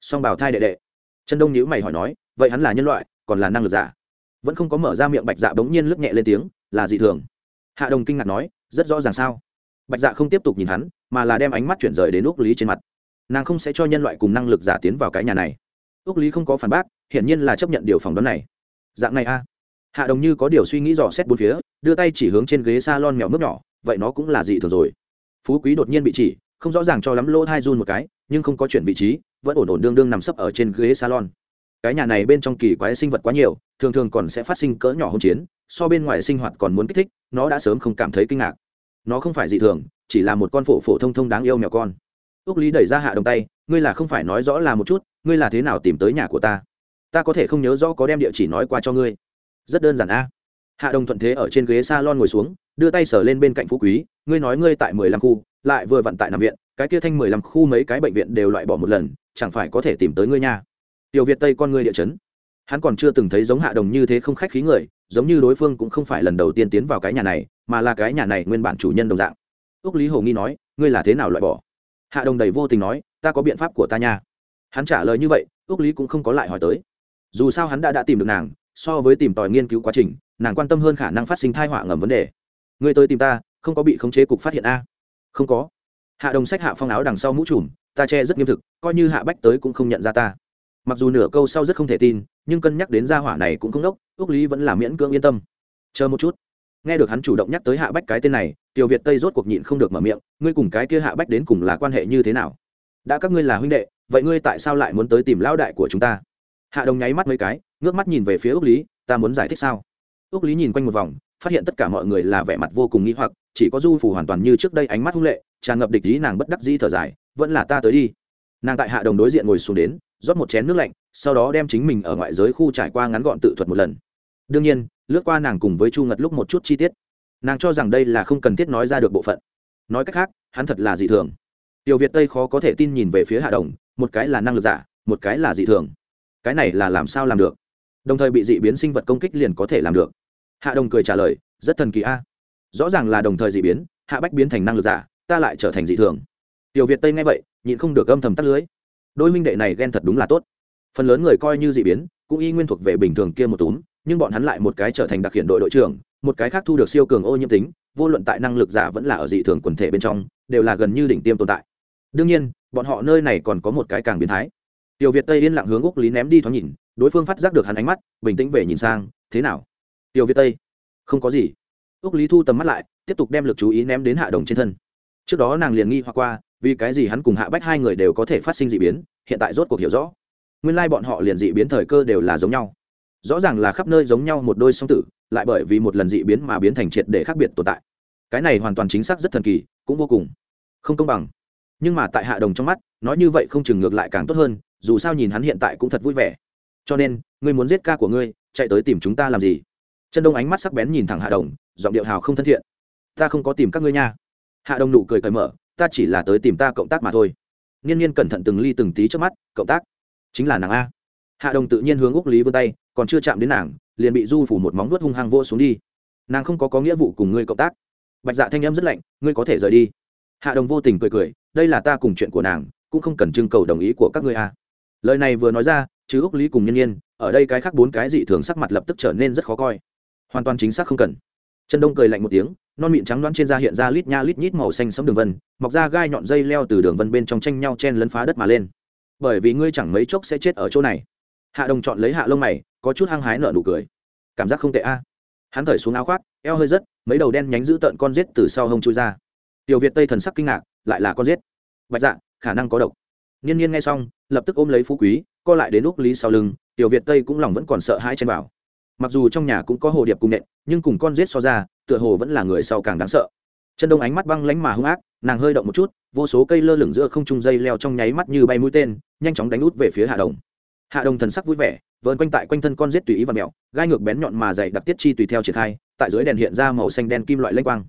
Song bảo thai đệ đệ. Trần đông nhữ mày hỏi nói, vậy hắn là nhân loại, còn là năng lực giả? Vẫn không có mở ra miệng bạch dạ bỗng nhiên lướt nhẹ lên tiếng, là dị thường. Hạ đồng kinh ngạc nói, rất rõ ràng sao? Bạch dạ không tiếp tục nhìn hắn, mà là đem ánh mắt chuyển rời đến úc lý trên mặt nàng không sẽ cho nhân loại cùng năng lực giả tiến vào cái nhà này. Ước lý không có phản bác, hiển nhiên là chấp nhận điều phỏng đoán này. Dạng này a. Hạ đồng như có điều suy nghĩ dò xét bốn phía, đưa tay chỉ hướng trên ghế s a lon mèo nước nhỏ, vậy nó cũng là dị thường rồi. Phú quý đột nhiên bị chỉ, không rõ ràng cho lắm lỗ thai run một cái, nhưng không có chuyển vị trí, vẫn ổn ổn đương đương nằm sấp ở trên ghế salon. Cái nhà này bên trong kỳ quái sinh vật quá nhiều, thường thường còn sẽ phát sinh cỡ nhỏ hôn chiến, so bên ngoài sinh hoạt còn muốn kích thích, nó đã sớm không cảm thấy kinh ngạc. Nó không phải dị thường, chỉ là một con phổ phổ thông thông đáng yêu mèo con ước lý đẩy ra hạ đồng tay, ngươi là không phải nói rõ là một chút, ngươi là thế nào tìm tới nhà của ta? Ta có thể không nhớ rõ có đem địa chỉ nói qua cho ngươi. Rất đơn giản a. Hạ đồng thuận thế ở trên ghế s a lon ngồi xuống, đưa tay sờ lên bên cạnh phú quý, ngươi nói ngươi tại mười lăm khu, lại vừa vận tại nằm viện, cái kia thanh mười lăm khu mấy cái bệnh viện đều loại bỏ một lần, chẳng phải có thể tìm tới ngươi nha? Tiểu việt tây con ngươi địa chấn. Hắn còn chưa từng thấy giống hạ đồng như thế không khách khí người, giống như đối phương cũng không phải lần đầu tiên tiến vào cái nhà này, mà là cái nhà này nguyên bản chủ nhân đồng dạng. Ước lý hồ nghi nói, ngươi là thế nào loại bỏ? Hạ đồng đầy vô tình nói, ta có biện pháp của ta nha. Hắn trả lời như vậy ước lý cũng không có lại hỏi tới. Dù sao hắn đã đã tìm được nàng, so với tìm tòi nghiên cứu quá trình, nàng quan tâm hơn khả năng phát sinh thai họa ngầm vấn đề. Ngươi tới tìm ta, không có bị khống chế cục phát hiện a? Không có. Hạ đồng sách hạ phong áo đằng sau mũ trùm, ta che rất nghiêm thực, coi như hạ bách tới cũng không nhận ra ta. Mặc dù nửa câu sau rất không thể tin, nhưng cân nhắc đến gia hỏa này cũng không đốc ước lý vẫn là miễn cưỡng yên tâm. Chờ một chút nghe được hắn chủ động nhắc tới hạ bách cái tên này, tiểu việt tây rốt cuộc nhịn không được mở miệng, ngươi cùng cái kia hạ bách đến cùng là quan hệ như thế nào? Đã các ngươi là huynh đệ, vậy ngươi tại sao lại muốn tới tìm lão đại của chúng ta? Hạ đồng nháy mắt mấy cái, ngước mắt nhìn về phía ước lý, ta muốn giải thích sao? Ước lý nhìn quanh một vòng, phát hiện tất cả mọi người là vẻ mặt vô cùng nghĩ hoặc, chỉ có du phủ hoàn toàn như trước đây ánh mắt hung lệ, tràn ngập địch ý nàng bất đắc dĩ thở dài, vẫn là ta tới đi. Nàng tại hạ đồng đối diện ngồi xuống đến, rót một chén nước lạnh, sau đó đem chính mình ở ngoại giới khu trải qua ngắn gọn tự thuật một lần đương nhiên, lướt qua nàng cùng với chu ngật lúc một chút chi tiết. Nàng cho rằng đây là không cần thiết nói ra được bộ phận. Nói cách khác, hắn thật là dị thường. Tiểu việt tây khó có thể tin nhìn về phía hạ đồng, một cái là năng lực giả, một cái là dị thường. Cái này là làm sao làm được? Đồng thời bị dị biến sinh vật công kích liền có thể làm được. Hạ đồng cười trả lời, rất thần kỳ a. Rõ ràng là đồng thời dị biến, hạ bách biến thành năng lực giả, ta lại trở thành dị thường. Tiểu việt tây nghe vậy, nhịn không được âm thầm tắt lưới. Đôi minh đệ này ghen thật đúng là tốt. Phần lớn người coi như dị biến, cũng y nguyên thuộc về bình thường kia một túm nhưng bọn hắn lại một cái trở thành đặc hiện đội đội trưởng, một cái khác thu được siêu cường ô nhiễm tính, vô luận tại năng lực giả vẫn là ở dị thường quần thể bên trong, đều là gần như đỉnh tiêm tồn tại. Đương nhiên, bọn họ nơi này còn có một cái càng biến thái. Tiểu việt tây yên lặng hướng úc lý ném đi thoáng nhìn, đối phương phát giác được hắn ánh mắt, bình tĩnh về nhìn sang, thế nào? Tiểu việt tây, không có gì. Úc lý thu tầm mắt lại, tiếp tục đem lực chú ý ném đến hạ đồng trên thân. Trước đó nàng liền nghi hoặc qua, vì cái gì hắn cùng hạ bách hai người đều có thể phát sinh d ị biến, hiện tại rốt cuộc hiểu rõ. Nguyên lai bọn họ liền d ị biến thời cơ đều là giống nhau rõ ràng là khắp nơi giống nhau một đôi song tử, lại bởi vì một lần dị biến mà biến thành triệt để khác biệt tồn tại. Cái này hoàn toàn chính xác rất thần kỳ, cũng vô cùng không công bằng. Nhưng mà tại hạ đồng trong mắt, nói như vậy không chừng ngược lại càng tốt hơn, dù sao nhìn hắn hiện tại cũng thật vui vẻ. Cho nên, ngươi muốn giết ca của ngươi, chạy tới tìm chúng ta làm gì? Chân đông ánh mắt sắc bén nhìn thẳng hạ đồng, giọng điệu hào không thân thiện. Ta không có tìm các ngươi nha. Hạ đồng nụ cười cởi mở, ta chỉ là tới tìm ta cộng tác mà thôi. Nghiên nhiên cẩn thận từng ly từng tí trước mắt, cộng tác chính là nàng a hạ đồng tự nhiên hướng úc lý vươn tay, còn chưa chạm đến nàng, liền bị du phủ một móng vuốt hung hăng vô xuống đi. Nàng không có có nghĩa vụ cùng ngươi cộng tác. Bạch dạ thanh em rất lạnh, ngươi có thể rời đi. Hạ đồng vô tình cười cười, đây là ta cùng chuyện của nàng, cũng không cần trưng cầu đồng ý của các ngươi à? lời này vừa nói ra, chứ úc lý cùng nhân nhiên, ở đây cái khác bốn cái dị thường sắc mặt lập tức trở nên rất khó coi. Hoàn toàn chính xác không cần. Chân đông cười lạnh một tiếng, non mịn trắng đoán trên da hiện ra lít nha lít nhít màu xanh sẫm đường vân, mọc ra gai nhọn dây leo từ đường vân bên trong tranh nhau chen lấn phá đất mà lên. Bởi vì ngươi chẳng mấy chốc sẽ chết ở chỗ này hạ đồng chọn lấy hạ lông mày, có chút hăng hái nở nụ cười. Cảm giác không tệ a. Hắn thởi xuống áo khoác, eo hơi rất mấy đầu đen nhánh giữ tợn con rết từ sau hông chui ra. Tiểu việt tây thần sắc kinh ngạc, lại là con rết bạch dạ khả năng có độc. Nhiên nhiên nghe xong, lập tức ôm lấy phú quý, co lại đến úc lý sau lưng, tiểu việt tây cũng lòng vẫn còn sợ hãi chen vào. Mặc dù trong nhà cũng có hồ điệp cùng nện, nhưng cùng con rết so ra, tựa hồ vẫn là người sau càng đáng sợ. Chân đông ánh mắt băng lánh mà hung ác, nàng hơi động một chút, vô số cây lơ lửng giữa không trung dây leo trong nháy mắt như bay mũi tên, nhanh chóng đánh út về phía hạ đồng hạ đồng thần sắc vui vẻ, vờn quanh tại quanh thân con rết tùy ý và mẹo, gai ngược bén nhọn mà dày đặc tiết chi tùy theo triển khai, tại dưới đèn hiện ra màu xanh đen kim loại lênh quang.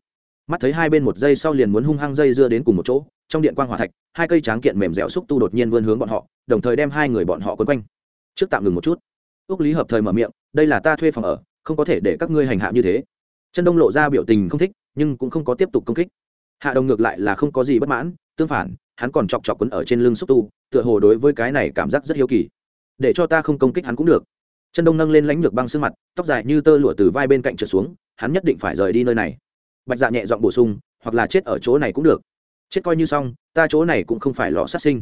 Mắt thấy hai bên một giây sau liền muốn hung hăng dây dưa đến cùng một chỗ, trong điện quang hỏa thạch, hai cây tráng kiện mềm dẻo xúc tu đột nhiên vươn hướng bọn họ, đồng thời đem hai người bọn họ quấn quanh. Trước tạm ngừng một chút. Ước lý hợp thời mở miệng, đây là ta thuê phòng ở, không có thể để các ngươi hành hạ như thế. Chân đông lộ ra biểu tình không thích, nhưng cũng không có tiếp tục công kích. Hạ đồng ngược lại là không có gì bất mãn, tương phản, hắn còn chọc chọc quấn ở trên lưng xúc tu, tựa hồ đối với cái này cảm giác rất hiếu kỳ để cho ta không công kích hắn cũng được. Chân đông nâng lên lãnh lược băng sương mặt, tóc dài như tơ lụa từ vai bên cạnh trượt xuống, hắn nhất định phải rời đi nơi này. Bạch dạ nhẹ giọng bổ sung, hoặc là chết ở chỗ này cũng được. Chết coi như xong, ta chỗ này cũng không phải lò sát sinh.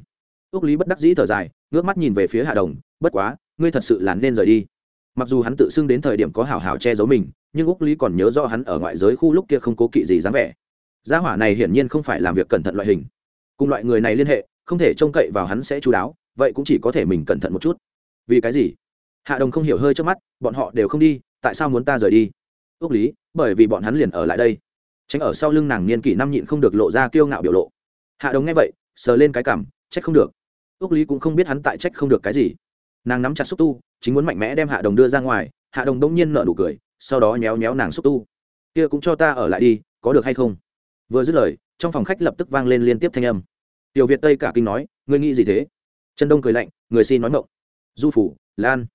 Ước lý bất đắc dĩ thở dài, ngước mắt nhìn về phía hạ đồng, bất quá, ngươi thật sự là nên rời đi. Mặc dù hắn tự xưng đến thời điểm có hảo hảo che giấu mình, nhưng úc lý còn nhớ rõ hắn ở ngoại giới khu lúc kia không cố kỵ gì dáng vẻ. Gia hỏa này hiển nhiên không phải làm việc cẩn thận loại hình. Cùng loại người này liên hệ, không thể trông cậy vào hắn sẽ chú đáo vậy cũng chỉ có thể mình cẩn thận một chút. Vì cái gì? Hạ đồng không hiểu hơi trước mắt, bọn họ đều không đi, tại sao muốn ta rời đi? Ước lý, bởi vì bọn hắn liền ở lại đây. Tránh ở sau lưng nàng niên kỷ năm nhịn không được lộ ra kiêu ngạo biểu lộ. Hạ đồng nghe vậy, sờ lên cái cảm, trách không được. Ước lý cũng không biết hắn tại trách không được cái gì. Nàng nắm chặt xúc tu, chính muốn mạnh mẽ đem hạ đồng đưa ra ngoài, hạ đồng đông nhiên nợ nụ cười, sau đó nhéo nhéo nàng xúc tu. Kia cũng cho ta ở lại đi, có được hay không? Vừa dứt lời, trong phòng khách lập tức vang lên liên tiếp thanh âm. Tiểu việt tây cả kinh nói, ngươi nghĩ gì thế? Trần đông cười lạnh người xin nói mộng. Du phủ lan.